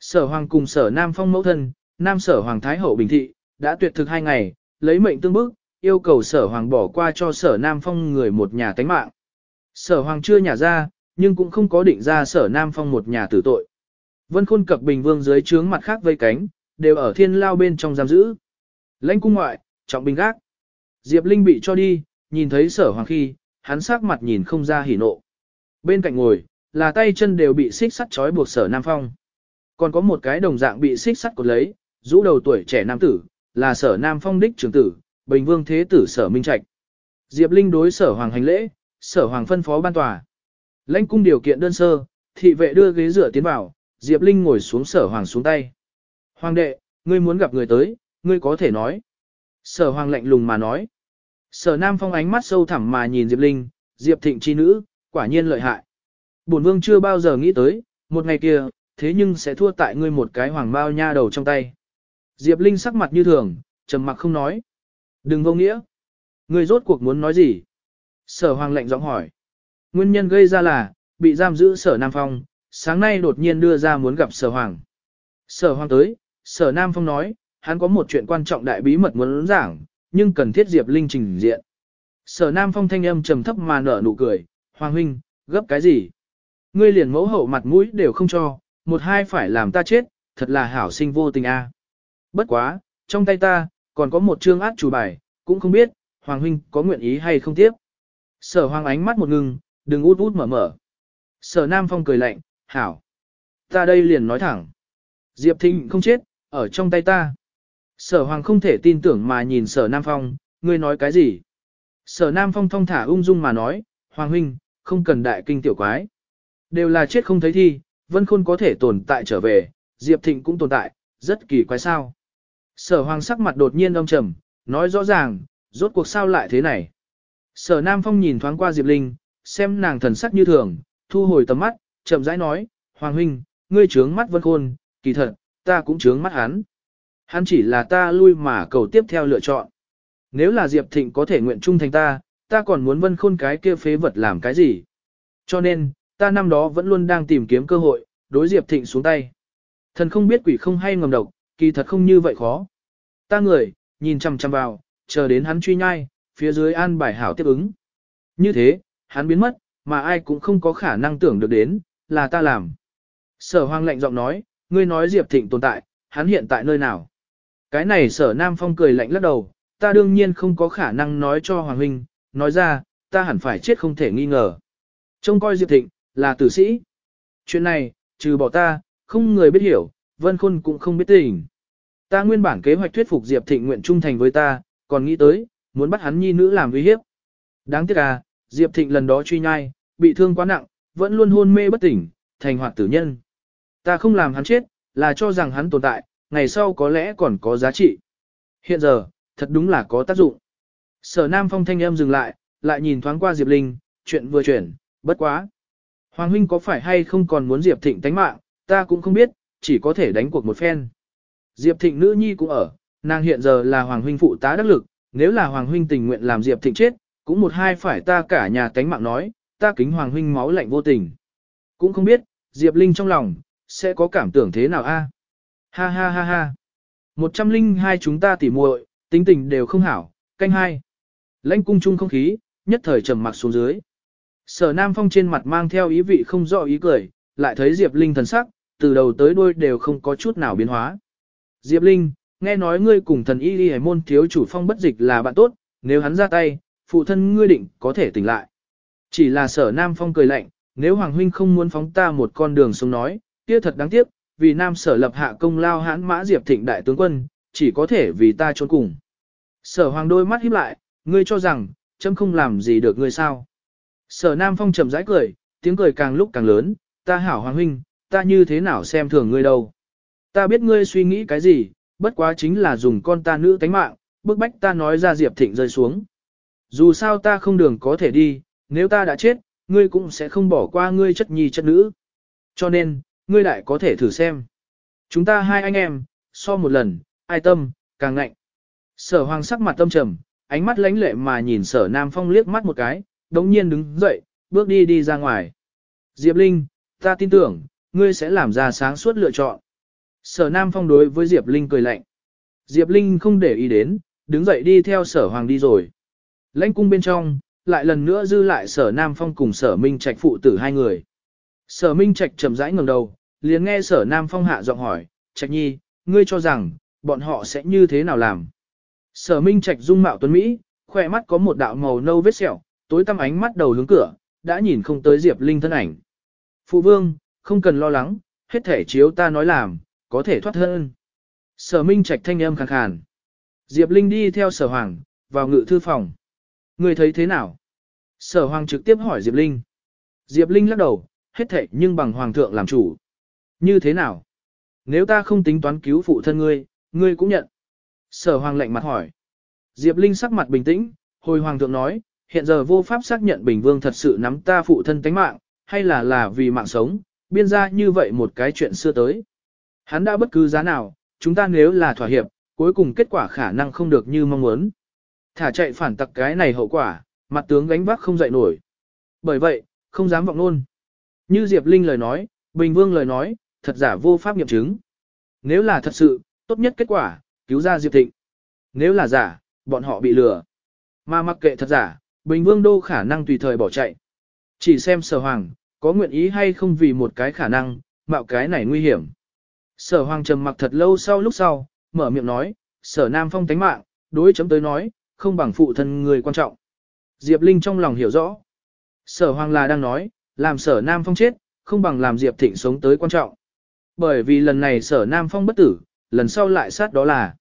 Sở hoàng cùng sở Nam Phong mẫu thân, Nam sở hoàng Thái Hậu Bình Thị, đã tuyệt thực hai ngày, lấy mệnh tương bức, yêu cầu sở hoàng bỏ qua cho sở Nam Phong người một nhà tánh mạng. Sở hoàng chưa nhả ra, nhưng cũng không có định ra sở Nam Phong một nhà tử tội. Vân Khôn cập Bình Vương dưới trướng mặt khác vây cánh, đều ở thiên lao bên trong giam giữ. Lãnh cung ngoại, trọng bình gác. Diệp Linh bị cho đi, nhìn thấy sở hoàng khi, hắn sắc mặt nhìn không ra hỉ nộ. Bên cạnh ngồi, là tay chân đều bị xích sắt trói buộc sở Nam Phong. Còn có một cái đồng dạng bị xích sắt cột lấy, rũ đầu tuổi trẻ nam tử, là sở Nam Phong đích trưởng tử, Bình Vương Thế tử sở Minh Trạch. Diệp Linh đối sở hoàng hành lễ, sở hoàng phân phó ban tòa. Lãnh cung điều kiện đơn sơ, thị vệ đưa ghế dựa tiến vào, Diệp Linh ngồi xuống sở hoàng xuống tay. Hoàng đệ, ngươi muốn gặp người tới, ngươi có thể nói. Sở hoàng lạnh lùng mà nói. Sở Nam Phong ánh mắt sâu thẳm mà nhìn Diệp Linh, Diệp Thịnh chi nữ, quả nhiên lợi hại. Bổn vương chưa bao giờ nghĩ tới, một ngày kia, thế nhưng sẽ thua tại ngươi một cái hoàng bao nha đầu trong tay. Diệp Linh sắc mặt như thường, trầm mặc không nói. Đừng vô nghĩa. người rốt cuộc muốn nói gì? Sở hoàng lệnh giọng hỏi. Nguyên nhân gây ra là, bị giam giữ sở Nam Phong, sáng nay đột nhiên đưa ra muốn gặp sở hoàng. Sở hoàng tới, sở Nam Phong nói, hắn có một chuyện quan trọng đại bí mật muốn giảng, nhưng cần thiết Diệp Linh trình diện. Sở Nam Phong thanh âm trầm thấp mà nở nụ cười, Hoàng huynh, gấp cái gì? Ngươi liền mẫu hậu mặt mũi đều không cho, một hai phải làm ta chết, thật là hảo sinh vô tình a. Bất quá, trong tay ta, còn có một chương át chủ bài, cũng không biết, Hoàng huynh có nguyện ý hay không tiếp. Sở Hoàng ánh mắt một ngừng, đừng út út mở mở. Sở Nam Phong cười lạnh, hảo. Ta đây liền nói thẳng. Diệp Thịnh không chết, ở trong tay ta. Sở Hoàng không thể tin tưởng mà nhìn Sở Nam Phong, ngươi nói cái gì? Sở Nam Phong thong thả ung dung mà nói, Hoàng huynh, không cần đại kinh tiểu quái. Đều là chết không thấy thi, Vân Khôn có thể tồn tại trở về, Diệp Thịnh cũng tồn tại, rất kỳ quái sao. Sở Hoàng sắc mặt đột nhiên đông trầm, nói rõ ràng, rốt cuộc sao lại thế này. Sở Nam Phong nhìn thoáng qua Diệp Linh, xem nàng thần sắc như thường, thu hồi tầm mắt, chậm rãi nói, Hoàng huynh, ngươi trướng mắt Vân Khôn, kỳ thật, ta cũng trướng mắt hắn. Hắn chỉ là ta lui mà cầu tiếp theo lựa chọn. Nếu là Diệp Thịnh có thể nguyện trung thành ta, ta còn muốn vân khôn cái kia phế vật làm cái gì. Cho nên, ta năm đó vẫn luôn đang tìm kiếm cơ hội, đối Diệp Thịnh xuống tay. Thần không biết quỷ không hay ngầm độc, kỳ thật không như vậy khó. Ta người, nhìn chằm chằm vào, chờ đến hắn truy nhai, phía dưới an bài hảo tiếp ứng. Như thế, hắn biến mất, mà ai cũng không có khả năng tưởng được đến, là ta làm. Sở hoang lạnh giọng nói, ngươi nói Diệp Thịnh tồn tại, hắn hiện tại nơi nào? Cái này sở Nam Phong cười lạnh lắc đầu, ta đương nhiên không có khả năng nói cho Hoàng Huynh, nói ra, ta hẳn phải chết không thể nghi ngờ. Trông coi Diệp Thịnh, là tử sĩ. Chuyện này, trừ bỏ ta, không người biết hiểu, Vân Khôn cũng không biết tình. Ta nguyên bản kế hoạch thuyết phục Diệp Thịnh nguyện trung thành với ta, còn nghĩ tới, muốn bắt hắn nhi nữ làm uy hiếp. Đáng tiếc à, Diệp Thịnh lần đó truy nhai, bị thương quá nặng, vẫn luôn hôn mê bất tỉnh, thành hoạt tử nhân. Ta không làm hắn chết, là cho rằng hắn tồn tại, ngày sau có lẽ còn có giá trị. Hiện giờ, thật đúng là có tác dụng. Sở Nam Phong thanh âm dừng lại, lại nhìn thoáng qua Diệp Linh, chuyện vừa chuyển, bất quá. Hoàng huynh có phải hay không còn muốn Diệp Thịnh tánh mạng, ta cũng không biết, chỉ có thể đánh cuộc một phen. Diệp Thịnh nữ nhi cũng ở, nàng hiện giờ là Hoàng huynh phụ tá đắc lực, nếu là Hoàng huynh tình nguyện làm Diệp Thịnh chết, cũng một hai phải ta cả nhà tánh mạng nói, ta kính Hoàng huynh máu lạnh vô tình. Cũng không biết, Diệp Linh trong lòng, sẽ có cảm tưởng thế nào a? Ha ha ha ha. Một trăm linh hai chúng ta tỉ muội, tính tình đều không hảo, canh hai. Lãnh cung chung không khí, nhất thời trầm mặc xuống dưới. Sở Nam Phong trên mặt mang theo ý vị không rõ ý cười, lại thấy Diệp Linh thần sắc, từ đầu tới đuôi đều không có chút nào biến hóa. Diệp Linh, nghe nói ngươi cùng thần y y môn thiếu chủ phong bất dịch là bạn tốt, nếu hắn ra tay, phụ thân ngươi định có thể tỉnh lại. Chỉ là sở Nam Phong cười lạnh, nếu Hoàng Huynh không muốn phóng ta một con đường sống nói, kia thật đáng tiếc, vì Nam sở lập hạ công lao hãn mã diệp thịnh đại tướng quân, chỉ có thể vì ta trốn cùng. Sở Hoàng đôi mắt híp lại, ngươi cho rằng, chấm không làm gì được ngươi sao. Sở Nam Phong chậm rãi cười, tiếng cười càng lúc càng lớn, ta hảo Hoàng Huynh, ta như thế nào xem thường ngươi đâu. Ta biết ngươi suy nghĩ cái gì, bất quá chính là dùng con ta nữ tánh mạng, bức bách ta nói ra Diệp Thịnh rơi xuống. Dù sao ta không đường có thể đi, nếu ta đã chết, ngươi cũng sẽ không bỏ qua ngươi chất nhi chất nữ. Cho nên, ngươi lại có thể thử xem. Chúng ta hai anh em, so một lần, ai tâm, càng ngạnh. Sở hoàng sắc mặt tâm trầm, ánh mắt lánh lệ mà nhìn sở Nam Phong liếc mắt một cái, đống nhiên đứng dậy, bước đi đi ra ngoài. Diệp Linh, ta tin tưởng, ngươi sẽ làm ra sáng suốt lựa chọn. Sở Nam Phong đối với Diệp Linh cười lạnh. Diệp Linh không để ý đến, đứng dậy đi theo sở hoàng đi rồi. Lãnh cung bên trong, lại lần nữa dư lại sở Nam Phong cùng sở Minh Trạch phụ tử hai người. Sở Minh Trạch chậm rãi ngẩng đầu, liền nghe sở Nam Phong hạ giọng hỏi, Trạch Nhi, ngươi cho rằng, bọn họ sẽ như thế nào làm? Sở Minh Trạch dung mạo tuấn Mỹ, khỏe mắt có một đạo màu nâu vết sẹo, tối tăm ánh mắt đầu hướng cửa, đã nhìn không tới Diệp Linh thân ảnh. Phụ vương, không cần lo lắng, hết thể chiếu ta nói làm, có thể thoát thân. Sở Minh Trạch thanh âm khàn khàn. Diệp Linh đi theo sở hoàng, vào ngự thư phòng. Người thấy thế nào? Sở hoàng trực tiếp hỏi Diệp Linh. Diệp Linh lắc đầu, hết thệ nhưng bằng hoàng thượng làm chủ. Như thế nào? Nếu ta không tính toán cứu phụ thân ngươi, ngươi cũng nhận. Sở hoàng lạnh mặt hỏi. Diệp Linh sắc mặt bình tĩnh, hồi hoàng thượng nói, hiện giờ vô pháp xác nhận Bình Vương thật sự nắm ta phụ thân tánh mạng, hay là là vì mạng sống, biên ra như vậy một cái chuyện xưa tới. Hắn đã bất cứ giá nào, chúng ta nếu là thỏa hiệp, cuối cùng kết quả khả năng không được như mong muốn. Thả chạy phản tặc cái này hậu quả, mặt tướng gánh vác không dậy nổi. Bởi vậy, không dám vọng luôn. Như Diệp Linh lời nói, Bình Vương lời nói, thật giả vô pháp nghiệm chứng. Nếu là thật sự, tốt nhất kết quả, cứu ra Diệp Thịnh. Nếu là giả, bọn họ bị lừa. Mà mặc kệ thật giả, Bình Vương đô khả năng tùy thời bỏ chạy. Chỉ xem sở hoàng, có nguyện ý hay không vì một cái khả năng, mạo cái này nguy hiểm. Sở hoàng trầm mặc thật lâu sau lúc sau, mở miệng nói, sở nam phong tánh mạng, đối chấm tới nói, không bằng phụ thân người quan trọng. Diệp Linh trong lòng hiểu rõ. Sở hoàng là đang nói, làm sở nam phong chết, không bằng làm Diệp Thịnh sống tới quan trọng. Bởi vì lần này sở nam phong bất tử, lần sau lại sát đó là